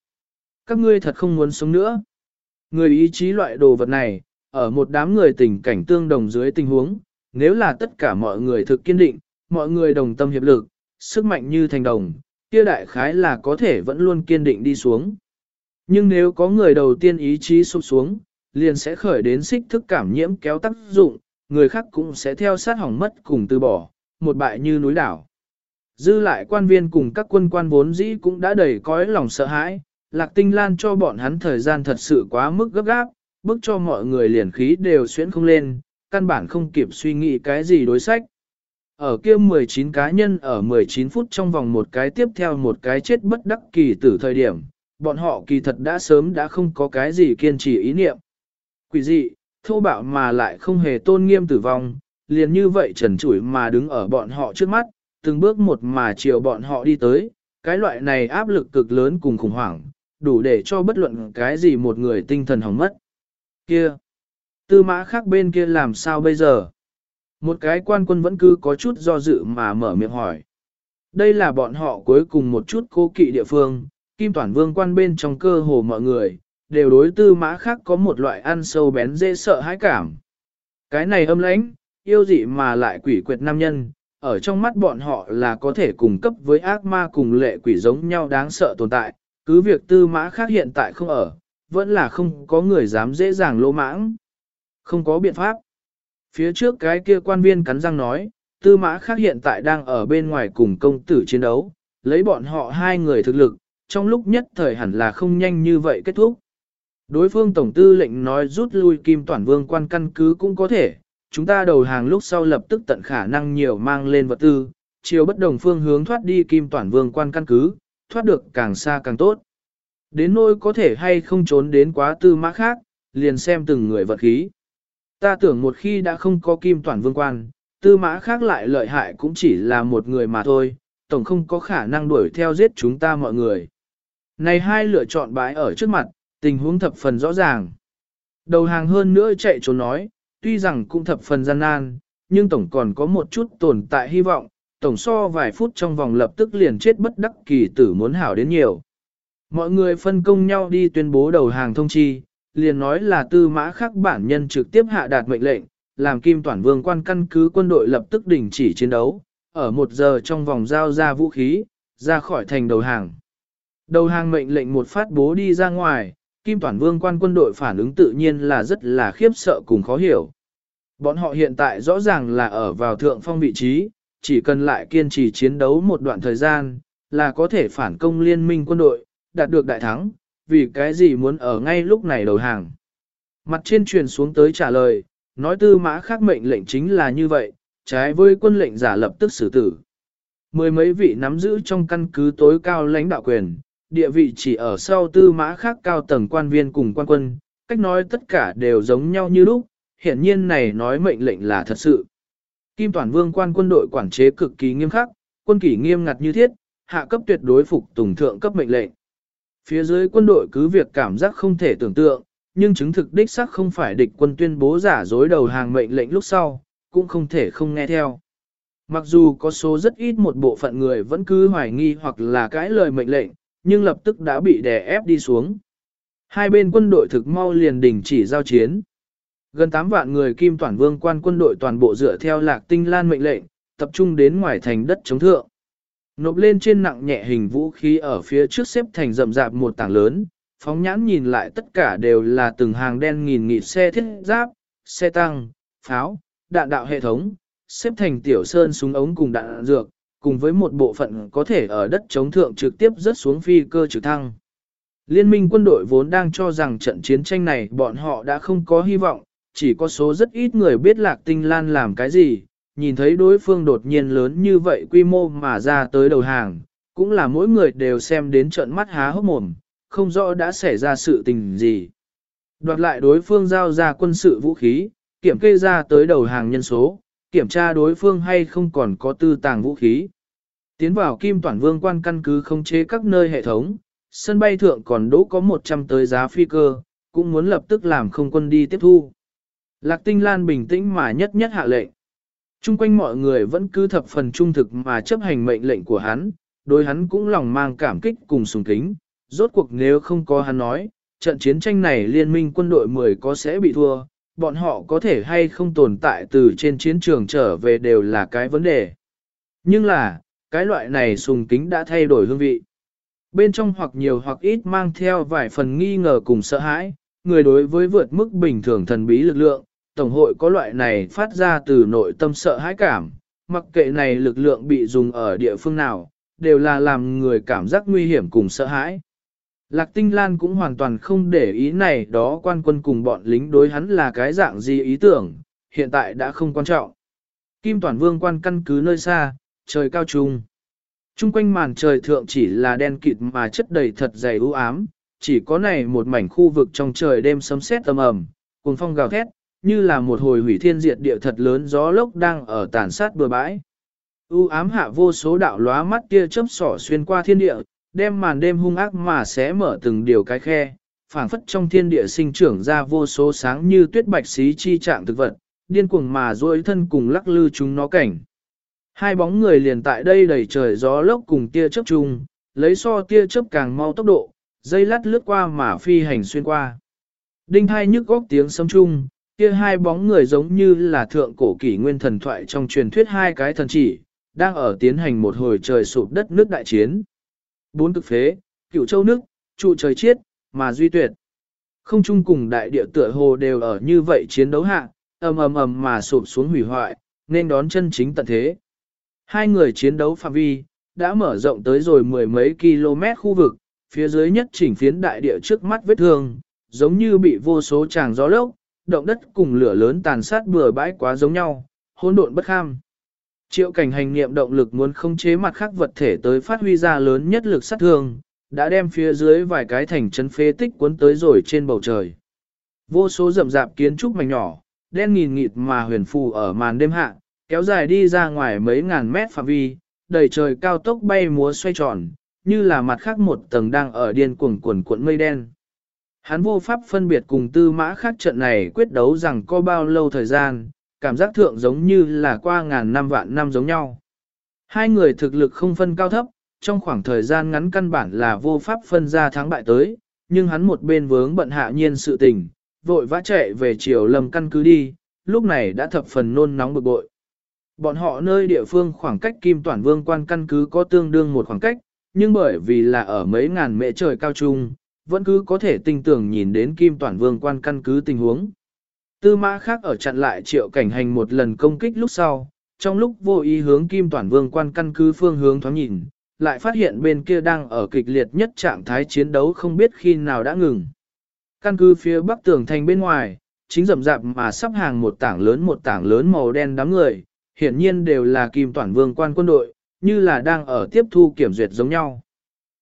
Các ngươi thật không muốn sống nữa. Người ý chí loại đồ vật này, ở một đám người tình cảnh tương đồng dưới tình huống, nếu là tất cả mọi người thực kiên định, mọi người đồng tâm hiệp lực, sức mạnh như thành đồng, kia đại khái là có thể vẫn luôn kiên định đi xuống. Nhưng nếu có người đầu tiên ý chí sụp xuống, liền sẽ khởi đến xích thức cảm nhiễm kéo tác dụng, người khác cũng sẽ theo sát hỏng mất cùng từ bỏ, một bại như núi đảo. Dư lại quan viên cùng các quân quan vốn dĩ cũng đã đầy cõi lòng sợ hãi, lạc tinh lan cho bọn hắn thời gian thật sự quá mức gấp gáp, bức cho mọi người liền khí đều xuyễn không lên, căn bản không kịp suy nghĩ cái gì đối sách. Ở kia 19 cá nhân ở 19 phút trong vòng một cái tiếp theo một cái chết bất đắc kỳ tử thời điểm, bọn họ kỳ thật đã sớm đã không có cái gì kiên trì ý niệm. Quỷ dị, thô bạo mà lại không hề tôn nghiêm tử vong, liền như vậy trần trụi mà đứng ở bọn họ trước mắt, từng bước một mà chiều bọn họ đi tới, cái loại này áp lực cực lớn cùng khủng hoảng, đủ để cho bất luận cái gì một người tinh thần hỏng mất. Kia! Tư mã khác bên kia làm sao bây giờ? Một cái quan quân vẫn cứ có chút do dự mà mở miệng hỏi. Đây là bọn họ cuối cùng một chút cố kỵ địa phương, kim toàn vương quan bên trong cơ hồ mọi người, đều đối tư mã khác có một loại ăn sâu bén dễ sợ hãi cảm. Cái này âm lãnh, yêu dị mà lại quỷ quyệt nam nhân, ở trong mắt bọn họ là có thể cung cấp với ác ma cùng lệ quỷ giống nhau đáng sợ tồn tại, cứ việc tư mã khác hiện tại không ở, vẫn là không có người dám dễ dàng lỗ mãng. Không có biện pháp. Phía trước cái kia quan viên cắn răng nói, tư mã khác hiện tại đang ở bên ngoài cùng công tử chiến đấu, lấy bọn họ hai người thực lực, trong lúc nhất thời hẳn là không nhanh như vậy kết thúc. Đối phương tổng tư lệnh nói rút lui kim toàn vương quan căn cứ cũng có thể, chúng ta đầu hàng lúc sau lập tức tận khả năng nhiều mang lên vật tư, chiều bất đồng phương hướng thoát đi kim toàn vương quan căn cứ, thoát được càng xa càng tốt. Đến nỗi có thể hay không trốn đến quá tư mã khác, liền xem từng người vật khí. Ta tưởng một khi đã không có kim toàn vương quan, tư mã khác lại lợi hại cũng chỉ là một người mà thôi, tổng không có khả năng đuổi theo giết chúng ta mọi người. Này hai lựa chọn bãi ở trước mặt, tình huống thập phần rõ ràng. Đầu hàng hơn nữa chạy trốn nói, tuy rằng cũng thập phần gian nan, nhưng tổng còn có một chút tồn tại hy vọng, tổng so vài phút trong vòng lập tức liền chết bất đắc kỳ tử muốn hảo đến nhiều. Mọi người phân công nhau đi tuyên bố đầu hàng thông chi, liền nói là tư mã khắc bản nhân trực tiếp hạ đạt mệnh lệnh, làm kim toàn vương quan căn cứ quân đội lập tức đình chỉ chiến đấu, ở một giờ trong vòng giao ra vũ khí, ra khỏi thành đầu hàng. Đầu hàng mệnh lệnh một phát bố đi ra ngoài, Kim Toàn Vương quan quân đội phản ứng tự nhiên là rất là khiếp sợ cùng khó hiểu. Bọn họ hiện tại rõ ràng là ở vào thượng phong vị trí, chỉ cần lại kiên trì chiến đấu một đoạn thời gian, là có thể phản công liên minh quân đội, đạt được đại thắng, vì cái gì muốn ở ngay lúc này đầu hàng. Mặt trên truyền xuống tới trả lời, nói tư mã khác mệnh lệnh chính là như vậy, trái với quân lệnh giả lập tức xử tử. Mười mấy vị nắm giữ trong căn cứ tối cao lãnh đạo quyền, địa vị chỉ ở sau tư mã khác cao tầng quan viên cùng quan quân, cách nói tất cả đều giống nhau như lúc, hiển nhiên này nói mệnh lệnh là thật sự. Kim Toàn Vương quan quân đội quản chế cực kỳ nghiêm khắc, quân kỷ nghiêm ngặt như thiết, hạ cấp tuyệt đối phục tùng thượng cấp mệnh lệnh. Phía dưới quân đội cứ việc cảm giác không thể tưởng tượng, nhưng chứng thực đích xác không phải địch quân tuyên bố giả dối đầu hàng mệnh lệnh lúc sau, cũng không thể không nghe theo. Mặc dù có số rất ít một bộ phận người vẫn cứ hoài nghi hoặc là cãi lời mệnh lệnh, nhưng lập tức đã bị đè ép đi xuống. Hai bên quân đội thực mau liền đình chỉ giao chiến. Gần 8 vạn người Kim toàn Vương quan quân đội toàn bộ dựa theo lạc tinh lan mệnh lệnh, tập trung đến ngoài thành đất chống thượng. Nộp lên trên nặng nhẹ hình vũ khí ở phía trước xếp thành rậm rạp một tảng lớn, phóng nhãn nhìn lại tất cả đều là từng hàng đen nghìn nghịt xe thiết giáp, xe tăng, pháo, đạn đạo hệ thống, xếp thành tiểu sơn súng ống cùng đạn dược, cùng với một bộ phận có thể ở đất chống thượng trực tiếp rớt xuống phi cơ trực thăng. Liên minh quân đội vốn đang cho rằng trận chiến tranh này bọn họ đã không có hy vọng, chỉ có số rất ít người biết lạc tinh lan làm cái gì, nhìn thấy đối phương đột nhiên lớn như vậy quy mô mà ra tới đầu hàng, cũng là mỗi người đều xem đến trận mắt há hốc mồm, không rõ đã xảy ra sự tình gì. Đoạt lại đối phương giao ra quân sự vũ khí, kiểm kê ra tới đầu hàng nhân số, kiểm tra đối phương hay không còn có tư tàng vũ khí. Tiến vào Kim Toản Vương quan căn cứ không chế các nơi hệ thống, sân bay thượng còn đỗ có 100 tới giá phi cơ, cũng muốn lập tức làm không quân đi tiếp thu. Lạc Tinh Lan bình tĩnh mà nhất nhất hạ lệnh. Trung quanh mọi người vẫn cứ thập phần trung thực mà chấp hành mệnh lệnh của hắn, đối hắn cũng lòng mang cảm kích cùng sùng kính. Rốt cuộc nếu không có hắn nói, trận chiến tranh này liên minh quân đội 10 có sẽ bị thua, bọn họ có thể hay không tồn tại từ trên chiến trường trở về đều là cái vấn đề. Nhưng là, cái loại này sùng kính đã thay đổi hương vị. Bên trong hoặc nhiều hoặc ít mang theo vài phần nghi ngờ cùng sợ hãi, người đối với vượt mức bình thường thần bí lực lượng, Tổng hội có loại này phát ra từ nội tâm sợ hãi cảm, mặc kệ này lực lượng bị dùng ở địa phương nào, đều là làm người cảm giác nguy hiểm cùng sợ hãi. Lạc Tinh Lan cũng hoàn toàn không để ý này đó quan quân cùng bọn lính đối hắn là cái dạng gì ý tưởng, hiện tại đã không quan trọng. Kim Toàn Vương quan căn cứ nơi xa, trời cao trung. Trung quanh màn trời thượng chỉ là đen kịt mà chất đầy thật dày u ám, chỉ có này một mảnh khu vực trong trời đêm sấm sét tầm ầm, cuồng phong gào thét, như là một hồi hủy thiên diệt địa thật lớn gió lốc đang ở tàn sát bừa bãi. U ám hạ vô số đạo lóa mắt kia chớp sỏ xuyên qua thiên địa, đem màn đêm hung ác mà xé mở từng điều cái khe, phảng phất trong thiên địa sinh trưởng ra vô số sáng như tuyết bạch xí chi trạng thực vật, điên cuồng mà duỗi thân cùng lắc lư chúng nó cảnh. Hai bóng người liền tại đây đầy trời gió lốc cùng tia chớp chung, lấy so tia chớp càng mau tốc độ, dây lát lướt qua mà phi hành xuyên qua. Đinh hai nhức góc tiếng sấm chung, kia hai bóng người giống như là thượng cổ kỷ nguyên thần thoại trong truyền thuyết hai cái thần chỉ, đang ở tiến hành một hồi trời sụp đất nước đại chiến. Bốn cực phế, cửu châu nước, trụ trời chiết, mà duy tuyệt. Không chung cùng đại địa tựa hồ đều ở như vậy chiến đấu hạ, ầm ầm ầm mà sụp xuống hủy hoại, nên đón chân chính tận thế. Hai người chiến đấu phạm vi, đã mở rộng tới rồi mười mấy km khu vực, phía dưới nhất chỉnh phiến đại địa trước mắt vết thương, giống như bị vô số tràng gió lốc, động đất cùng lửa lớn tàn sát bừa bãi quá giống nhau, hỗn độn bất kham. Triệu cảnh hành niệm động lực muốn không chế mặt khác vật thể tới phát huy ra lớn nhất lực sát thương, đã đem phía dưới vài cái thành chân phế tích cuốn tới rồi trên bầu trời. Vô số rậm rạp kiến trúc mảnh nhỏ, đen nghìn nghịt mà huyền phù ở màn đêm hạ, kéo dài đi ra ngoài mấy ngàn mét phạm vi, đầy trời cao tốc bay múa xoay tròn, như là mặt khác một tầng đang ở điên cuồng cuộn cuộn mây đen. Hắn vô pháp phân biệt cùng tư mã khác trận này quyết đấu rằng có bao lâu thời gian, cảm giác thượng giống như là qua ngàn năm vạn năm giống nhau. Hai người thực lực không phân cao thấp, trong khoảng thời gian ngắn căn bản là vô pháp phân ra thắng bại tới, nhưng hắn một bên vướng bận hạ nhiên sự tình, vội vã chạy về chiều lầm căn cứ đi, lúc này đã thập phần nôn nóng bực bội. Bọn họ nơi địa phương khoảng cách Kim Toản Vương quan căn cứ có tương đương một khoảng cách, nhưng bởi vì là ở mấy ngàn mệ trời cao trung, vẫn cứ có thể tinh tưởng nhìn đến Kim Toản Vương quan căn cứ tình huống. Tư mã khác ở chặn lại triệu cảnh hành một lần công kích lúc sau, trong lúc vô ý hướng Kim Toàn Vương quan căn cứ phương hướng thoáng nhìn, lại phát hiện bên kia đang ở kịch liệt nhất trạng thái chiến đấu không biết khi nào đã ngừng. Căn cứ phía bắc tường thành bên ngoài, chính rậm rạp mà sắp hàng một tảng lớn một tảng lớn màu đen đám người, hiển nhiên đều là Kim Toàn Vương quan quân đội, như là đang ở tiếp thu kiểm duyệt giống nhau.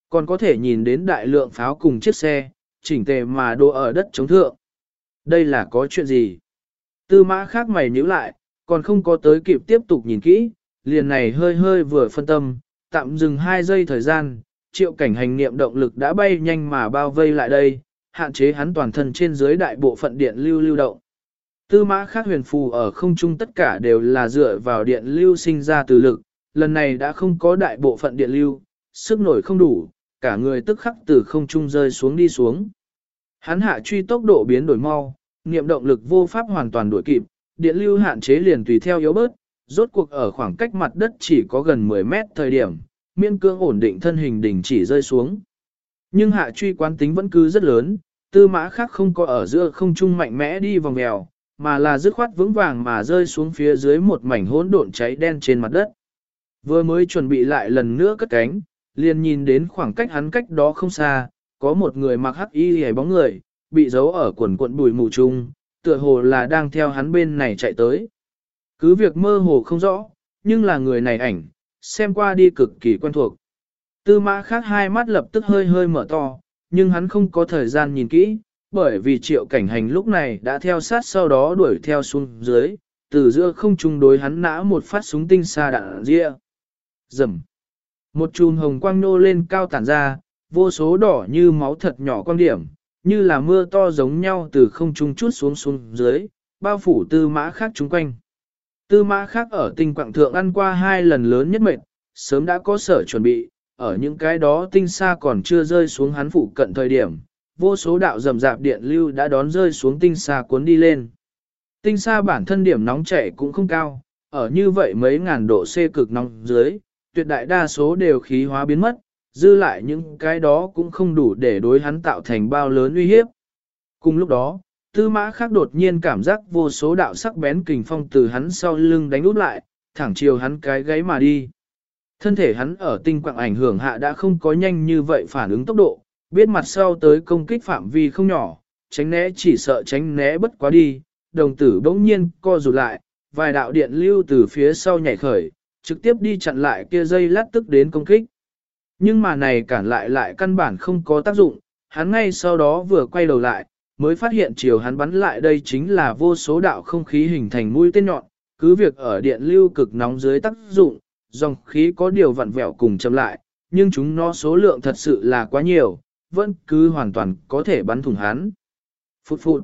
Còn có thể nhìn đến đại lượng pháo cùng chiếc xe, chỉnh tề mà đô ở đất chống thượng. Đây là có chuyện gì? Tư mã khác mày nhíu lại, còn không có tới kịp tiếp tục nhìn kỹ, liền này hơi hơi vừa phân tâm, tạm dừng 2 giây thời gian, triệu cảnh hành niệm động lực đã bay nhanh mà bao vây lại đây, hạn chế hắn toàn thân trên dưới đại bộ phận điện lưu lưu động. Tư mã khác huyền phù ở không trung tất cả đều là dựa vào điện lưu sinh ra từ lực, lần này đã không có đại bộ phận điện lưu, sức nổi không đủ, cả người tức khắc từ không trung rơi xuống đi xuống. Hắn hạ truy tốc độ biến đổi mau, niệm động lực vô pháp hoàn toàn đuổi kịp, điện lưu hạn chế liền tùy theo yếu bớt, rốt cuộc ở khoảng cách mặt đất chỉ có gần 10 mét thời điểm, miên cương ổn định thân hình đỉnh chỉ rơi xuống. Nhưng hạ truy quán tính vẫn cứ rất lớn, tư mã khác không có ở giữa không trung mạnh mẽ đi vòng mèo, mà là dứt khoát vững vàng mà rơi xuống phía dưới một mảnh hỗn độn cháy đen trên mặt đất. Vừa mới chuẩn bị lại lần nữa cất cánh, liền nhìn đến khoảng cách hắn cách đó không xa, có một người mặc hắc y hề bóng người, bị giấu ở quần quận bùi mù trung, tựa hồ là đang theo hắn bên này chạy tới. Cứ việc mơ hồ không rõ, nhưng là người này ảnh, xem qua đi cực kỳ quen thuộc. Tư mã khác hai mắt lập tức hơi hơi mở to, nhưng hắn không có thời gian nhìn kỹ, bởi vì triệu cảnh hành lúc này đã theo sát sau đó đuổi theo xuống dưới, từ giữa không trung đối hắn nã một phát súng tinh xa đạn ria. Dầm. Một chùm hồng quang nô lên cao tản ra, vô số đỏ như máu thật nhỏ quan điểm, như là mưa to giống nhau từ không trung chút xuống xuống dưới, bao phủ tư mã khác chúng quanh. Tư mã khác ở tinh quạng thượng ăn qua hai lần lớn nhất mệt, sớm đã có sở chuẩn bị, ở những cái đó tinh xa còn chưa rơi xuống hắn phụ cận thời điểm, vô số đạo rầm rạp điện lưu đã đón rơi xuống tinh xa cuốn đi lên. Tinh xa bản thân điểm nóng chảy cũng không cao, ở như vậy mấy ngàn độ C cực nóng dưới, tuyệt đại đa số đều khí hóa biến mất, dư lại những cái đó cũng không đủ để đối hắn tạo thành bao lớn uy hiếp. Cùng lúc đó, tư mã khác đột nhiên cảm giác vô số đạo sắc bén kình phong từ hắn sau lưng đánh út lại, thẳng chiều hắn cái gáy mà đi. Thân thể hắn ở tinh quạng ảnh hưởng hạ đã không có nhanh như vậy phản ứng tốc độ, biết mặt sau tới công kích phạm vi không nhỏ, tránh né chỉ sợ tránh né bất quá đi, đồng tử bỗng nhiên co rụt lại, vài đạo điện lưu từ phía sau nhảy khởi, trực tiếp đi chặn lại kia dây lát tức đến công kích. Nhưng mà này cản lại lại căn bản không có tác dụng, hắn ngay sau đó vừa quay đầu lại, mới phát hiện chiều hắn bắn lại đây chính là vô số đạo không khí hình thành mũi tên nhọn, cứ việc ở điện lưu cực nóng dưới tác dụng, dòng khí có điều vặn vẹo cùng chậm lại, nhưng chúng nó số lượng thật sự là quá nhiều, vẫn cứ hoàn toàn có thể bắn thủng hắn. Phụt phụt.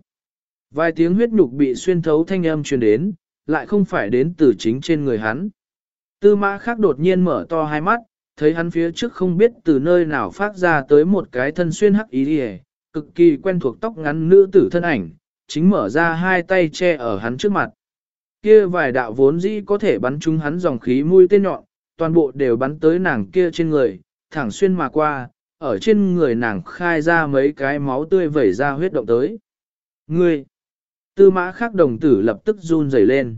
Vài tiếng huyết nhục bị xuyên thấu thanh âm truyền đến, lại không phải đến từ chính trên người hắn. Tư mã khác đột nhiên mở to hai mắt, thấy hắn phía trước không biết từ nơi nào phát ra tới một cái thân xuyên hắc ý đi cực kỳ quen thuộc tóc ngắn nữ tử thân ảnh, chính mở ra hai tay che ở hắn trước mặt. Kia vài đạo vốn dĩ có thể bắn trúng hắn dòng khí mũi tên nhọn, toàn bộ đều bắn tới nàng kia trên người, thẳng xuyên mà qua, ở trên người nàng khai ra mấy cái máu tươi vẩy ra huyết động tới. Ngươi! Tư mã khắc đồng tử lập tức run rẩy lên.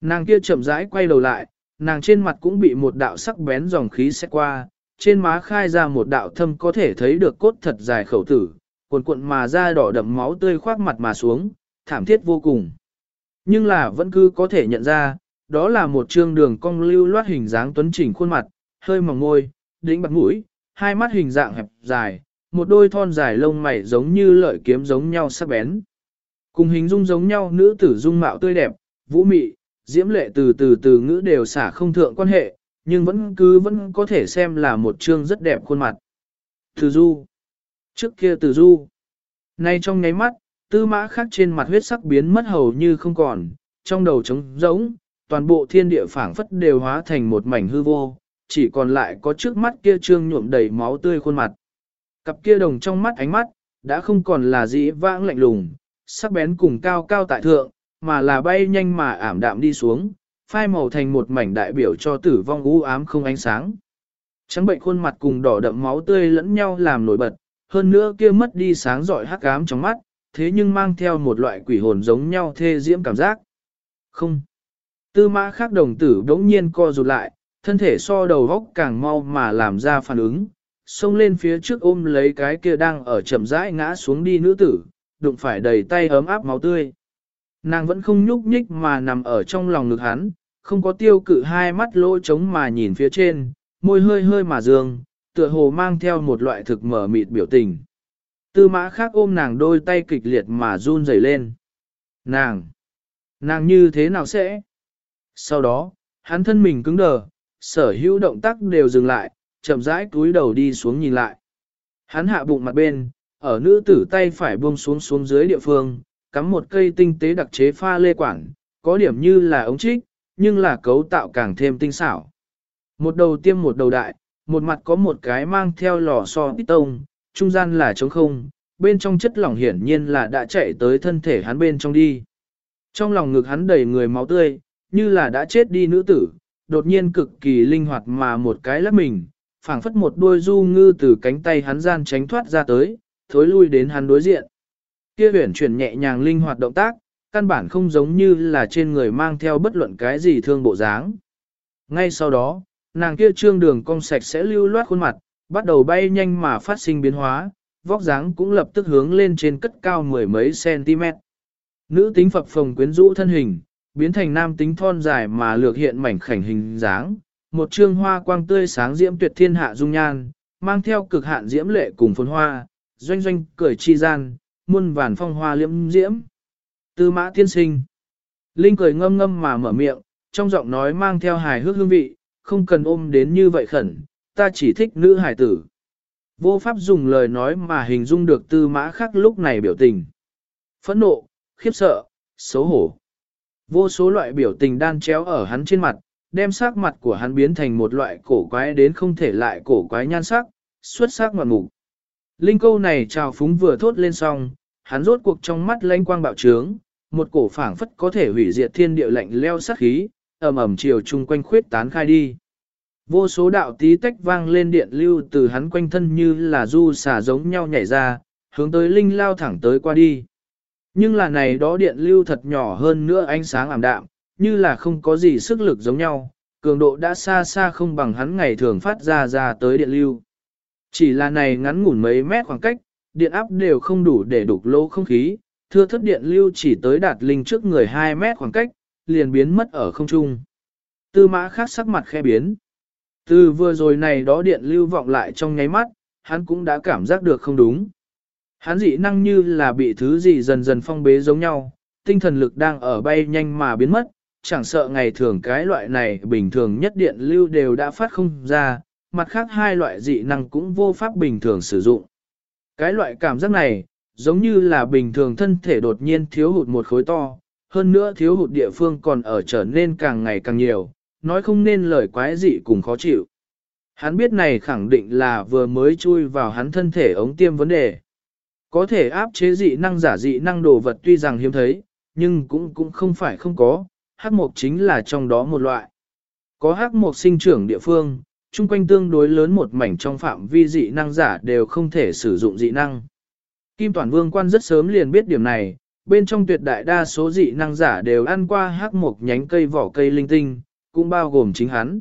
Nàng kia chậm rãi quay đầu lại, nàng trên mặt cũng bị một đạo sắc bén dòng khí xét qua, trên má khai ra một đạo thâm có thể thấy được cốt thật dài khẩu tử, cuộn cuộn mà ra đỏ đậm máu tươi khoác mặt mà xuống, thảm thiết vô cùng. Nhưng là vẫn cứ có thể nhận ra, đó là một trương đường cong lưu loát hình dáng tuấn chỉnh khuôn mặt, hơi mỏng môi, đỉnh bạc mũi, hai mắt hình dạng hẹp dài, một đôi thon dài lông mày giống như lợi kiếm giống nhau sắc bén. Cùng hình dung giống nhau nữ tử dung mạo tươi đẹp, vũ mị, diễm lệ từ từ từ ngữ đều xả không thượng quan hệ, nhưng vẫn cứ vẫn có thể xem là một chương rất đẹp khuôn mặt. Từ du. Trước kia từ du. Nay trong nháy mắt, tư mã khắc trên mặt huyết sắc biến mất hầu như không còn, trong đầu trống rỗng, toàn bộ thiên địa phảng phất đều hóa thành một mảnh hư vô, chỉ còn lại có trước mắt kia trương nhuộm đầy máu tươi khuôn mặt. Cặp kia đồng trong mắt ánh mắt, đã không còn là dĩ vãng lạnh lùng, sắc bén cùng cao cao tại thượng, mà là bay nhanh mà ảm đạm đi xuống, phai màu thành một mảnh đại biểu cho tử vong u ám không ánh sáng. Trắng bệnh khuôn mặt cùng đỏ đậm máu tươi lẫn nhau làm nổi bật, hơn nữa kia mất đi sáng giỏi hắc ám trong mắt, thế nhưng mang theo một loại quỷ hồn giống nhau thê diễm cảm giác. Không. Tư mã khác đồng tử đống nhiên co rụt lại, thân thể so đầu góc càng mau mà làm ra phản ứng, xông lên phía trước ôm lấy cái kia đang ở chậm rãi ngã xuống đi nữ tử, đụng phải đầy tay ấm áp máu tươi. Nàng vẫn không nhúc nhích mà nằm ở trong lòng ngực hắn, không có tiêu cự hai mắt lỗ trống mà nhìn phía trên, môi hơi hơi mà dương, tựa hồ mang theo một loại thực mở mịt biểu tình. Tư mã khác ôm nàng đôi tay kịch liệt mà run rẩy lên. Nàng! Nàng như thế nào sẽ? Sau đó, hắn thân mình cứng đờ, sở hữu động tác đều dừng lại, chậm rãi túi đầu đi xuống nhìn lại. Hắn hạ bụng mặt bên, ở nữ tử tay phải buông xuống xuống dưới địa phương, cắm một cây tinh tế đặc chế pha lê quản, có điểm như là ống trích, nhưng là cấu tạo càng thêm tinh xảo. Một đầu tiêm một đầu đại, một mặt có một cái mang theo lò xo tít tông, trung gian là trống không, bên trong chất lỏng hiển nhiên là đã chạy tới thân thể hắn bên trong đi. Trong lòng ngực hắn đầy người máu tươi, như là đã chết đi nữ tử, đột nhiên cực kỳ linh hoạt mà một cái lắc mình, phảng phất một đuôi du ngư từ cánh tay hắn gian tránh thoát ra tới, thối lui đến hắn đối diện. Kia huyển chuyển nhẹ nhàng linh hoạt động tác, căn bản không giống như là trên người mang theo bất luận cái gì thương bộ dáng. Ngay sau đó, nàng kia trương đường cong sạch sẽ lưu loát khuôn mặt, bắt đầu bay nhanh mà phát sinh biến hóa, vóc dáng cũng lập tức hướng lên trên cất cao mười mấy cm. Nữ tính phập phồng quyến rũ thân hình, biến thành nam tính thon dài mà lược hiện mảnh khảnh hình dáng, một trương hoa quang tươi sáng diễm tuyệt thiên hạ dung nhan, mang theo cực hạn diễm lệ cùng phồn hoa, doanh doanh cười chi gian, muôn vàn phong hoa liễm diễm. Tư mã tiên sinh. Linh cười ngâm ngâm mà mở miệng, trong giọng nói mang theo hài hước hương vị, không cần ôm đến như vậy khẩn, ta chỉ thích nữ hài tử. Vô pháp dùng lời nói mà hình dung được tư mã khác lúc này biểu tình. Phẫn nộ, khiếp sợ, xấu hổ. Vô số loại biểu tình đan chéo ở hắn trên mặt, đem sắc mặt của hắn biến thành một loại cổ quái đến không thể lại cổ quái nhan sắc, xuất sắc ngoạn mục. Linh câu này trào phúng vừa thốt lên xong, hắn rốt cuộc trong mắt lanh quang bạo trướng, một cổ phảng phất có thể hủy diệt thiên địa lạnh leo sát khí, ầm ầm chiều chung quanh khuyết tán khai đi. Vô số đạo tí tách vang lên điện lưu từ hắn quanh thân như là du xả giống nhau nhảy ra, hướng tới linh lao thẳng tới qua đi. Nhưng là này đó điện lưu thật nhỏ hơn nữa ánh sáng ảm đạm, như là không có gì sức lực giống nhau, cường độ đã xa xa không bằng hắn ngày thường phát ra ra tới điện lưu. Chỉ là này ngắn ngủn mấy mét khoảng cách, điện áp đều không đủ để đục lỗ không khí, thưa thất điện lưu chỉ tới đạt linh trước người 2 mét khoảng cách, liền biến mất ở không trung. Tư mã khác sắc mặt khe biến. Từ vừa rồi này đó điện lưu vọng lại trong nháy mắt, hắn cũng đã cảm giác được không đúng. Hắn dị năng như là bị thứ gì dần dần phong bế giống nhau, tinh thần lực đang ở bay nhanh mà biến mất, chẳng sợ ngày thường cái loại này bình thường nhất điện lưu đều đã phát không ra, mặt khác hai loại dị năng cũng vô pháp bình thường sử dụng. Cái loại cảm giác này, giống như là bình thường thân thể đột nhiên thiếu hụt một khối to, hơn nữa thiếu hụt địa phương còn ở trở nên càng ngày càng nhiều, nói không nên lời quái dị cùng khó chịu. Hắn biết này khẳng định là vừa mới chui vào hắn thân thể ống tiêm vấn đề. Có thể áp chế dị năng giả dị năng đồ vật tuy rằng hiếm thấy, nhưng cũng cũng không phải không có, hắc mục chính là trong đó một loại. Có hắc mục sinh trưởng địa phương, chung quanh tương đối lớn một mảnh trong phạm vi dị năng giả đều không thể sử dụng dị năng. Kim Toàn Vương quan rất sớm liền biết điểm này, bên trong tuyệt đại đa số dị năng giả đều ăn qua hắc một nhánh cây vỏ cây linh tinh, cũng bao gồm chính hắn.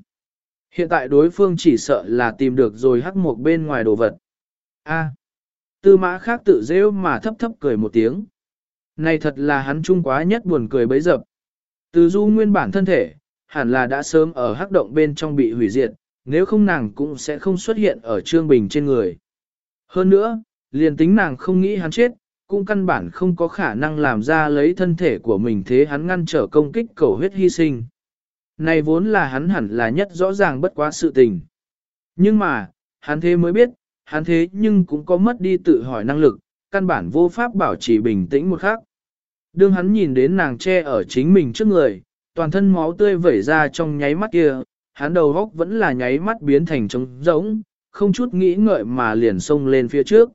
Hiện tại đối phương chỉ sợ là tìm được rồi hắc một bên ngoài đồ vật. A. tư mã khác tự rêu mà thấp thấp cười một tiếng. Này thật là hắn trung quá nhất buồn cười bấy dập. Từ du nguyên bản thân thể, hẳn là đã sớm ở hắc động bên trong bị hủy diệt, nếu không nàng cũng sẽ không xuất hiện ở Trương Bình trên người. Hơn nữa, liền tính nàng không nghĩ hắn chết, cũng căn bản không có khả năng làm ra lấy thân thể của mình thế hắn ngăn trở công kích cầu huyết hy sinh. Này vốn là hắn hẳn là nhất rõ ràng bất quá sự tình. Nhưng mà, hắn thế mới biết, hắn thế nhưng cũng có mất đi tự hỏi năng lực, căn bản vô pháp bảo trì bình tĩnh một khắc. Đương hắn nhìn đến nàng che ở chính mình trước người, toàn thân máu tươi vẩy ra trong nháy mắt kia, hắn đầu góc vẫn là nháy mắt biến thành trống rỗng, không chút nghĩ ngợi mà liền xông lên phía trước.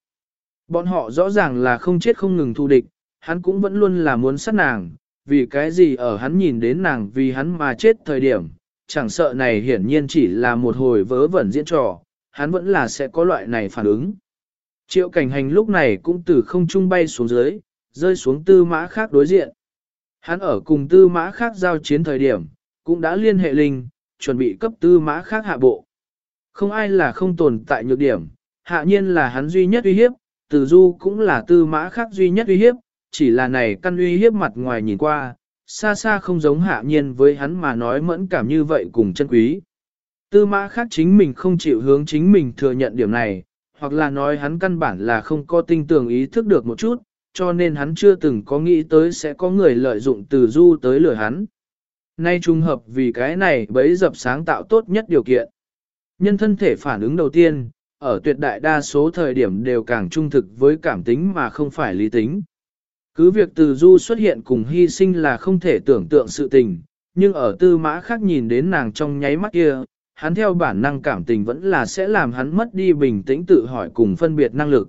Bọn họ rõ ràng là không chết không ngừng thu địch, hắn cũng vẫn luôn là muốn sát nàng, vì cái gì ở hắn nhìn đến nàng vì hắn mà chết thời điểm, chẳng sợ này hiển nhiên chỉ là một hồi vớ vẩn diễn trò, hắn vẫn là sẽ có loại này phản ứng. Triệu cảnh hành lúc này cũng từ không trung bay xuống dưới, rơi xuống tư mã khác đối diện. Hắn ở cùng tư mã khác giao chiến thời điểm, cũng đã liên hệ linh, chuẩn bị cấp tư mã khác hạ bộ. Không ai là không tồn tại nhược điểm, hạ nhiên là hắn duy nhất uy hiếp, từ du cũng là tư mã khác duy nhất uy hiếp, chỉ là này căn uy hiếp mặt ngoài nhìn qua, xa xa không giống hạ nhiên với hắn mà nói mẫn cảm như vậy cùng chân quý. Tư mã khác chính mình không chịu hướng chính mình thừa nhận điểm này, hoặc là nói hắn căn bản là không có tinh tường ý thức được một chút, cho nên hắn chưa từng có nghĩ tới sẽ có người lợi dụng từ du tới lừa hắn. Nay trùng hợp vì cái này bấy dập sáng tạo tốt nhất điều kiện. Nhân thân thể phản ứng đầu tiên, ở tuyệt đại đa số thời điểm đều càng trung thực với cảm tính mà không phải lý tính. Cứ việc từ du xuất hiện cùng hy sinh là không thể tưởng tượng sự tình, nhưng ở tư mã khác nhìn đến nàng trong nháy mắt kia, hắn theo bản năng cảm tình vẫn là sẽ làm hắn mất đi bình tĩnh tự hỏi cùng phân biệt năng lực.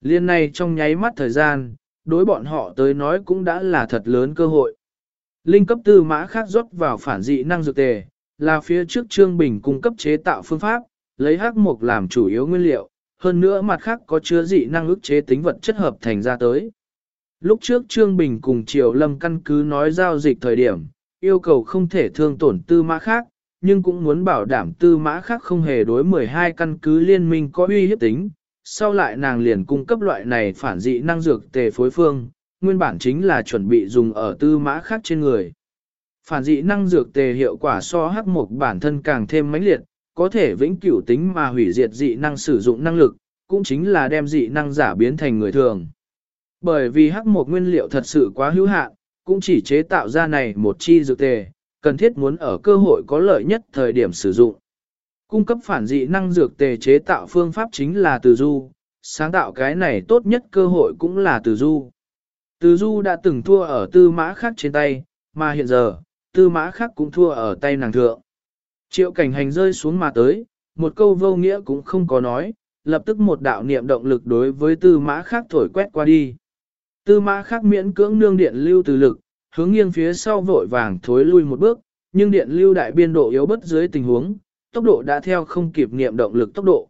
Liên này trong nháy mắt thời gian, đối bọn họ tới nói cũng đã là thật lớn cơ hội. Linh cấp tư mã khác rót vào phản dị năng dược tề, là phía trước Trương Bình cung cấp chế tạo phương pháp, lấy hắc mục làm chủ yếu nguyên liệu, hơn nữa mặt khác có chứa dị năng ức chế tính vật chất hợp thành ra tới. Lúc trước Trương Bình cùng Triều Lâm căn cứ nói giao dịch thời điểm, yêu cầu không thể thương tổn tư mã khác, nhưng cũng muốn bảo đảm tư mã khác không hề đối 12 căn cứ liên minh có uy hiếp tính. Sau lại nàng liền cung cấp loại này phản dị năng dược tề phối phương, nguyên bản chính là chuẩn bị dùng ở tư mã khác trên người. Phản dị năng dược tề hiệu quả so hắc mục bản thân càng thêm mãnh liệt, có thể vĩnh cửu tính mà hủy diệt dị năng sử dụng năng lực, cũng chính là đem dị năng giả biến thành người thường. Bởi vì hắc mục nguyên liệu thật sự quá hữu hạn, cũng chỉ chế tạo ra này một chi dược tề, cần thiết muốn ở cơ hội có lợi nhất thời điểm sử dụng. Cung cấp phản dị năng dược tề chế tạo phương pháp chính là từ du, sáng tạo cái này tốt nhất cơ hội cũng là từ du. Từ du đã từng thua ở tư mã khác trên tay, mà hiện giờ, tư mã khác cũng thua ở tay nàng thượng. Triệu cảnh hành rơi xuống mà tới, một câu vô nghĩa cũng không có nói, lập tức một đạo niệm động lực đối với tư mã khác thổi quét qua đi. Tư mã khác miễn cưỡng nương điện lưu từ lực, hướng nghiêng phía sau vội vàng thối lui một bước, nhưng điện lưu đại biên độ yếu bất dưới tình huống, tốc độ đã theo không kịp niệm động lực tốc độ.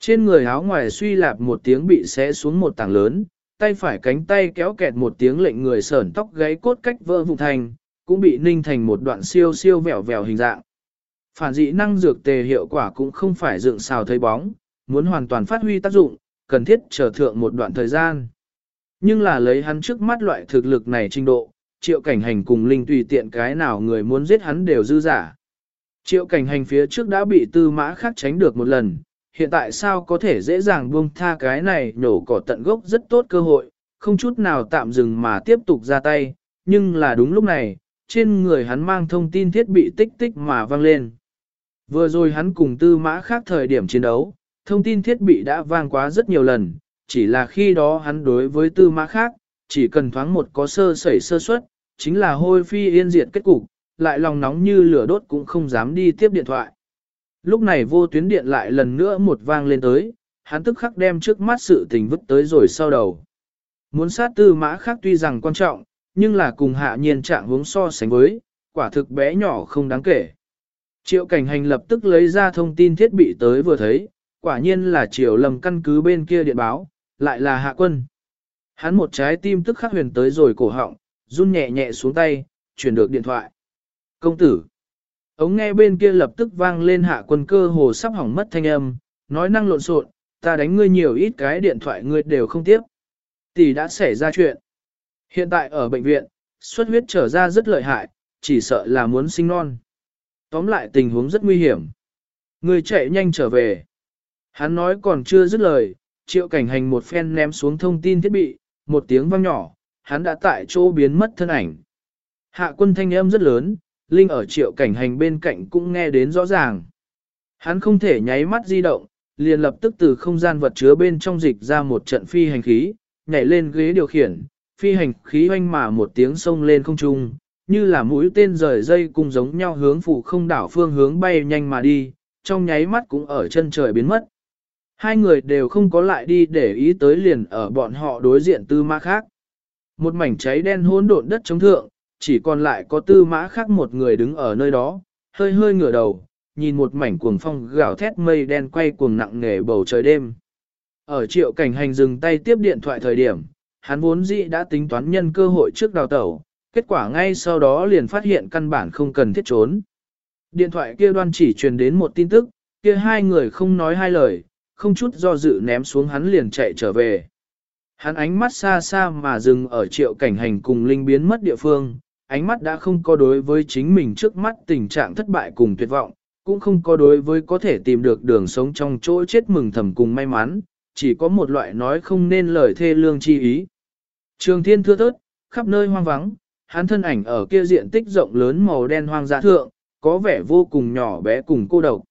Trên người áo ngoài suy lạp một tiếng bị xé xuống một tảng lớn, tay phải cánh tay kéo kẹt một tiếng lệnh người sởn tóc gáy cốt cách vỡ vụn thành, cũng bị ninh thành một đoạn siêu siêu vẹo vẹo hình dạng. Phản dị năng dược tề hiệu quả cũng không phải dựng xào thấy bóng, muốn hoàn toàn phát huy tác dụng, cần thiết chờ thượng một đoạn thời gian. Nhưng là lấy hắn trước mắt loại thực lực này trình độ, triệu cảnh hành cùng linh tùy tiện cái nào người muốn giết hắn đều dư giả. Triệu cảnh hành phía trước đã bị tư mã khác tránh được một lần, hiện tại sao có thể dễ dàng buông tha cái này nổ cỏ tận gốc rất tốt cơ hội, không chút nào tạm dừng mà tiếp tục ra tay, nhưng là đúng lúc này, trên người hắn mang thông tin thiết bị tích tích mà vang lên. Vừa rồi hắn cùng tư mã khác thời điểm chiến đấu, thông tin thiết bị đã vang quá rất nhiều lần, chỉ là khi đó hắn đối với tư mã khác, chỉ cần thoáng một có sơ sẩy sơ suất, chính là hôi phi yên diệt kết cục, lại lòng nóng như lửa đốt cũng không dám đi tiếp điện thoại. Lúc này vô tuyến điện lại lần nữa một vang lên tới, hắn tức khắc đem trước mắt sự tình vứt tới rồi sau đầu. Muốn sát tư mã khác tuy rằng quan trọng, nhưng là cùng hạ nhiên trạng hướng so sánh với, quả thực bé nhỏ không đáng kể. Triệu cảnh hành lập tức lấy ra thông tin thiết bị tới vừa thấy, quả nhiên là triệu lầm căn cứ bên kia điện báo, lại là hạ quân. Hắn một trái tim tức khắc huyền tới rồi cổ họng, run nhẹ nhẹ xuống tay, chuyển được điện thoại. Công tử. Ống nghe bên kia lập tức vang lên hạ quân cơ hồ sắp hỏng mất thanh âm, nói năng lộn xộn, ta đánh ngươi nhiều ít cái điện thoại ngươi đều không tiếp. Tỷ đã xảy ra chuyện. Hiện tại ở bệnh viện, xuất huyết trở ra rất lợi hại, chỉ sợ là muốn sinh non. Tóm lại tình huống rất nguy hiểm. Ngươi chạy nhanh trở về. Hắn nói còn chưa dứt lời, triệu cảnh hành một phen ném xuống thông tin thiết bị, một tiếng vang nhỏ, hắn đã tại chỗ biến mất thân ảnh. Hạ quân thanh âm rất lớn, Linh ở triệu cảnh hành bên cạnh cũng nghe đến rõ ràng. Hắn không thể nháy mắt di động, liền lập tức từ không gian vật chứa bên trong dịch ra một trận phi hành khí, nhảy lên ghế điều khiển, phi hành khí hoanh mà một tiếng sông lên không trung, như là mũi tên rời dây cùng giống nhau hướng phụ không đảo phương hướng bay nhanh mà đi, trong nháy mắt cũng ở chân trời biến mất. Hai người đều không có lại đi để ý tới liền ở bọn họ đối diện tư ma khác. Một mảnh cháy đen hỗn độn đất chống thượng, chỉ còn lại có tư mã khác một người đứng ở nơi đó, hơi hơi ngửa đầu, nhìn một mảnh cuồng phong gào thét mây đen quay cuồng nặng nề bầu trời đêm. Ở triệu cảnh hành dừng tay tiếp điện thoại thời điểm, hắn vốn dĩ đã tính toán nhân cơ hội trước đào tẩu, kết quả ngay sau đó liền phát hiện căn bản không cần thiết trốn. Điện thoại kia đoan chỉ truyền đến một tin tức, kia hai người không nói hai lời, không chút do dự ném xuống hắn liền chạy trở về. Hắn ánh mắt xa xa mà dừng ở triệu cảnh hành cùng linh biến mất địa phương, ánh mắt đã không có đối với chính mình trước mắt tình trạng thất bại cùng tuyệt vọng, cũng không có đối với có thể tìm được đường sống trong chỗ chết mừng thầm cùng may mắn, chỉ có một loại nói không nên lời thê lương chi ý. Trường thiên thưa thớt, khắp nơi hoang vắng, hắn thân ảnh ở kia diện tích rộng lớn màu đen hoang dã thượng, có vẻ vô cùng nhỏ bé cùng cô độc.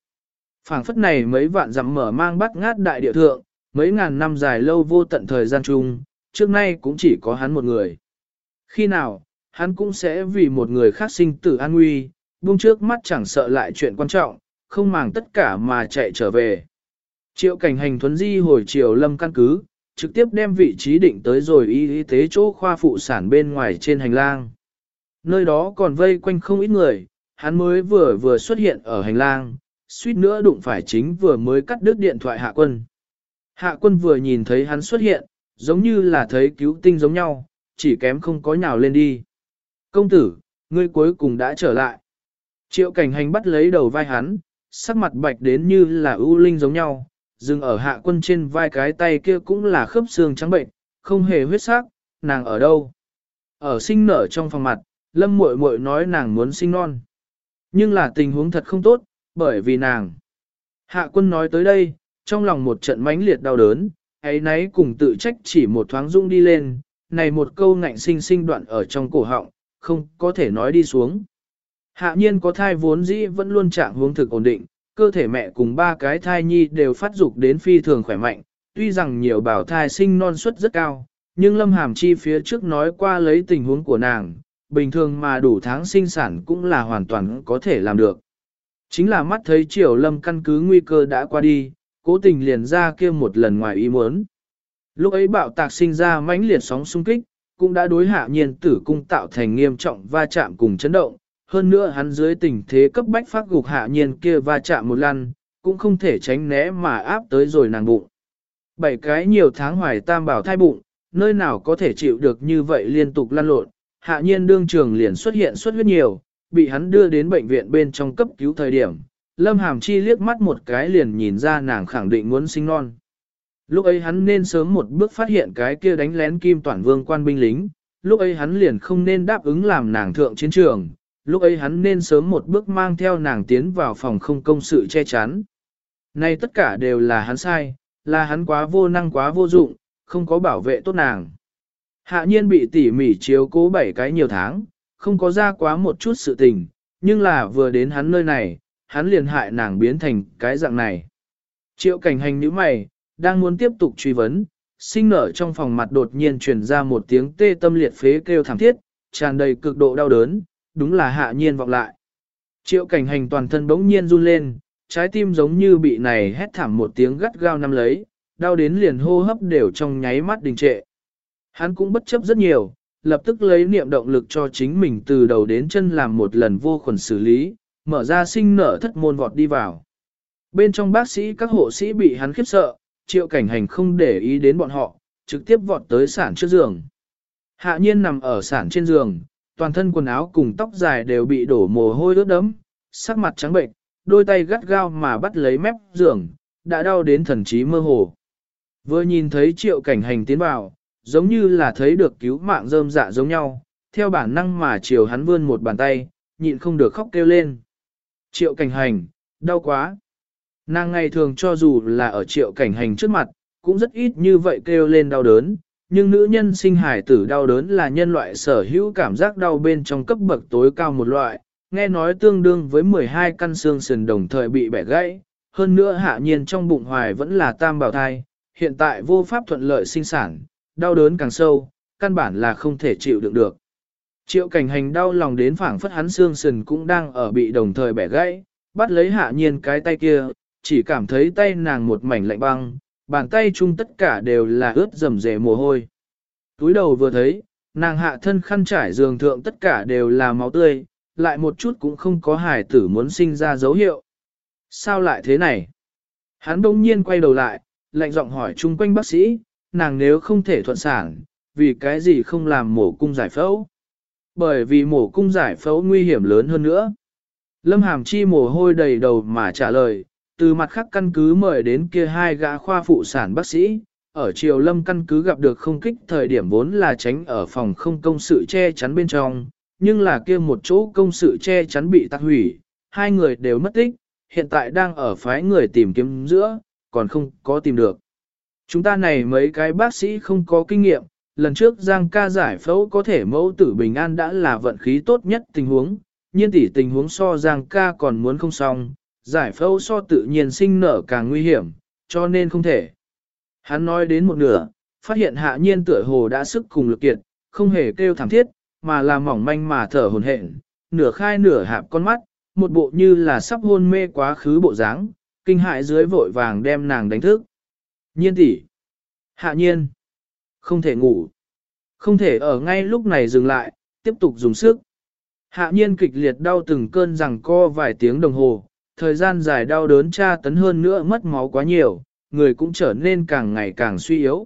phảng phất này mấy vạn dặm mở mang bắt ngát đại địa thượng, mấy ngàn năm dài lâu vô tận thời gian chung, trước nay cũng chỉ có hắn một người. Khi nào, hắn cũng sẽ vì một người khác sinh tử an nguy, buông trước mắt chẳng sợ lại chuyện quan trọng, không màng tất cả mà chạy trở về. Triệu cảnh hành thuấn di hồi chiều lâm căn cứ, trực tiếp đem vị trí định tới rồi y y tế chỗ khoa phụ sản bên ngoài trên hành lang. Nơi đó còn vây quanh không ít người, hắn mới vừa vừa xuất hiện ở hành lang, suýt nữa đụng phải chính vừa mới cắt đứt điện thoại hạ quân. Hạ quân vừa nhìn thấy hắn xuất hiện, giống như là thấy cứu tinh giống nhau, chỉ kém không có nhào lên đi. Công tử, ngươi cuối cùng đã trở lại. Triệu cảnh hành bắt lấy đầu vai hắn, sắc mặt bạch đến như là ưu linh giống nhau, dừng ở hạ quân trên vai cái tay kia cũng là khớp xương trắng bệnh, không hề huyết sắc, nàng ở đâu? Ở sinh nở trong phòng mặt, lâm muội muội nói nàng muốn sinh non. Nhưng là tình huống thật không tốt, bởi vì nàng. Hạ quân nói tới đây, trong lòng một trận mãnh liệt đau đớn, ấy nấy cùng tự trách chỉ một thoáng rung đi lên, này một câu ngạnh sinh sinh đoạn ở trong cổ họng, không có thể nói đi xuống. Hạ nhiên có thai vốn dĩ vẫn luôn trạng hướng thực ổn định, cơ thể mẹ cùng ba cái thai nhi đều phát dục đến phi thường khỏe mạnh, tuy rằng nhiều bảo thai sinh non suất rất cao, nhưng Lâm Hàm Chi phía trước nói qua lấy tình huống của nàng, bình thường mà đủ tháng sinh sản cũng là hoàn toàn có thể làm được. Chính là mắt thấy Triều Lâm căn cứ nguy cơ đã qua đi, cố tình liền ra kia một lần ngoài ý muốn. Lúc ấy bạo tạc sinh ra mãnh liệt sóng xung kích, cũng đã đối hạ nhiên tử cung tạo thành nghiêm trọng va chạm cùng chấn động, hơn nữa hắn dưới tình thế cấp bách phát gục hạ nhiên kia va chạm một lần, cũng không thể tránh né mà áp tới rồi nàng bụng. Bảy cái nhiều tháng hoài tam bảo thai bụng, nơi nào có thể chịu được như vậy liên tục lăn lộn, hạ nhiên đương trường liền xuất hiện xuất huyết nhiều, bị hắn đưa đến bệnh viện bên trong cấp cứu thời điểm. Lâm Hàm Chi liếc mắt một cái liền nhìn ra nàng khẳng định muốn sinh non. Lúc ấy hắn nên sớm một bước phát hiện cái kia đánh lén kim toàn vương quan binh lính, lúc ấy hắn liền không nên đáp ứng làm nàng thượng chiến trường, lúc ấy hắn nên sớm một bước mang theo nàng tiến vào phòng không công sự che chắn. Nay tất cả đều là hắn sai, là hắn quá vô năng quá vô dụng, không có bảo vệ tốt nàng. Hạ nhiên bị tỉ mỉ chiếu cố bảy cái nhiều tháng, không có ra quá một chút sự tình, nhưng là vừa đến hắn nơi này, hắn liền hại nàng biến thành cái dạng này. Triệu cảnh hành như mày, đang muốn tiếp tục truy vấn, sinh nở trong phòng mặt đột nhiên truyền ra một tiếng tê tâm liệt phế kêu thảm thiết, tràn đầy cực độ đau đớn, đúng là hạ nhiên vọng lại. Triệu cảnh hành toàn thân bỗng nhiên run lên, trái tim giống như bị này hét thảm một tiếng gắt gao nắm lấy, đau đến liền hô hấp đều trong nháy mắt đình trệ. Hắn cũng bất chấp rất nhiều, lập tức lấy niệm động lực cho chính mình từ đầu đến chân làm một lần vô khuẩn xử lý, mở ra sinh nở thất môn vọt đi vào. Bên trong bác sĩ các hộ sĩ bị hắn khiếp sợ, triệu cảnh hành không để ý đến bọn họ, trực tiếp vọt tới sản trước giường. Hạ nhiên nằm ở sản trên giường, toàn thân quần áo cùng tóc dài đều bị đổ mồ hôi ướt đẫm, sắc mặt trắng bệnh, đôi tay gắt gao mà bắt lấy mép giường, đã đau đến thần trí mơ hồ. Vừa nhìn thấy triệu cảnh hành tiến vào, giống như là thấy được cứu mạng rơm dạ giống nhau, theo bản năng mà chiều hắn vươn một bàn tay, nhịn không được khóc kêu lên. Triệu cảnh hành, đau quá. Nàng ngày thường cho dù là ở triệu cảnh hành trước mặt, cũng rất ít như vậy kêu lên đau đớn, nhưng nữ nhân sinh hải tử đau đớn là nhân loại sở hữu cảm giác đau bên trong cấp bậc tối cao một loại, nghe nói tương đương với 12 căn xương sườn đồng thời bị bẻ gãy, hơn nữa hạ nhiên trong bụng hoài vẫn là tam bảo thai, hiện tại vô pháp thuận lợi sinh sản, đau đớn càng sâu, căn bản là không thể chịu đựng được. Triệu cảnh hành đau lòng đến phảng phất hắn xương sườn cũng đang ở bị đồng thời bẻ gãy, bắt lấy hạ nhiên cái tay kia, chỉ cảm thấy tay nàng một mảnh lạnh băng, bàn tay chung tất cả đều là ướt rầm rề mồ hôi. Túi đầu vừa thấy, nàng hạ thân khăn trải giường thượng tất cả đều là máu tươi, lại một chút cũng không có hải tử muốn sinh ra dấu hiệu. Sao lại thế này? Hắn đông nhiên quay đầu lại, lạnh giọng hỏi chung quanh bác sĩ, nàng nếu không thể thuận sản, vì cái gì không làm mổ cung giải phẫu? Bởi vì mổ cung giải phẫu nguy hiểm lớn hơn nữa. Lâm Hàm Chi mồ hôi đầy đầu mà trả lời, từ mặt khác căn cứ mời đến kia hai gã khoa phụ sản bác sĩ, ở triều lâm căn cứ gặp được không kích thời điểm vốn là tránh ở phòng không công sự che chắn bên trong, nhưng là kia một chỗ công sự che chắn bị tạc hủy, hai người đều mất tích, hiện tại đang ở phái người tìm kiếm giữa, còn không có tìm được. Chúng ta này mấy cái bác sĩ không có kinh nghiệm, lần trước Giang ca giải phẫu có thể mẫu tử bình an đã là vận khí tốt nhất tình huống, nhiên tỷ tình huống so Giang ca còn muốn không xong, giải phẫu so tự nhiên sinh nở càng nguy hiểm, cho nên không thể. Hắn nói đến một nửa, phát hiện hạ nhiên tựa hồ đã sức cùng lực kiệt, không hề kêu thảm thiết, mà là mỏng manh mà thở hồn hển, nửa khai nửa hạp con mắt, một bộ như là sắp hôn mê quá khứ bộ dáng, kinh hại dưới vội vàng đem nàng đánh thức. Nhiên tỷ, hạ nhiên, không thể ngủ, không thể ở ngay lúc này dừng lại, tiếp tục dùng sức. Hạ nhiên kịch liệt đau từng cơn rằng co vài tiếng đồng hồ, thời gian dài đau đớn tra tấn hơn nữa mất máu quá nhiều, người cũng trở nên càng ngày càng suy yếu.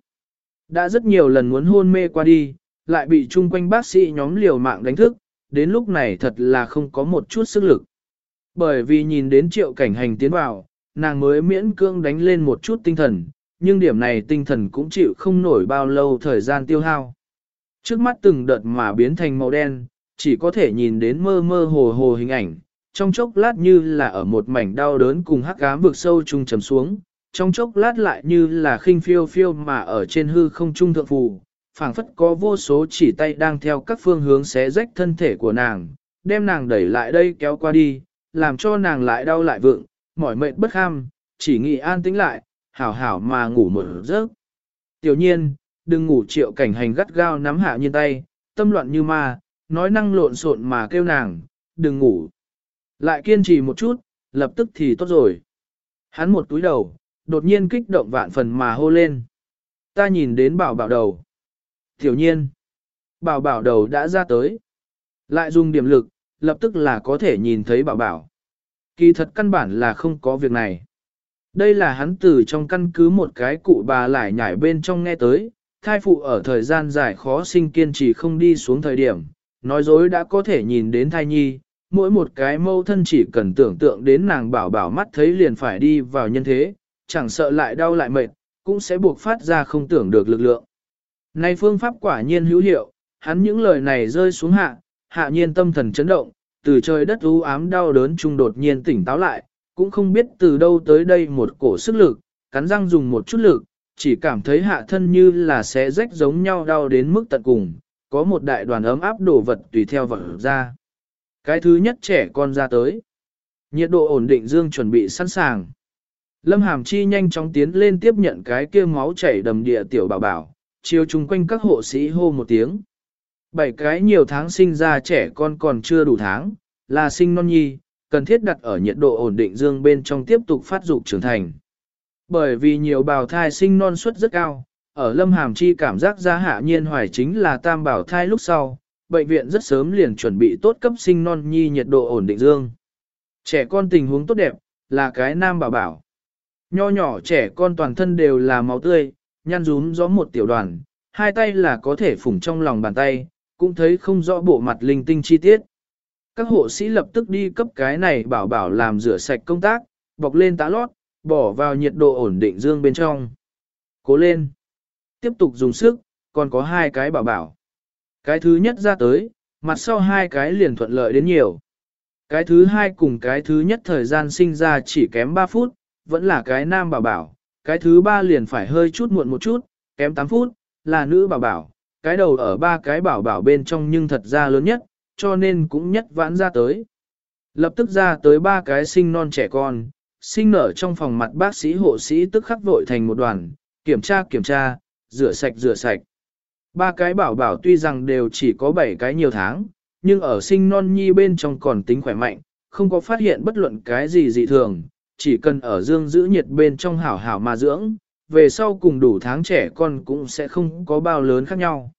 Đã rất nhiều lần muốn hôn mê qua đi, lại bị chung quanh bác sĩ nhóm liều mạng đánh thức, đến lúc này thật là không có một chút sức lực. Bởi vì nhìn đến triệu cảnh hành tiến vào, nàng mới miễn cương đánh lên một chút tinh thần, nhưng điểm này tinh thần cũng chịu không nổi bao lâu thời gian tiêu hao. Trước mắt từng đợt mà biến thành màu đen, chỉ có thể nhìn đến mơ mơ hồ hồ hình ảnh, trong chốc lát như là ở một mảnh đau đớn cùng hắc ám vực sâu trung trầm xuống, trong chốc lát lại như là khinh phiêu phiêu mà ở trên hư không trung thượng phù, phảng phất có vô số chỉ tay đang theo các phương hướng xé rách thân thể của nàng, đem nàng đẩy lại đây kéo qua đi, làm cho nàng lại đau lại vượng, mỏi mệt bất kham, chỉ nghĩ an tĩnh lại, hảo hảo mà ngủ một giấc. Tiểu nhiên, đừng ngủ triệu cảnh hành gắt gao nắm hạ nhiên tay, tâm loạn như ma, nói năng lộn xộn mà kêu nàng, đừng ngủ. Lại kiên trì một chút, lập tức thì tốt rồi. Hắn một túi đầu, đột nhiên kích động vạn phần mà hô lên. Ta nhìn đến bảo bảo đầu. Tiểu nhiên, bảo bảo đầu đã ra tới. Lại dùng điểm lực, lập tức là có thể nhìn thấy bảo bảo. Kỳ thật căn bản là không có việc này. Đây là hắn từ trong căn cứ một cái cụ bà lại nhảy bên trong nghe tới, thai phụ ở thời gian dài khó sinh kiên trì không đi xuống thời điểm, nói dối đã có thể nhìn đến thai nhi, mỗi một cái mâu thân chỉ cần tưởng tượng đến nàng bảo bảo mắt thấy liền phải đi vào nhân thế, chẳng sợ lại đau lại mệt, cũng sẽ buộc phát ra không tưởng được lực lượng. Này phương pháp quả nhiên hữu hiệu, hắn những lời này rơi xuống hạ, hạ nhiên tâm thần chấn động, từ trời đất u ám đau đớn trung đột nhiên tỉnh táo lại, cũng không biết từ đâu tới đây một cổ sức lực, cắn răng dùng một chút lực, chỉ cảm thấy hạ thân như là sẽ rách giống nhau đau đến mức tận cùng, có một đại đoàn ấm áp đổ vật tùy theo vật ra. Cái thứ nhất trẻ con ra tới. Nhiệt độ ổn định dương chuẩn bị sẵn sàng. Lâm Hàm Chi nhanh chóng tiến lên tiếp nhận cái kia máu chảy đầm địa tiểu bảo bảo, chiều chung quanh các hộ sĩ hô một tiếng. Bảy cái nhiều tháng sinh ra trẻ con còn chưa đủ tháng, là sinh non nhi, cần thiết đặt ở nhiệt độ ổn định dương bên trong tiếp tục phát dục trưởng thành. Bởi vì nhiều bào thai sinh non suất rất cao, ở Lâm Hàm Chi cảm giác ra hạ nhiên hoài chính là tam bảo thai lúc sau, bệnh viện rất sớm liền chuẩn bị tốt cấp sinh non nhi nhiệt độ ổn định dương. Trẻ con tình huống tốt đẹp, là cái nam bảo bảo. Nho nhỏ trẻ con toàn thân đều là máu tươi, nhăn rúm gió một tiểu đoàn, hai tay là có thể phủng trong lòng bàn tay, cũng thấy không rõ bộ mặt linh tinh chi tiết. Các hộ sĩ lập tức đi cấp cái này bảo bảo làm rửa sạch công tác, bọc lên tá lót, bỏ vào nhiệt độ ổn định dương bên trong. Cố lên. Tiếp tục dùng sức, còn có hai cái bảo bảo. Cái thứ nhất ra tới, mặt sau hai cái liền thuận lợi đến nhiều. Cái thứ hai cùng cái thứ nhất thời gian sinh ra chỉ kém 3 phút, vẫn là cái nam bảo bảo. Cái thứ ba liền phải hơi chút muộn một chút, kém 8 phút, là nữ bảo bảo. Cái đầu ở ba cái bảo bảo bên trong nhưng thật ra lớn nhất, cho nên cũng nhất vãn ra tới. Lập tức ra tới ba cái sinh non trẻ con, sinh nở trong phòng mặt bác sĩ hộ sĩ tức khắc vội thành một đoàn, kiểm tra kiểm tra, rửa sạch rửa sạch. Ba cái bảo bảo tuy rằng đều chỉ có bảy cái nhiều tháng, nhưng ở sinh non nhi bên trong còn tính khỏe mạnh, không có phát hiện bất luận cái gì dị thường, chỉ cần ở dương giữ nhiệt bên trong hảo hảo mà dưỡng, về sau cùng đủ tháng trẻ con cũng sẽ không có bao lớn khác nhau.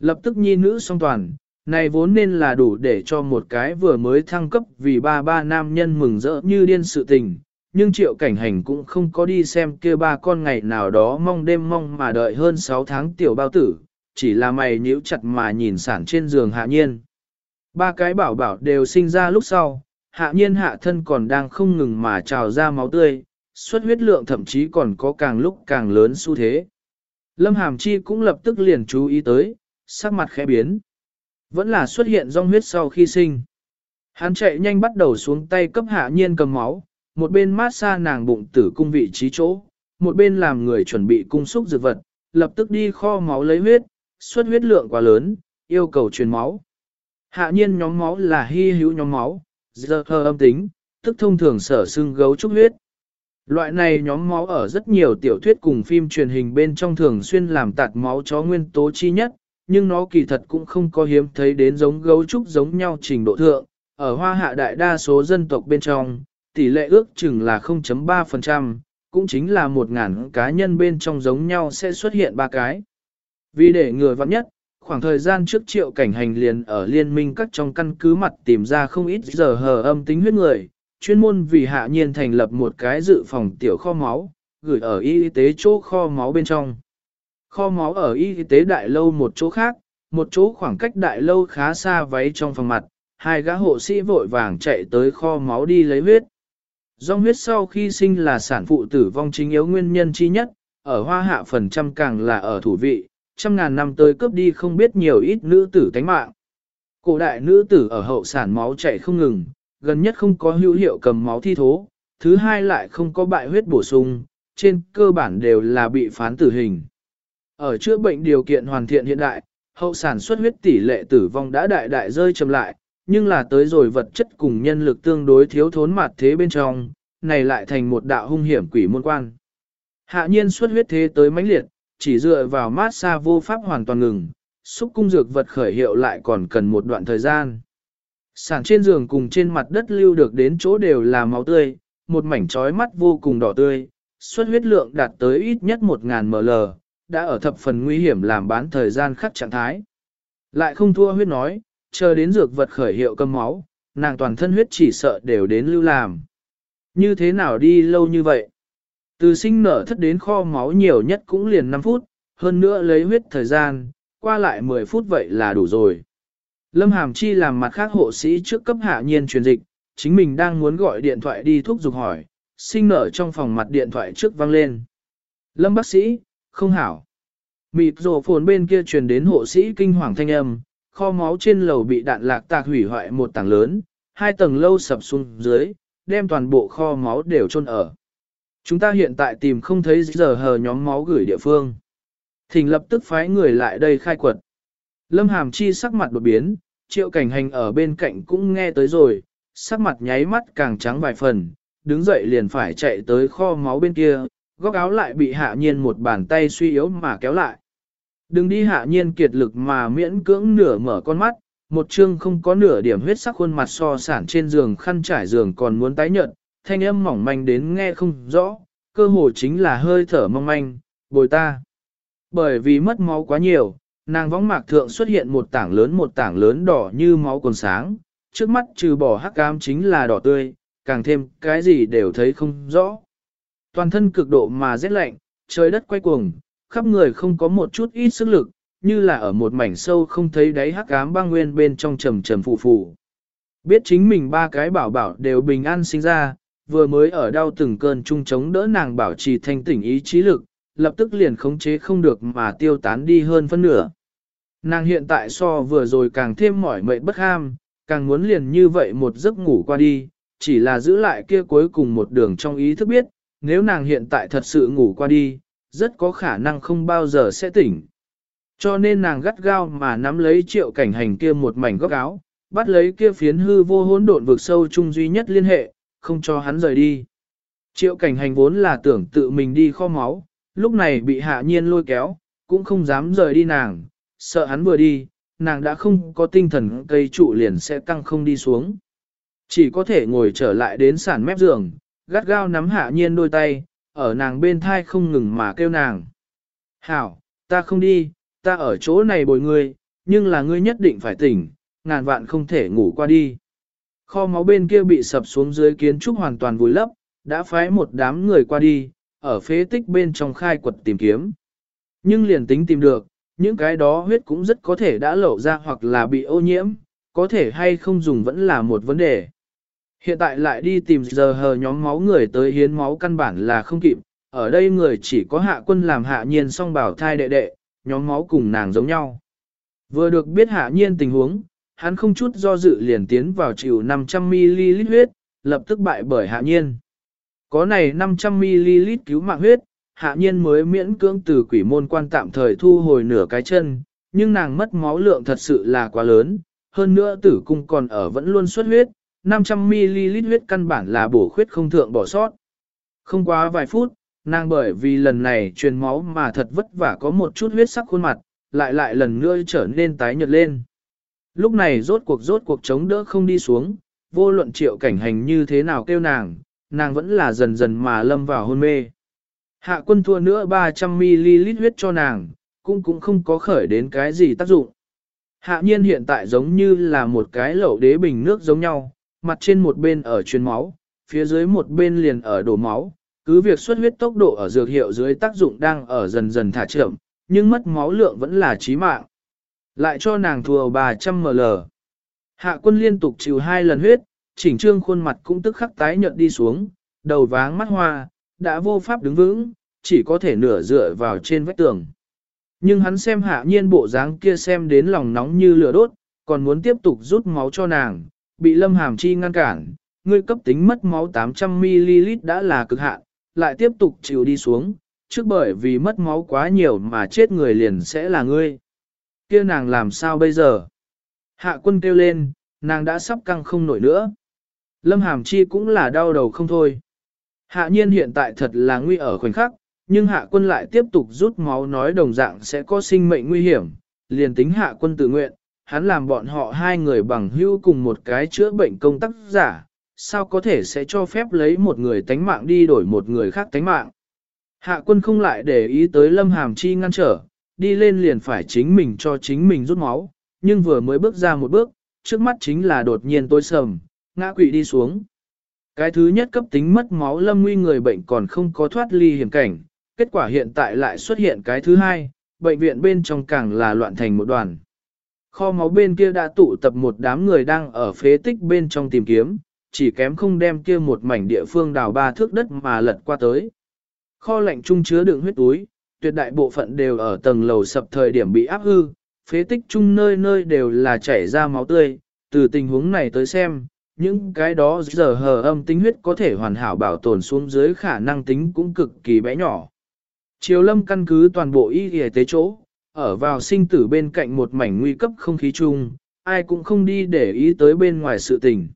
Lập tức nhi nữ song toàn, Này vốn nên là đủ để cho một cái vừa mới thăng cấp vì ba ba nam nhân mừng rỡ như điên sự tình, nhưng triệu cảnh hành cũng không có đi xem kia ba con ngày nào đó mong đêm mong mà đợi hơn 6 tháng tiểu bao tử, chỉ là mày nhíu chặt mà nhìn sản trên giường hạ nhiên. Ba cái bảo bảo đều sinh ra lúc sau, hạ nhiên hạ thân còn đang không ngừng mà trào ra máu tươi, xuất huyết lượng thậm chí còn có càng lúc càng lớn xu thế. Lâm Hàm Chi cũng lập tức liền chú ý tới, sắc mặt khẽ biến. Vẫn là xuất hiện rong huyết sau khi sinh. Hắn chạy nhanh bắt đầu xuống tay cấp hạ nhiên cầm máu, một bên mát xa nàng bụng tử cung vị trí chỗ, một bên làm người chuẩn bị cung xúc dược vật, lập tức đi kho máu lấy huyết, xuất huyết lượng quá lớn, yêu cầu truyền máu. Hạ nhiên nhóm máu là hy hữu nhóm máu, giờ thơ âm tính, tức thông thường sở xương gấu trúc huyết. Loại này nhóm máu ở rất nhiều tiểu thuyết cùng phim truyền hình bên trong thường xuyên làm tạt máu chó nguyên tố chi nhất, nhưng nó kỳ thật cũng không có hiếm thấy đến giống gấu trúc giống nhau trình độ thượng. Ở hoa hạ đại đa số dân tộc bên trong, tỷ lệ ước chừng là 0.3%, cũng chính là 1.000 cá nhân bên trong giống nhau sẽ xuất hiện ba cái. Vì để ngừa vặn nhất, khoảng thời gian trước triệu cảnh hành liền ở liên minh các trong căn cứ mặt tìm ra không ít giờ hờ âm tính huyết người, chuyên môn vì hạ nhiên thành lập một cái dự phòng tiểu kho máu, gửi ở y tế chỗ kho máu bên trong. Kho máu ở y tế đại lâu một chỗ khác, một chỗ khoảng cách đại lâu khá xa váy trong phòng mặt, hai gã hộ sĩ vội vàng chạy tới kho máu đi lấy huyết. Dòng huyết sau khi sinh là sản phụ tử vong chính yếu nguyên nhân chi nhất, ở hoa hạ phần trăm càng là ở thủ vị, trăm ngàn năm tới cướp đi không biết nhiều ít nữ tử tánh mạng. Cổ đại nữ tử ở hậu sản máu chảy không ngừng, gần nhất không có hữu hiệu cầm máu thi thố, thứ hai lại không có bại huyết bổ sung, trên cơ bản đều là bị phán tử hình. Ở chữa bệnh điều kiện hoàn thiện hiện đại, hậu sản xuất huyết tỷ lệ tử vong đã đại đại rơi chậm lại, nhưng là tới rồi vật chất cùng nhân lực tương đối thiếu thốn mặt thế bên trong, này lại thành một đạo hung hiểm quỷ môn quan. Hạ nhiên xuất huyết thế tới mãnh liệt, chỉ dựa vào mát xa vô pháp hoàn toàn ngừng, xúc cung dược vật khởi hiệu lại còn cần một đoạn thời gian. Sản trên giường cùng trên mặt đất lưu được đến chỗ đều là máu tươi, một mảnh trói mắt vô cùng đỏ tươi, xuất huyết lượng đạt tới ít nhất 1.000 ml, đã ở thập phần nguy hiểm làm bán thời gian khắc trạng thái. Lại không thua huyết nói, chờ đến dược vật khởi hiệu cầm máu, nàng toàn thân huyết chỉ sợ đều đến lưu làm. Như thế nào đi lâu như vậy? Từ sinh nở thất đến kho máu nhiều nhất cũng liền 5 phút, hơn nữa lấy huyết thời gian, qua lại 10 phút vậy là đủ rồi. Lâm Hàm Chi làm mặt khác hộ sĩ trước cấp hạ nhiên truyền dịch, chính mình đang muốn gọi điện thoại đi thuốc dục hỏi, sinh nở trong phòng mặt điện thoại trước vang lên. Lâm bác sĩ, không hảo. Mịt rổ phồn bên kia truyền đến hộ sĩ kinh hoàng thanh âm, kho máu trên lầu bị đạn lạc tạc hủy hoại một tầng lớn, hai tầng lâu sập xuống dưới, đem toàn bộ kho máu đều chôn ở. Chúng ta hiện tại tìm không thấy giờ hờ nhóm máu gửi địa phương. Thỉnh lập tức phái người lại đây khai quật. Lâm Hàm Chi sắc mặt đột biến, triệu cảnh hành ở bên cạnh cũng nghe tới rồi, sắc mặt nháy mắt càng trắng vài phần, đứng dậy liền phải chạy tới kho máu bên kia, góc áo lại bị hạ nhiên một bàn tay suy yếu mà kéo lại. Đừng đi hạ nhiên kiệt lực mà miễn cưỡng nửa mở con mắt, một chương không có nửa điểm huyết sắc khuôn mặt so sản trên giường khăn trải giường còn muốn tái nhợt, thanh âm mỏng manh đến nghe không rõ, cơ hồ chính là hơi thở mong manh, bồi ta. Bởi vì mất máu quá nhiều, nàng võng mạc thượng xuất hiện một tảng lớn một tảng lớn đỏ như máu còn sáng, trước mắt trừ bỏ hắc cam chính là đỏ tươi, càng thêm cái gì đều thấy không rõ. Toàn thân cực độ mà rét lạnh, trời đất quay cuồng, khắp người không có một chút ít sức lực, như là ở một mảnh sâu không thấy đáy hắc ám băng nguyên bên trong trầm trầm phụ phụ. Biết chính mình ba cái bảo bảo đều bình an sinh ra, vừa mới ở đau từng cơn chung chống đỡ nàng bảo trì thanh tỉnh ý chí lực, lập tức liền khống chế không được mà tiêu tán đi hơn phân nửa. Nàng hiện tại so vừa rồi càng thêm mỏi mệt bất ham, càng muốn liền như vậy một giấc ngủ qua đi, chỉ là giữ lại kia cuối cùng một đường trong ý thức biết, nếu nàng hiện tại thật sự ngủ qua đi, rất có khả năng không bao giờ sẽ tỉnh. Cho nên nàng gắt gao mà nắm lấy triệu cảnh hành kia một mảnh góc áo, bắt lấy kia phiến hư vô hỗn độn vực sâu chung duy nhất liên hệ, không cho hắn rời đi. Triệu cảnh hành vốn là tưởng tự mình đi kho máu, lúc này bị hạ nhiên lôi kéo, cũng không dám rời đi nàng, sợ hắn vừa đi, nàng đã không có tinh thần cây trụ liền sẽ căng không đi xuống. Chỉ có thể ngồi trở lại đến sàn mép giường, gắt gao nắm hạ nhiên đôi tay, ở nàng bên thai không ngừng mà kêu nàng. Hảo, ta không đi, ta ở chỗ này bồi ngươi, nhưng là ngươi nhất định phải tỉnh, ngàn vạn không thể ngủ qua đi. Kho máu bên kia bị sập xuống dưới kiến trúc hoàn toàn vùi lấp, đã phái một đám người qua đi, ở phế tích bên trong khai quật tìm kiếm. Nhưng liền tính tìm được, những cái đó huyết cũng rất có thể đã lộ ra hoặc là bị ô nhiễm, có thể hay không dùng vẫn là một vấn đề. Hiện tại lại đi tìm giờ hờ nhóm máu người tới hiến máu căn bản là không kịp, ở đây người chỉ có hạ quân làm hạ nhiên song bảo thai đệ đệ, nhóm máu cùng nàng giống nhau. Vừa được biết hạ nhiên tình huống, hắn không chút do dự liền tiến vào chịu 500ml huyết, lập tức bại bởi hạ nhiên. Có này 500ml cứu mạng huyết, hạ nhiên mới miễn cưỡng từ quỷ môn quan tạm thời thu hồi nửa cái chân, nhưng nàng mất máu lượng thật sự là quá lớn, hơn nữa tử cung còn ở vẫn luôn xuất huyết, 500ml huyết căn bản là bổ khuyết không thượng bỏ sót. Không quá vài phút, nàng bởi vì lần này truyền máu mà thật vất vả có một chút huyết sắc khuôn mặt, lại lại lần nữa trở nên tái nhợt lên. Lúc này rốt cuộc rốt cuộc chống đỡ không đi xuống, vô luận triệu cảnh hành như thế nào kêu nàng, nàng vẫn là dần dần mà lâm vào hôn mê. Hạ quân thua nữa 300ml huyết cho nàng, cũng cũng không có khởi đến cái gì tác dụng. Hạ nhiên hiện tại giống như là một cái lẩu đế bình nước giống nhau, mặt trên một bên ở truyền máu, phía dưới một bên liền ở đổ máu, cứ việc xuất huyết tốc độ ở dược hiệu dưới tác dụng đang ở dần dần thả chậm, nhưng mất máu lượng vẫn là chí mạng. Lại cho nàng thua 300 ml. Hạ quân liên tục chịu hai lần huyết, chỉnh trương khuôn mặt cũng tức khắc tái nhợt đi xuống, đầu váng mắt hoa, đã vô pháp đứng vững, chỉ có thể nửa dựa vào trên vách tường. Nhưng hắn xem hạ nhiên bộ dáng kia xem đến lòng nóng như lửa đốt, còn muốn tiếp tục rút máu cho nàng, bị lâm hàm chi ngăn cản, ngươi cấp tính mất máu 800ml đã là cực hạn, lại tiếp tục chịu đi xuống, trước bởi vì mất máu quá nhiều mà chết người liền sẽ là ngươi kia nàng làm sao bây giờ? Hạ quân kêu lên, nàng đã sắp căng không nổi nữa. Lâm hàm chi cũng là đau đầu không thôi. Hạ nhiên hiện tại thật là nguy ở khoảnh khắc, nhưng hạ quân lại tiếp tục rút máu nói đồng dạng sẽ có sinh mệnh nguy hiểm, liền tính hạ quân tự nguyện, hắn làm bọn họ hai người bằng hữu cùng một cái chữa bệnh công tác giả, sao có thể sẽ cho phép lấy một người tánh mạng đi đổi một người khác tánh mạng. Hạ quân không lại để ý tới lâm hàm chi ngăn trở, đi lên liền phải chính mình cho chính mình rút máu, nhưng vừa mới bước ra một bước, trước mắt chính là đột nhiên tối sầm, ngã quỵ đi xuống. Cái thứ nhất cấp tính mất máu lâm nguy người bệnh còn không có thoát ly hiểm cảnh, kết quả hiện tại lại xuất hiện cái thứ hai, bệnh viện bên trong càng là loạn thành một đoàn. Kho máu bên kia đã tụ tập một đám người đang ở phế tích bên trong tìm kiếm, chỉ kém không đem kia một mảnh địa phương đào ba thước đất mà lật qua tới. Kho lạnh trung chứa đựng huyết túi, tuyệt đại bộ phận đều ở tầng lầu sập thời điểm bị áp hư, phế tích chung nơi nơi đều là chảy ra máu tươi, từ tình huống này tới xem, những cái đó giờ hờ âm tính huyết có thể hoàn hảo bảo tồn xuống dưới khả năng tính cũng cực kỳ bé nhỏ. Triều lâm căn cứ toàn bộ y y tế chỗ, ở vào sinh tử bên cạnh một mảnh nguy cấp không khí chung, ai cũng không đi để ý tới bên ngoài sự tình.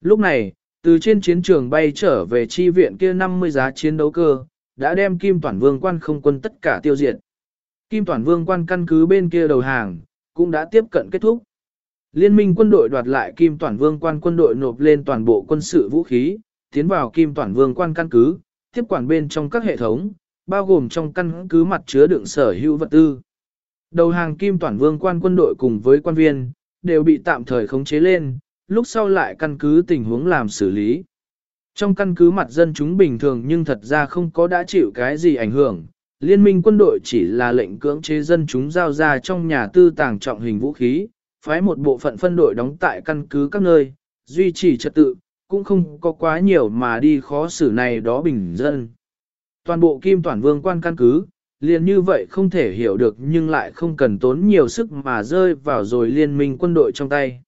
Lúc này, từ trên chiến trường bay trở về chi viện kia 50 giá chiến đấu cơ, đã đem Kim Toản Vương quan không quân tất cả tiêu diệt. Kim Toản Vương quan căn cứ bên kia đầu hàng, cũng đã tiếp cận kết thúc. Liên minh quân đội đoạt lại Kim Toản Vương quan quân đội nộp lên toàn bộ quân sự vũ khí, tiến vào Kim Toản Vương quan căn cứ, tiếp quản bên trong các hệ thống, bao gồm trong căn cứ mặt chứa đựng sở hữu vật tư. Đầu hàng Kim Toản Vương quan quân đội cùng với quan viên, đều bị tạm thời khống chế lên, lúc sau lại căn cứ tình huống làm xử lý. Trong căn cứ mặt dân chúng bình thường nhưng thật ra không có đã chịu cái gì ảnh hưởng, liên minh quân đội chỉ là lệnh cưỡng chế dân chúng giao ra trong nhà tư tàng trọng hình vũ khí, phái một bộ phận phân đội đóng tại căn cứ các nơi, duy trì trật tự, cũng không có quá nhiều mà đi khó xử này đó bình dân. Toàn bộ kim toàn vương quan căn cứ, liền như vậy không thể hiểu được nhưng lại không cần tốn nhiều sức mà rơi vào rồi liên minh quân đội trong tay.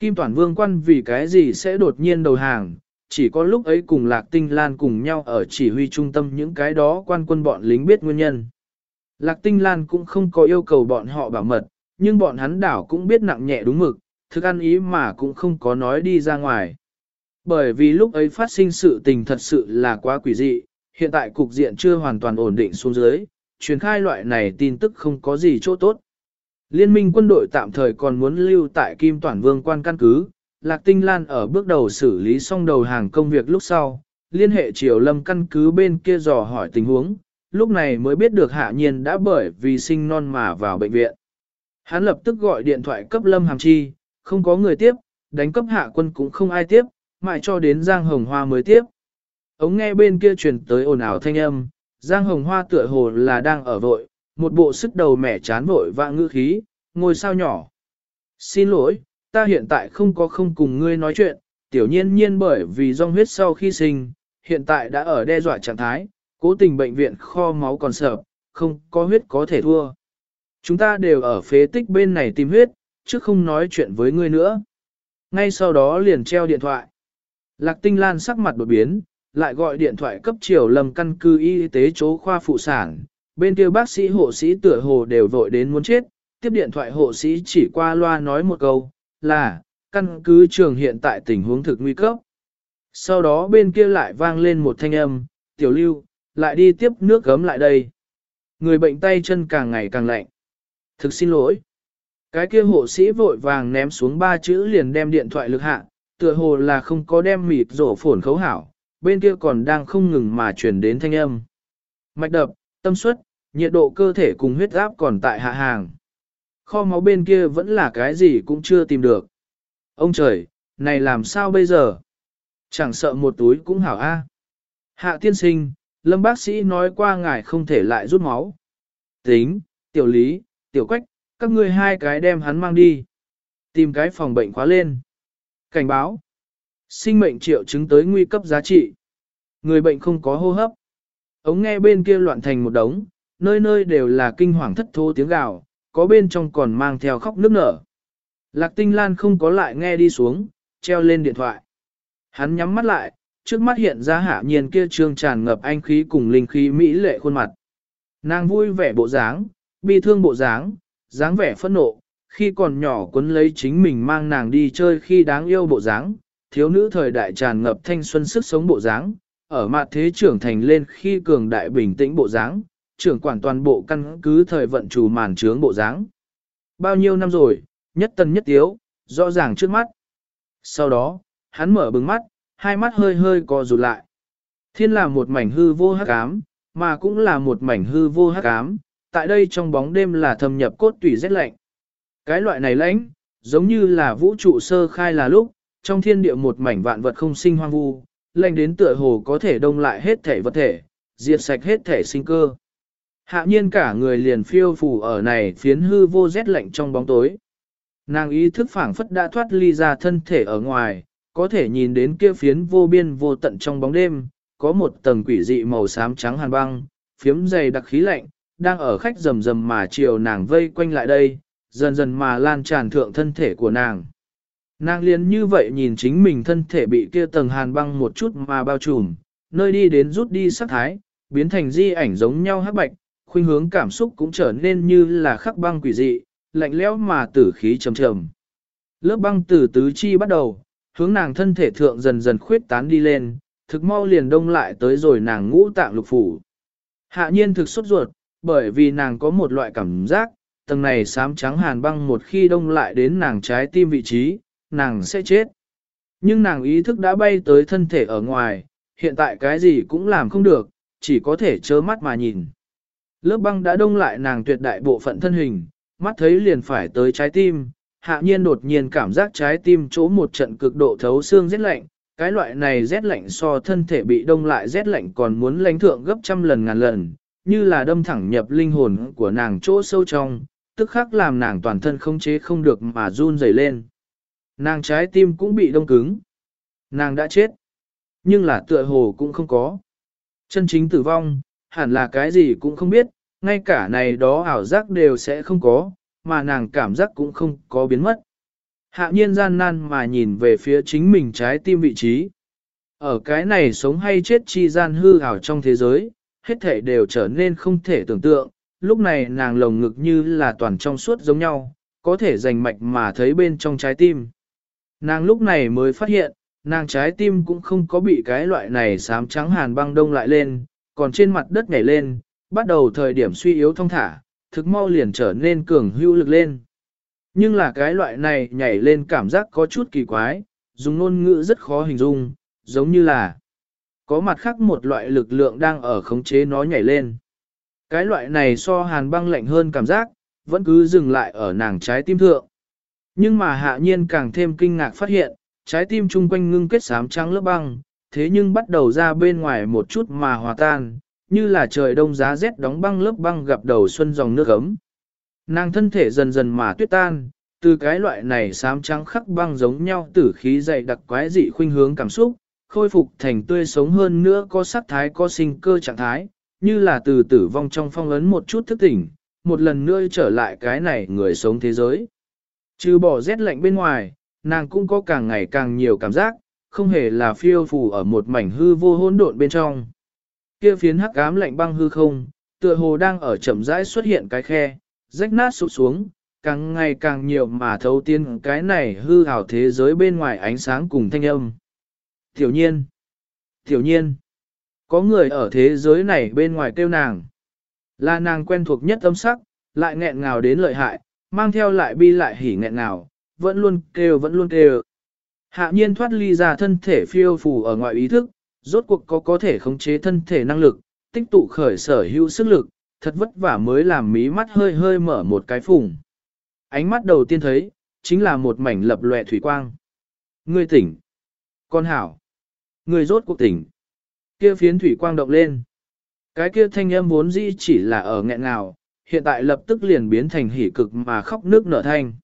Kim toàn vương quan vì cái gì sẽ đột nhiên đầu hàng, chỉ có lúc ấy cùng Lạc Tinh Lan cùng nhau ở chỉ huy trung tâm những cái đó quan quân bọn lính biết nguyên nhân. Lạc Tinh Lan cũng không có yêu cầu bọn họ bảo mật, nhưng bọn hắn đảo cũng biết nặng nhẹ đúng mực, thức ăn ý mà cũng không có nói đi ra ngoài. Bởi vì lúc ấy phát sinh sự tình thật sự là quá quỷ dị, hiện tại cục diện chưa hoàn toàn ổn định xuống dưới, truyền khai loại này tin tức không có gì chỗ tốt. Liên minh quân đội tạm thời còn muốn lưu tại Kim Toản Vương quan căn cứ, Lạc Tinh Lan ở bước đầu xử lý xong đầu hàng công việc lúc sau, liên hệ Triều Lâm căn cứ bên kia dò hỏi tình huống, lúc này mới biết được hạ nhiên đã bởi vì sinh non mà vào bệnh viện. Hắn lập tức gọi điện thoại cấp Lâm Hàm Chi, không có người tiếp, đánh cấp hạ quân cũng không ai tiếp, mãi cho đến Giang Hồng Hoa mới tiếp. Ống nghe bên kia truyền tới ồn ào thanh âm, Giang Hồng Hoa tựa hồ là đang ở vội, một bộ sức đầu mẻ chán vội vã ngữ khí, ngồi sao nhỏ. Xin lỗi, ta hiện tại không có không cùng ngươi nói chuyện, tiểu nhiên nhiên bởi vì dòng huyết sau khi sinh, hiện tại đã ở đe dọa trạng thái, cố tình bệnh viện kho máu còn sợ, không có huyết có thể thua. Chúng ta đều ở phế tích bên này tìm huyết, chứ không nói chuyện với ngươi nữa. Ngay sau đó liền treo điện thoại. Lạc Tinh Lan sắc mặt đột biến, lại gọi điện thoại cấp triều lầm căn cứ y tế chỗ khoa phụ sản. Bên kia bác sĩ hộ sĩ tựa hồ đều vội đến muốn chết, tiếp điện thoại hộ sĩ chỉ qua loa nói một câu, là, căn cứ trường hiện tại tình huống thực nguy cấp. Sau đó bên kia lại vang lên một thanh âm, tiểu lưu, lại đi tiếp nước gấm lại đây. Người bệnh tay chân càng ngày càng lạnh. Thực xin lỗi. Cái kia hộ sĩ vội vàng ném xuống ba chữ liền đem điện thoại lực hạ, tựa hồ là không có đem mịt rổ phổn khấu hảo, bên kia còn đang không ngừng mà truyền đến thanh âm. Mạch đập, tâm suất, nhiệt độ cơ thể cùng huyết áp còn tại hạ hàng. Kho máu bên kia vẫn là cái gì cũng chưa tìm được. Ông trời, này làm sao bây giờ? Chẳng sợ một túi cũng hảo a. Hạ tiên sinh, lâm bác sĩ nói qua ngài không thể lại rút máu. Tính, tiểu lý, tiểu quách, các ngươi hai cái đem hắn mang đi. Tìm cái phòng bệnh khóa lên. Cảnh báo. Sinh mệnh triệu chứng tới nguy cấp giá trị. Người bệnh không có hô hấp. Ống nghe bên kia loạn thành một đống, nơi nơi đều là kinh hoàng thất thố tiếng gào, có bên trong còn mang theo khóc nước nở. Lạc tinh lan không có lại nghe đi xuống, treo lên điện thoại. Hắn nhắm mắt lại, trước mắt hiện ra hạ nhiên kia trương tràn ngập anh khí cùng linh khí mỹ lệ khuôn mặt. Nàng vui vẻ bộ dáng, bi thương bộ dáng, dáng vẻ phẫn nộ, khi còn nhỏ quấn lấy chính mình mang nàng đi chơi khi đáng yêu bộ dáng, thiếu nữ thời đại tràn ngập thanh xuân sức sống bộ dáng, ở mặt thế trưởng thành lên khi cường đại bình tĩnh bộ dáng, trưởng quản toàn bộ căn cứ thời vận chủ màn trướng bộ dáng. Bao nhiêu năm rồi, nhất tân nhất tiếu, rõ ràng trước mắt. Sau đó, hắn mở bừng mắt, hai mắt hơi hơi co rụt lại. Thiên là một mảnh hư vô hắc ám, mà cũng là một mảnh hư vô hắc ám, tại đây trong bóng đêm là thâm nhập cốt tủy rét lạnh. Cái loại này lãnh, giống như là vũ trụ sơ khai là lúc, trong thiên địa một mảnh vạn vật không sinh hoang vu, lạnh đến tựa hồ có thể đông lại hết thể vật thể, diệt sạch hết thể sinh cơ. Hạ nhiên cả người liền phiêu phù ở này phiến hư vô rét lạnh trong bóng tối. Nàng ý thức phảng phất đã thoát ly ra thân thể ở ngoài, có thể nhìn đến kia phiến vô biên vô tận trong bóng đêm, có một tầng quỷ dị màu xám trắng hàn băng, phiếm dày đặc khí lạnh, đang ở khách rầm rầm mà chiều nàng vây quanh lại đây, dần dần mà lan tràn thượng thân thể của nàng. Nàng liền như vậy nhìn chính mình thân thể bị kia tầng hàn băng một chút mà bao trùm, nơi đi đến rút đi sắc thái, biến thành di ảnh giống nhau hắc bạch, khuynh hướng cảm xúc cũng trở nên như là khắc băng quỷ dị, lạnh lẽo mà tử khí trầm trầm. Lớp băng từ tứ chi bắt đầu, hướng nàng thân thể thượng dần dần khuyết tán đi lên, thực mau liền đông lại tới rồi nàng ngũ tạng lục phủ. Hạ nhiên thực xuất ruột, bởi vì nàng có một loại cảm giác, tầng này xám trắng hàn băng một khi đông lại đến nàng trái tim vị trí, nàng sẽ chết. Nhưng nàng ý thức đã bay tới thân thể ở ngoài, hiện tại cái gì cũng làm không được, chỉ có thể trơ mắt mà nhìn. Lớp băng đã đông lại nàng tuyệt đại bộ phận thân hình, mắt thấy liền phải tới trái tim, hạ nhiên đột nhiên cảm giác trái tim chỗ một trận cực độ thấu xương rét lạnh, cái loại này rét lạnh so thân thể bị đông lại rét lạnh còn muốn lãnh thượng gấp trăm lần ngàn lần, như là đâm thẳng nhập linh hồn của nàng chỗ sâu trong, tức khắc làm nàng toàn thân không chế không được mà run rẩy lên. Nàng trái tim cũng bị đông cứng. Nàng đã chết. Nhưng là tựa hồ cũng không có. Chân chính tử vong, hẳn là cái gì cũng không biết, ngay cả này đó ảo giác đều sẽ không có, mà nàng cảm giác cũng không có biến mất. Hạ nhiên gian nan mà nhìn về phía chính mình trái tim vị trí. Ở cái này sống hay chết chi gian hư ảo trong thế giới, hết thể đều trở nên không thể tưởng tượng, lúc này nàng lồng ngực như là toàn trong suốt giống nhau, có thể rành mạch mà thấy bên trong trái tim. Nàng lúc này mới phát hiện, nàng trái tim cũng không có bị cái loại này sám trắng hàn băng đông lại lên, còn trên mặt đất nhảy lên, bắt đầu thời điểm suy yếu thông thả, thực mau liền trở nên cường hữu lực lên. Nhưng là cái loại này nhảy lên cảm giác có chút kỳ quái, dùng ngôn ngữ rất khó hình dung, giống như là có mặt khác một loại lực lượng đang ở khống chế nó nhảy lên. Cái loại này so hàn băng lạnh hơn cảm giác, vẫn cứ dừng lại ở nàng trái tim thượng. Nhưng mà hạ nhiên càng thêm kinh ngạc phát hiện, trái tim chung quanh ngưng kết sám trắng lớp băng, thế nhưng bắt đầu ra bên ngoài một chút mà hòa tan, như là trời đông giá rét đóng băng lớp băng gặp đầu xuân dòng nước ấm. Nàng thân thể dần dần mà tuyết tan, từ cái loại này xám trắng khắc băng giống nhau tử khí dày đặc quái dị khuynh hướng cảm xúc, khôi phục thành tươi sống hơn nữa có sắc thái có sinh cơ trạng thái, như là từ tử vong trong phong ấn một chút thức tỉnh, một lần nữa trở lại cái này người sống thế giới. Trừ bỏ rét lạnh bên ngoài, nàng cũng có càng ngày càng nhiều cảm giác, không hề là phiêu phù ở một mảnh hư vô hỗn độn bên trong. Kia phiến hắc ám lạnh băng hư không, tựa hồ đang ở chậm rãi xuất hiện cái khe, rách nát sụp xuống, càng ngày càng nhiều mà thấu tiên cái này hư ảo thế giới bên ngoài ánh sáng cùng thanh âm. Tiểu nhiên, tiểu nhiên, có người ở thế giới này bên ngoài kêu nàng. Là nàng quen thuộc nhất âm sắc, lại nghẹn ngào đến lợi hại, mang theo lại bi lại hỉ nghẹn ngào, vẫn luôn kêu vẫn luôn kêu. Hạ nhiên thoát ly ra thân thể phiêu phù ở ngoài ý thức, rốt cuộc có có thể khống chế thân thể năng lực, tích tụ khởi sở hữu sức lực, thật vất vả mới làm mí mắt hơi hơi mở một cái phùng. Ánh mắt đầu tiên thấy, chính là một mảnh lập lòe thủy quang. Ngươi tỉnh. Con hảo. Ngươi rốt cuộc tỉnh. Kia phiến thủy quang động lên. Cái kia thanh âm vốn dĩ chỉ là ở nghẹn ngào, hiện tại lập tức liền biến thành hỉ cực mà khóc nước nở thanh.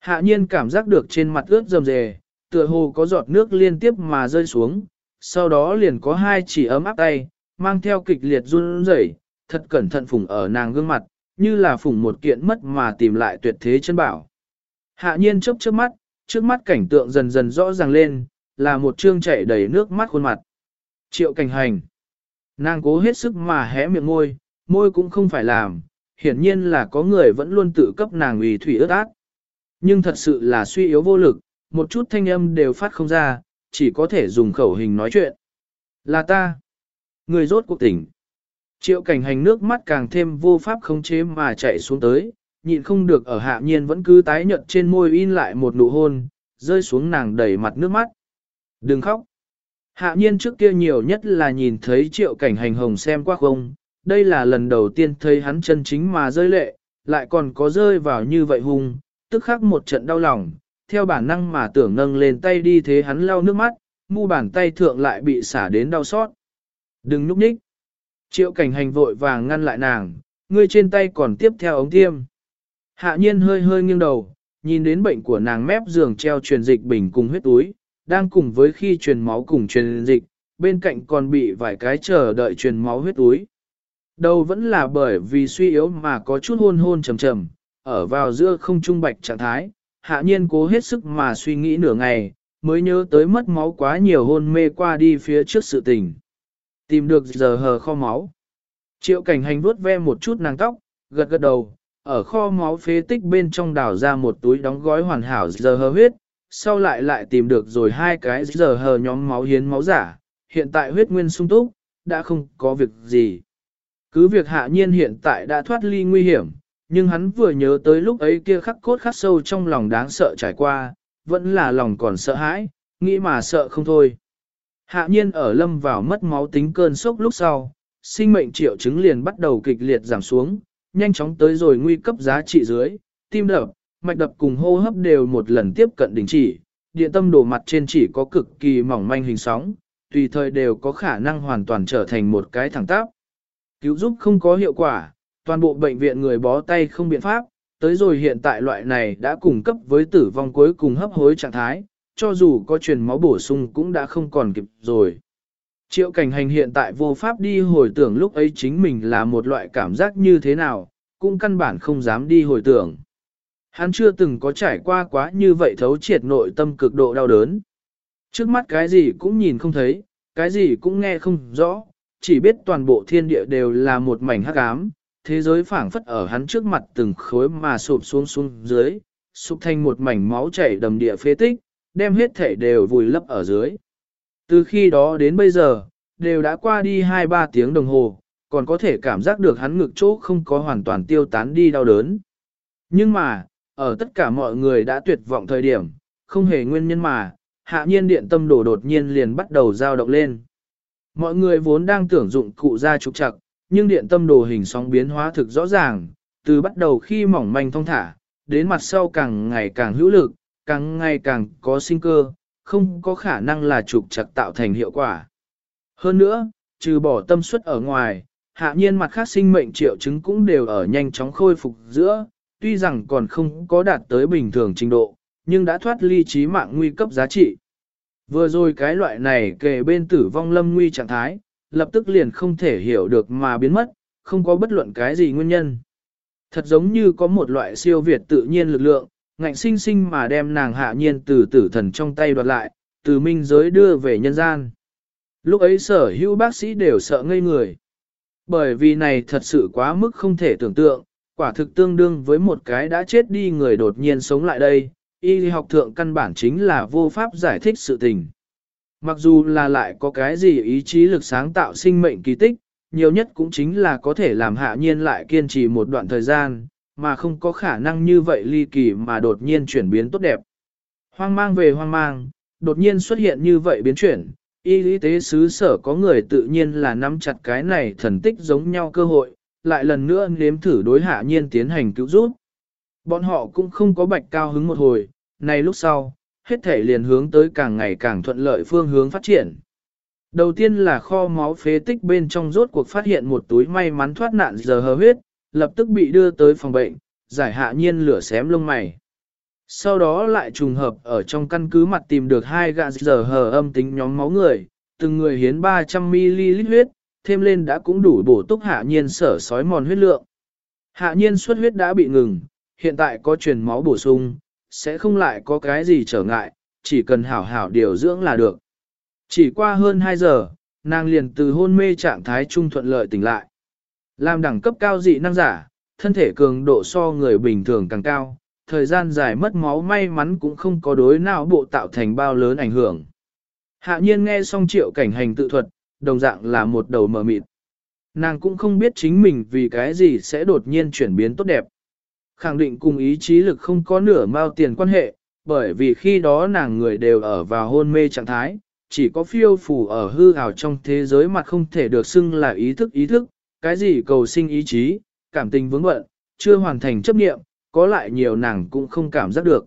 Hạ nhiên cảm giác được trên mặt ướt rầm rề, tựa hồ có giọt nước liên tiếp mà rơi xuống, sau đó liền có hai chỉ ấm áp tay, mang theo kịch liệt run rẩy, thật cẩn thận phủng ở nàng gương mặt, như là phủng một kiện mất mà tìm lại tuyệt thế chân bảo. Hạ nhiên chớp chớp mắt, trước mắt cảnh tượng dần dần rõ ràng lên, là một trương chảy đầy nước mắt khuôn mặt. Triệu cảnh hành. Nàng cố hết sức mà hé miệng môi, môi cũng không phải làm, hiển nhiên là có người vẫn luôn tự cấp nàng ủy thủy ướt át. Nhưng thật sự là suy yếu vô lực, một chút thanh âm đều phát không ra, chỉ có thể dùng khẩu hình nói chuyện. Là ta. Người rốt cuộc tỉnh. Triệu cảnh hành nước mắt càng thêm vô pháp khống chế mà chạy xuống tới, nhịn không được ở hạ nhiên vẫn cứ tái nhợt trên môi in lại một nụ hôn, rơi xuống nàng đầy mặt nước mắt. Đừng khóc. Hạ nhiên trước kia nhiều nhất là nhìn thấy triệu cảnh hành hồng xem qua không, đây là lần đầu tiên thấy hắn chân chính mà rơi lệ, lại còn có rơi vào như vậy hung, tức khắc một trận đau lòng, theo bản năng mà tưởng nâng lên tay đi thế hắn lau nước mắt, mu bàn tay thượng lại bị xả đến đau xót. Đừng núp nhích. Triệu cảnh hành vội vàng ngăn lại nàng, ngươi trên tay còn tiếp theo ống tiêm. Hạ nhiên hơi hơi nghiêng đầu, nhìn đến bệnh của nàng mép giường treo truyền dịch bình cùng huyết túi, đang cùng với khi truyền máu cùng truyền dịch, bên cạnh còn bị vài cái chờ đợi truyền máu huyết túi. Đầu vẫn là bởi vì suy yếu mà có chút hôn hôn trầm trầm, ở vào giữa không trung bạch trạng thái, hạ nhiên cố hết sức mà suy nghĩ nửa ngày, mới nhớ tới mất máu quá nhiều hôn mê qua đi phía trước sự tình. Tìm được giờ hờ kho máu. Triệu cảnh hành vuốt ve một chút nàng tóc, gật gật đầu, ở kho máu phế tích bên trong đào ra một túi đóng gói hoàn hảo giờ hờ huyết, sau lại lại tìm được rồi hai cái giờ hờ nhóm máu hiến máu giả, hiện tại huyết nguyên sung túc, đã không có việc gì. Cứ việc hạ nhiên hiện tại đã thoát ly nguy hiểm, nhưng hắn vừa nhớ tới lúc ấy kia khắc cốt khắc sâu trong lòng đáng sợ trải qua, vẫn là lòng còn sợ hãi, nghĩ mà sợ không thôi. Hạ nhiên ở lâm vào mất máu tính cơn sốc lúc sau, sinh mệnh triệu chứng liền bắt đầu kịch liệt giảm xuống, nhanh chóng tới rồi nguy cấp giá trị dưới, tim đập, mạch đập cùng hô hấp đều một lần tiếp cận đình chỉ, điện tâm đồ mặt trên chỉ có cực kỳ mỏng manh hình sóng, tùy thời đều có khả năng hoàn toàn trở thành một cái thẳng tắp. Cứu giúp không có hiệu quả, toàn bộ bệnh viện người bó tay không biện pháp, tới rồi hiện tại loại này đã cung cấp với tử vong cuối cùng hấp hối trạng thái, cho dù có truyền máu bổ sung cũng đã không còn kịp rồi. Triệu cảnh hành hiện tại vô pháp đi hồi tưởng lúc ấy chính mình là một loại cảm giác như thế nào, cũng căn bản không dám đi hồi tưởng. Hắn chưa từng có trải qua quá như vậy thấu triệt nội tâm cực độ đau đớn. Trước mắt cái gì cũng nhìn không thấy, cái gì cũng nghe không rõ, chỉ biết toàn bộ thiên địa đều là một mảnh hắc ám, thế giới phảng phất ở hắn trước mặt từng khối mà sụp xuống xuống dưới, sụp thành một mảnh máu chảy đầm địa phế tích, đem hết thể đều vùi lấp ở dưới. Từ khi đó đến bây giờ, đều đã qua đi 2-3 tiếng đồng hồ, còn có thể cảm giác được hắn ngực chỗ không có hoàn toàn tiêu tán đi đau đớn. Nhưng mà, ở tất cả mọi người đã tuyệt vọng thời điểm, không hề nguyên nhân mà, hạ nhiên điện tâm đổ đột nhiên liền bắt đầu dao động lên. Mọi người vốn đang tưởng dụng cụ ra trục trặc, nhưng điện tâm đồ hình sóng biến hóa thực rõ ràng, từ bắt đầu khi mỏng manh thông thả, đến mặt sau càng ngày càng hữu lực, càng ngày càng có sinh cơ, không có khả năng là trục chặt tạo thành hiệu quả. Hơn nữa, trừ bỏ tâm suất ở ngoài, hạ nhiên mặt khác sinh mệnh triệu chứng cũng đều ở nhanh chóng khôi phục giữa, tuy rằng còn không có đạt tới bình thường trình độ, nhưng đã thoát ly trí mạng nguy cấp giá trị. Vừa rồi cái loại này kề bên tử vong lâm nguy trạng thái, lập tức liền không thể hiểu được mà biến mất, không có bất luận cái gì nguyên nhân. Thật giống như có một loại siêu việt tự nhiên lực lượng, ngạnh sinh sinh mà đem nàng hạ nhiên từ tử thần trong tay đoạt lại, từ minh giới đưa về nhân gian. Lúc ấy sở hữu bác sĩ đều sợ ngây người. Bởi vì này thật sự quá mức không thể tưởng tượng, quả thực tương đương với một cái đã chết đi người đột nhiên sống lại đây, y học thượng căn bản chính là vô pháp giải thích sự tình. Mặc dù là lại có cái gì ý chí lực sáng tạo sinh mệnh kỳ tích, nhiều nhất cũng chính là có thể làm hạ nhiên lại kiên trì một đoạn thời gian, mà không có khả năng như vậy ly kỳ mà đột nhiên chuyển biến tốt đẹp. Hoang mang về hoang mang, đột nhiên xuất hiện như vậy biến chuyển, y lý tế xứ sở có người tự nhiên là nắm chặt cái này thần tích giống nhau cơ hội, lại lần nữa nếm thử đối hạ nhiên tiến hành cứu giúp. Bọn họ cũng không có bạch cao hứng một hồi, này lúc sau, hết thể liền hướng tới càng ngày càng thuận lợi phương hướng phát triển. Đầu tiên là kho máu phế tích bên trong rốt cuộc phát hiện một túi may mắn thoát nạn giờ hờ huyết, lập tức bị đưa tới phòng bệnh, giải hạ nhiên lửa xém lông mày. Sau đó lại trùng hợp ở trong căn cứ mặt tìm được hai gạ giờ hờ âm tính nhóm máu người, từng người hiến 300ml huyết, thêm lên đã cũng đủ bổ túc hạ nhiên sở sói mòn huyết lượng. Hạ nhiên xuất huyết đã bị ngừng, hiện tại có truyền máu bổ sung, sẽ không lại có cái gì trở ngại, chỉ cần hảo hảo điều dưỡng là được. Chỉ qua hơn 2 giờ, nàng liền từ hôn mê trạng thái trung thuận lợi tỉnh lại. Làm đẳng cấp cao dị năng giả, thân thể cường độ so người bình thường càng cao, thời gian dài mất máu may mắn cũng không có đối nào bộ tạo thành bao lớn ảnh hưởng. Hạ nhiên nghe xong triệu cảnh hành tự thuật, đồng dạng là một đầu mờ mịt. Nàng cũng không biết chính mình vì cái gì sẽ đột nhiên chuyển biến tốt đẹp. Khẳng định cùng ý chí lực không có nửa mao tiền quan hệ, bởi vì khi đó nàng người đều ở vào hôn mê trạng thái, chỉ có phiêu phù ở hư ảo trong thế giới mà không thể được xưng là ý thức ý thức, cái gì cầu sinh ý chí, cảm tình vướng bận, chưa hoàn thành chấp niệm, có lại nhiều nàng cũng không cảm giác được.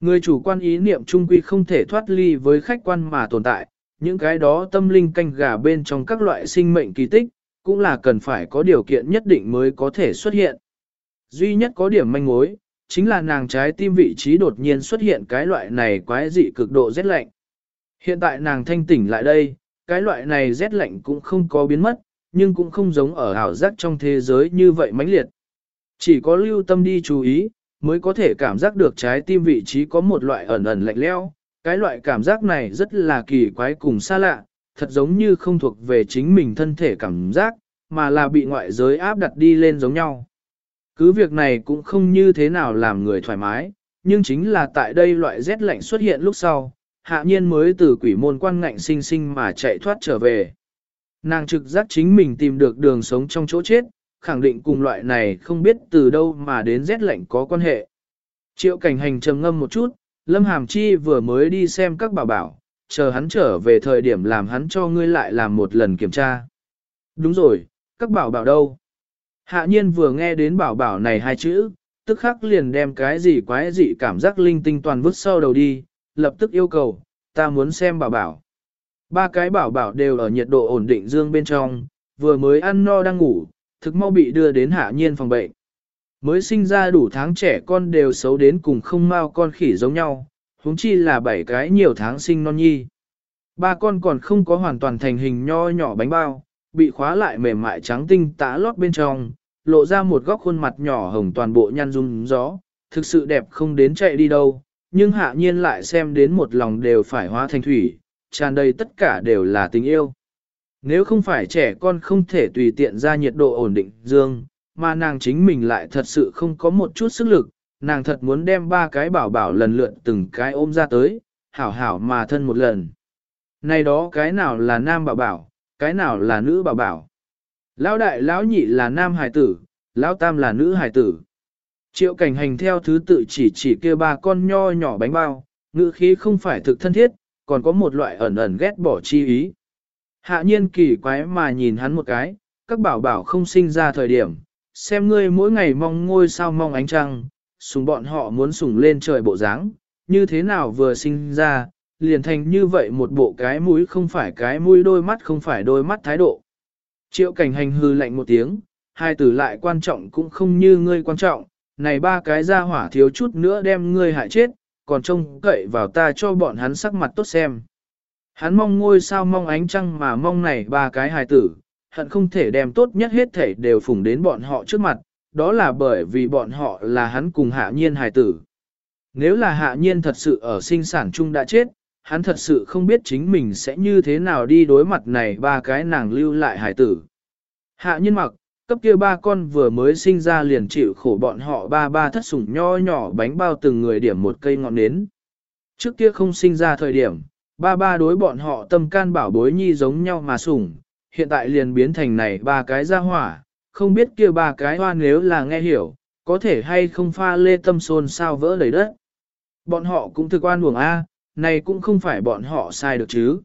Người chủ quan ý niệm trung quy không thể thoát ly với khách quan mà tồn tại, những cái đó tâm linh canh gà bên trong các loại sinh mệnh kỳ tích, cũng là cần phải có điều kiện nhất định mới có thể xuất hiện. Duy nhất có điểm manh mối, chính là nàng trái tim vị trí đột nhiên xuất hiện cái loại này quái dị cực độ rét lạnh. Hiện tại nàng thanh tỉnh lại đây, cái loại này rét lạnh cũng không có biến mất, nhưng cũng không giống ở ảo giác trong thế giới như vậy mãnh liệt. Chỉ có lưu tâm đi chú ý, mới có thể cảm giác được trái tim vị trí có một loại ẩn ẩn lạnh leo. Cái loại cảm giác này rất là kỳ quái cùng xa lạ, thật giống như không thuộc về chính mình thân thể cảm giác, mà là bị ngoại giới áp đặt đi lên giống nhau. Cứ việc này cũng không như thế nào làm người thoải mái, nhưng chính là tại đây loại rét lạnh xuất hiện lúc sau, hạ nhiên mới từ quỷ môn quan ngạnh sinh sinh mà chạy thoát trở về. Nàng trực giác chính mình tìm được đường sống trong chỗ chết, khẳng định cùng loại này không biết từ đâu mà đến rét lạnh có quan hệ. Triệu cảnh hành trầm ngâm một chút, Lâm Hàm Chi vừa mới đi xem các bảo bảo, chờ hắn trở về thời điểm làm hắn cho ngươi lại làm một lần kiểm tra. Đúng rồi, các bảo bảo đâu? Hạ nhiên vừa nghe đến bảo bảo này hai chữ, tức khắc liền đem cái gì quái dị cảm giác linh tinh toàn vứt sau đầu đi, lập tức yêu cầu, ta muốn xem bảo bảo. Ba cái bảo bảo đều ở nhiệt độ ổn định dương bên trong, vừa mới ăn no đang ngủ, thực mau bị đưa đến hạ nhiên phòng bệnh. Mới sinh ra đủ tháng trẻ con đều xấu đến cùng không mau con khỉ giống nhau, huống chi là bảy cái nhiều tháng sinh non nhi. Ba con còn không có hoàn toàn thành hình nho nhỏ bánh bao, bị khóa lại mềm mại trắng tinh tã lót bên trong, lộ ra một góc khuôn mặt nhỏ hồng toàn bộ nhăn rung gió, thực sự đẹp không đến chạy đi đâu, nhưng hạ nhiên lại xem đến một lòng đều phải hóa thành thủy, tràn đầy tất cả đều là tình yêu. Nếu không phải trẻ con không thể tùy tiện ra nhiệt độ ổn định dương, mà nàng chính mình lại thật sự không có một chút sức lực, nàng thật muốn đem ba cái bảo bảo lần lượt từng cái ôm ra tới, hảo hảo mà thân một lần. Này đó cái nào là nam bảo bảo, cái nào là nữ bảo bảo. Lão đại lão nhị là nam hài tử, lão tam là nữ hài tử. Triệu cảnh hành theo thứ tự chỉ chỉ kia ba con nho nhỏ bánh bao, ngữ khí không phải thực thân thiết, còn có một loại ẩn ẩn ghét bỏ chi ý. Hạ nhiên kỳ quái mà nhìn hắn một cái, các bảo bảo không sinh ra thời điểm, xem ngươi mỗi ngày mong ngôi sao mong ánh trăng, sùng bọn họ muốn sùng lên trời bộ dáng, như thế nào vừa sinh ra, liền thành như vậy một bộ cái mũi không phải cái mũi đôi mắt không phải đôi mắt thái độ. Triệu cảnh hành hư lạnh một tiếng, hai tử lại quan trọng cũng không như ngươi quan trọng, này ba cái ra hỏa thiếu chút nữa đem ngươi hại chết, còn trông cậy vào ta cho bọn hắn sắc mặt tốt xem. Hắn mong ngôi sao mong ánh trăng mà mong này ba cái hài tử, hận không thể đem tốt nhất hết thể đều phủng đến bọn họ trước mặt, đó là bởi vì bọn họ là hắn cùng hạ nhiên hài tử. Nếu là hạ nhiên thật sự ở sinh sản chung đã chết, hắn thật sự không biết chính mình sẽ như thế nào đi đối mặt này ba cái nàng lưu lại hải tử. Hạ nhân mặc, cấp kia ba con vừa mới sinh ra liền chịu khổ bọn họ ba ba thất sủng nho nhỏ bánh bao từng người điểm một cây ngọn nến. Trước kia không sinh ra thời điểm, ba ba đối bọn họ tâm can bảo bối nhi giống nhau mà sủng, hiện tại liền biến thành này ba cái ra hỏa, không biết kia ba cái hoa nếu là nghe hiểu, có thể hay không pha lê tâm xôn sao vỡ đầy đất. Bọn họ cũng thực oan buồng A, này cũng không phải bọn họ sai được chứ.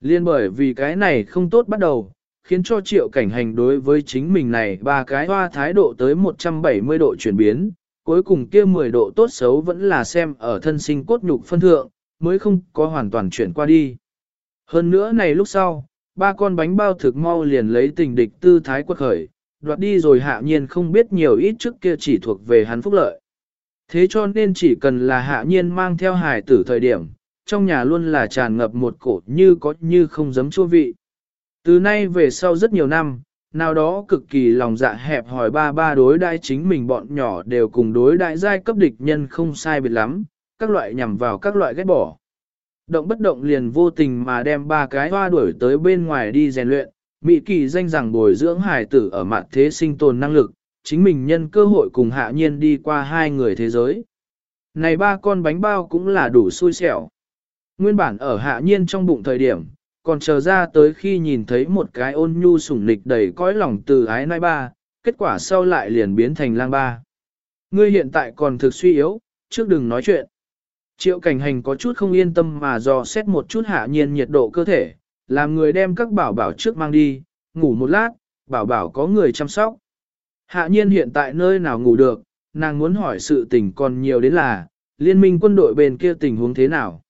Liên bởi vì cái này không tốt bắt đầu, khiến cho triệu cảnh hành đối với chính mình này ba cái hoa thái độ tới 170 độ chuyển biến, cuối cùng kia 10 độ tốt xấu vẫn là xem ở thân sinh cốt nhục phân thượng, mới không có hoàn toàn chuyển qua đi. Hơn nữa này lúc sau, ba con bánh bao thực mau liền lấy tình địch tư thái quật khởi, đoạt đi rồi hạ nhiên không biết nhiều ít trước kia chỉ thuộc về hắn phúc lợi. Thế cho nên chỉ cần là hạ nhiên mang theo hài tử thời điểm, trong nhà luôn là tràn ngập một cổ như có như không giấm chua vị. Từ nay về sau rất nhiều năm, nào đó cực kỳ lòng dạ hẹp hỏi ba ba đối đãi chính mình bọn nhỏ đều cùng đối đại giai cấp địch nhân không sai biệt lắm, các loại nhằm vào các loại ghét bỏ. Động bất động liền vô tình mà đem ba cái hoa đuổi tới bên ngoài đi rèn luyện, Mỹ kỳ danh rằng bồi dưỡng hải tử ở mặt thế sinh tồn năng lực, chính mình nhân cơ hội cùng hạ nhiên đi qua hai người thế giới. Này ba con bánh bao cũng là đủ xui xẻo. Nguyên bản ở hạ nhiên trong bụng thời điểm, còn chờ ra tới khi nhìn thấy một cái ôn nhu sủng nịch đầy cõi lòng từ ái nai ba, kết quả sau lại liền biến thành lang ba. Ngươi hiện tại còn thực suy yếu, trước đừng nói chuyện. Triệu cảnh hành có chút không yên tâm mà dò xét một chút hạ nhiên nhiệt độ cơ thể, làm người đem các bảo bảo trước mang đi, ngủ một lát, bảo bảo có người chăm sóc. Hạ nhiên hiện tại nơi nào ngủ được, nàng muốn hỏi sự tình còn nhiều đến là, liên minh quân đội bên kia tình huống thế nào.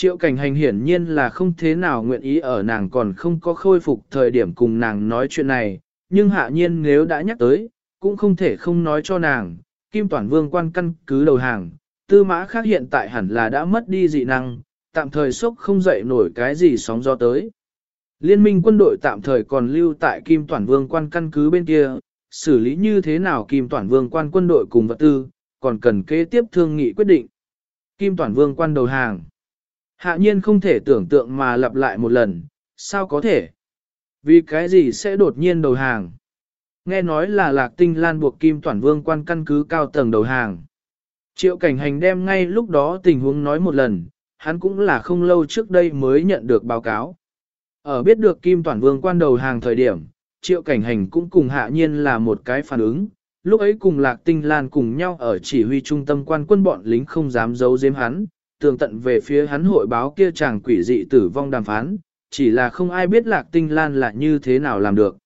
Triệu cảnh hành hiển nhiên là không thế nào nguyện ý ở nàng còn không có khôi phục thời điểm cùng nàng nói chuyện này, nhưng hạ nhiên nếu đã nhắc tới, cũng không thể không nói cho nàng, Kim Toản Vương quan căn cứ đầu hàng, tư mã khác hiện tại hẳn là đã mất đi dị năng, tạm thời sốc không dậy nổi cái gì sóng gió tới. Liên minh quân đội tạm thời còn lưu tại Kim Toản Vương quan căn cứ bên kia, xử lý như thế nào Kim Toản Vương quan quân đội cùng vật tư, còn cần kế tiếp thương nghị quyết định. Kim Toản Vương quan đầu hàng. Hạ nhiên không thể tưởng tượng mà lặp lại một lần, sao có thể? Vì cái gì sẽ đột nhiên đầu hàng? Nghe nói là lạc tinh lan buộc Kim Toản Vương quan căn cứ cao tầng đầu hàng. Triệu cảnh hành đem ngay lúc đó tình huống nói một lần, hắn cũng là không lâu trước đây mới nhận được báo cáo. Ở biết được Kim Toản Vương quan đầu hàng thời điểm, triệu cảnh hành cũng cùng hạ nhiên là một cái phản ứng, lúc ấy cùng Lạc Tinh Lan cùng nhau ở chỉ huy trung tâm quan quân bọn lính không dám giấu giếm hắn, tường tận về phía hắn hội báo kia chàng quỷ dị tử vong đàm phán, chỉ là không ai biết Lạc Tinh Lan là như thế nào làm được.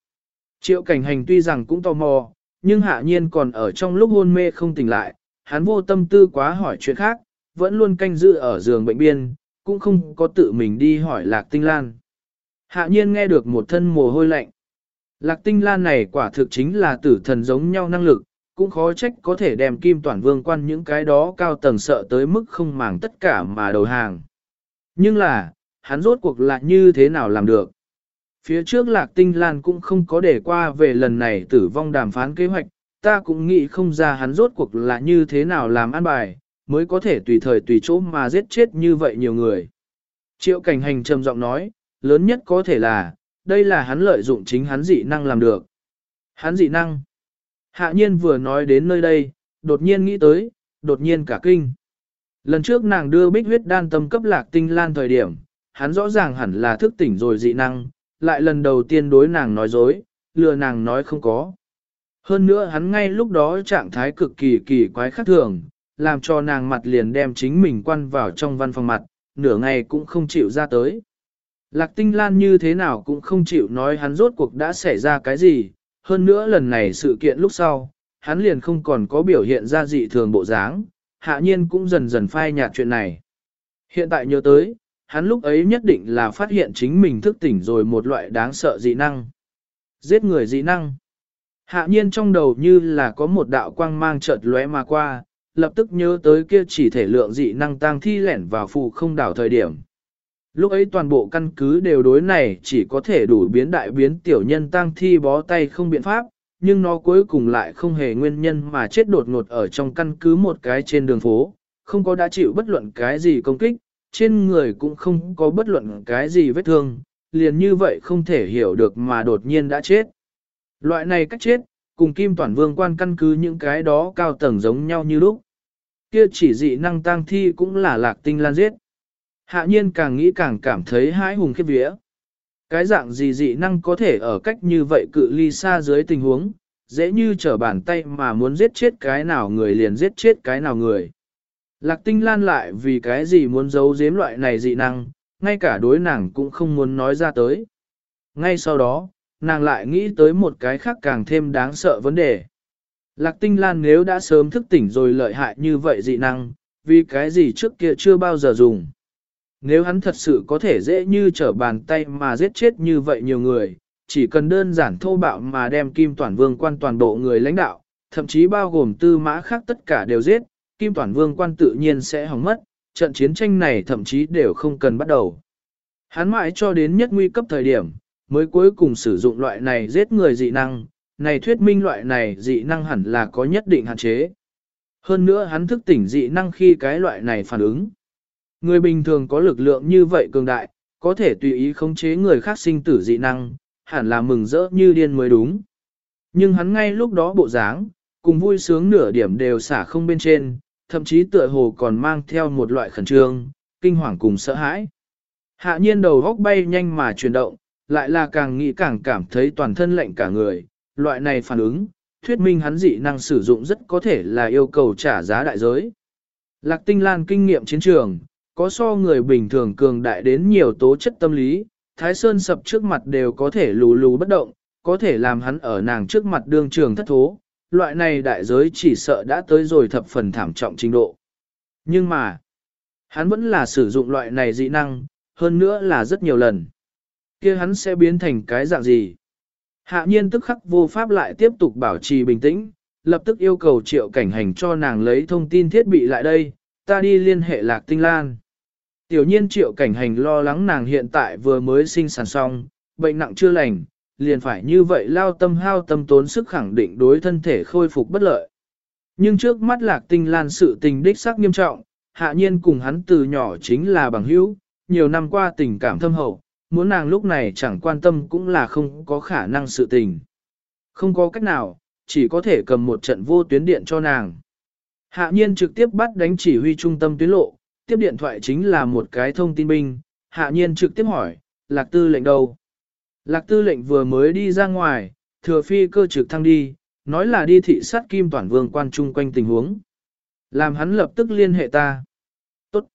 Triệu cảnh hành tuy rằng cũng tò mò, nhưng hạ nhiên còn ở trong lúc hôn mê không tỉnh lại, hắn vô tâm tư quá hỏi chuyện khác, vẫn luôn canh giữ ở giường bệnh biên, cũng không có tự mình đi hỏi Lạc Tinh Lan. Hạ nhiên nghe được một thân mồ hôi lạnh. Lạc Tinh Lan này quả thực chính là tử thần giống nhau năng lực, cũng khó trách có thể đem kim toàn vương quan những cái đó cao tầng sợ tới mức không màng tất cả mà đầu hàng. Nhưng là, hắn rốt cuộc lại như thế nào làm được? Phía trước Lạc Tinh Lan cũng không có để qua về lần này tử vong đàm phán kế hoạch, ta cũng nghĩ không ra hắn rốt cuộc là như thế nào làm an bài, mới có thể tùy thời tùy chỗ mà giết chết như vậy nhiều người. Triệu cảnh hành trầm giọng nói, lớn nhất có thể là, đây là hắn lợi dụng chính hắn dị năng làm được. Hắn dị năng. Hạ nhiên vừa nói đến nơi đây, đột nhiên nghĩ tới, đột nhiên cả kinh. Lần trước nàng đưa bích huyết đan tâm cấp lạc tinh lan thời điểm, hắn rõ ràng hẳn là thức tỉnh rồi dị năng, lại lần đầu tiên đối nàng nói dối, lừa nàng nói không có. Hơn nữa hắn ngay lúc đó trạng thái cực kỳ kỳ quái khác thường, làm cho nàng mặt liền đem chính mình quan vào trong văn phòng mặt, nửa ngày cũng không chịu ra tới. Lạc tinh lan như thế nào cũng không chịu nói hắn rốt cuộc đã xảy ra cái gì, hơn nữa lần này sự kiện lúc sau, hắn liền không còn có biểu hiện ra dị thường bộ dáng, hạ nhiên cũng dần dần phai nhạt chuyện này. Hiện tại nhớ tới, hắn lúc ấy nhất định là phát hiện chính mình thức tỉnh rồi một loại đáng sợ dị năng. Giết người dị năng. Hạ nhiên trong đầu như là có một đạo quang mang chợt lóe mà qua, lập tức nhớ tới kia chỉ thể lượng dị năng tăng thi lẻn vào phù không đảo thời điểm. Lúc ấy toàn bộ căn cứ đều đối này chỉ có thể đủ biến đại biến tiểu nhân tăng thi bó tay không biện pháp, nhưng nó cuối cùng lại không hề nguyên nhân mà chết đột ngột ở trong căn cứ một cái trên đường phố, không có đã chịu bất luận cái gì công kích, trên người cũng không có bất luận cái gì vết thương, liền như vậy không thể hiểu được mà đột nhiên đã chết. Loại này cách chết, cùng Kim toàn Vương quan căn cứ những cái đó cao tầng giống nhau như lúc. Kia chỉ dị năng tang thi cũng là lạc tinh lan giết. Hạ nhiên càng nghĩ càng cảm thấy hãi hùng khiếp vía. Cái dạng gì dị năng có thể ở cách như vậy cự ly xa dưới tình huống, dễ như trở bàn tay mà muốn giết chết cái nào người liền giết chết cái nào người. Lạc tinh lan lại vì cái gì muốn giấu giếm loại này dị năng, ngay cả đối nàng cũng không muốn nói ra tới. Ngay sau đó, nàng lại nghĩ tới một cái khác càng thêm đáng sợ vấn đề. Lạc tinh lan nếu đã sớm thức tỉnh rồi lợi hại như vậy dị năng, vì cái gì trước kia chưa bao giờ dùng. Nếu hắn thật sự có thể dễ như trở bàn tay mà giết chết như vậy nhiều người, chỉ cần đơn giản thô bạo mà đem kim toàn vương quan toàn bộ người lãnh đạo, thậm chí bao gồm tư mã khác tất cả đều giết, kim toàn vương quan tự nhiên sẽ hỏng mất, trận chiến tranh này thậm chí đều không cần bắt đầu. Hắn mãi cho đến nhất nguy cấp thời điểm, mới cuối cùng sử dụng loại này giết người dị năng, này thuyết minh loại này dị năng hẳn là có nhất định hạn chế. Hơn nữa hắn thức tỉnh dị năng khi cái loại này phản ứng. Người bình thường có lực lượng như vậy cường đại, có thể tùy ý khống chế người khác sinh tử dị năng, hẳn là mừng rỡ như điên mới đúng. Nhưng hắn ngay lúc đó bộ dáng, cùng vui sướng nửa điểm đều xả không bên trên, thậm chí tựa hồ còn mang theo một loại khẩn trương, kinh hoàng cùng sợ hãi. Hạ nhiên đầu góc bay nhanh mà chuyển động, lại là càng nghĩ càng cảm thấy toàn thân lạnh cả người, loại này phản ứng, thuyết minh hắn dị năng sử dụng rất có thể là yêu cầu trả giá đại giới. Lạc tinh lan kinh nghiệm chiến trường, có so người bình thường cường đại đến nhiều tố chất tâm lý, Thái Sơn sập trước mặt đều có thể lù lù bất động, có thể làm hắn ở nàng trước mặt đương trường thất thố, loại này đại giới chỉ sợ đã tới rồi thập phần thảm trọng trình độ. Nhưng mà, hắn vẫn là sử dụng loại này dị năng, hơn nữa là rất nhiều lần. kia hắn sẽ biến thành cái dạng gì? Hạ nhiên tức khắc vô pháp lại tiếp tục bảo trì bình tĩnh, lập tức yêu cầu triệu cảnh hành cho nàng lấy thông tin thiết bị lại đây, ta đi liên hệ lạc tinh lan. Tiểu nhiên triệu cảnh hành lo lắng nàng hiện tại vừa mới sinh sản xong, bệnh nặng chưa lành, liền phải như vậy lao tâm hao tâm tốn sức khẳng định đối thân thể khôi phục bất lợi. Nhưng trước mắt lạc tinh lan sự tình đích xác nghiêm trọng, hạ nhiên cùng hắn từ nhỏ chính là bằng hữu, nhiều năm qua tình cảm thâm hậu, muốn nàng lúc này chẳng quan tâm cũng là không có khả năng sự tình. Không có cách nào, chỉ có thể cầm một trận vô tuyến điện cho nàng. Hạ nhiên trực tiếp bắt đánh chỉ huy trung tâm tuyến lộ, tiếp điện thoại chính là một cái thông tin binh, hạ nhiên trực tiếp hỏi, lạc tư lệnh đâu? Lạc tư lệnh vừa mới đi ra ngoài, thừa phi cơ trực thăng đi, nói là đi thị sát kim toàn vương quan chung quanh tình huống. Làm hắn lập tức liên hệ ta. Tốt.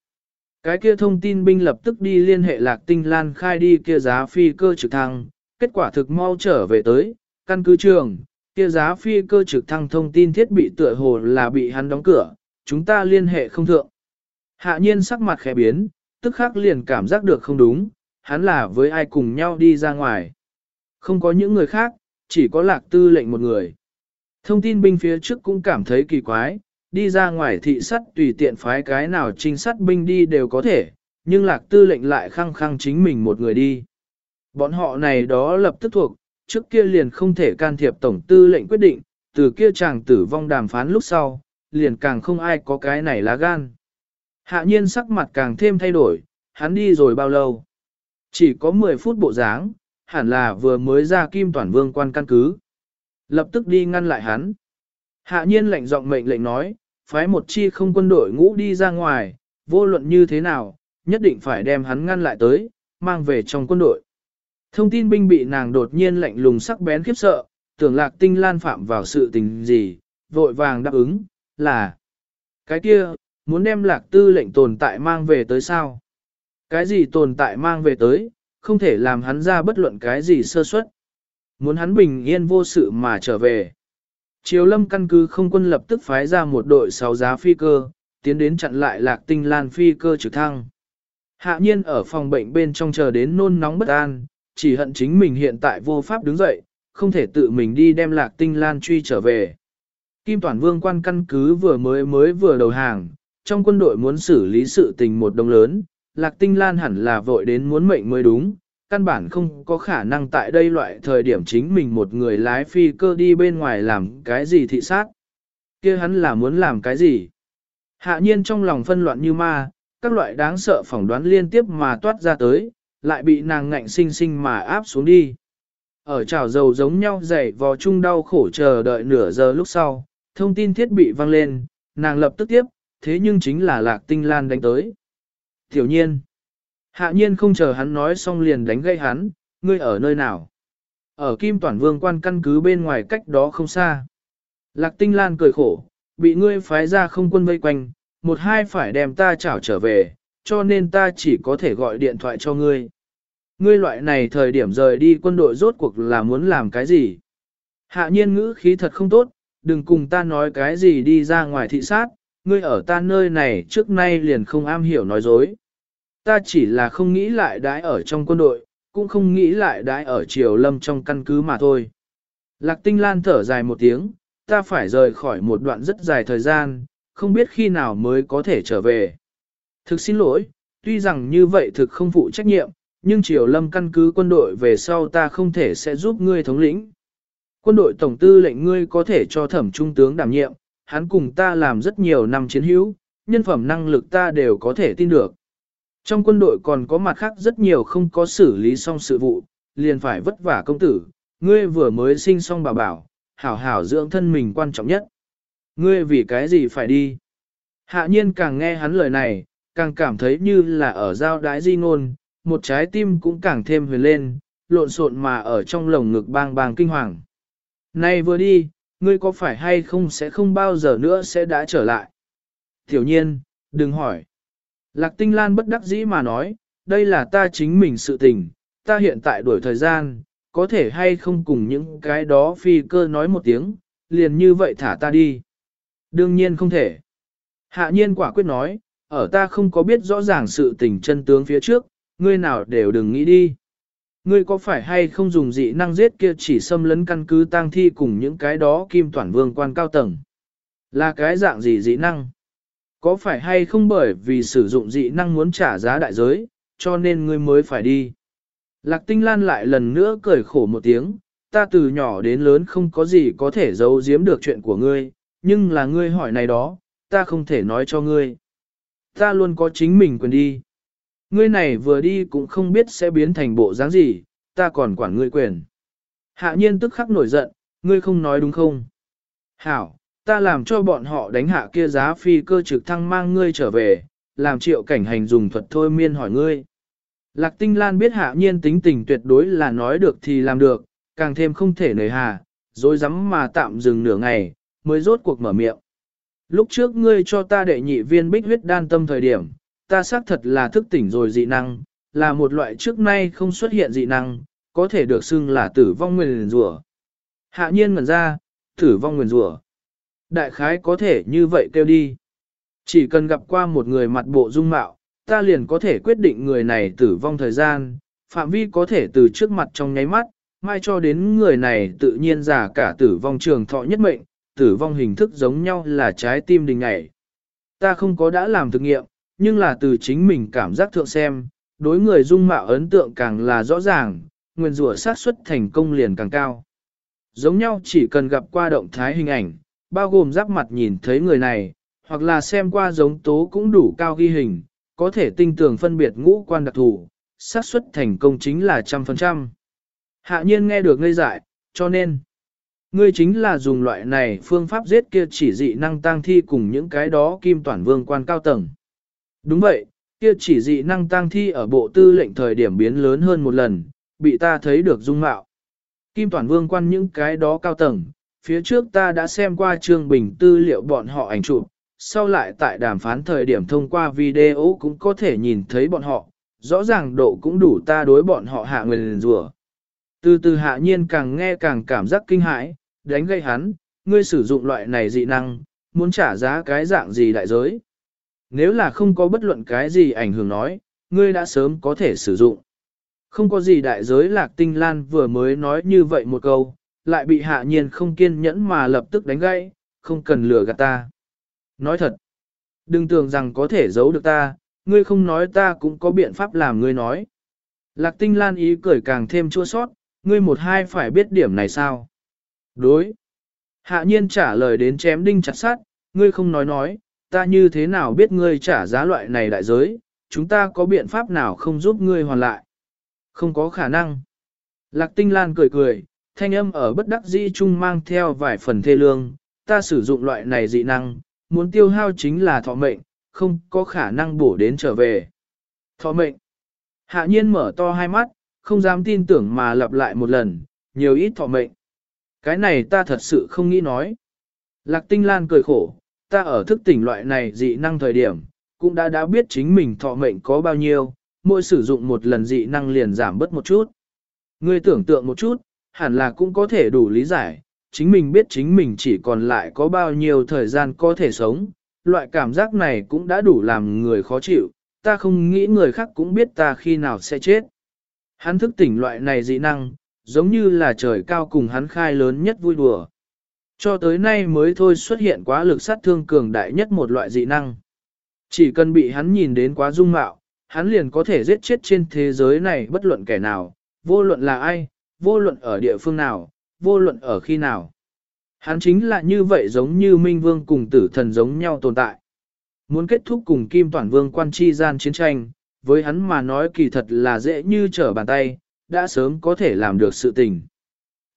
Cái kia thông tin binh lập tức đi liên hệ lạc tinh lan khai đi kia giá phi cơ trực thăng, kết quả thực mau trở về tới, căn cứ trường, kia giá phi cơ trực thăng thông tin thiết bị tựa hồ là bị hắn đóng cửa, chúng ta liên hệ không thượng. Hạ nhiên sắc mặt khẽ biến, tức khắc liền cảm giác được không đúng, hắn là với ai cùng nhau đi ra ngoài. Không có những người khác, chỉ có lạc tư lệnh một người. Thông tin binh phía trước cũng cảm thấy kỳ quái, đi ra ngoài thị sắt tùy tiện phái cái nào trinh sát binh đi đều có thể, nhưng lạc tư lệnh lại khăng khăng chính mình một người đi. Bọn họ này đó lập tức thuộc, trước kia liền không thể can thiệp tổng tư lệnh quyết định, từ kia chàng tử vong đàm phán lúc sau, liền càng không ai có cái này lá gan. Hạ nhiên sắc mặt càng thêm thay đổi, hắn đi rồi bao lâu? Chỉ có 10 phút bộ dáng, hẳn là vừa mới ra kim toàn vương quan căn cứ. Lập tức đi ngăn lại hắn. Hạ nhiên lệnh giọng mệnh lệnh nói, phái một chi không quân đội ngũ đi ra ngoài, vô luận như thế nào, nhất định phải đem hắn ngăn lại tới, mang về trong quân đội. Thông tin binh bị nàng đột nhiên lạnh lùng sắc bén khiếp sợ, tưởng lạc tinh lan phạm vào sự tình gì, vội vàng đáp ứng, là cái kia, muốn đem lạc tư lệnh tồn tại mang về tới sao? Cái gì tồn tại mang về tới, không thể làm hắn ra bất luận cái gì sơ suất. Muốn hắn bình yên vô sự mà trở về. Triều lâm căn cứ không quân lập tức phái ra một đội sáu giá phi cơ, tiến đến chặn lại lạc tinh lan phi cơ trực thăng. Hạ nhiên ở phòng bệnh bên trong chờ đến nôn nóng bất an, chỉ hận chính mình hiện tại vô pháp đứng dậy, không thể tự mình đi đem lạc tinh lan truy trở về. Kim Toàn Vương quan căn cứ vừa mới mới vừa đầu hàng, trong quân đội muốn xử lý sự tình một đồng lớn, lạc tinh lan hẳn là vội đến muốn mệnh mới đúng, căn bản không có khả năng tại đây loại thời điểm chính mình một người lái phi cơ đi bên ngoài làm cái gì thị sát. kia hắn là muốn làm cái gì? Hạ nhiên trong lòng phân loạn như ma, các loại đáng sợ phỏng đoán liên tiếp mà toát ra tới, lại bị nàng ngạnh sinh sinh mà áp xuống đi. Ở chảo dầu giống nhau dày vò chung đau khổ chờ đợi nửa giờ lúc sau, thông tin thiết bị vang lên, nàng lập tức tiếp, thế nhưng chính là lạc tinh lan đánh tới. Tiểu nhiên, hạ nhiên không chờ hắn nói xong liền đánh gây hắn, ngươi ở nơi nào? Ở Kim Toản Vương quan căn cứ bên ngoài cách đó không xa. Lạc tinh lan cười khổ, bị ngươi phái ra không quân vây quanh, một hai phải đem ta chảo trở về, cho nên ta chỉ có thể gọi điện thoại cho ngươi. Ngươi loại này thời điểm rời đi quân đội rốt cuộc là muốn làm cái gì? Hạ nhiên ngữ khí thật không tốt, đừng cùng ta nói cái gì đi ra ngoài thị sát, ngươi ở ta nơi này trước nay liền không am hiểu nói dối. Ta chỉ là không nghĩ lại đãi ở trong quân đội, cũng không nghĩ lại đãi ở triều lâm trong căn cứ mà thôi. Lạc tinh lan thở dài một tiếng, ta phải rời khỏi một đoạn rất dài thời gian, không biết khi nào mới có thể trở về. Thực xin lỗi, tuy rằng như vậy thực không phụ trách nhiệm, nhưng triều lâm căn cứ quân đội về sau ta không thể sẽ giúp ngươi thống lĩnh. Quân đội tổng tư lệnh ngươi có thể cho thẩm trung tướng đảm nhiệm, hắn cùng ta làm rất nhiều năm chiến hữu, nhân phẩm năng lực ta đều có thể tin được. Trong quân đội còn có mặt khác rất nhiều không có xử lý xong sự vụ, liền phải vất vả công tử, ngươi vừa mới sinh xong bà bảo, hảo hảo dưỡng thân mình quan trọng nhất. Ngươi vì cái gì phải đi? Hạ nhiên càng nghe hắn lời này, càng cảm thấy như là ở giao đái di ngôn, một trái tim cũng càng thêm huyền lên, lộn xộn mà ở trong lồng ngực bang bang kinh hoàng. Này vừa đi, ngươi có phải hay không sẽ không bao giờ nữa sẽ đã trở lại? Tiểu nhiên, đừng hỏi. Lạc tinh lan bất đắc dĩ mà nói, đây là ta chính mình sự tình, ta hiện tại đuổi thời gian, có thể hay không cùng những cái đó phi cơ nói một tiếng, liền như vậy thả ta đi. Đương nhiên không thể. Hạ nhiên quả quyết nói, ở ta không có biết rõ ràng sự tình chân tướng phía trước, ngươi nào đều đừng nghĩ đi. Ngươi có phải hay không dùng dị năng giết kia chỉ xâm lấn căn cứ tang thi cùng những cái đó kim toàn vương quan cao tầng? Là cái dạng gì dị năng? Có phải hay không bởi vì sử dụng dị năng muốn trả giá đại giới, cho nên ngươi mới phải đi? Lạc tinh lan lại lần nữa cười khổ một tiếng, ta từ nhỏ đến lớn không có gì có thể giấu giếm được chuyện của ngươi, nhưng là ngươi hỏi này đó, ta không thể nói cho ngươi. Ta luôn có chính mình quyền đi. Ngươi này vừa đi cũng không biết sẽ biến thành bộ dáng gì, ta còn quản ngươi quyền. Hạ nhiên tức khắc nổi giận, ngươi không nói đúng không? Hảo, ta làm cho bọn họ đánh hạ kia giá phi cơ trực thăng mang ngươi trở về, làm triệu cảnh hành dùng thuật thôi miên hỏi ngươi. Lạc tinh lan biết hạ nhiên tính tình tuyệt đối là nói được thì làm được, càng thêm không thể nời hà, rồi dám mà tạm dừng nửa ngày, mới rốt cuộc mở miệng. Lúc trước ngươi cho ta đệ nhị viên bích huyết đan tâm thời điểm, ta xác thật là thức tỉnh rồi dị năng, là một loại trước nay không xuất hiện dị năng, có thể được xưng là tử vong nguyền rủa. Hạ nhiên ngẩn ra, tử vong nguyền rủa. Đại khái có thể như vậy kêu đi. Chỉ cần gặp qua một người mặt bộ dung mạo, ta liền có thể quyết định người này tử vong thời gian, phạm vi có thể từ trước mặt trong nháy mắt, mai cho đến người này tự nhiên giả cả tử vong trường thọ nhất mệnh, tử vong hình thức giống nhau là trái tim đình ngảy. Ta không có đã làm thực nghiệm, nhưng là từ chính mình cảm giác thượng xem, đối người dung mạo ấn tượng càng là rõ ràng, nguyên rủa sát suất thành công liền càng cao. Giống nhau chỉ cần gặp qua động thái hình ảnh, bao gồm giáp mặt nhìn thấy người này, hoặc là xem qua giống tố cũng đủ cao ghi hình, có thể tinh tường phân biệt ngũ quan đặc thù, xác suất thành công chính là trăm phần trăm. Hạ nhiên nghe được ngây dại, cho nên, ngươi chính là dùng loại này phương pháp giết kia chỉ dị năng tăng thi cùng những cái đó kim toàn vương quan cao tầng. Đúng vậy, kia chỉ dị năng tăng thi ở bộ tư lệnh thời điểm biến lớn hơn một lần, bị ta thấy được dung mạo. Kim toàn vương quan những cái đó cao tầng, phía trước ta đã xem qua trương bình tư liệu bọn họ ảnh chụp, sau lại tại đàm phán thời điểm thông qua video cũng có thể nhìn thấy bọn họ, rõ ràng độ cũng đủ ta đối bọn họ hạ nguyền rùa. Từ từ hạ nhiên càng nghe càng cảm giác kinh hãi, đánh gây hắn, ngươi sử dụng loại này dị năng, muốn trả giá cái dạng gì đại giới. Nếu là không có bất luận cái gì ảnh hưởng nói, ngươi đã sớm có thể sử dụng. Không có gì đại giới lạc tinh lan vừa mới nói như vậy một câu, lại bị hạ nhiên không kiên nhẫn mà lập tức đánh gãy, không cần lừa gạt ta. Nói thật, đừng tưởng rằng có thể giấu được ta, ngươi không nói ta cũng có biện pháp làm ngươi nói. Lạc tinh lan ý cười càng thêm chua sót, ngươi một hai phải biết điểm này sao? Đối. Hạ nhiên trả lời đến chém đinh chặt sát, ngươi không nói nói, ta như thế nào biết ngươi trả giá loại này đại giới, chúng ta có biện pháp nào không giúp ngươi hoàn lại? Không có khả năng. Lạc tinh lan cười cười, thanh âm ở bất đắc dĩ chung mang theo vài phần thê lương, ta sử dụng loại này dị năng, muốn tiêu hao chính là thọ mệnh, không có khả năng bổ đến trở về. Thọ mệnh. Hạ nhiên mở to hai mắt, không dám tin tưởng mà lặp lại một lần, nhiều ít thọ mệnh. Cái này ta thật sự không nghĩ nói. Lạc tinh lan cười khổ, ta ở thức tỉnh loại này dị năng thời điểm, cũng đã đã biết chính mình thọ mệnh có bao nhiêu, mỗi sử dụng một lần dị năng liền giảm bớt một chút. Ngươi tưởng tượng một chút, hẳn là cũng có thể đủ lý giải, chính mình biết chính mình chỉ còn lại có bao nhiêu thời gian có thể sống, loại cảm giác này cũng đã đủ làm người khó chịu, ta không nghĩ người khác cũng biết ta khi nào sẽ chết. Hắn thức tỉnh loại này dị năng, giống như là trời cao cùng hắn khai lớn nhất vui đùa. Cho tới nay mới thôi xuất hiện quá lực sát thương cường đại nhất một loại dị năng. Chỉ cần bị hắn nhìn đến quá dung mạo, hắn liền có thể giết chết trên thế giới này bất luận kẻ nào, vô luận là ai, vô luận ở địa phương nào, vô luận ở khi nào. Hắn chính là như vậy giống như Minh Vương cùng tử thần giống nhau tồn tại. Muốn kết thúc cùng Kim Toản Vương quan chi gian chiến tranh, với hắn mà nói kỳ thật là dễ như trở bàn tay, đã sớm có thể làm được sự tình.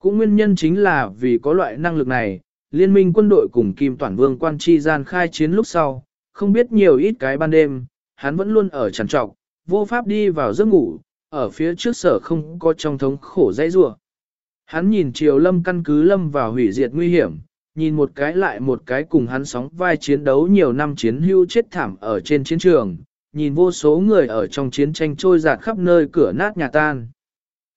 Cũng nguyên nhân chính là vì có loại năng lực này, liên minh quân đội cùng Kim Toản Vương quan chi gian khai chiến lúc sau, không biết nhiều ít cái ban đêm, hắn vẫn luôn ở trằn trọc, vô pháp đi vào giấc ngủ, ở phía trước sở không có trong thống khổ dãy rủa. Hắn nhìn Triều Lâm căn cứ Lâm vào hủy diệt nguy hiểm, nhìn một cái lại một cái cùng hắn sóng vai chiến đấu nhiều năm chiến hưu chết thảm ở trên chiến trường, nhìn vô số người ở trong chiến tranh trôi dạt khắp nơi cửa nát nhà tan.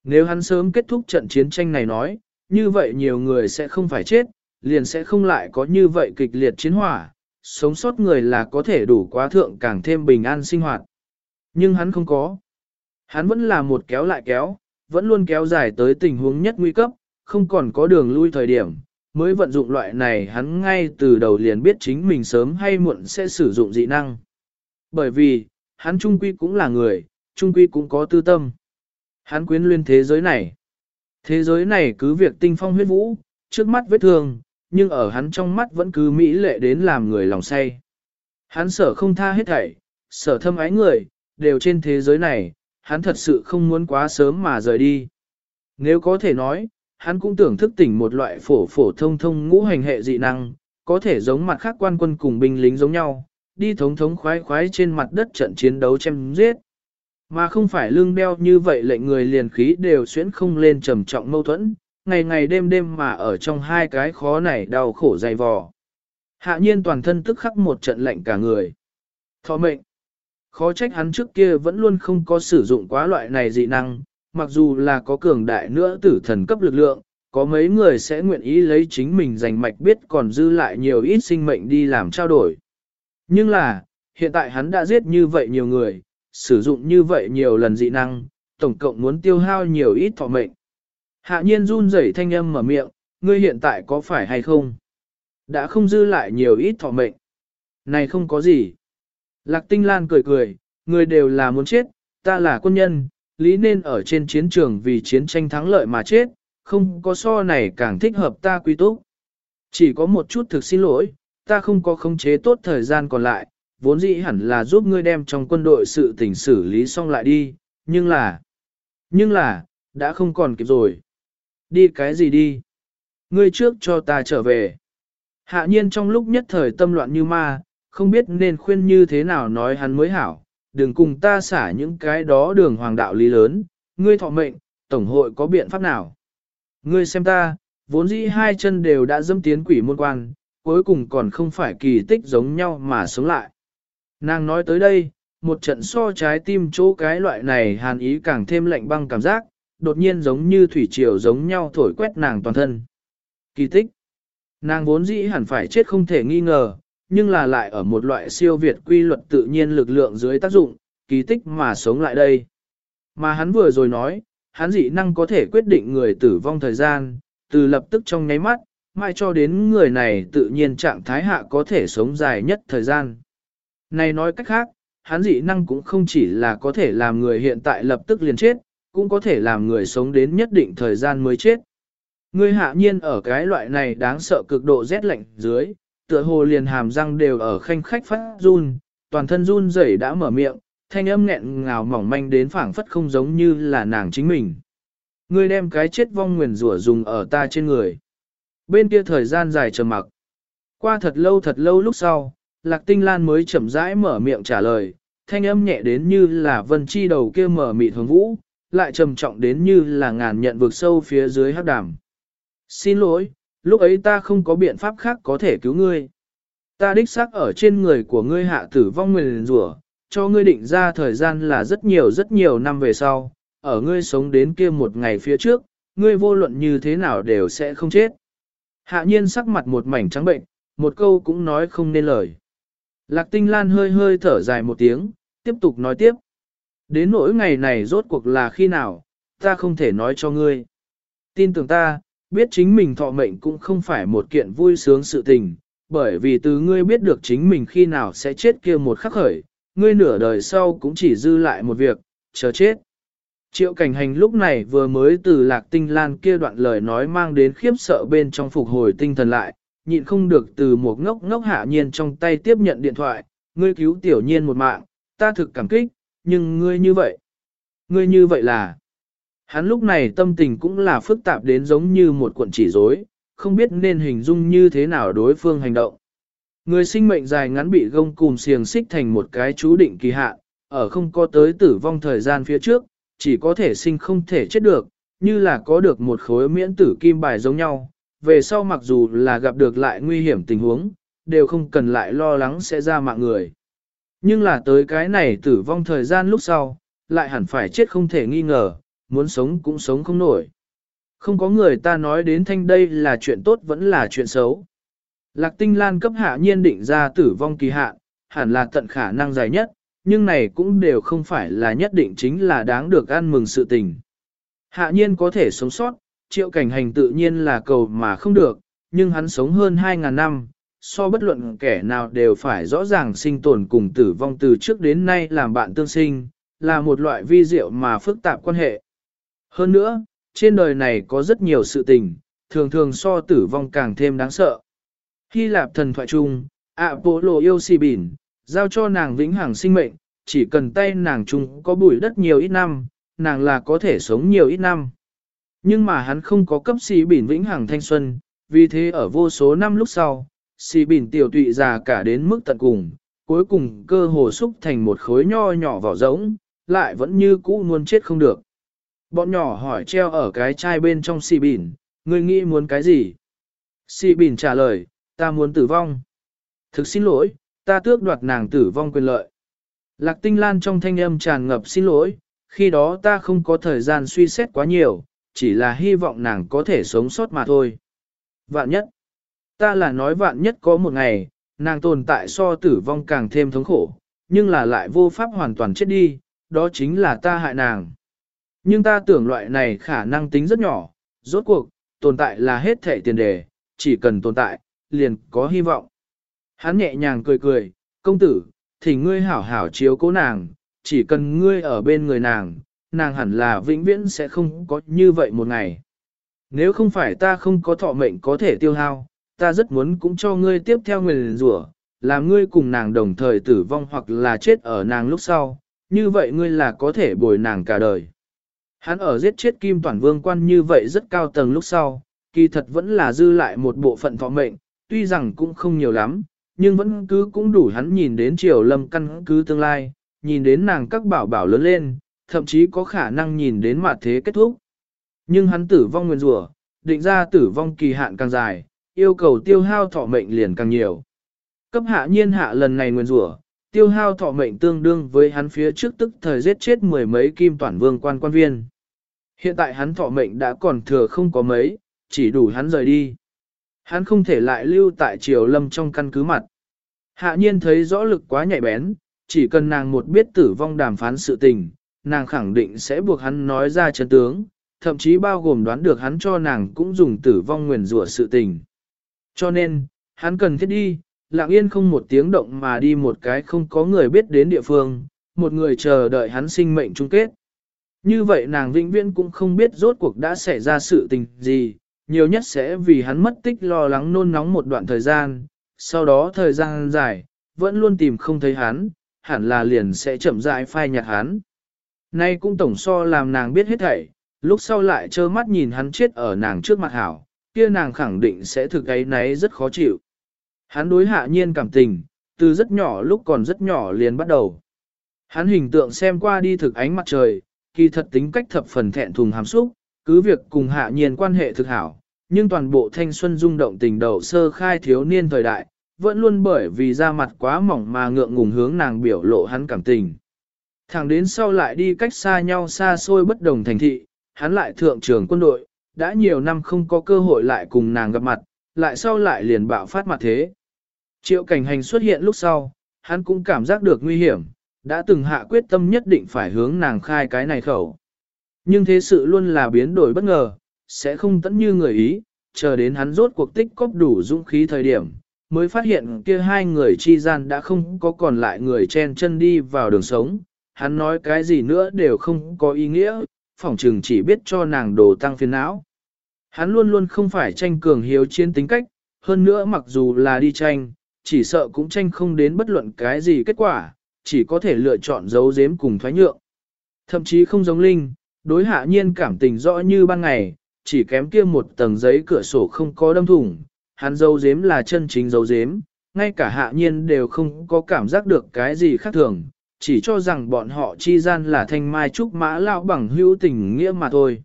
Nếu hắn sớm kết thúc trận chiến tranh này nói, như vậy nhiều người sẽ không phải chết, liền sẽ không lại có như vậy kịch liệt chiến hỏa, sống sót người là có thể đủ quá thượng càng thêm bình an sinh hoạt. Nhưng hắn không có. Hắn vẫn là một kéo lại kéo, vẫn luôn kéo dài tới tình huống nhất nguy cấp, không còn có đường lui thời điểm, mới vận dụng loại này hắn ngay từ đầu liền biết chính mình sớm hay muộn sẽ sử dụng dị năng. Bởi vì, hắn trung quy cũng là người, trung quy cũng có tư tâm. Hắn quyến luyên thế giới này. Thế giới này cứ việc tinh phong huyết vũ, trước mắt vết thương, nhưng ở hắn trong mắt vẫn cứ mỹ lệ đến làm người lòng say. Hắn sở không tha hết thảy, sở thâm ái người, đều trên thế giới này, hắn thật sự không muốn quá sớm mà rời đi. Nếu có thể nói, hắn cũng tưởng thức tỉnh một loại phổ phổ thông thông ngũ hành hệ dị năng, có thể giống mặt khác quan quân cùng binh lính giống nhau, đi thống thống khoái khoái trên mặt đất trận chiến đấu chém giết. Mà không phải lương đeo như vậy lệnh người liền khí đều xuyễn không lên trầm trọng mâu thuẫn, ngày ngày đêm đêm mà ở trong hai cái khó này đau khổ dày vò. Hạ nhiên toàn thân tức khắc một trận lệnh cả người. Thọ mệnh. Khó trách hắn trước kia vẫn luôn không có sử dụng quá loại này dị năng, mặc dù là có cường đại nữa tử thần cấp lực lượng, có mấy người sẽ nguyện ý lấy chính mình giành mạch biết còn dư lại nhiều ít sinh mệnh đi làm trao đổi. Nhưng là, hiện tại hắn đã giết như vậy nhiều người, sử dụng như vậy nhiều lần dị năng, tổng cộng muốn tiêu hao nhiều ít thọ mệnh. Hạ nhiên run rẩy thanh âm mở miệng, ngươi hiện tại có phải hay không? Đã không dư lại nhiều ít thọ mệnh. Này không có gì. Lạc tinh lan cười cười, người đều là muốn chết, ta là quân nhân, lý nên ở trên chiến trường vì chiến tranh thắng lợi mà chết, không có so này càng thích hợp ta quy túc. Chỉ có một chút thực xin lỗi, ta không có khống chế tốt thời gian còn lại, vốn dĩ hẳn là giúp ngươi đem trong quân đội sự tình xử lý xong lại đi, nhưng là, nhưng là, đã không còn kịp rồi. Đi cái gì đi? Ngươi trước cho ta trở về. Hạ nhiên trong lúc nhất thời tâm loạn như ma, không biết nên khuyên như thế nào nói hắn mới hảo, đừng cùng ta xả những cái đó đường hoàng đạo lý lớn, ngươi thọ mệnh, tổng hội có biện pháp nào. Ngươi xem ta, vốn dĩ hai chân đều đã dâm tiến quỷ môn quan, cuối cùng còn không phải kỳ tích giống nhau mà sống lại. Nàng nói tới đây, một trận so trái tim chỗ cái loại này hàn ý càng thêm lạnh băng cảm giác, đột nhiên giống như thủy triều giống nhau thổi quét nàng toàn thân. Kỳ tích. Nàng vốn dĩ hẳn phải chết không thể nghi ngờ, nhưng là lại ở một loại siêu việt quy luật tự nhiên lực lượng dưới tác dụng, kỳ tích mà sống lại đây. Mà hắn vừa rồi nói, hắn dị năng có thể quyết định người tử vong thời gian, từ lập tức trong nháy mắt, mai cho đến người này tự nhiên trạng thái hạ có thể sống dài nhất thời gian. Này nói cách khác, hắn dị năng cũng không chỉ là có thể làm người hiện tại lập tức liền chết, cũng có thể làm người sống đến nhất định thời gian mới chết. Ngươi hạ nhiên ở cái loại này đáng sợ cực độ rét lạnh dưới, tựa hồ liền hàm răng đều ở khanh khách phát run, toàn thân run rẩy đã mở miệng, thanh âm nghẹn ngào mỏng manh đến phảng phất không giống như là nàng chính mình. Ngươi đem cái chết vong nguyền rủa dùng ở ta trên người. Bên kia thời gian dài chờ mặc. Qua thật lâu thật lâu lúc sau, Lạc Tinh Lan mới chậm rãi mở miệng trả lời, thanh âm nhẹ đến như là vân chi đầu kia mở mịt hướng vũ, lại trầm trọng đến như là ngàn nhận vực sâu phía dưới hắc đàm. Xin lỗi, lúc ấy ta không có biện pháp khác có thể cứu ngươi. Ta đích xác ở trên người của ngươi hạ tử vong nguyền rủa, cho ngươi định ra thời gian là rất nhiều rất nhiều năm về sau, ở ngươi sống đến kia một ngày phía trước, ngươi vô luận như thế nào đều sẽ không chết. Hạ nhiên sắc mặt một mảnh trắng bệnh, một câu cũng nói không nên lời. Lạc tinh lan hơi hơi thở dài một tiếng, tiếp tục nói tiếp. Đến nỗi ngày này rốt cuộc là khi nào, ta không thể nói cho ngươi. Tin tưởng ta, biết chính mình thọ mệnh cũng không phải một kiện vui sướng sự tình, bởi vì từ ngươi biết được chính mình khi nào sẽ chết kia một khắc khởi, ngươi nửa đời sau cũng chỉ dư lại một việc, chờ chết. Triệu cảnh hành lúc này vừa mới từ lạc tinh lan kia đoạn lời nói mang đến khiếp sợ bên trong phục hồi tinh thần lại, nhịn không được từ một ngốc ngốc hạ nhiên trong tay tiếp nhận điện thoại, ngươi cứu tiểu nhiên một mạng, ta thực cảm kích, nhưng ngươi như vậy, ngươi như vậy là, hắn lúc này tâm tình cũng là phức tạp đến giống như một cuộn chỉ rối, không biết nên hình dung như thế nào đối phương hành động. Người sinh mệnh dài ngắn bị gông cùm xiềng xích thành một cái chú định kỳ hạn, ở không có tới tử vong thời gian phía trước, chỉ có thể sinh không thể chết được, như là có được một khối miễn tử kim bài giống nhau. Về sau mặc dù là gặp được lại nguy hiểm tình huống, đều không cần lại lo lắng sẽ ra mạng người. Nhưng là tới cái này tử vong thời gian lúc sau, lại hẳn phải chết không thể nghi ngờ, muốn sống cũng sống không nổi. Không có người ta nói đến thanh đây là chuyện tốt vẫn là chuyện xấu. Lạc tinh lan cấp hạ nhiên định ra tử vong kỳ hạn, hẳn là tận khả năng dài nhất, nhưng này cũng đều không phải là nhất định chính là đáng được ăn mừng sự tình. Hạ nhiên có thể sống sót, triệu cảnh hành tự nhiên là cầu mà không được, nhưng hắn sống hơn 2.000 năm, so bất luận kẻ nào đều phải rõ ràng sinh tồn cùng tử vong từ trước đến nay làm bạn tương sinh, là một loại vi diệu mà phức tạp quan hệ. Hơn nữa, trên đời này có rất nhiều sự tình, thường thường so tử vong càng thêm đáng sợ. Hy Lạp thần thoại chung, Apollo yêu si bỉn, giao cho nàng vĩnh hằng sinh mệnh, chỉ cần tay nàng chung có bụi đất nhiều ít năm, nàng là có thể sống nhiều ít năm. Nhưng mà hắn không có cấp xì bỉn vĩnh hằng thanh xuân, vì thế ở vô số năm lúc sau, xì bỉn tiểu tụy già cả đến mức tận cùng, cuối cùng cơ hồ xúc thành một khối nho nhỏ vỏ rỗng, lại vẫn như cũ muốn chết không được. Bọn nhỏ hỏi treo ở cái chai bên trong xì bỉn, người nghĩ muốn cái gì? Xì bỉn trả lời, ta muốn tử vong. Thực xin lỗi, ta tước đoạt nàng tử vong quyền lợi. Lạc tinh lan trong thanh âm tràn ngập xin lỗi, khi đó ta không có thời gian suy xét quá nhiều, chỉ là hy vọng nàng có thể sống sót mà thôi. Vạn nhất, ta là nói vạn nhất có một ngày, nàng tồn tại so tử vong càng thêm thống khổ, nhưng là lại vô pháp hoàn toàn chết đi, đó chính là ta hại nàng. Nhưng ta tưởng loại này khả năng tính rất nhỏ, rốt cuộc, tồn tại là hết thể tiền đề, chỉ cần tồn tại, liền có hy vọng. Hắn nhẹ nhàng cười cười, công tử, thì ngươi hảo hảo chiếu cố nàng, chỉ cần ngươi ở bên người nàng, nàng hẳn là vĩnh viễn sẽ không có như vậy một ngày. Nếu không phải ta không có thọ mệnh có thể tiêu hao, ta rất muốn cũng cho ngươi tiếp theo nguyền rủa, làm ngươi cùng nàng đồng thời tử vong hoặc là chết ở nàng lúc sau, như vậy ngươi là có thể bồi nàng cả đời. Hắn ở giết chết Kim Toàn Vương quan như vậy rất cao tầng lúc sau, kỳ thật vẫn là dư lại một bộ phận thọ mệnh, tuy rằng cũng không nhiều lắm, nhưng vẫn cứ cũng đủ hắn nhìn đến triều lâm căn cứ tương lai, nhìn đến nàng các bảo bảo lớn lên, thậm chí có khả năng nhìn đến mặt thế kết thúc. Nhưng hắn tử vong nguyên rủa, định ra tử vong kỳ hạn càng dài, yêu cầu tiêu hao thọ mệnh liền càng nhiều. Cấp hạ nhiên hạ lần này nguyên rủa, tiêu hao thọ mệnh tương đương với hắn phía trước tức thời giết chết mười mấy kim toàn vương quan quan viên. Hiện tại hắn thọ mệnh đã còn thừa không có mấy, chỉ đủ hắn rời đi. Hắn không thể lại lưu tại triều lâm trong căn cứ mặt. Hạ nhiên thấy rõ lực quá nhạy bén, chỉ cần nàng một biết tử vong đàm phán sự tình, nàng khẳng định sẽ buộc hắn nói ra chân tướng, thậm chí bao gồm đoán được hắn cho nàng cũng dùng tử vong nguyền rủa sự tình. Cho nên, hắn cần thiết đi, lặng yên không một tiếng động mà đi một cái không có người biết đến địa phương, một người chờ đợi hắn sinh mệnh chung kết. Như vậy nàng vĩnh viễn cũng không biết rốt cuộc đã xảy ra sự tình gì, nhiều nhất sẽ vì hắn mất tích lo lắng nôn nóng một đoạn thời gian, sau đó thời gian dài, vẫn luôn tìm không thấy hắn, hẳn là liền sẽ chậm rãi phai nhạt hắn. Nay cũng tổng so làm nàng biết hết thảy, lúc sau lại trơ mắt nhìn hắn chết ở nàng trước mặt hảo, kia nàng khẳng định sẽ thực ấy nấy rất khó chịu. Hắn đối hạ nhiên cảm tình, từ rất nhỏ lúc còn rất nhỏ liền bắt đầu. Hắn hình tượng xem qua đi thực ánh mặt trời, kỳ thật tính cách thập phần thẹn thùng hàm xúc, cứ việc cùng hạ nhiên quan hệ thực hảo, nhưng toàn bộ thanh xuân rung động tình đầu sơ khai thiếu niên thời đại, vẫn luôn bởi vì da mặt quá mỏng mà ngượng ngùng hướng nàng biểu lộ hắn cảm tình. Thẳng đến sau lại đi cách xa nhau xa xôi bất đồng thành thị, hắn lại thượng trưởng quân đội, đã nhiều năm không có cơ hội lại cùng nàng gặp mặt, lại sau lại liền bạo phát mặt thế. Triệu cảnh hành xuất hiện lúc sau, hắn cũng cảm giác được nguy hiểm, đã từng hạ quyết tâm nhất định phải hướng nàng khai cái này khẩu. Nhưng thế sự luôn là biến đổi bất ngờ, sẽ không tẫn như người ý, chờ đến hắn rốt cuộc tích cóp đủ dũng khí thời điểm, mới phát hiện kia hai người chi gian đã không có còn lại người chen chân đi vào đường sống, hắn nói cái gì nữa đều không có ý nghĩa, phỏng chừng chỉ biết cho nàng đồ tăng phiền não. Hắn luôn luôn không phải tranh cường hiếu chiến tính cách, hơn nữa mặc dù là đi tranh, chỉ sợ cũng tranh không đến bất luận cái gì kết quả, chỉ có thể lựa chọn giấu giếm cùng thoái nhượng. Thậm chí không giống Linh, đối hạ nhiên cảm tình rõ như ban ngày, chỉ kém kia một tầng giấy cửa sổ không có đâm thủng, hắn giấu giếm là chân chính giấu giếm, ngay cả hạ nhiên đều không có cảm giác được cái gì khác thường, chỉ cho rằng bọn họ chi gian là thanh mai trúc mã lão bằng hữu tình nghĩa mà thôi.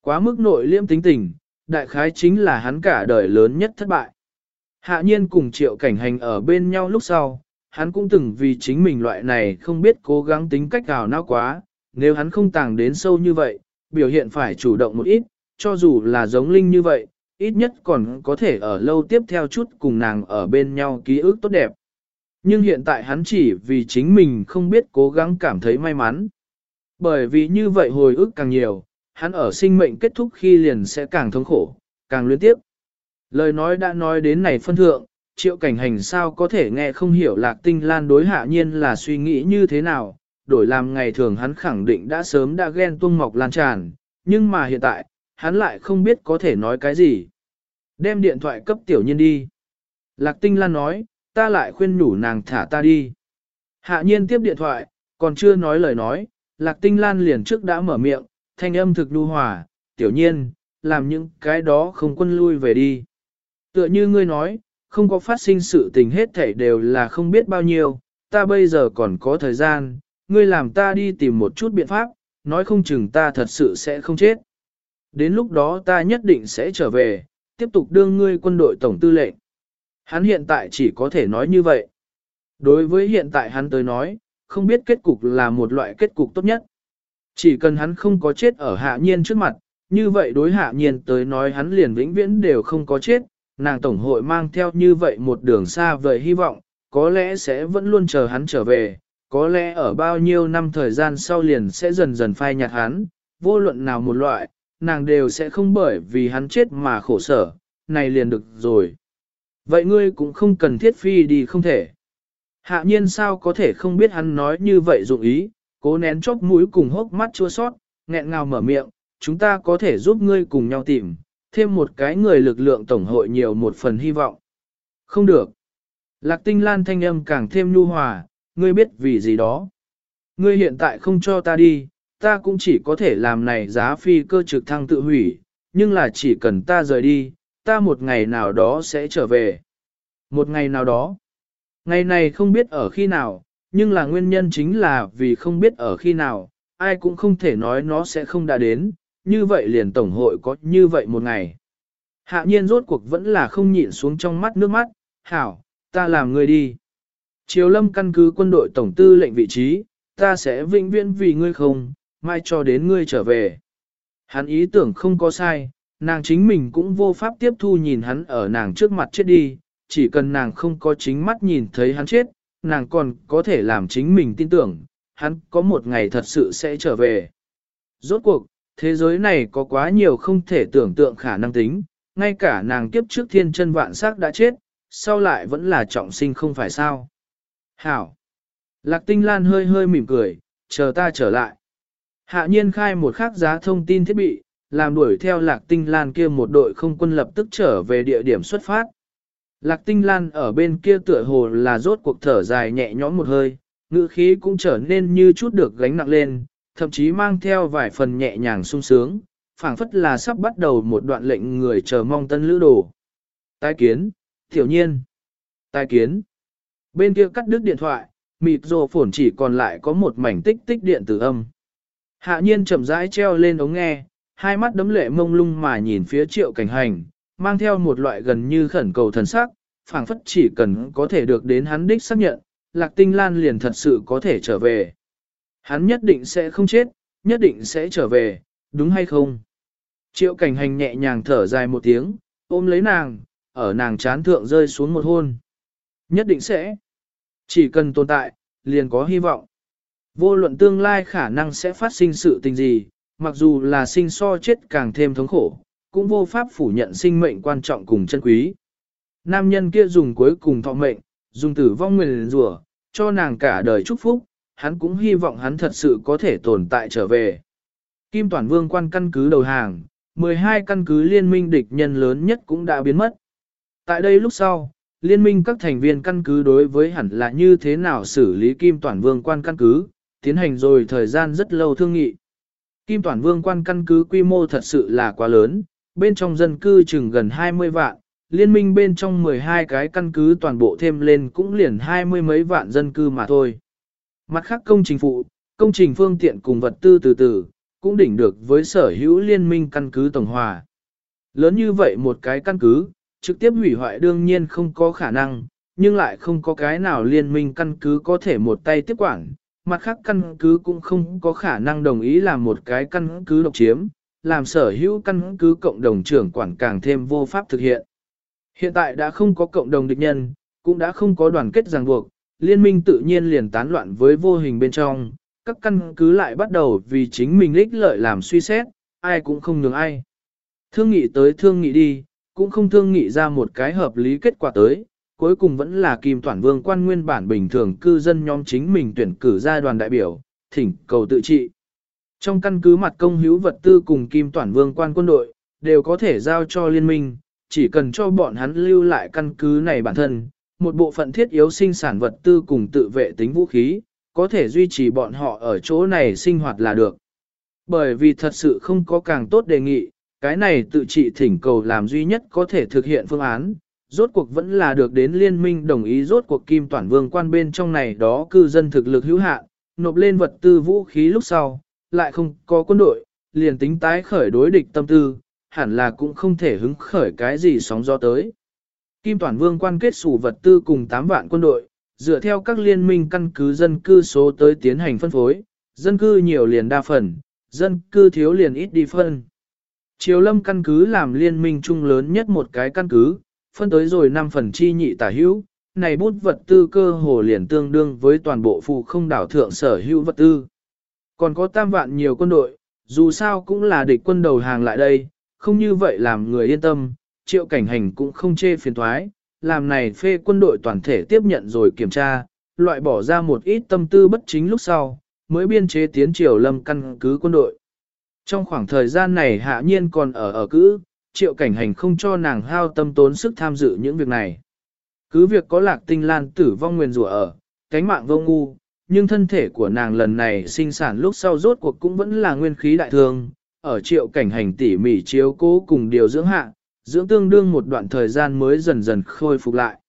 Quá mức nội liêm tính tình, đại khái chính là hắn cả đời lớn nhất thất bại. Hạ nhiên cùng triệu cảnh hành ở bên nhau lúc sau, hắn cũng từng vì chính mình loại này không biết cố gắng tính cách nào não quá, nếu hắn không tàng đến sâu như vậy, biểu hiện phải chủ động một ít, cho dù là giống linh như vậy, ít nhất còn có thể ở lâu tiếp theo chút cùng nàng ở bên nhau ký ức tốt đẹp. Nhưng hiện tại hắn chỉ vì chính mình không biết cố gắng cảm thấy may mắn. Bởi vì như vậy hồi ức càng nhiều, hắn ở sinh mệnh kết thúc khi liền sẽ càng thống khổ, càng luyến tiếp. Lời nói đã nói đến này phân thượng, triệu cảnh hành sao có thể nghe không hiểu lạc tinh lan đối hạ nhiên là suy nghĩ như thế nào, đổi làm ngày thường hắn khẳng định đã sớm đã ghen tuông mọc lan tràn, nhưng mà hiện tại, hắn lại không biết có thể nói cái gì. Đem điện thoại cấp tiểu nhiên đi. Lạc tinh lan nói, ta lại khuyên nhủ nàng thả ta đi. Hạ nhiên tiếp điện thoại, còn chưa nói lời nói, lạc tinh lan liền trước đã mở miệng, thanh âm thực đu hòa, tiểu nhiên, làm những cái đó không quân lui về đi. Tựa như ngươi nói, không có phát sinh sự tình hết thảy đều là không biết bao nhiêu, ta bây giờ còn có thời gian, ngươi làm ta đi tìm một chút biện pháp, nói không chừng ta thật sự sẽ không chết. Đến lúc đó ta nhất định sẽ trở về, tiếp tục đương ngươi quân đội tổng tư lệnh. Hắn hiện tại chỉ có thể nói như vậy. Đối với hiện tại hắn tới nói, không biết kết cục là một loại kết cục tốt nhất. Chỉ cần hắn không có chết ở hạ nhiên trước mặt, như vậy đối hạ nhiên tới nói hắn liền vĩnh viễn đều không có chết, nàng tổng hội mang theo như vậy một đường xa vời hy vọng, có lẽ sẽ vẫn luôn chờ hắn trở về, có lẽ ở bao nhiêu năm thời gian sau liền sẽ dần dần phai nhạt hắn, vô luận nào một loại, nàng đều sẽ không bởi vì hắn chết mà khổ sở, này liền được rồi. Vậy ngươi cũng không cần thiết phi đi không thể. Hạ nhiên sao có thể không biết hắn nói như vậy dụng ý, cố nén chóp mũi cùng hốc mắt chua sót, nghẹn ngào mở miệng, chúng ta có thể giúp ngươi cùng nhau tìm, thêm một cái người lực lượng tổng hội nhiều một phần hy vọng. Không được. Lạc tinh lan thanh âm càng thêm nhu hòa, ngươi biết vì gì đó. Ngươi hiện tại không cho ta đi, ta cũng chỉ có thể làm này giá phi cơ trực thăng tự hủy, nhưng là chỉ cần ta rời đi, ta một ngày nào đó sẽ trở về. Một ngày nào đó. Ngày này không biết ở khi nào, nhưng là nguyên nhân chính là vì không biết ở khi nào, ai cũng không thể nói nó sẽ không đã đến, như vậy liền tổng hội có như vậy một ngày. Hạ nhiên rốt cuộc vẫn là không nhịn xuống trong mắt nước mắt, hảo, ta làm người đi. Triều lâm căn cứ quân đội tổng tư lệnh vị trí, ta sẽ vĩnh viễn vì ngươi không, mai cho đến ngươi trở về. Hắn ý tưởng không có sai, nàng chính mình cũng vô pháp tiếp thu nhìn hắn ở nàng trước mặt chết đi, chỉ cần nàng không có chính mắt nhìn thấy hắn chết, nàng còn có thể làm chính mình tin tưởng, hắn có một ngày thật sự sẽ trở về. Rốt cuộc, thế giới này có quá nhiều không thể tưởng tượng khả năng tính, ngay cả nàng kiếp trước thiên chân vạn sắc đã chết, sau lại vẫn là trọng sinh không phải sao. Hảo! Lạc tinh lan hơi hơi mỉm cười, chờ ta trở lại. Hạ nhiên khai một khắc giá thông tin thiết bị, làm đuổi theo lạc tinh lan kia một đội không quân lập tức trở về địa điểm xuất phát. Lạc tinh lan ở bên kia tựa hồ là rốt cuộc thở dài nhẹ nhõm một hơi, ngữ khí cũng trở nên như chút được gánh nặng lên, thậm chí mang theo vài phần nhẹ nhàng sung sướng, phảng phất là sắp bắt đầu một đoạn lệnh người chờ mong tân lữ đồ. Tái kiến, tiểu nhiên. Tái kiến. Bên kia cắt đứt điện thoại, mịt rồ phổn chỉ còn lại có một mảnh tích tích điện tử âm. Hạ nhiên chậm rãi treo lên ống nghe, hai mắt đấm lệ mông lung mà nhìn phía triệu cảnh hành, mang theo một loại gần như khẩn cầu thần sắc, phảng phất chỉ cần có thể được đến hắn đích xác nhận, lạc tinh lan liền thật sự có thể trở về. Hắn nhất định sẽ không chết, nhất định sẽ trở về, đúng hay không? Triệu cảnh hành nhẹ nhàng thở dài một tiếng, ôm lấy nàng, ở nàng chán thượng rơi xuống một hôn. Nhất định sẽ. Chỉ cần tồn tại, liền có hy vọng. Vô luận tương lai khả năng sẽ phát sinh sự tình gì, mặc dù là sinh so chết càng thêm thống khổ, cũng vô pháp phủ nhận sinh mệnh quan trọng cùng chân quý. Nam nhân kia dùng cuối cùng thọ mệnh, dùng tử vong nguyền rủa cho nàng cả đời chúc phúc, hắn cũng hy vọng hắn thật sự có thể tồn tại trở về. Kim Toàn Vương quan căn cứ đầu hàng, 12 căn cứ liên minh địch nhân lớn nhất cũng đã biến mất. Tại đây lúc sau, liên minh các thành viên căn cứ đối với hẳn là như thế nào xử lý Kim Toàn Vương quan căn cứ, tiến hành rồi thời gian rất lâu thương nghị. Kim Toàn Vương quan căn cứ quy mô thật sự là quá lớn, bên trong dân cư chừng gần 20 vạn, liên minh bên trong 12 cái căn cứ toàn bộ thêm lên cũng liền hai mươi mấy vạn dân cư mà thôi. Mặt khác công trình phụ, công trình phương tiện cùng vật tư từ từ, cũng đỉnh được với sở hữu liên minh căn cứ tổng hòa. Lớn như vậy một cái căn cứ, trực tiếp hủy hoại đương nhiên không có khả năng, nhưng lại không có cái nào liên minh căn cứ có thể một tay tiếp quản, mặt khác căn cứ cũng không có khả năng đồng ý làm một cái căn cứ độc chiếm, làm sở hữu căn cứ cộng đồng trưởng quản càng thêm vô pháp thực hiện. Hiện tại đã không có cộng đồng địch nhân, cũng đã không có đoàn kết ràng buộc, liên minh tự nhiên liền tán loạn với vô hình bên trong, các căn cứ lại bắt đầu vì chính mình lích lợi làm suy xét, ai cũng không nhường ai. Thương nghị tới thương nghị đi, cũng không thương nghị ra một cái hợp lý kết quả tới, cuối cùng vẫn là Kim Toản Vương quan nguyên bản bình thường cư dân nhóm chính mình tuyển cử ra đoàn đại biểu, thỉnh cầu tự trị. Trong căn cứ mặt công hữu vật tư cùng Kim Toản Vương quan quân đội, đều có thể giao cho liên minh, chỉ cần cho bọn hắn lưu lại căn cứ này bản thân, một bộ phận thiết yếu sinh sản vật tư cùng tự vệ tính vũ khí, có thể duy trì bọn họ ở chỗ này sinh hoạt là được. Bởi vì thật sự không có càng tốt đề nghị, cái này tự trị thỉnh cầu làm duy nhất có thể thực hiện phương án, rốt cuộc vẫn là được đến liên minh đồng ý rốt cuộc kim toàn vương quan bên trong này đó cư dân thực lực hữu hạn, nộp lên vật tư vũ khí lúc sau, lại không có quân đội, liền tính tái khởi đối địch tâm tư, hẳn là cũng không thể hứng khởi cái gì sóng gió tới. Kim Toàn Vương quan kết sủ vật tư cùng 8 vạn quân đội, dựa theo các liên minh căn cứ dân cư số tới tiến hành phân phối, dân cư nhiều liền đa phần, dân cư thiếu liền ít đi phân. Triều lâm căn cứ làm liên minh chung lớn nhất một cái căn cứ, phân tới rồi 5 phần chi nhị tả hữu, này bút vật tư cơ hồ liền tương đương với toàn bộ phụ không đảo thượng sở hữu vật tư. Còn có tam vạn nhiều quân đội, dù sao cũng là địch quân đầu hàng lại đây, không như vậy làm người yên tâm, triệu cảnh hành cũng không chê phiền thoái, làm này phê quân đội toàn thể tiếp nhận rồi kiểm tra, loại bỏ ra một ít tâm tư bất chính lúc sau, mới biên chế tiến triều lâm căn cứ quân đội. Trong khoảng thời gian này hạ nhiên còn ở ở cữ, triệu cảnh hành không cho nàng hao tâm tốn sức tham dự những việc này. Cứ việc có lạc tinh lan tử vong nguyền rủa ở, cánh mạng vô ngu, nhưng thân thể của nàng lần này sinh sản lúc sau rốt cuộc cũng vẫn là nguyên khí đại thương, ở triệu cảnh hành tỉ mỉ chiếu cố cùng điều dưỡng hạ, dưỡng tương đương một đoạn thời gian mới dần dần khôi phục lại.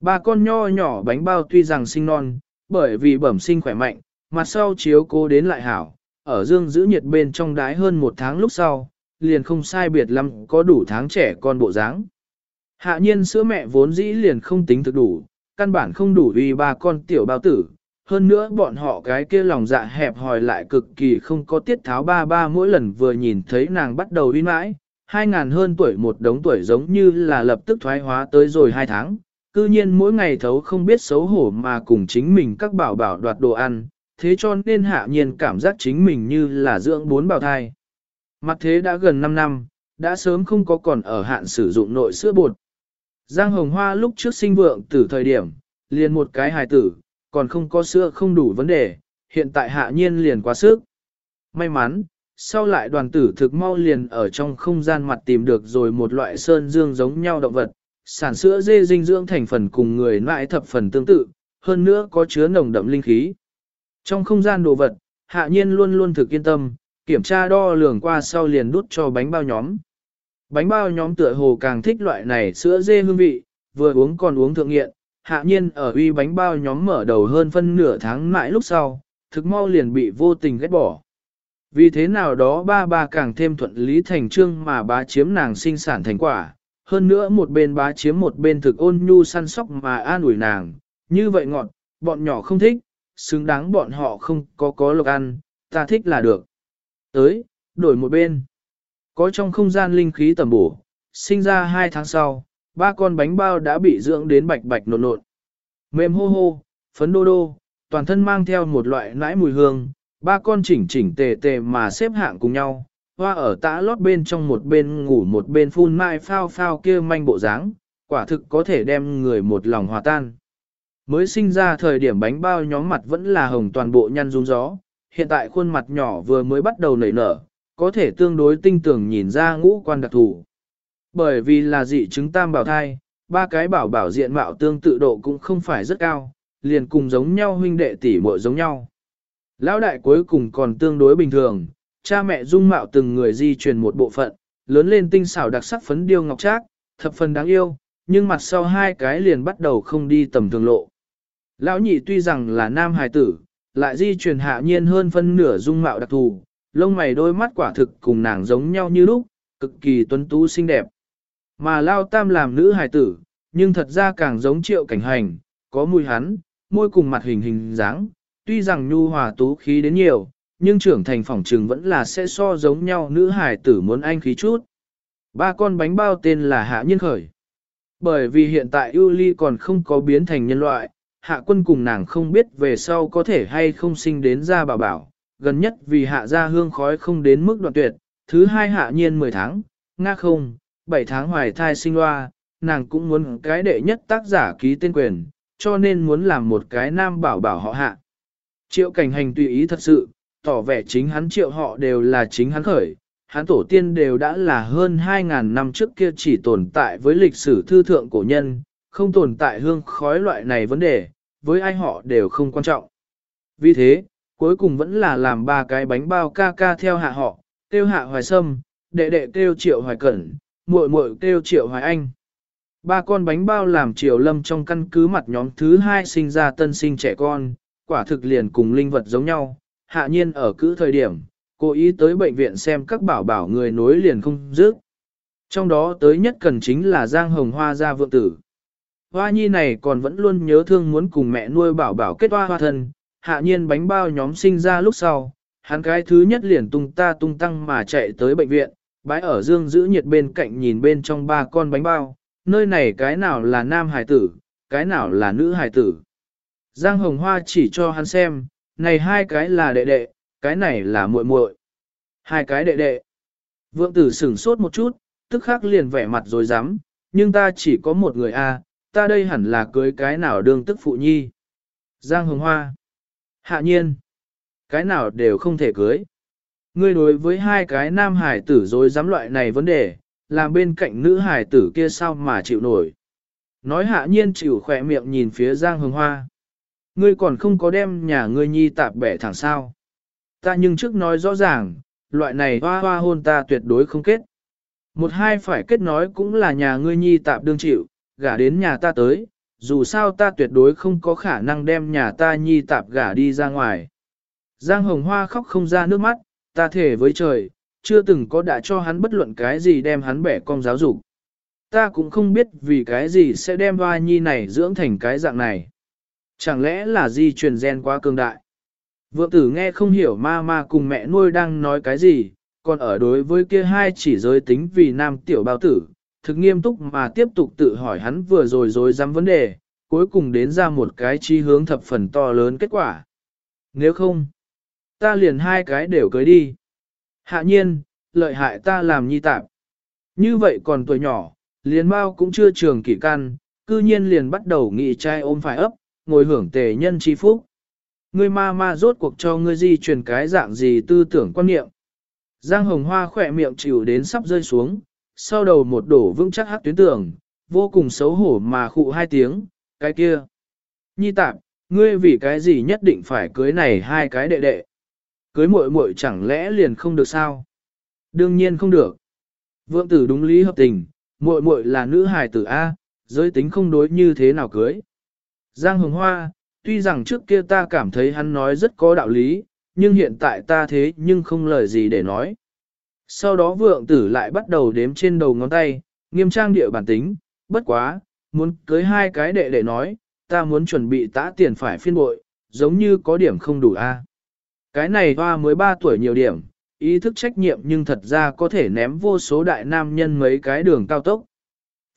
Ba con nho nhỏ bánh bao tuy rằng sinh non, bởi vì bẩm sinh khỏe mạnh, mặt sau chiếu cố đến lại hảo, ở dương giữ nhiệt bên trong đái hơn một tháng lúc sau, liền không sai biệt lắm có đủ tháng trẻ con bộ dáng. Hạ nhiên sữa mẹ vốn dĩ liền không tính thực đủ, căn bản không đủ vì ba con tiểu bao tử, hơn nữa bọn họ cái kia lòng dạ hẹp hòi lại cực kỳ không có tiết tháo ba ba mỗi lần vừa nhìn thấy nàng bắt đầu uy mãi, hai ngàn hơn tuổi một đống tuổi giống như là lập tức thoái hóa tới rồi hai tháng, cư nhiên mỗi ngày thấu không biết xấu hổ mà cùng chính mình các bảo bảo đoạt đồ ăn, thế cho nên hạ nhiên cảm giác chính mình như là dưỡng bốn bào thai. Mặt thế đã gần 5 năm, đã sớm không có còn ở hạn sử dụng nội sữa bột. Giang Hồng Hoa lúc trước sinh vượng từ thời điểm, liền một cái hài tử, còn không có sữa không đủ vấn đề, hiện tại hạ nhiên liền quá sức. May mắn, sau lại đoàn tử thực mau liền ở trong không gian mặt tìm được rồi một loại sơn dương giống nhau động vật, sản sữa dê dinh dưỡng thành phần cùng người nại thập phần tương tự, hơn nữa có chứa nồng đậm linh khí. Trong không gian đồ vật, hạ nhiên luôn luôn thực yên tâm, kiểm tra đo lường qua sau liền đút cho bánh bao nhóm. Bánh bao nhóm tựa hồ càng thích loại này sữa dê hương vị, vừa uống còn uống thượng nghiện, hạ nhiên ở uy bánh bao nhóm mở đầu hơn phân nửa tháng mãi lúc sau, thực mau liền bị vô tình ghét bỏ. Vì thế nào đó ba ba càng thêm thuận lý thành trương mà bá chiếm nàng sinh sản thành quả, hơn nữa một bên bá chiếm một bên thực ôn nhu săn sóc mà an ủi nàng, như vậy ngọn, bọn nhỏ không thích, xứng đáng bọn họ không có có lộc ăn, ta thích là được. Tới, đổi một bên. Có trong không gian linh khí tầm bổ, sinh ra hai tháng sau, ba con bánh bao đã bị dưỡng đến bạch bạch nộn nộn. Mềm hô hô, phấn đô đô, toàn thân mang theo một loại nãi mùi hương, ba con chỉnh chỉnh tề tề mà xếp hạng cùng nhau, hoa ở tã lót bên trong một bên ngủ một bên phun mai phao phao kia manh bộ dáng, quả thực có thể đem người một lòng hòa tan. Mới sinh ra thời điểm bánh bao nhóm mặt vẫn là hồng toàn bộ nhăn rung gió, hiện tại khuôn mặt nhỏ vừa mới bắt đầu nảy nở, có thể tương đối tinh tường nhìn ra ngũ quan đặc thù. Bởi vì là dị chứng tam bảo thai, ba cái bảo bảo diện mạo tương tự độ cũng không phải rất cao, liền cùng giống nhau huynh đệ tỷ muội giống nhau. Lão đại cuối cùng còn tương đối bình thường, cha mẹ dung mạo từng người di truyền một bộ phận, lớn lên tinh xảo đặc sắc phấn điêu ngọc trác, thập phần đáng yêu, nhưng mặt sau hai cái liền bắt đầu không đi tầm thường lộ. Lão nhị tuy rằng là nam hài tử, lại di truyền hạ nhiên hơn phân nửa dung mạo đặc thù, lông mày đôi mắt quả thực cùng nàng giống nhau như lúc, cực kỳ tuấn tú xinh đẹp. Mà Lao Tam làm nữ hài tử, nhưng thật ra càng giống triệu cảnh hành, có mùi hắn, môi cùng mặt hình hình dáng, tuy rằng nhu hòa tú khí đến nhiều, nhưng trưởng thành phỏng trừng vẫn là sẽ so giống nhau nữ hài tử muốn anh khí chút. Ba con bánh bao tên là Hạ Nhiên Khởi. Bởi vì hiện tại ưu ly còn không có biến thành nhân loại, hạ quân cùng nàng không biết về sau có thể hay không sinh đến ra bảo bảo, gần nhất vì hạ ra hương khói không đến mức đoạn tuyệt, thứ hai hạ nhiên 10 tháng, nga không, 7 tháng hoài thai sinh loa, nàng cũng muốn cái đệ nhất tác giả ký tên quyền, cho nên muốn làm một cái nam bảo bảo họ hạ. Triệu cảnh hành tùy ý thật sự, tỏ vẻ chính hắn triệu họ đều là chính hắn khởi, hắn tổ tiên đều đã là hơn 2.000 năm trước kia chỉ tồn tại với lịch sử thư thượng cổ nhân, không tồn tại hương khói loại này vấn đề, với ai họ đều không quan trọng. Vì thế, cuối cùng vẫn là làm ba cái bánh bao ca ca theo hạ họ, tiêu hạ hoài sâm, đệ đệ tiêu triệu hoài cẩn, muội muội tiêu triệu hoài anh. Ba con bánh bao làm triệu lâm trong căn cứ mặt nhóm thứ hai sinh ra tân sinh trẻ con, quả thực liền cùng linh vật giống nhau, hạ nhiên ở cứ thời điểm, cố ý tới bệnh viện xem các bảo bảo người nối liền không dứt. Trong đó tới nhất cần chính là Giang Hồng Hoa gia vượng tử. Hoa nhi này còn vẫn luôn nhớ thương muốn cùng mẹ nuôi bảo bảo kết hoa hoa thân, hạ nhiên bánh bao nhóm sinh ra lúc sau, hắn cái thứ nhất liền tung ta tung tăng mà chạy tới bệnh viện, bãi ở dương giữ nhiệt bên cạnh nhìn bên trong ba con bánh bao, nơi này cái nào là nam hải tử, cái nào là nữ hải tử. Giang Hồng Hoa chỉ cho hắn xem, này hai cái là đệ đệ, cái này là muội muội. Hai cái đệ đệ. Vượng tử sửng sốt một chút, tức khắc liền vẻ mặt rồi dám, nhưng ta chỉ có một người a, ta đây hẳn là cưới cái nào đương tức phụ nhi. Giang Hồng Hoa. Hạ nhiên. Cái nào đều không thể cưới. Ngươi đối với hai cái nam hải tử dối dám loại này vấn đề, làm bên cạnh nữ hải tử kia sao mà chịu nổi. Nói hạ nhiên chịu khỏe miệng nhìn phía Giang Hồng Hoa. Ngươi còn không có đem nhà ngươi nhi tạp bẻ thẳng sao. Ta nhưng trước nói rõ ràng, loại này hoa hoa hôn ta tuyệt đối không kết. Một hai phải kết nói cũng là nhà ngươi nhi tạp đương chịu, gả đến nhà ta tới, dù sao ta tuyệt đối không có khả năng đem nhà ta nhi tạp gả đi ra ngoài. Giang Hồng Hoa khóc không ra nước mắt, ta thể với trời, chưa từng có đã cho hắn bất luận cái gì đem hắn bẻ con giáo dục. Ta cũng không biết vì cái gì sẽ đem hoa nhi này dưỡng thành cái dạng này. Chẳng lẽ là di truyền gen quá cường đại? Vượng tử nghe không hiểu ma ma cùng mẹ nuôi đang nói cái gì, còn ở đối với kia hai chỉ giới tính vì nam tiểu bao tử, thực nghiêm túc mà tiếp tục tự hỏi hắn vừa rồi rồi dám vấn đề, cuối cùng đến ra một cái chi hướng thập phần to lớn kết quả. Nếu không, ta liền hai cái đều cưới đi. Hạ nhiên, lợi hại ta làm nhi tạp. Như vậy còn tuổi nhỏ, liền bao cũng chưa trường kỷ căn, cư nhiên liền bắt đầu nghị trai ôm phải ấp, ngồi hưởng tề nhân chi phúc. Ngươi ma ma rốt cuộc cho ngươi di truyền cái dạng gì tư tưởng quan niệm. Giang hồng hoa khỏe miệng chịu đến sắp rơi xuống, sau đầu một đổ vững chắc hát tuyến tưởng, vô cùng xấu hổ mà khụ hai tiếng, cái kia. Nhi tạp, ngươi vì cái gì nhất định phải cưới này hai cái đệ đệ. Cưới muội muội chẳng lẽ liền không được sao? Đương nhiên không được. Vượng tử đúng lý hợp tình, muội muội là nữ hài tử A, giới tính không đối như thế nào cưới. Giang Hồng Hoa, tuy rằng trước kia ta cảm thấy hắn nói rất có đạo lý, nhưng hiện tại ta thế nhưng không lời gì để nói. Sau đó vượng tử lại bắt đầu đếm trên đầu ngón tay, nghiêm trang địa bản tính, bất quá, muốn cưới hai cái đệ để nói, ta muốn chuẩn bị tã tiền phải phiên bội, giống như có điểm không đủ a. Cái này hoa mới 3 tuổi nhiều điểm, ý thức trách nhiệm nhưng thật ra có thể ném vô số đại nam nhân mấy cái đường cao tốc.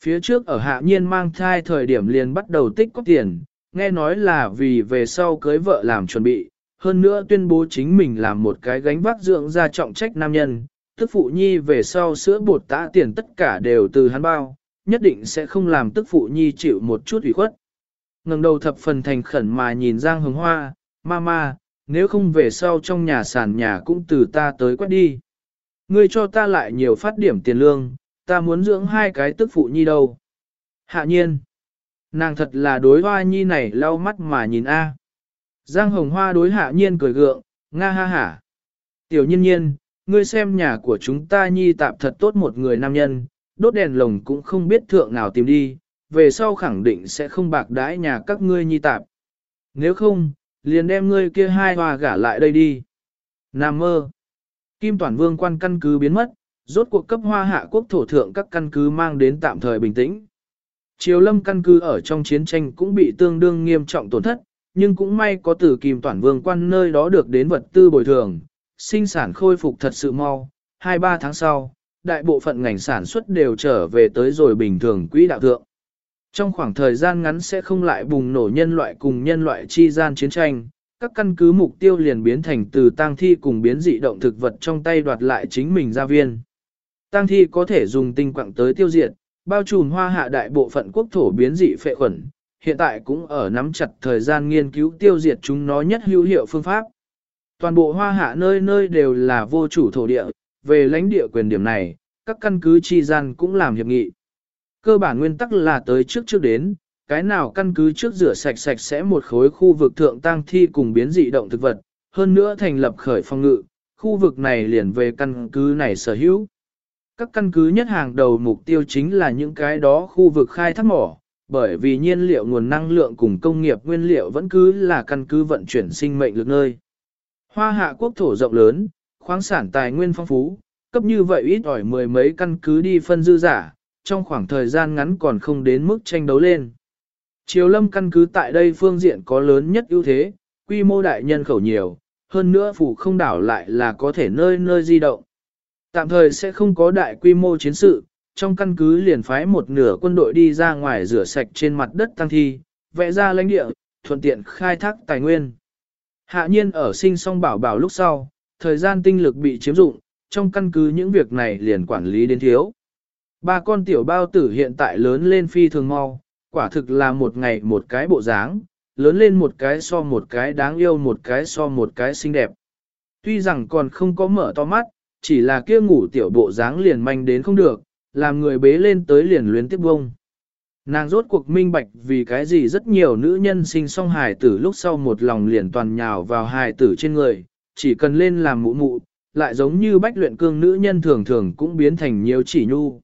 Phía trước ở hạ nhiên mang thai thời điểm liền bắt đầu tích có tiền, nghe nói là vì về sau cưới vợ làm chuẩn bị, hơn nữa tuyên bố chính mình làm một cái gánh vác dưỡng ra trọng trách nam nhân, tức phụ nhi về sau sữa bột tã tiền tất cả đều từ hắn bao, nhất định sẽ không làm tức phụ nhi chịu một chút ủy khuất. ngẩng đầu thập phần thành khẩn mà nhìn Giang Hồng Hoa, Mama, nếu không về sau trong nhà sàn nhà cũng từ ta tới quét đi. Ngươi cho ta lại nhiều phát điểm tiền lương, ta muốn dưỡng hai cái tức phụ nhi đâu. Hạ nhiên, nàng thật là đối hoa nhi này lau mắt mà nhìn a. Giang hồng hoa đối hạ nhiên cười gượng, nga ha hả. Tiểu nhiên nhiên, ngươi xem nhà của chúng ta nhi tạp thật tốt một người nam nhân, đốt đèn lồng cũng không biết thượng nào tìm đi, về sau khẳng định sẽ không bạc đãi nhà các ngươi nhi tạp. Nếu không, liền đem ngươi kia hai hoa gả lại đây đi. Nam mơ. Kim Toàn Vương quan căn cứ biến mất, rốt cuộc cấp hoa hạ quốc thổ thượng các căn cứ mang đến tạm thời bình tĩnh. Triều lâm căn cứ ở trong chiến tranh cũng bị tương đương nghiêm trọng tổn thất, nhưng cũng may có từ Kim Toàn Vương quan nơi đó được đến vật tư bồi thường, sinh sản khôi phục thật sự mau, 2-3 tháng sau, đại bộ phận ngành sản xuất đều trở về tới rồi bình thường quỹ đạo thượng. Trong khoảng thời gian ngắn sẽ không lại bùng nổ nhân loại cùng nhân loại chi gian chiến tranh, các căn cứ mục tiêu liền biến thành từ tang thi cùng biến dị động thực vật trong tay đoạt lại chính mình gia viên. Tang thi có thể dùng tinh quặng tới tiêu diệt, bao trùm hoa hạ đại bộ phận quốc thổ biến dị phệ khuẩn, hiện tại cũng ở nắm chặt thời gian nghiên cứu tiêu diệt chúng nó nhất hữu hiệu phương pháp. Toàn bộ hoa hạ nơi nơi đều là vô chủ thổ địa, về lãnh địa quyền điểm này, các căn cứ chi gian cũng làm hiệp nghị. Cơ bản nguyên tắc là tới trước trước đến, cái nào căn cứ trước rửa sạch sạch sẽ một khối khu vực thượng tăng thi cùng biến dị động thực vật, hơn nữa thành lập khởi phong ngự, khu vực này liền về căn cứ này sở hữu. Các căn cứ nhất hàng đầu mục tiêu chính là những cái đó khu vực khai thác mỏ, bởi vì nhiên liệu nguồn năng lượng cùng công nghiệp nguyên liệu vẫn cứ là căn cứ vận chuyển sinh mệnh lực nơi. Hoa hạ quốc thổ rộng lớn, khoáng sản tài nguyên phong phú, cấp như vậy ít ỏi mười mấy căn cứ đi phân dư giả, trong khoảng thời gian ngắn còn không đến mức tranh đấu lên. Triều lâm căn cứ tại đây phương diện có lớn nhất ưu thế, quy mô đại nhân khẩu nhiều, hơn nữa phủ không đảo lại là có thể nơi nơi di động. Tạm thời sẽ không có đại quy mô chiến sự, trong căn cứ liền phái một nửa quân đội đi ra ngoài rửa sạch trên mặt đất tăng thi, vẽ ra lãnh địa, thuận tiện khai thác tài nguyên. Hạ nhiên ở sinh song bảo bảo lúc sau, thời gian tinh lực bị chiếm dụng, trong căn cứ những việc này liền quản lý đến thiếu. Ba con tiểu bao tử hiện tại lớn lên phi thường mau, quả thực là một ngày một cái bộ dáng, lớn lên một cái so một cái đáng yêu một cái so một cái xinh đẹp. Tuy rằng còn không có mở to mắt, chỉ là kia ngủ tiểu bộ dáng liền manh đến không được, làm người bế lên tới liền luyến tiếp bông. Nàng rốt cuộc minh bạch vì cái gì rất nhiều nữ nhân sinh song hài tử lúc sau một lòng liền toàn nhào vào hài tử trên người, chỉ cần lên làm mụ mụ, lại giống như bách luyện cương nữ nhân thường thường cũng biến thành nhiều chỉ nhu.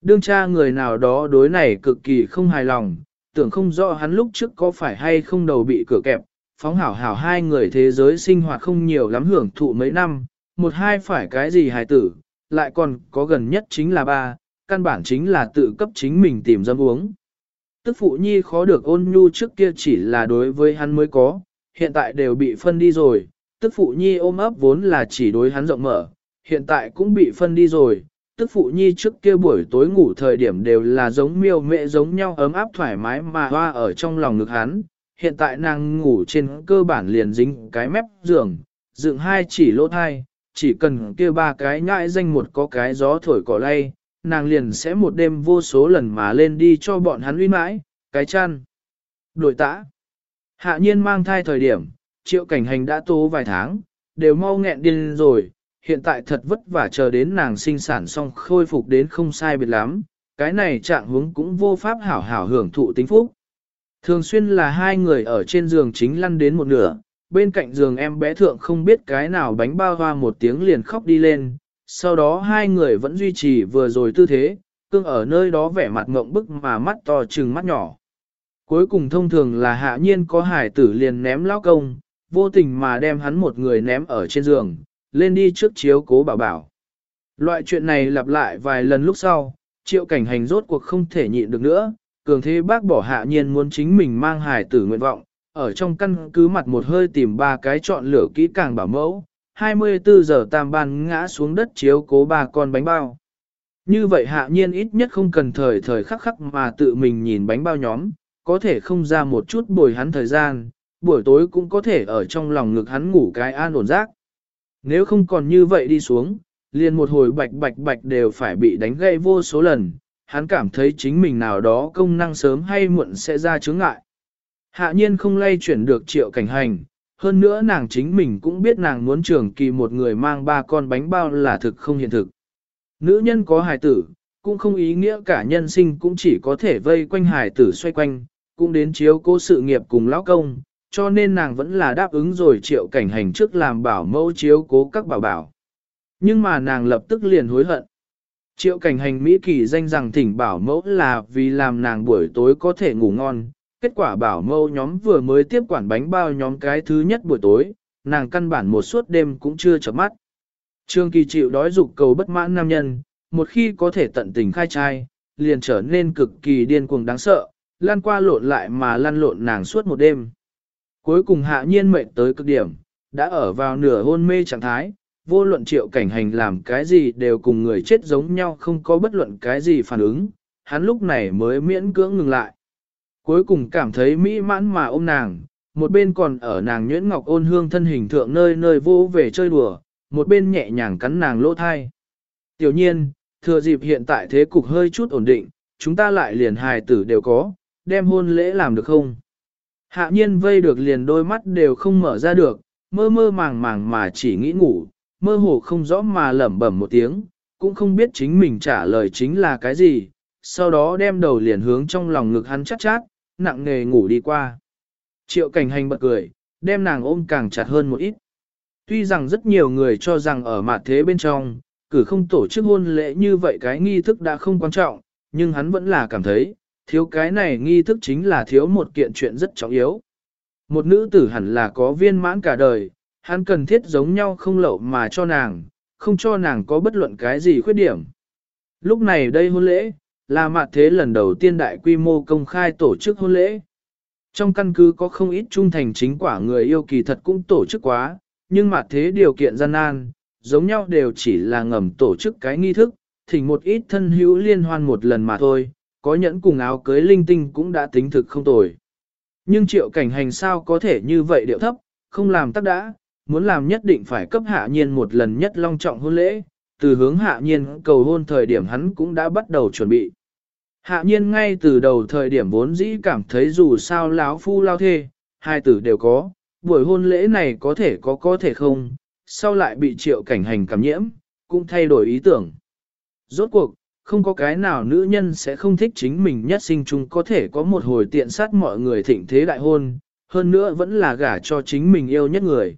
Đương cha người nào đó đối này cực kỳ không hài lòng, tưởng không rõ hắn lúc trước có phải hay không đầu bị cửa kẹp, phóng hảo hảo hai người thế giới sinh hoạt không nhiều lắm hưởng thụ mấy năm, một hai phải cái gì hài tử, lại còn có gần nhất chính là ba, căn bản chính là tự cấp chính mình tìm dâm uống. Tức phụ nhi khó được ôn nhu trước kia chỉ là đối với hắn mới có, hiện tại đều bị phân đi rồi, tức phụ nhi ôm ấp vốn là chỉ đối hắn rộng mở, hiện tại cũng bị phân đi rồi. Tức phụ nhi trước kia buổi tối ngủ thời điểm đều là giống miêu mẹ giống nhau ấm áp thoải mái mà hoa ở trong lòng ngực hắn. Hiện tại nàng ngủ trên cơ bản liền dính cái mép giường, dựng hai chỉ lỗ thai, chỉ cần kia ba cái nhãi danh một có cái gió thổi cỏ lay, nàng liền sẽ một đêm vô số lần mà lên đi cho bọn hắn uy mãi, cái chăn. Đội tã. Hạ nhiên mang thai thời điểm, triệu cảnh hành đã tố vài tháng, đều mau nghẹn điên rồi, hiện tại thật vất vả chờ đến nàng sinh sản xong khôi phục đến không sai biệt lắm, cái này trạng huống cũng vô pháp hảo hảo hưởng thụ tính phúc. Thường xuyên là hai người ở trên giường chính lăn đến một nửa, bên cạnh giường em bé thượng không biết cái nào bánh bao hoa một tiếng liền khóc đi lên, sau đó hai người vẫn duy trì vừa rồi tư thế, cương ở nơi đó vẻ mặt ngộng bức mà mắt to trừng mắt nhỏ. Cuối cùng thông thường là hạ nhiên có hải tử liền ném lao công, vô tình mà đem hắn một người ném ở trên giường, lên đi trước chiếu cố bảo bảo. Loại chuyện này lặp lại vài lần lúc sau, triệu cảnh hành rốt cuộc không thể nhịn được nữa, cường thế bác bỏ hạ nhiên muốn chính mình mang hải tử nguyện vọng, ở trong căn cứ mặt một hơi tìm ba cái chọn lửa kỹ càng bảo mẫu, 24 giờ tam ban ngã xuống đất chiếu cố ba con bánh bao. Như vậy hạ nhiên ít nhất không cần thời thời khắc khắc mà tự mình nhìn bánh bao nhóm, có thể không ra một chút bồi hắn thời gian, buổi tối cũng có thể ở trong lòng ngực hắn ngủ cái an ổn giác Nếu không còn như vậy đi xuống, liền một hồi bạch bạch bạch đều phải bị đánh gãy vô số lần, hắn cảm thấy chính mình nào đó công năng sớm hay muộn sẽ ra chướng ngại. Hạ nhiên không lay chuyển được triệu cảnh hành, hơn nữa nàng chính mình cũng biết nàng muốn trường kỳ một người mang ba con bánh bao là thực không hiện thực. Nữ nhân có hài tử, cũng không ý nghĩa cả nhân sinh cũng chỉ có thể vây quanh hài tử xoay quanh, cũng đến chiếu cố sự nghiệp cùng lão công, cho nên nàng vẫn là đáp ứng rồi triệu cảnh hành trước làm bảo mẫu chiếu cố các bảo bảo. Nhưng mà nàng lập tức liền hối hận. Triệu cảnh hành Mỹ kỳ danh rằng thỉnh bảo mẫu là vì làm nàng buổi tối có thể ngủ ngon, kết quả bảo mẫu nhóm vừa mới tiếp quản bánh bao nhóm cái thứ nhất buổi tối, nàng căn bản một suốt đêm cũng chưa chợp mắt. Trương Kỳ chịu đói dục cầu bất mãn nam nhân, một khi có thể tận tình khai trai, liền trở nên cực kỳ điên cuồng đáng sợ, lăn qua lộn lại mà lăn lộn nàng suốt một đêm. Cuối cùng hạ nhiên mệnh tới cực điểm, đã ở vào nửa hôn mê trạng thái, vô luận triệu cảnh hành làm cái gì đều cùng người chết giống nhau không có bất luận cái gì phản ứng, hắn lúc này mới miễn cưỡng ngừng lại. Cuối cùng cảm thấy mỹ mãn mà ôm nàng, một bên còn ở nàng nhuyễn ngọc ôn hương thân hình thượng nơi nơi vô về chơi đùa, một bên nhẹ nhàng cắn nàng lỗ thai. Tiểu nhiên, thừa dịp hiện tại thế cục hơi chút ổn định, chúng ta lại liền hài tử đều có, đem hôn lễ làm được không? Hạ nhiên vây được liền đôi mắt đều không mở ra được, mơ mơ màng màng mà chỉ nghĩ ngủ, mơ hồ không rõ mà lẩm bẩm một tiếng, cũng không biết chính mình trả lời chính là cái gì, sau đó đem đầu liền hướng trong lòng ngực hắn chát chát, nặng nề ngủ đi qua. Triệu cảnh hành bật cười, đem nàng ôm càng chặt hơn một ít. Tuy rằng rất nhiều người cho rằng ở mặt thế bên trong, cử không tổ chức hôn lễ như vậy cái nghi thức đã không quan trọng, nhưng hắn vẫn là cảm thấy, thiếu cái này nghi thức chính là thiếu một kiện chuyện rất trọng yếu. Một nữ tử hẳn là có viên mãn cả đời, hắn cần thiết giống nhau không lậu mà cho nàng, không cho nàng có bất luận cái gì khuyết điểm. Lúc này đây hôn lễ, là mặt thế lần đầu tiên đại quy mô công khai tổ chức hôn lễ. Trong căn cứ có không ít trung thành chính quả người yêu kỳ thật cũng tổ chức quá, nhưng mặt thế điều kiện gian nan, giống nhau đều chỉ là ngầm tổ chức cái nghi thức, thỉnh một ít thân hữu liên hoan một lần mà thôi, có nhẫn cùng áo cưới linh tinh cũng đã tính thực không tồi. Nhưng triệu cảnh hành sao có thể như vậy điệu thấp, không làm tắc đã, muốn làm nhất định phải cấp hạ nhiên một lần nhất long trọng hôn lễ, từ hướng hạ nhiên cầu hôn thời điểm hắn cũng đã bắt đầu chuẩn bị. Hạ nhiên ngay từ đầu thời điểm vốn dĩ cảm thấy dù sao láo phu lao thê, hai tử đều có, buổi hôn lễ này có thể có có thể không, sau lại bị triệu cảnh hành cảm nhiễm, cũng thay đổi ý tưởng. Rốt cuộc, không có cái nào nữ nhân sẽ không thích chính mình nhất sinh chung có thể có một hồi tiện sát mọi người thịnh thế đại hôn, hơn nữa vẫn là gả cho chính mình yêu nhất người.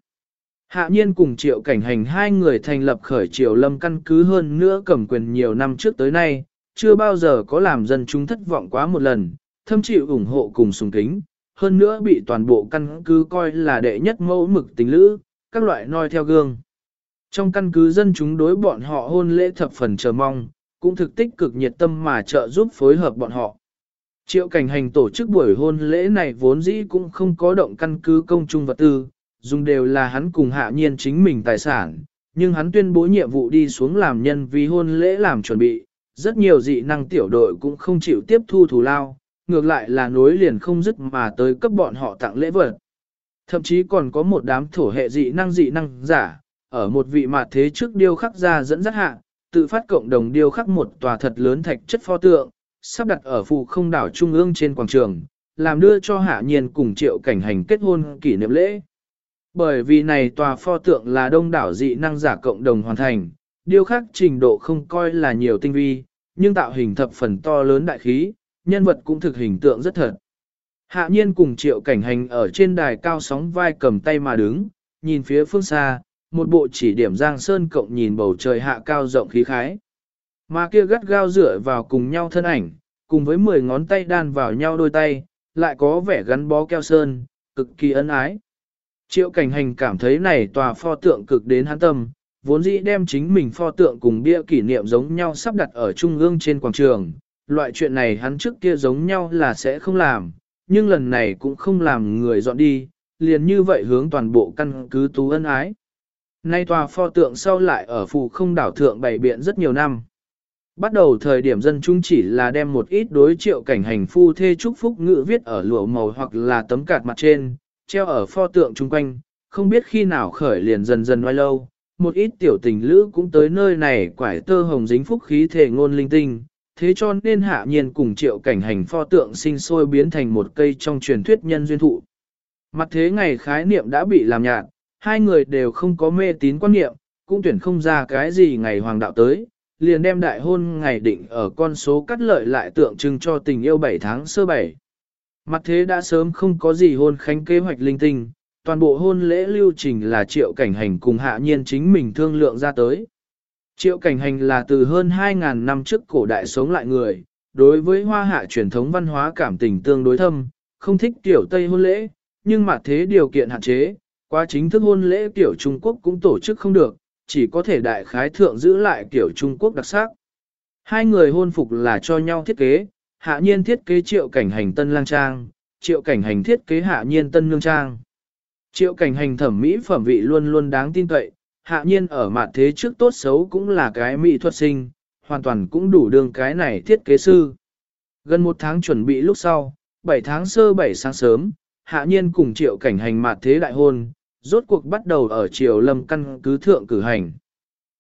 Hạ nhiên cùng triệu cảnh hành hai người thành lập khởi triều lâm căn cứ hơn nữa cầm quyền nhiều năm trước tới nay, chưa bao giờ có làm dân chúng thất vọng quá một lần, thâm chịu ủng hộ cùng sùng kính, hơn nữa bị toàn bộ căn cứ coi là đệ nhất mẫu mực tình lữ, các loại noi theo gương. Trong căn cứ dân chúng đối bọn họ hôn lễ thập phần chờ mong, cũng thực tích cực nhiệt tâm mà trợ giúp phối hợp bọn họ. Triệu cảnh hành tổ chức buổi hôn lễ này vốn dĩ cũng không có động căn cứ công chung vật tư, dùng đều là hắn cùng hạ nhiên chính mình tài sản, nhưng hắn tuyên bố nhiệm vụ đi xuống làm nhân vì hôn lễ làm chuẩn bị, rất nhiều dị năng tiểu đội cũng không chịu tiếp thu thù lao, ngược lại là nối liền không dứt mà tới cấp bọn họ tặng lễ vật. Thậm chí còn có một đám thổ hệ dị năng dị năng giả, ở một vị mạt thế trước điêu khắc ra dẫn dắt hạ, tự phát cộng đồng điêu khắc một tòa thật lớn thạch chất pho tượng, sắp đặt ở phù không đảo trung ương trên quảng trường, làm đưa cho hạ nhiên cùng triệu cảnh hành kết hôn kỷ niệm lễ. Bởi vì này tòa pho tượng là đông đảo dị năng giả cộng đồng hoàn thành, điêu khắc trình độ không coi là nhiều tinh vi, nhưng tạo hình thập phần to lớn đại khí, nhân vật cũng thực hình tượng rất thật. Hạ nhiên cùng triệu cảnh hành ở trên đài cao sóng vai cầm tay mà đứng, nhìn phía phương xa, một bộ chỉ điểm giang sơn cộng nhìn bầu trời hạ cao rộng khí khái. Mà kia gắt gao dựa vào cùng nhau thân ảnh, cùng với 10 ngón tay đan vào nhau đôi tay, lại có vẻ gắn bó keo sơn, cực kỳ ân ái. Triệu cảnh hành cảm thấy này tòa pho tượng cực đến hắn tâm, vốn dĩ đem chính mình pho tượng cùng bia kỷ niệm giống nhau sắp đặt ở trung ương trên quảng trường. Loại chuyện này hắn trước kia giống nhau là sẽ không làm, nhưng lần này cũng không làm người dọn đi, liền như vậy hướng toàn bộ căn cứ tú ân ái. Nay tòa pho tượng sau lại ở phù không đảo thượng bày biện rất nhiều năm. Bắt đầu thời điểm dân chúng chỉ là đem một ít đối triệu cảnh hành phu thê chúc phúc ngữ viết ở lụa màu hoặc là tấm cạt mặt trên, treo ở pho tượng chung quanh, không biết khi nào khởi liền dần dần oai lâu. Một ít tiểu tình lữ cũng tới nơi này quải tơ hồng dính phúc khí thể ngôn linh tinh, thế cho nên hạ nhiên cùng triệu cảnh hành pho tượng sinh sôi biến thành một cây trong truyền thuyết nhân duyên thụ. Mặt thế ngày khái niệm đã bị làm nhạt, hai người đều không có mê tín quan niệm, cũng tuyển không ra cái gì ngày hoàng đạo tới, liền đem đại hôn ngày định ở con số cắt lợi lại tượng trưng cho tình yêu 7 tháng sơ 7. Mặt thế đã sớm không có gì hôn khánh kế hoạch linh tinh, toàn bộ hôn lễ lưu trình là triệu cảnh hành cùng hạ nhiên chính mình thương lượng ra tới. Triệu cảnh hành là từ hơn 2.000 năm trước cổ đại sống lại người, đối với hoa hạ truyền thống văn hóa cảm tình tương đối thâm, không thích tiểu Tây hôn lễ, nhưng mặt thế điều kiện hạn chế, qua chính thức hôn lễ tiểu Trung Quốc cũng tổ chức không được, chỉ có thể đại khái thượng giữ lại kiểu Trung Quốc đặc sắc. Hai người hôn phục là cho nhau thiết kế, hạ nhiên thiết kế triệu cảnh hành tân lang trang, triệu cảnh hành thiết kế hạ nhiên tân nương trang. Triệu cảnh hành thẩm mỹ phẩm vị luôn luôn đáng tin cậy, hạ nhiên ở mặt thế trước tốt xấu cũng là cái mỹ thuật sinh, hoàn toàn cũng đủ đường cái này thiết kế sư. Gần một tháng chuẩn bị lúc sau, 7 tháng sơ 7 sáng sớm, hạ nhiên cùng triệu cảnh hành mặt thế đại hôn, rốt cuộc bắt đầu ở triều lâm căn cứ thượng cử hành.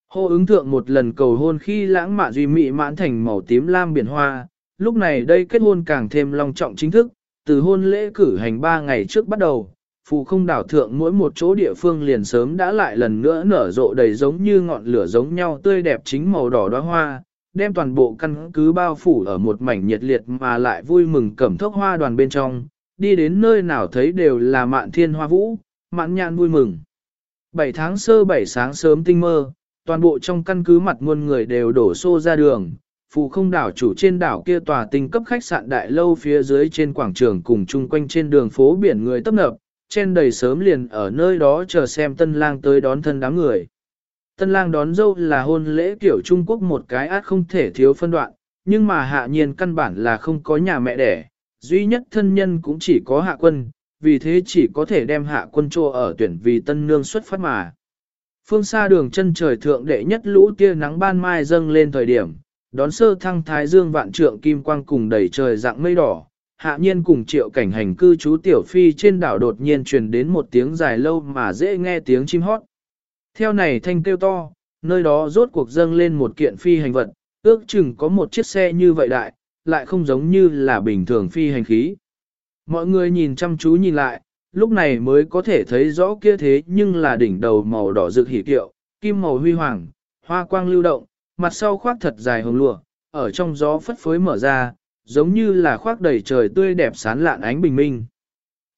Hô ứng thượng một lần cầu hôn khi lãng mạn duy mỹ mãn thành màu tím lam biển hoa, lúc này đây kết hôn càng thêm long trọng chính thức, từ hôn lễ cử hành 3 ngày trước bắt đầu, phù không đảo thượng mỗi một chỗ địa phương liền sớm đã lại lần nữa nở rộ đầy giống như ngọn lửa giống nhau tươi đẹp chính màu đỏ đóa hoa, đem toàn bộ căn cứ bao phủ ở một mảnh nhiệt liệt mà lại vui mừng cẩm thốc hoa đoàn bên trong, đi đến nơi nào thấy đều là mạn thiên hoa vũ, mãn nhãn vui mừng. 7 tháng sơ 7 sáng sớm tinh mơ, toàn bộ trong căn cứ mặt muôn người đều đổ xô ra đường, phù không đảo chủ trên đảo kia tòa tinh cấp khách sạn đại lâu phía dưới trên quảng trường cùng chung quanh trên đường phố biển người tấp nập, trên đầy sớm liền ở nơi đó chờ xem tân lang tới đón thân đám người. Tân lang đón dâu là hôn lễ kiểu Trung Quốc một cái át không thể thiếu phân đoạn, nhưng mà hạ nhiên căn bản là không có nhà mẹ đẻ, duy nhất thân nhân cũng chỉ có hạ quân, vì thế chỉ có thể đem hạ quân trô ở tuyển vì tân nương xuất phát mà. Phương xa đường chân trời thượng đệ nhất lũ tia nắng ban mai dâng lên thời điểm, đón sơ thăng thái dương vạn trượng kim quang cùng đầy trời dạng mây đỏ. Hạ nhiên cùng triệu cảnh hành cư trú tiểu phi trên đảo đột nhiên truyền đến một tiếng dài lâu mà dễ nghe tiếng chim hót. Theo này thanh kêu to, nơi đó rốt cuộc dâng lên một kiện phi hành vật, ước chừng có một chiếc xe như vậy đại, lại không giống như là bình thường phi hành khí. Mọi người nhìn chăm chú nhìn lại, lúc này mới có thể thấy rõ kia thế nhưng là đỉnh đầu màu đỏ rực hỉ kiệu, kim màu huy hoàng, hoa quang lưu động, mặt sau khoác thật dài hồng lụa, ở trong gió phất phới mở ra, giống như là khoác đầy trời tươi đẹp sán lạn ánh bình minh.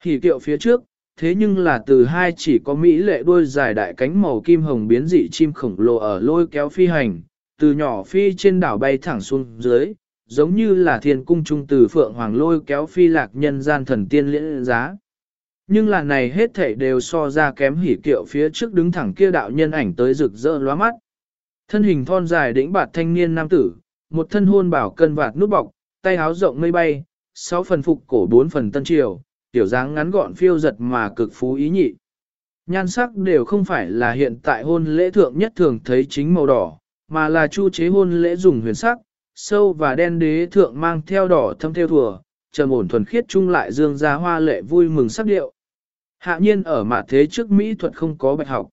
Hỉ kiệu phía trước, thế nhưng là từ hai chỉ có mỹ lệ đuôi dài đại cánh màu kim hồng biến dị chim khổng lồ ở lôi kéo phi hành, từ nhỏ phi trên đảo bay thẳng xuống dưới, giống như là thiên cung trung từ phượng hoàng lôi kéo phi lạc nhân gian thần tiên liễn giá. Nhưng là này hết thảy đều so ra kém hỉ kiệu phía trước đứng thẳng kia đạo nhân ảnh tới rực rỡ lóa mắt. Thân hình thon dài đĩnh bạt thanh niên nam tử, một thân hôn bảo cân vạt nút bọc, tay áo rộng mây bay, sáu phần phục cổ bốn phần tân triều, tiểu dáng ngắn gọn phiêu giật mà cực phú ý nhị. Nhan sắc đều không phải là hiện tại hôn lễ thượng nhất thường thấy chính màu đỏ, mà là chu chế hôn lễ dùng huyền sắc, sâu và đen đế thượng mang theo đỏ thâm theo thừa, trầm ổn thuần khiết chung lại dương ra hoa lệ vui mừng sắc điệu. Hạ nhiên ở mạ thế trước Mỹ thuật không có bạch học.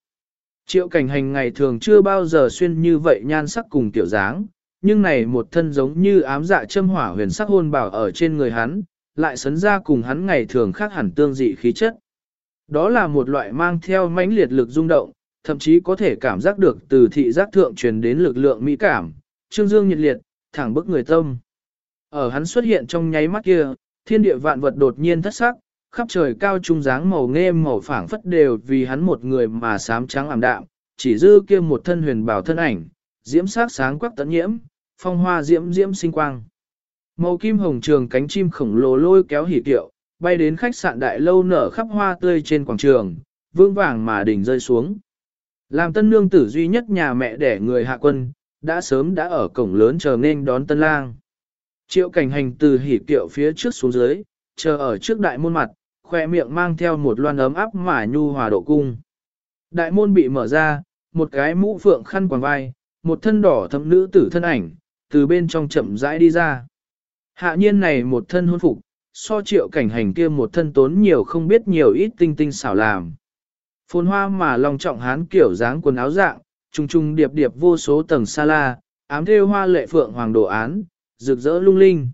Triệu cảnh hành ngày thường chưa bao giờ xuyên như vậy nhan sắc cùng tiểu dáng, nhưng này một thân giống như ám dạ châm hỏa huyền sắc hôn bảo ở trên người hắn, lại sấn ra cùng hắn ngày thường khác hẳn tương dị khí chất. Đó là một loại mang theo mãnh liệt lực rung động, thậm chí có thể cảm giác được từ thị giác thượng truyền đến lực lượng mỹ cảm, trương dương nhiệt liệt, thẳng bức người tâm. Ở hắn xuất hiện trong nháy mắt kia, thiên địa vạn vật đột nhiên thất sắc, khắp trời cao trung dáng màu nghe màu phảng phất đều vì hắn một người mà sám trắng ảm đạm, chỉ dư kia một thân huyền bảo thân ảnh, diễm sắc sáng quắc tận nhiễm, phong hoa diễm diễm sinh quang. Màu kim hồng trường cánh chim khổng lồ lôi kéo hỉ tiệu, bay đến khách sạn đại lâu nở khắp hoa tươi trên quảng trường, vương vàng mà đỉnh rơi xuống. Làm tân nương tử duy nhất nhà mẹ đẻ người hạ quân, đã sớm đã ở cổng lớn chờ nên đón tân lang. Triệu cảnh hành từ hỉ tiệu phía trước xuống dưới, chờ ở trước đại môn mặt, khoe miệng mang theo một loan ấm áp mà nhu hòa độ cung. Đại môn bị mở ra, một cái mũ phượng khăn quàng vai, một thân đỏ thâm nữ tử thân ảnh, từ bên trong chậm rãi đi ra. Hạ nhiên này một thân hôn phục, so triệu cảnh hành kia một thân tốn nhiều không biết nhiều ít tinh tinh xảo làm. Phồn hoa mà lòng trọng hán kiểu dáng quần áo dạng, trùng trùng điệp điệp vô số tầng sa la, ám thêu hoa lệ phượng hoàng đồ án, rực rỡ lung linh.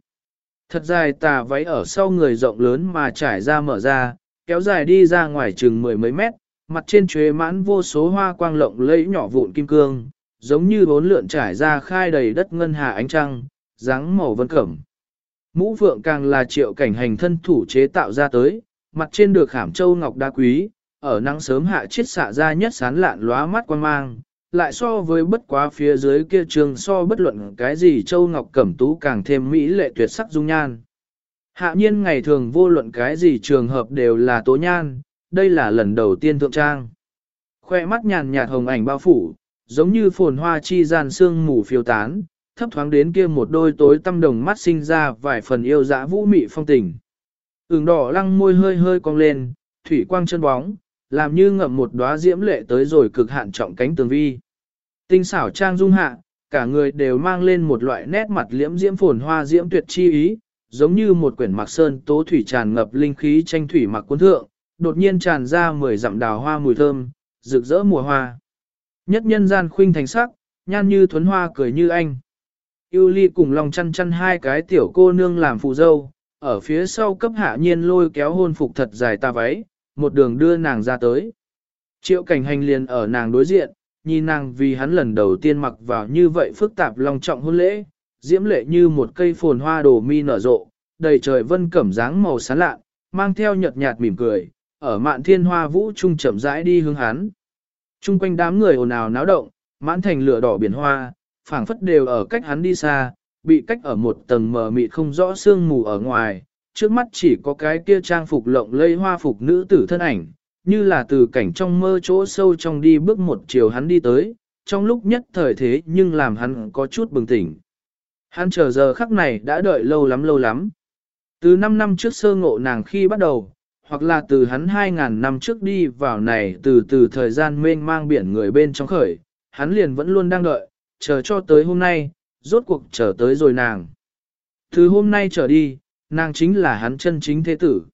Thật dài tà váy ở sau người rộng lớn mà trải ra mở ra, kéo dài đi ra ngoài chừng mười mấy mét, mặt trên chuế mãn vô số hoa quang lộng lẫy nhỏ vụn kim cương, giống như bốn lượn trải ra khai đầy đất ngân hà ánh trăng, dáng màu vân cẩm. Mũ phượng càng là triệu cảnh hành thân thủ chế tạo ra tới, mặt trên được khảm châu ngọc đá quý, ở nắng sớm hạ chiết xạ ra nhất sán lạn lóa mắt quan mang, lại so với bất quá phía dưới kia trường so bất luận cái gì châu ngọc cẩm tú càng thêm mỹ lệ tuyệt sắc dung nhan. Hạ nhiên ngày thường vô luận cái gì trường hợp đều là tố nhan, đây là lần đầu tiên thượng trang. Khoe mắt nhàn nhạt hồng ảnh bao phủ, giống như phồn hoa chi gian sương mù phiêu tán, thấp thoáng đến kia một đôi tối tâm đồng mắt sinh ra vài phần yêu dã vũ mị phong tình. Ửng đỏ lăng môi hơi hơi cong lên, thủy quang chân bóng, làm như ngậm một đóa diễm lệ tới rồi cực hạn trọng cánh tường vi. Tinh xảo trang dung hạ, cả người đều mang lên một loại nét mặt liễm diễm phồn hoa diễm tuyệt chi ý, giống như một quyển mặc sơn tố thủy tràn ngập linh khí tranh thủy mặc cuốn thượng, đột nhiên tràn ra mười dặm đào hoa mùi thơm, rực rỡ mùa hoa. Nhất nhân gian khuynh thành sắc, nhan như thuấn hoa cười như anh. Yêu ly cùng lòng chăn chăn hai cái tiểu cô nương làm phụ dâu, ở phía sau cấp hạ nhiên lôi kéo hôn phục thật dài ta váy, một đường đưa nàng ra tới. Triệu cảnh hành liền ở nàng đối diện, nhìn nàng vì hắn lần đầu tiên mặc vào như vậy phức tạp long trọng hôn lễ, diễm lệ như một cây phồn hoa đồ mi nở rộ, đầy trời vân cẩm dáng màu sán lạ, mang theo nhợt nhạt mỉm cười, ở mạn thiên hoa vũ trung chậm rãi đi hướng hắn. Trung quanh đám người ồn ào náo động, mãn thành lửa đỏ biển hoa, phảng phất đều ở cách hắn đi xa, bị cách ở một tầng mờ mịt không rõ sương mù ở ngoài, trước mắt chỉ có cái kia trang phục lộng lây hoa phục nữ tử thân ảnh, như là từ cảnh trong mơ chỗ sâu trong đi bước một chiều hắn đi tới, trong lúc nhất thời thế nhưng làm hắn có chút bừng tỉnh. Hắn chờ giờ khắc này đã đợi lâu lắm lâu lắm. Từ 5 năm trước sơ ngộ nàng khi bắt đầu, hoặc là từ hắn 2.000 năm trước đi vào này từ từ thời gian mênh mang biển người bên trong khởi, hắn liền vẫn luôn đang đợi, chờ cho tới hôm nay, rốt cuộc chờ tới rồi nàng. Từ hôm nay trở đi, nàng chính là hắn chân chính thế tử.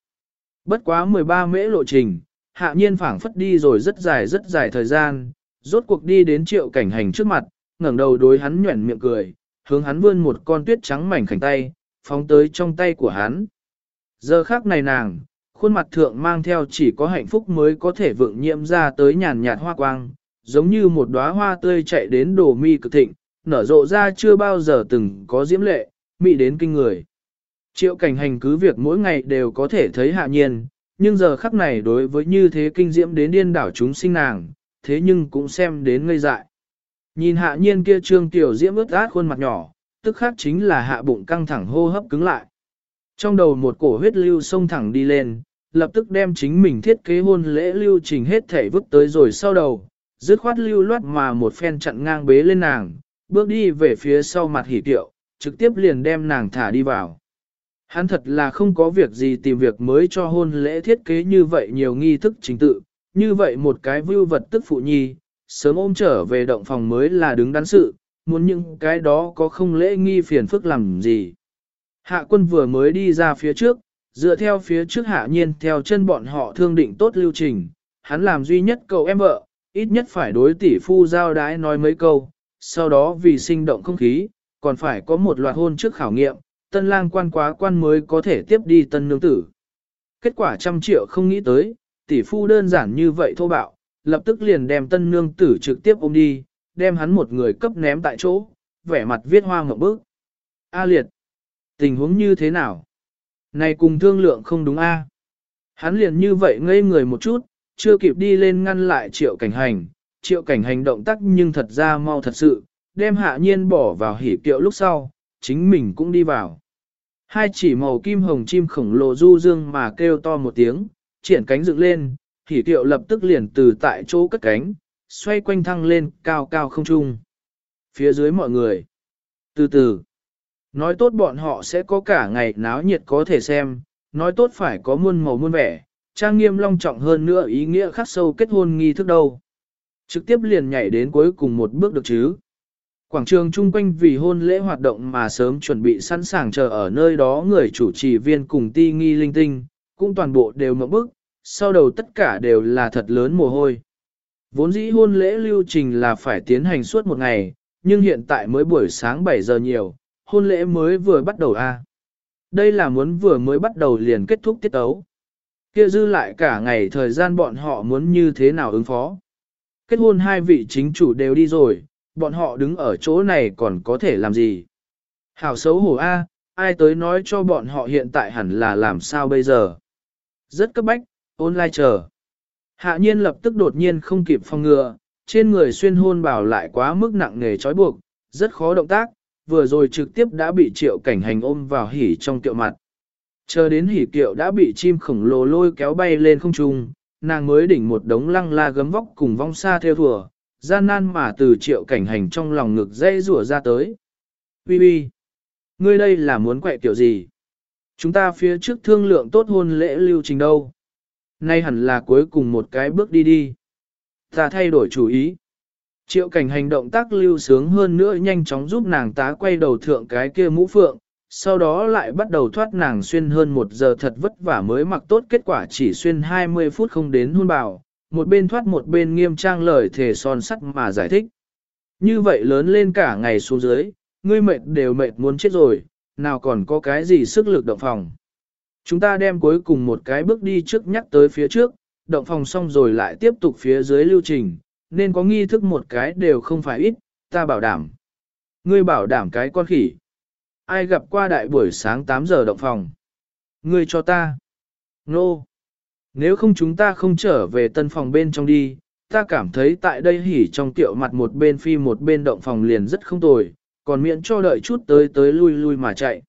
Bất quá 13 mễ lộ trình, hạ nhiên phảng phất đi rồi rất dài rất dài thời gian, rốt cuộc đi đến triệu cảnh hành trước mặt, ngẩng đầu đối hắn nhuẩn miệng cười, hướng hắn vươn một con tuyết trắng mảnh khảnh tay, phóng tới trong tay của hắn. Giờ khác này nàng, khuôn mặt thượng mang theo chỉ có hạnh phúc mới có thể vượng nhiễm ra tới nhàn nhạt hoa quang, giống như một đóa hoa tươi chạy đến đồ mi cực thịnh, nở rộ ra chưa bao giờ từng có diễm lệ, mị đến kinh người. Triệu cảnh hành cứ việc mỗi ngày đều có thể thấy hạ nhiên, nhưng giờ khắc này đối với như thế kinh diễm đến điên đảo chúng sinh nàng, thế nhưng cũng xem đến ngây dại. Nhìn hạ nhiên kia trương tiểu diễm ướt át khuôn mặt nhỏ, tức khắc chính là hạ bụng căng thẳng hô hấp cứng lại. Trong đầu một cổ huyết lưu sông thẳng đi lên, lập tức đem chính mình thiết kế hôn lễ lưu trình hết thể vứt tới rồi sau đầu, dứt khoát lưu loát mà một phen chặn ngang bế lên nàng, bước đi về phía sau mặt hỉ tiệu, trực tiếp liền đem nàng thả đi vào. Hắn thật là không có việc gì tìm việc mới cho hôn lễ thiết kế như vậy nhiều nghi thức chính tự, Như vậy một cái vưu vật tức phụ nhi, sớm ôm trở về động phòng mới là đứng đắn sự, muốn những cái đó có không lễ nghi phiền phức làm gì. Hạ quân vừa mới đi ra phía trước, dựa theo phía trước hạ nhiên theo chân bọn họ thương định tốt lưu trình, hắn làm duy nhất cậu em vợ, ít nhất phải đối tỷ phu giao đái nói mấy câu, sau đó vì sinh động không khí, còn phải có một loạt hôn trước khảo nghiệm, tân lang quan quá quan mới có thể tiếp đi tân nương tử. Kết quả trăm triệu không nghĩ tới, tỷ phu đơn giản như vậy thô bạo, lập tức liền đem tân nương tử trực tiếp ôm đi, đem hắn một người cấp ném tại chỗ, vẻ mặt viết hoa ngậm bức. A liệt, tình huống như thế nào? Này cùng thương lượng không đúng a? Hắn liền như vậy ngây người một chút, chưa kịp đi lên ngăn lại triệu cảnh hành, triệu cảnh hành động tác nhưng thật ra mau thật sự, đem hạ nhiên bỏ vào hỉ kiệu lúc sau, chính mình cũng đi vào. Hai chỉ màu kim hồng chim khổng lồ du dương mà kêu to một tiếng, triển cánh dựng lên, hỉ tiệu lập tức liền từ tại chỗ cất cánh, xoay quanh thăng lên cao cao không trung. Phía dưới mọi người, từ từ, nói tốt bọn họ sẽ có cả ngày náo nhiệt có thể xem, nói tốt phải có muôn màu muôn vẻ, trang nghiêm long trọng hơn nữa ý nghĩa khắc sâu kết hôn nghi thức đâu. Trực tiếp liền nhảy đến cuối cùng một bước được chứ. Quảng trường chung quanh vì hôn lễ hoạt động mà sớm chuẩn bị sẵn sàng chờ ở nơi đó người chủ trì viên cùng ti nghi linh tinh, cũng toàn bộ đều mở bức, sau đầu tất cả đều là thật lớn mồ hôi. Vốn dĩ hôn lễ lưu trình là phải tiến hành suốt một ngày, nhưng hiện tại mới buổi sáng 7 giờ nhiều, hôn lễ mới vừa bắt đầu a. Đây là muốn vừa mới bắt đầu liền kết thúc tiết ấu. Kia dư lại cả ngày thời gian bọn họ muốn như thế nào ứng phó. Kết hôn hai vị chính chủ đều đi rồi, bọn họ đứng ở chỗ này còn có thể làm gì? Hảo xấu hổ A, ai tới nói cho bọn họ hiện tại hẳn là làm sao bây giờ? Rất cấp bách, online chờ. Hạ nhiên lập tức đột nhiên không kịp phòng ngừa, trên người xuyên hôn bảo lại quá mức nặng nề trói buộc, rất khó động tác, vừa rồi trực tiếp đã bị triệu cảnh hành ôm vào hỉ trong tiệu mặt. Chờ đến hỉ kiệu đã bị chim khổng lồ lôi kéo bay lên không trung, nàng mới đỉnh một đống lăng la gấm vóc cùng vong xa theo thùa, gian nan mà từ triệu cảnh hành trong lòng ngực dây rủa ra tới. Bi bi, ngươi đây là muốn quẹ kiểu gì? Chúng ta phía trước thương lượng tốt hôn lễ lưu trình đâu? Nay hẳn là cuối cùng một cái bước đi đi. Ta thay đổi chủ ý. Triệu cảnh hành động tác lưu sướng hơn nữa nhanh chóng giúp nàng tá quay đầu thượng cái kia mũ phượng, sau đó lại bắt đầu thoát nàng xuyên hơn một giờ thật vất vả mới mặc tốt kết quả chỉ xuyên 20 phút không đến hôn bào, một bên thoát một bên nghiêm trang lời thể son sắt mà giải thích. Như vậy lớn lên cả ngày xuống dưới, ngươi mệt đều mệt muốn chết rồi, nào còn có cái gì sức lực động phòng. Chúng ta đem cuối cùng một cái bước đi trước nhắc tới phía trước, động phòng xong rồi lại tiếp tục phía dưới lưu trình, nên có nghi thức một cái đều không phải ít, ta bảo đảm. Ngươi bảo đảm cái con khỉ. Ai gặp qua đại buổi sáng 8 giờ động phòng? Ngươi cho ta. Nô. No. Nếu không chúng ta không trở về tân phòng bên trong đi, ta cảm thấy tại đây hỉ trong tiệu mặt một bên phi một bên động phòng liền rất không tồi, còn miễn cho đợi chút tới tới lui lui mà chạy.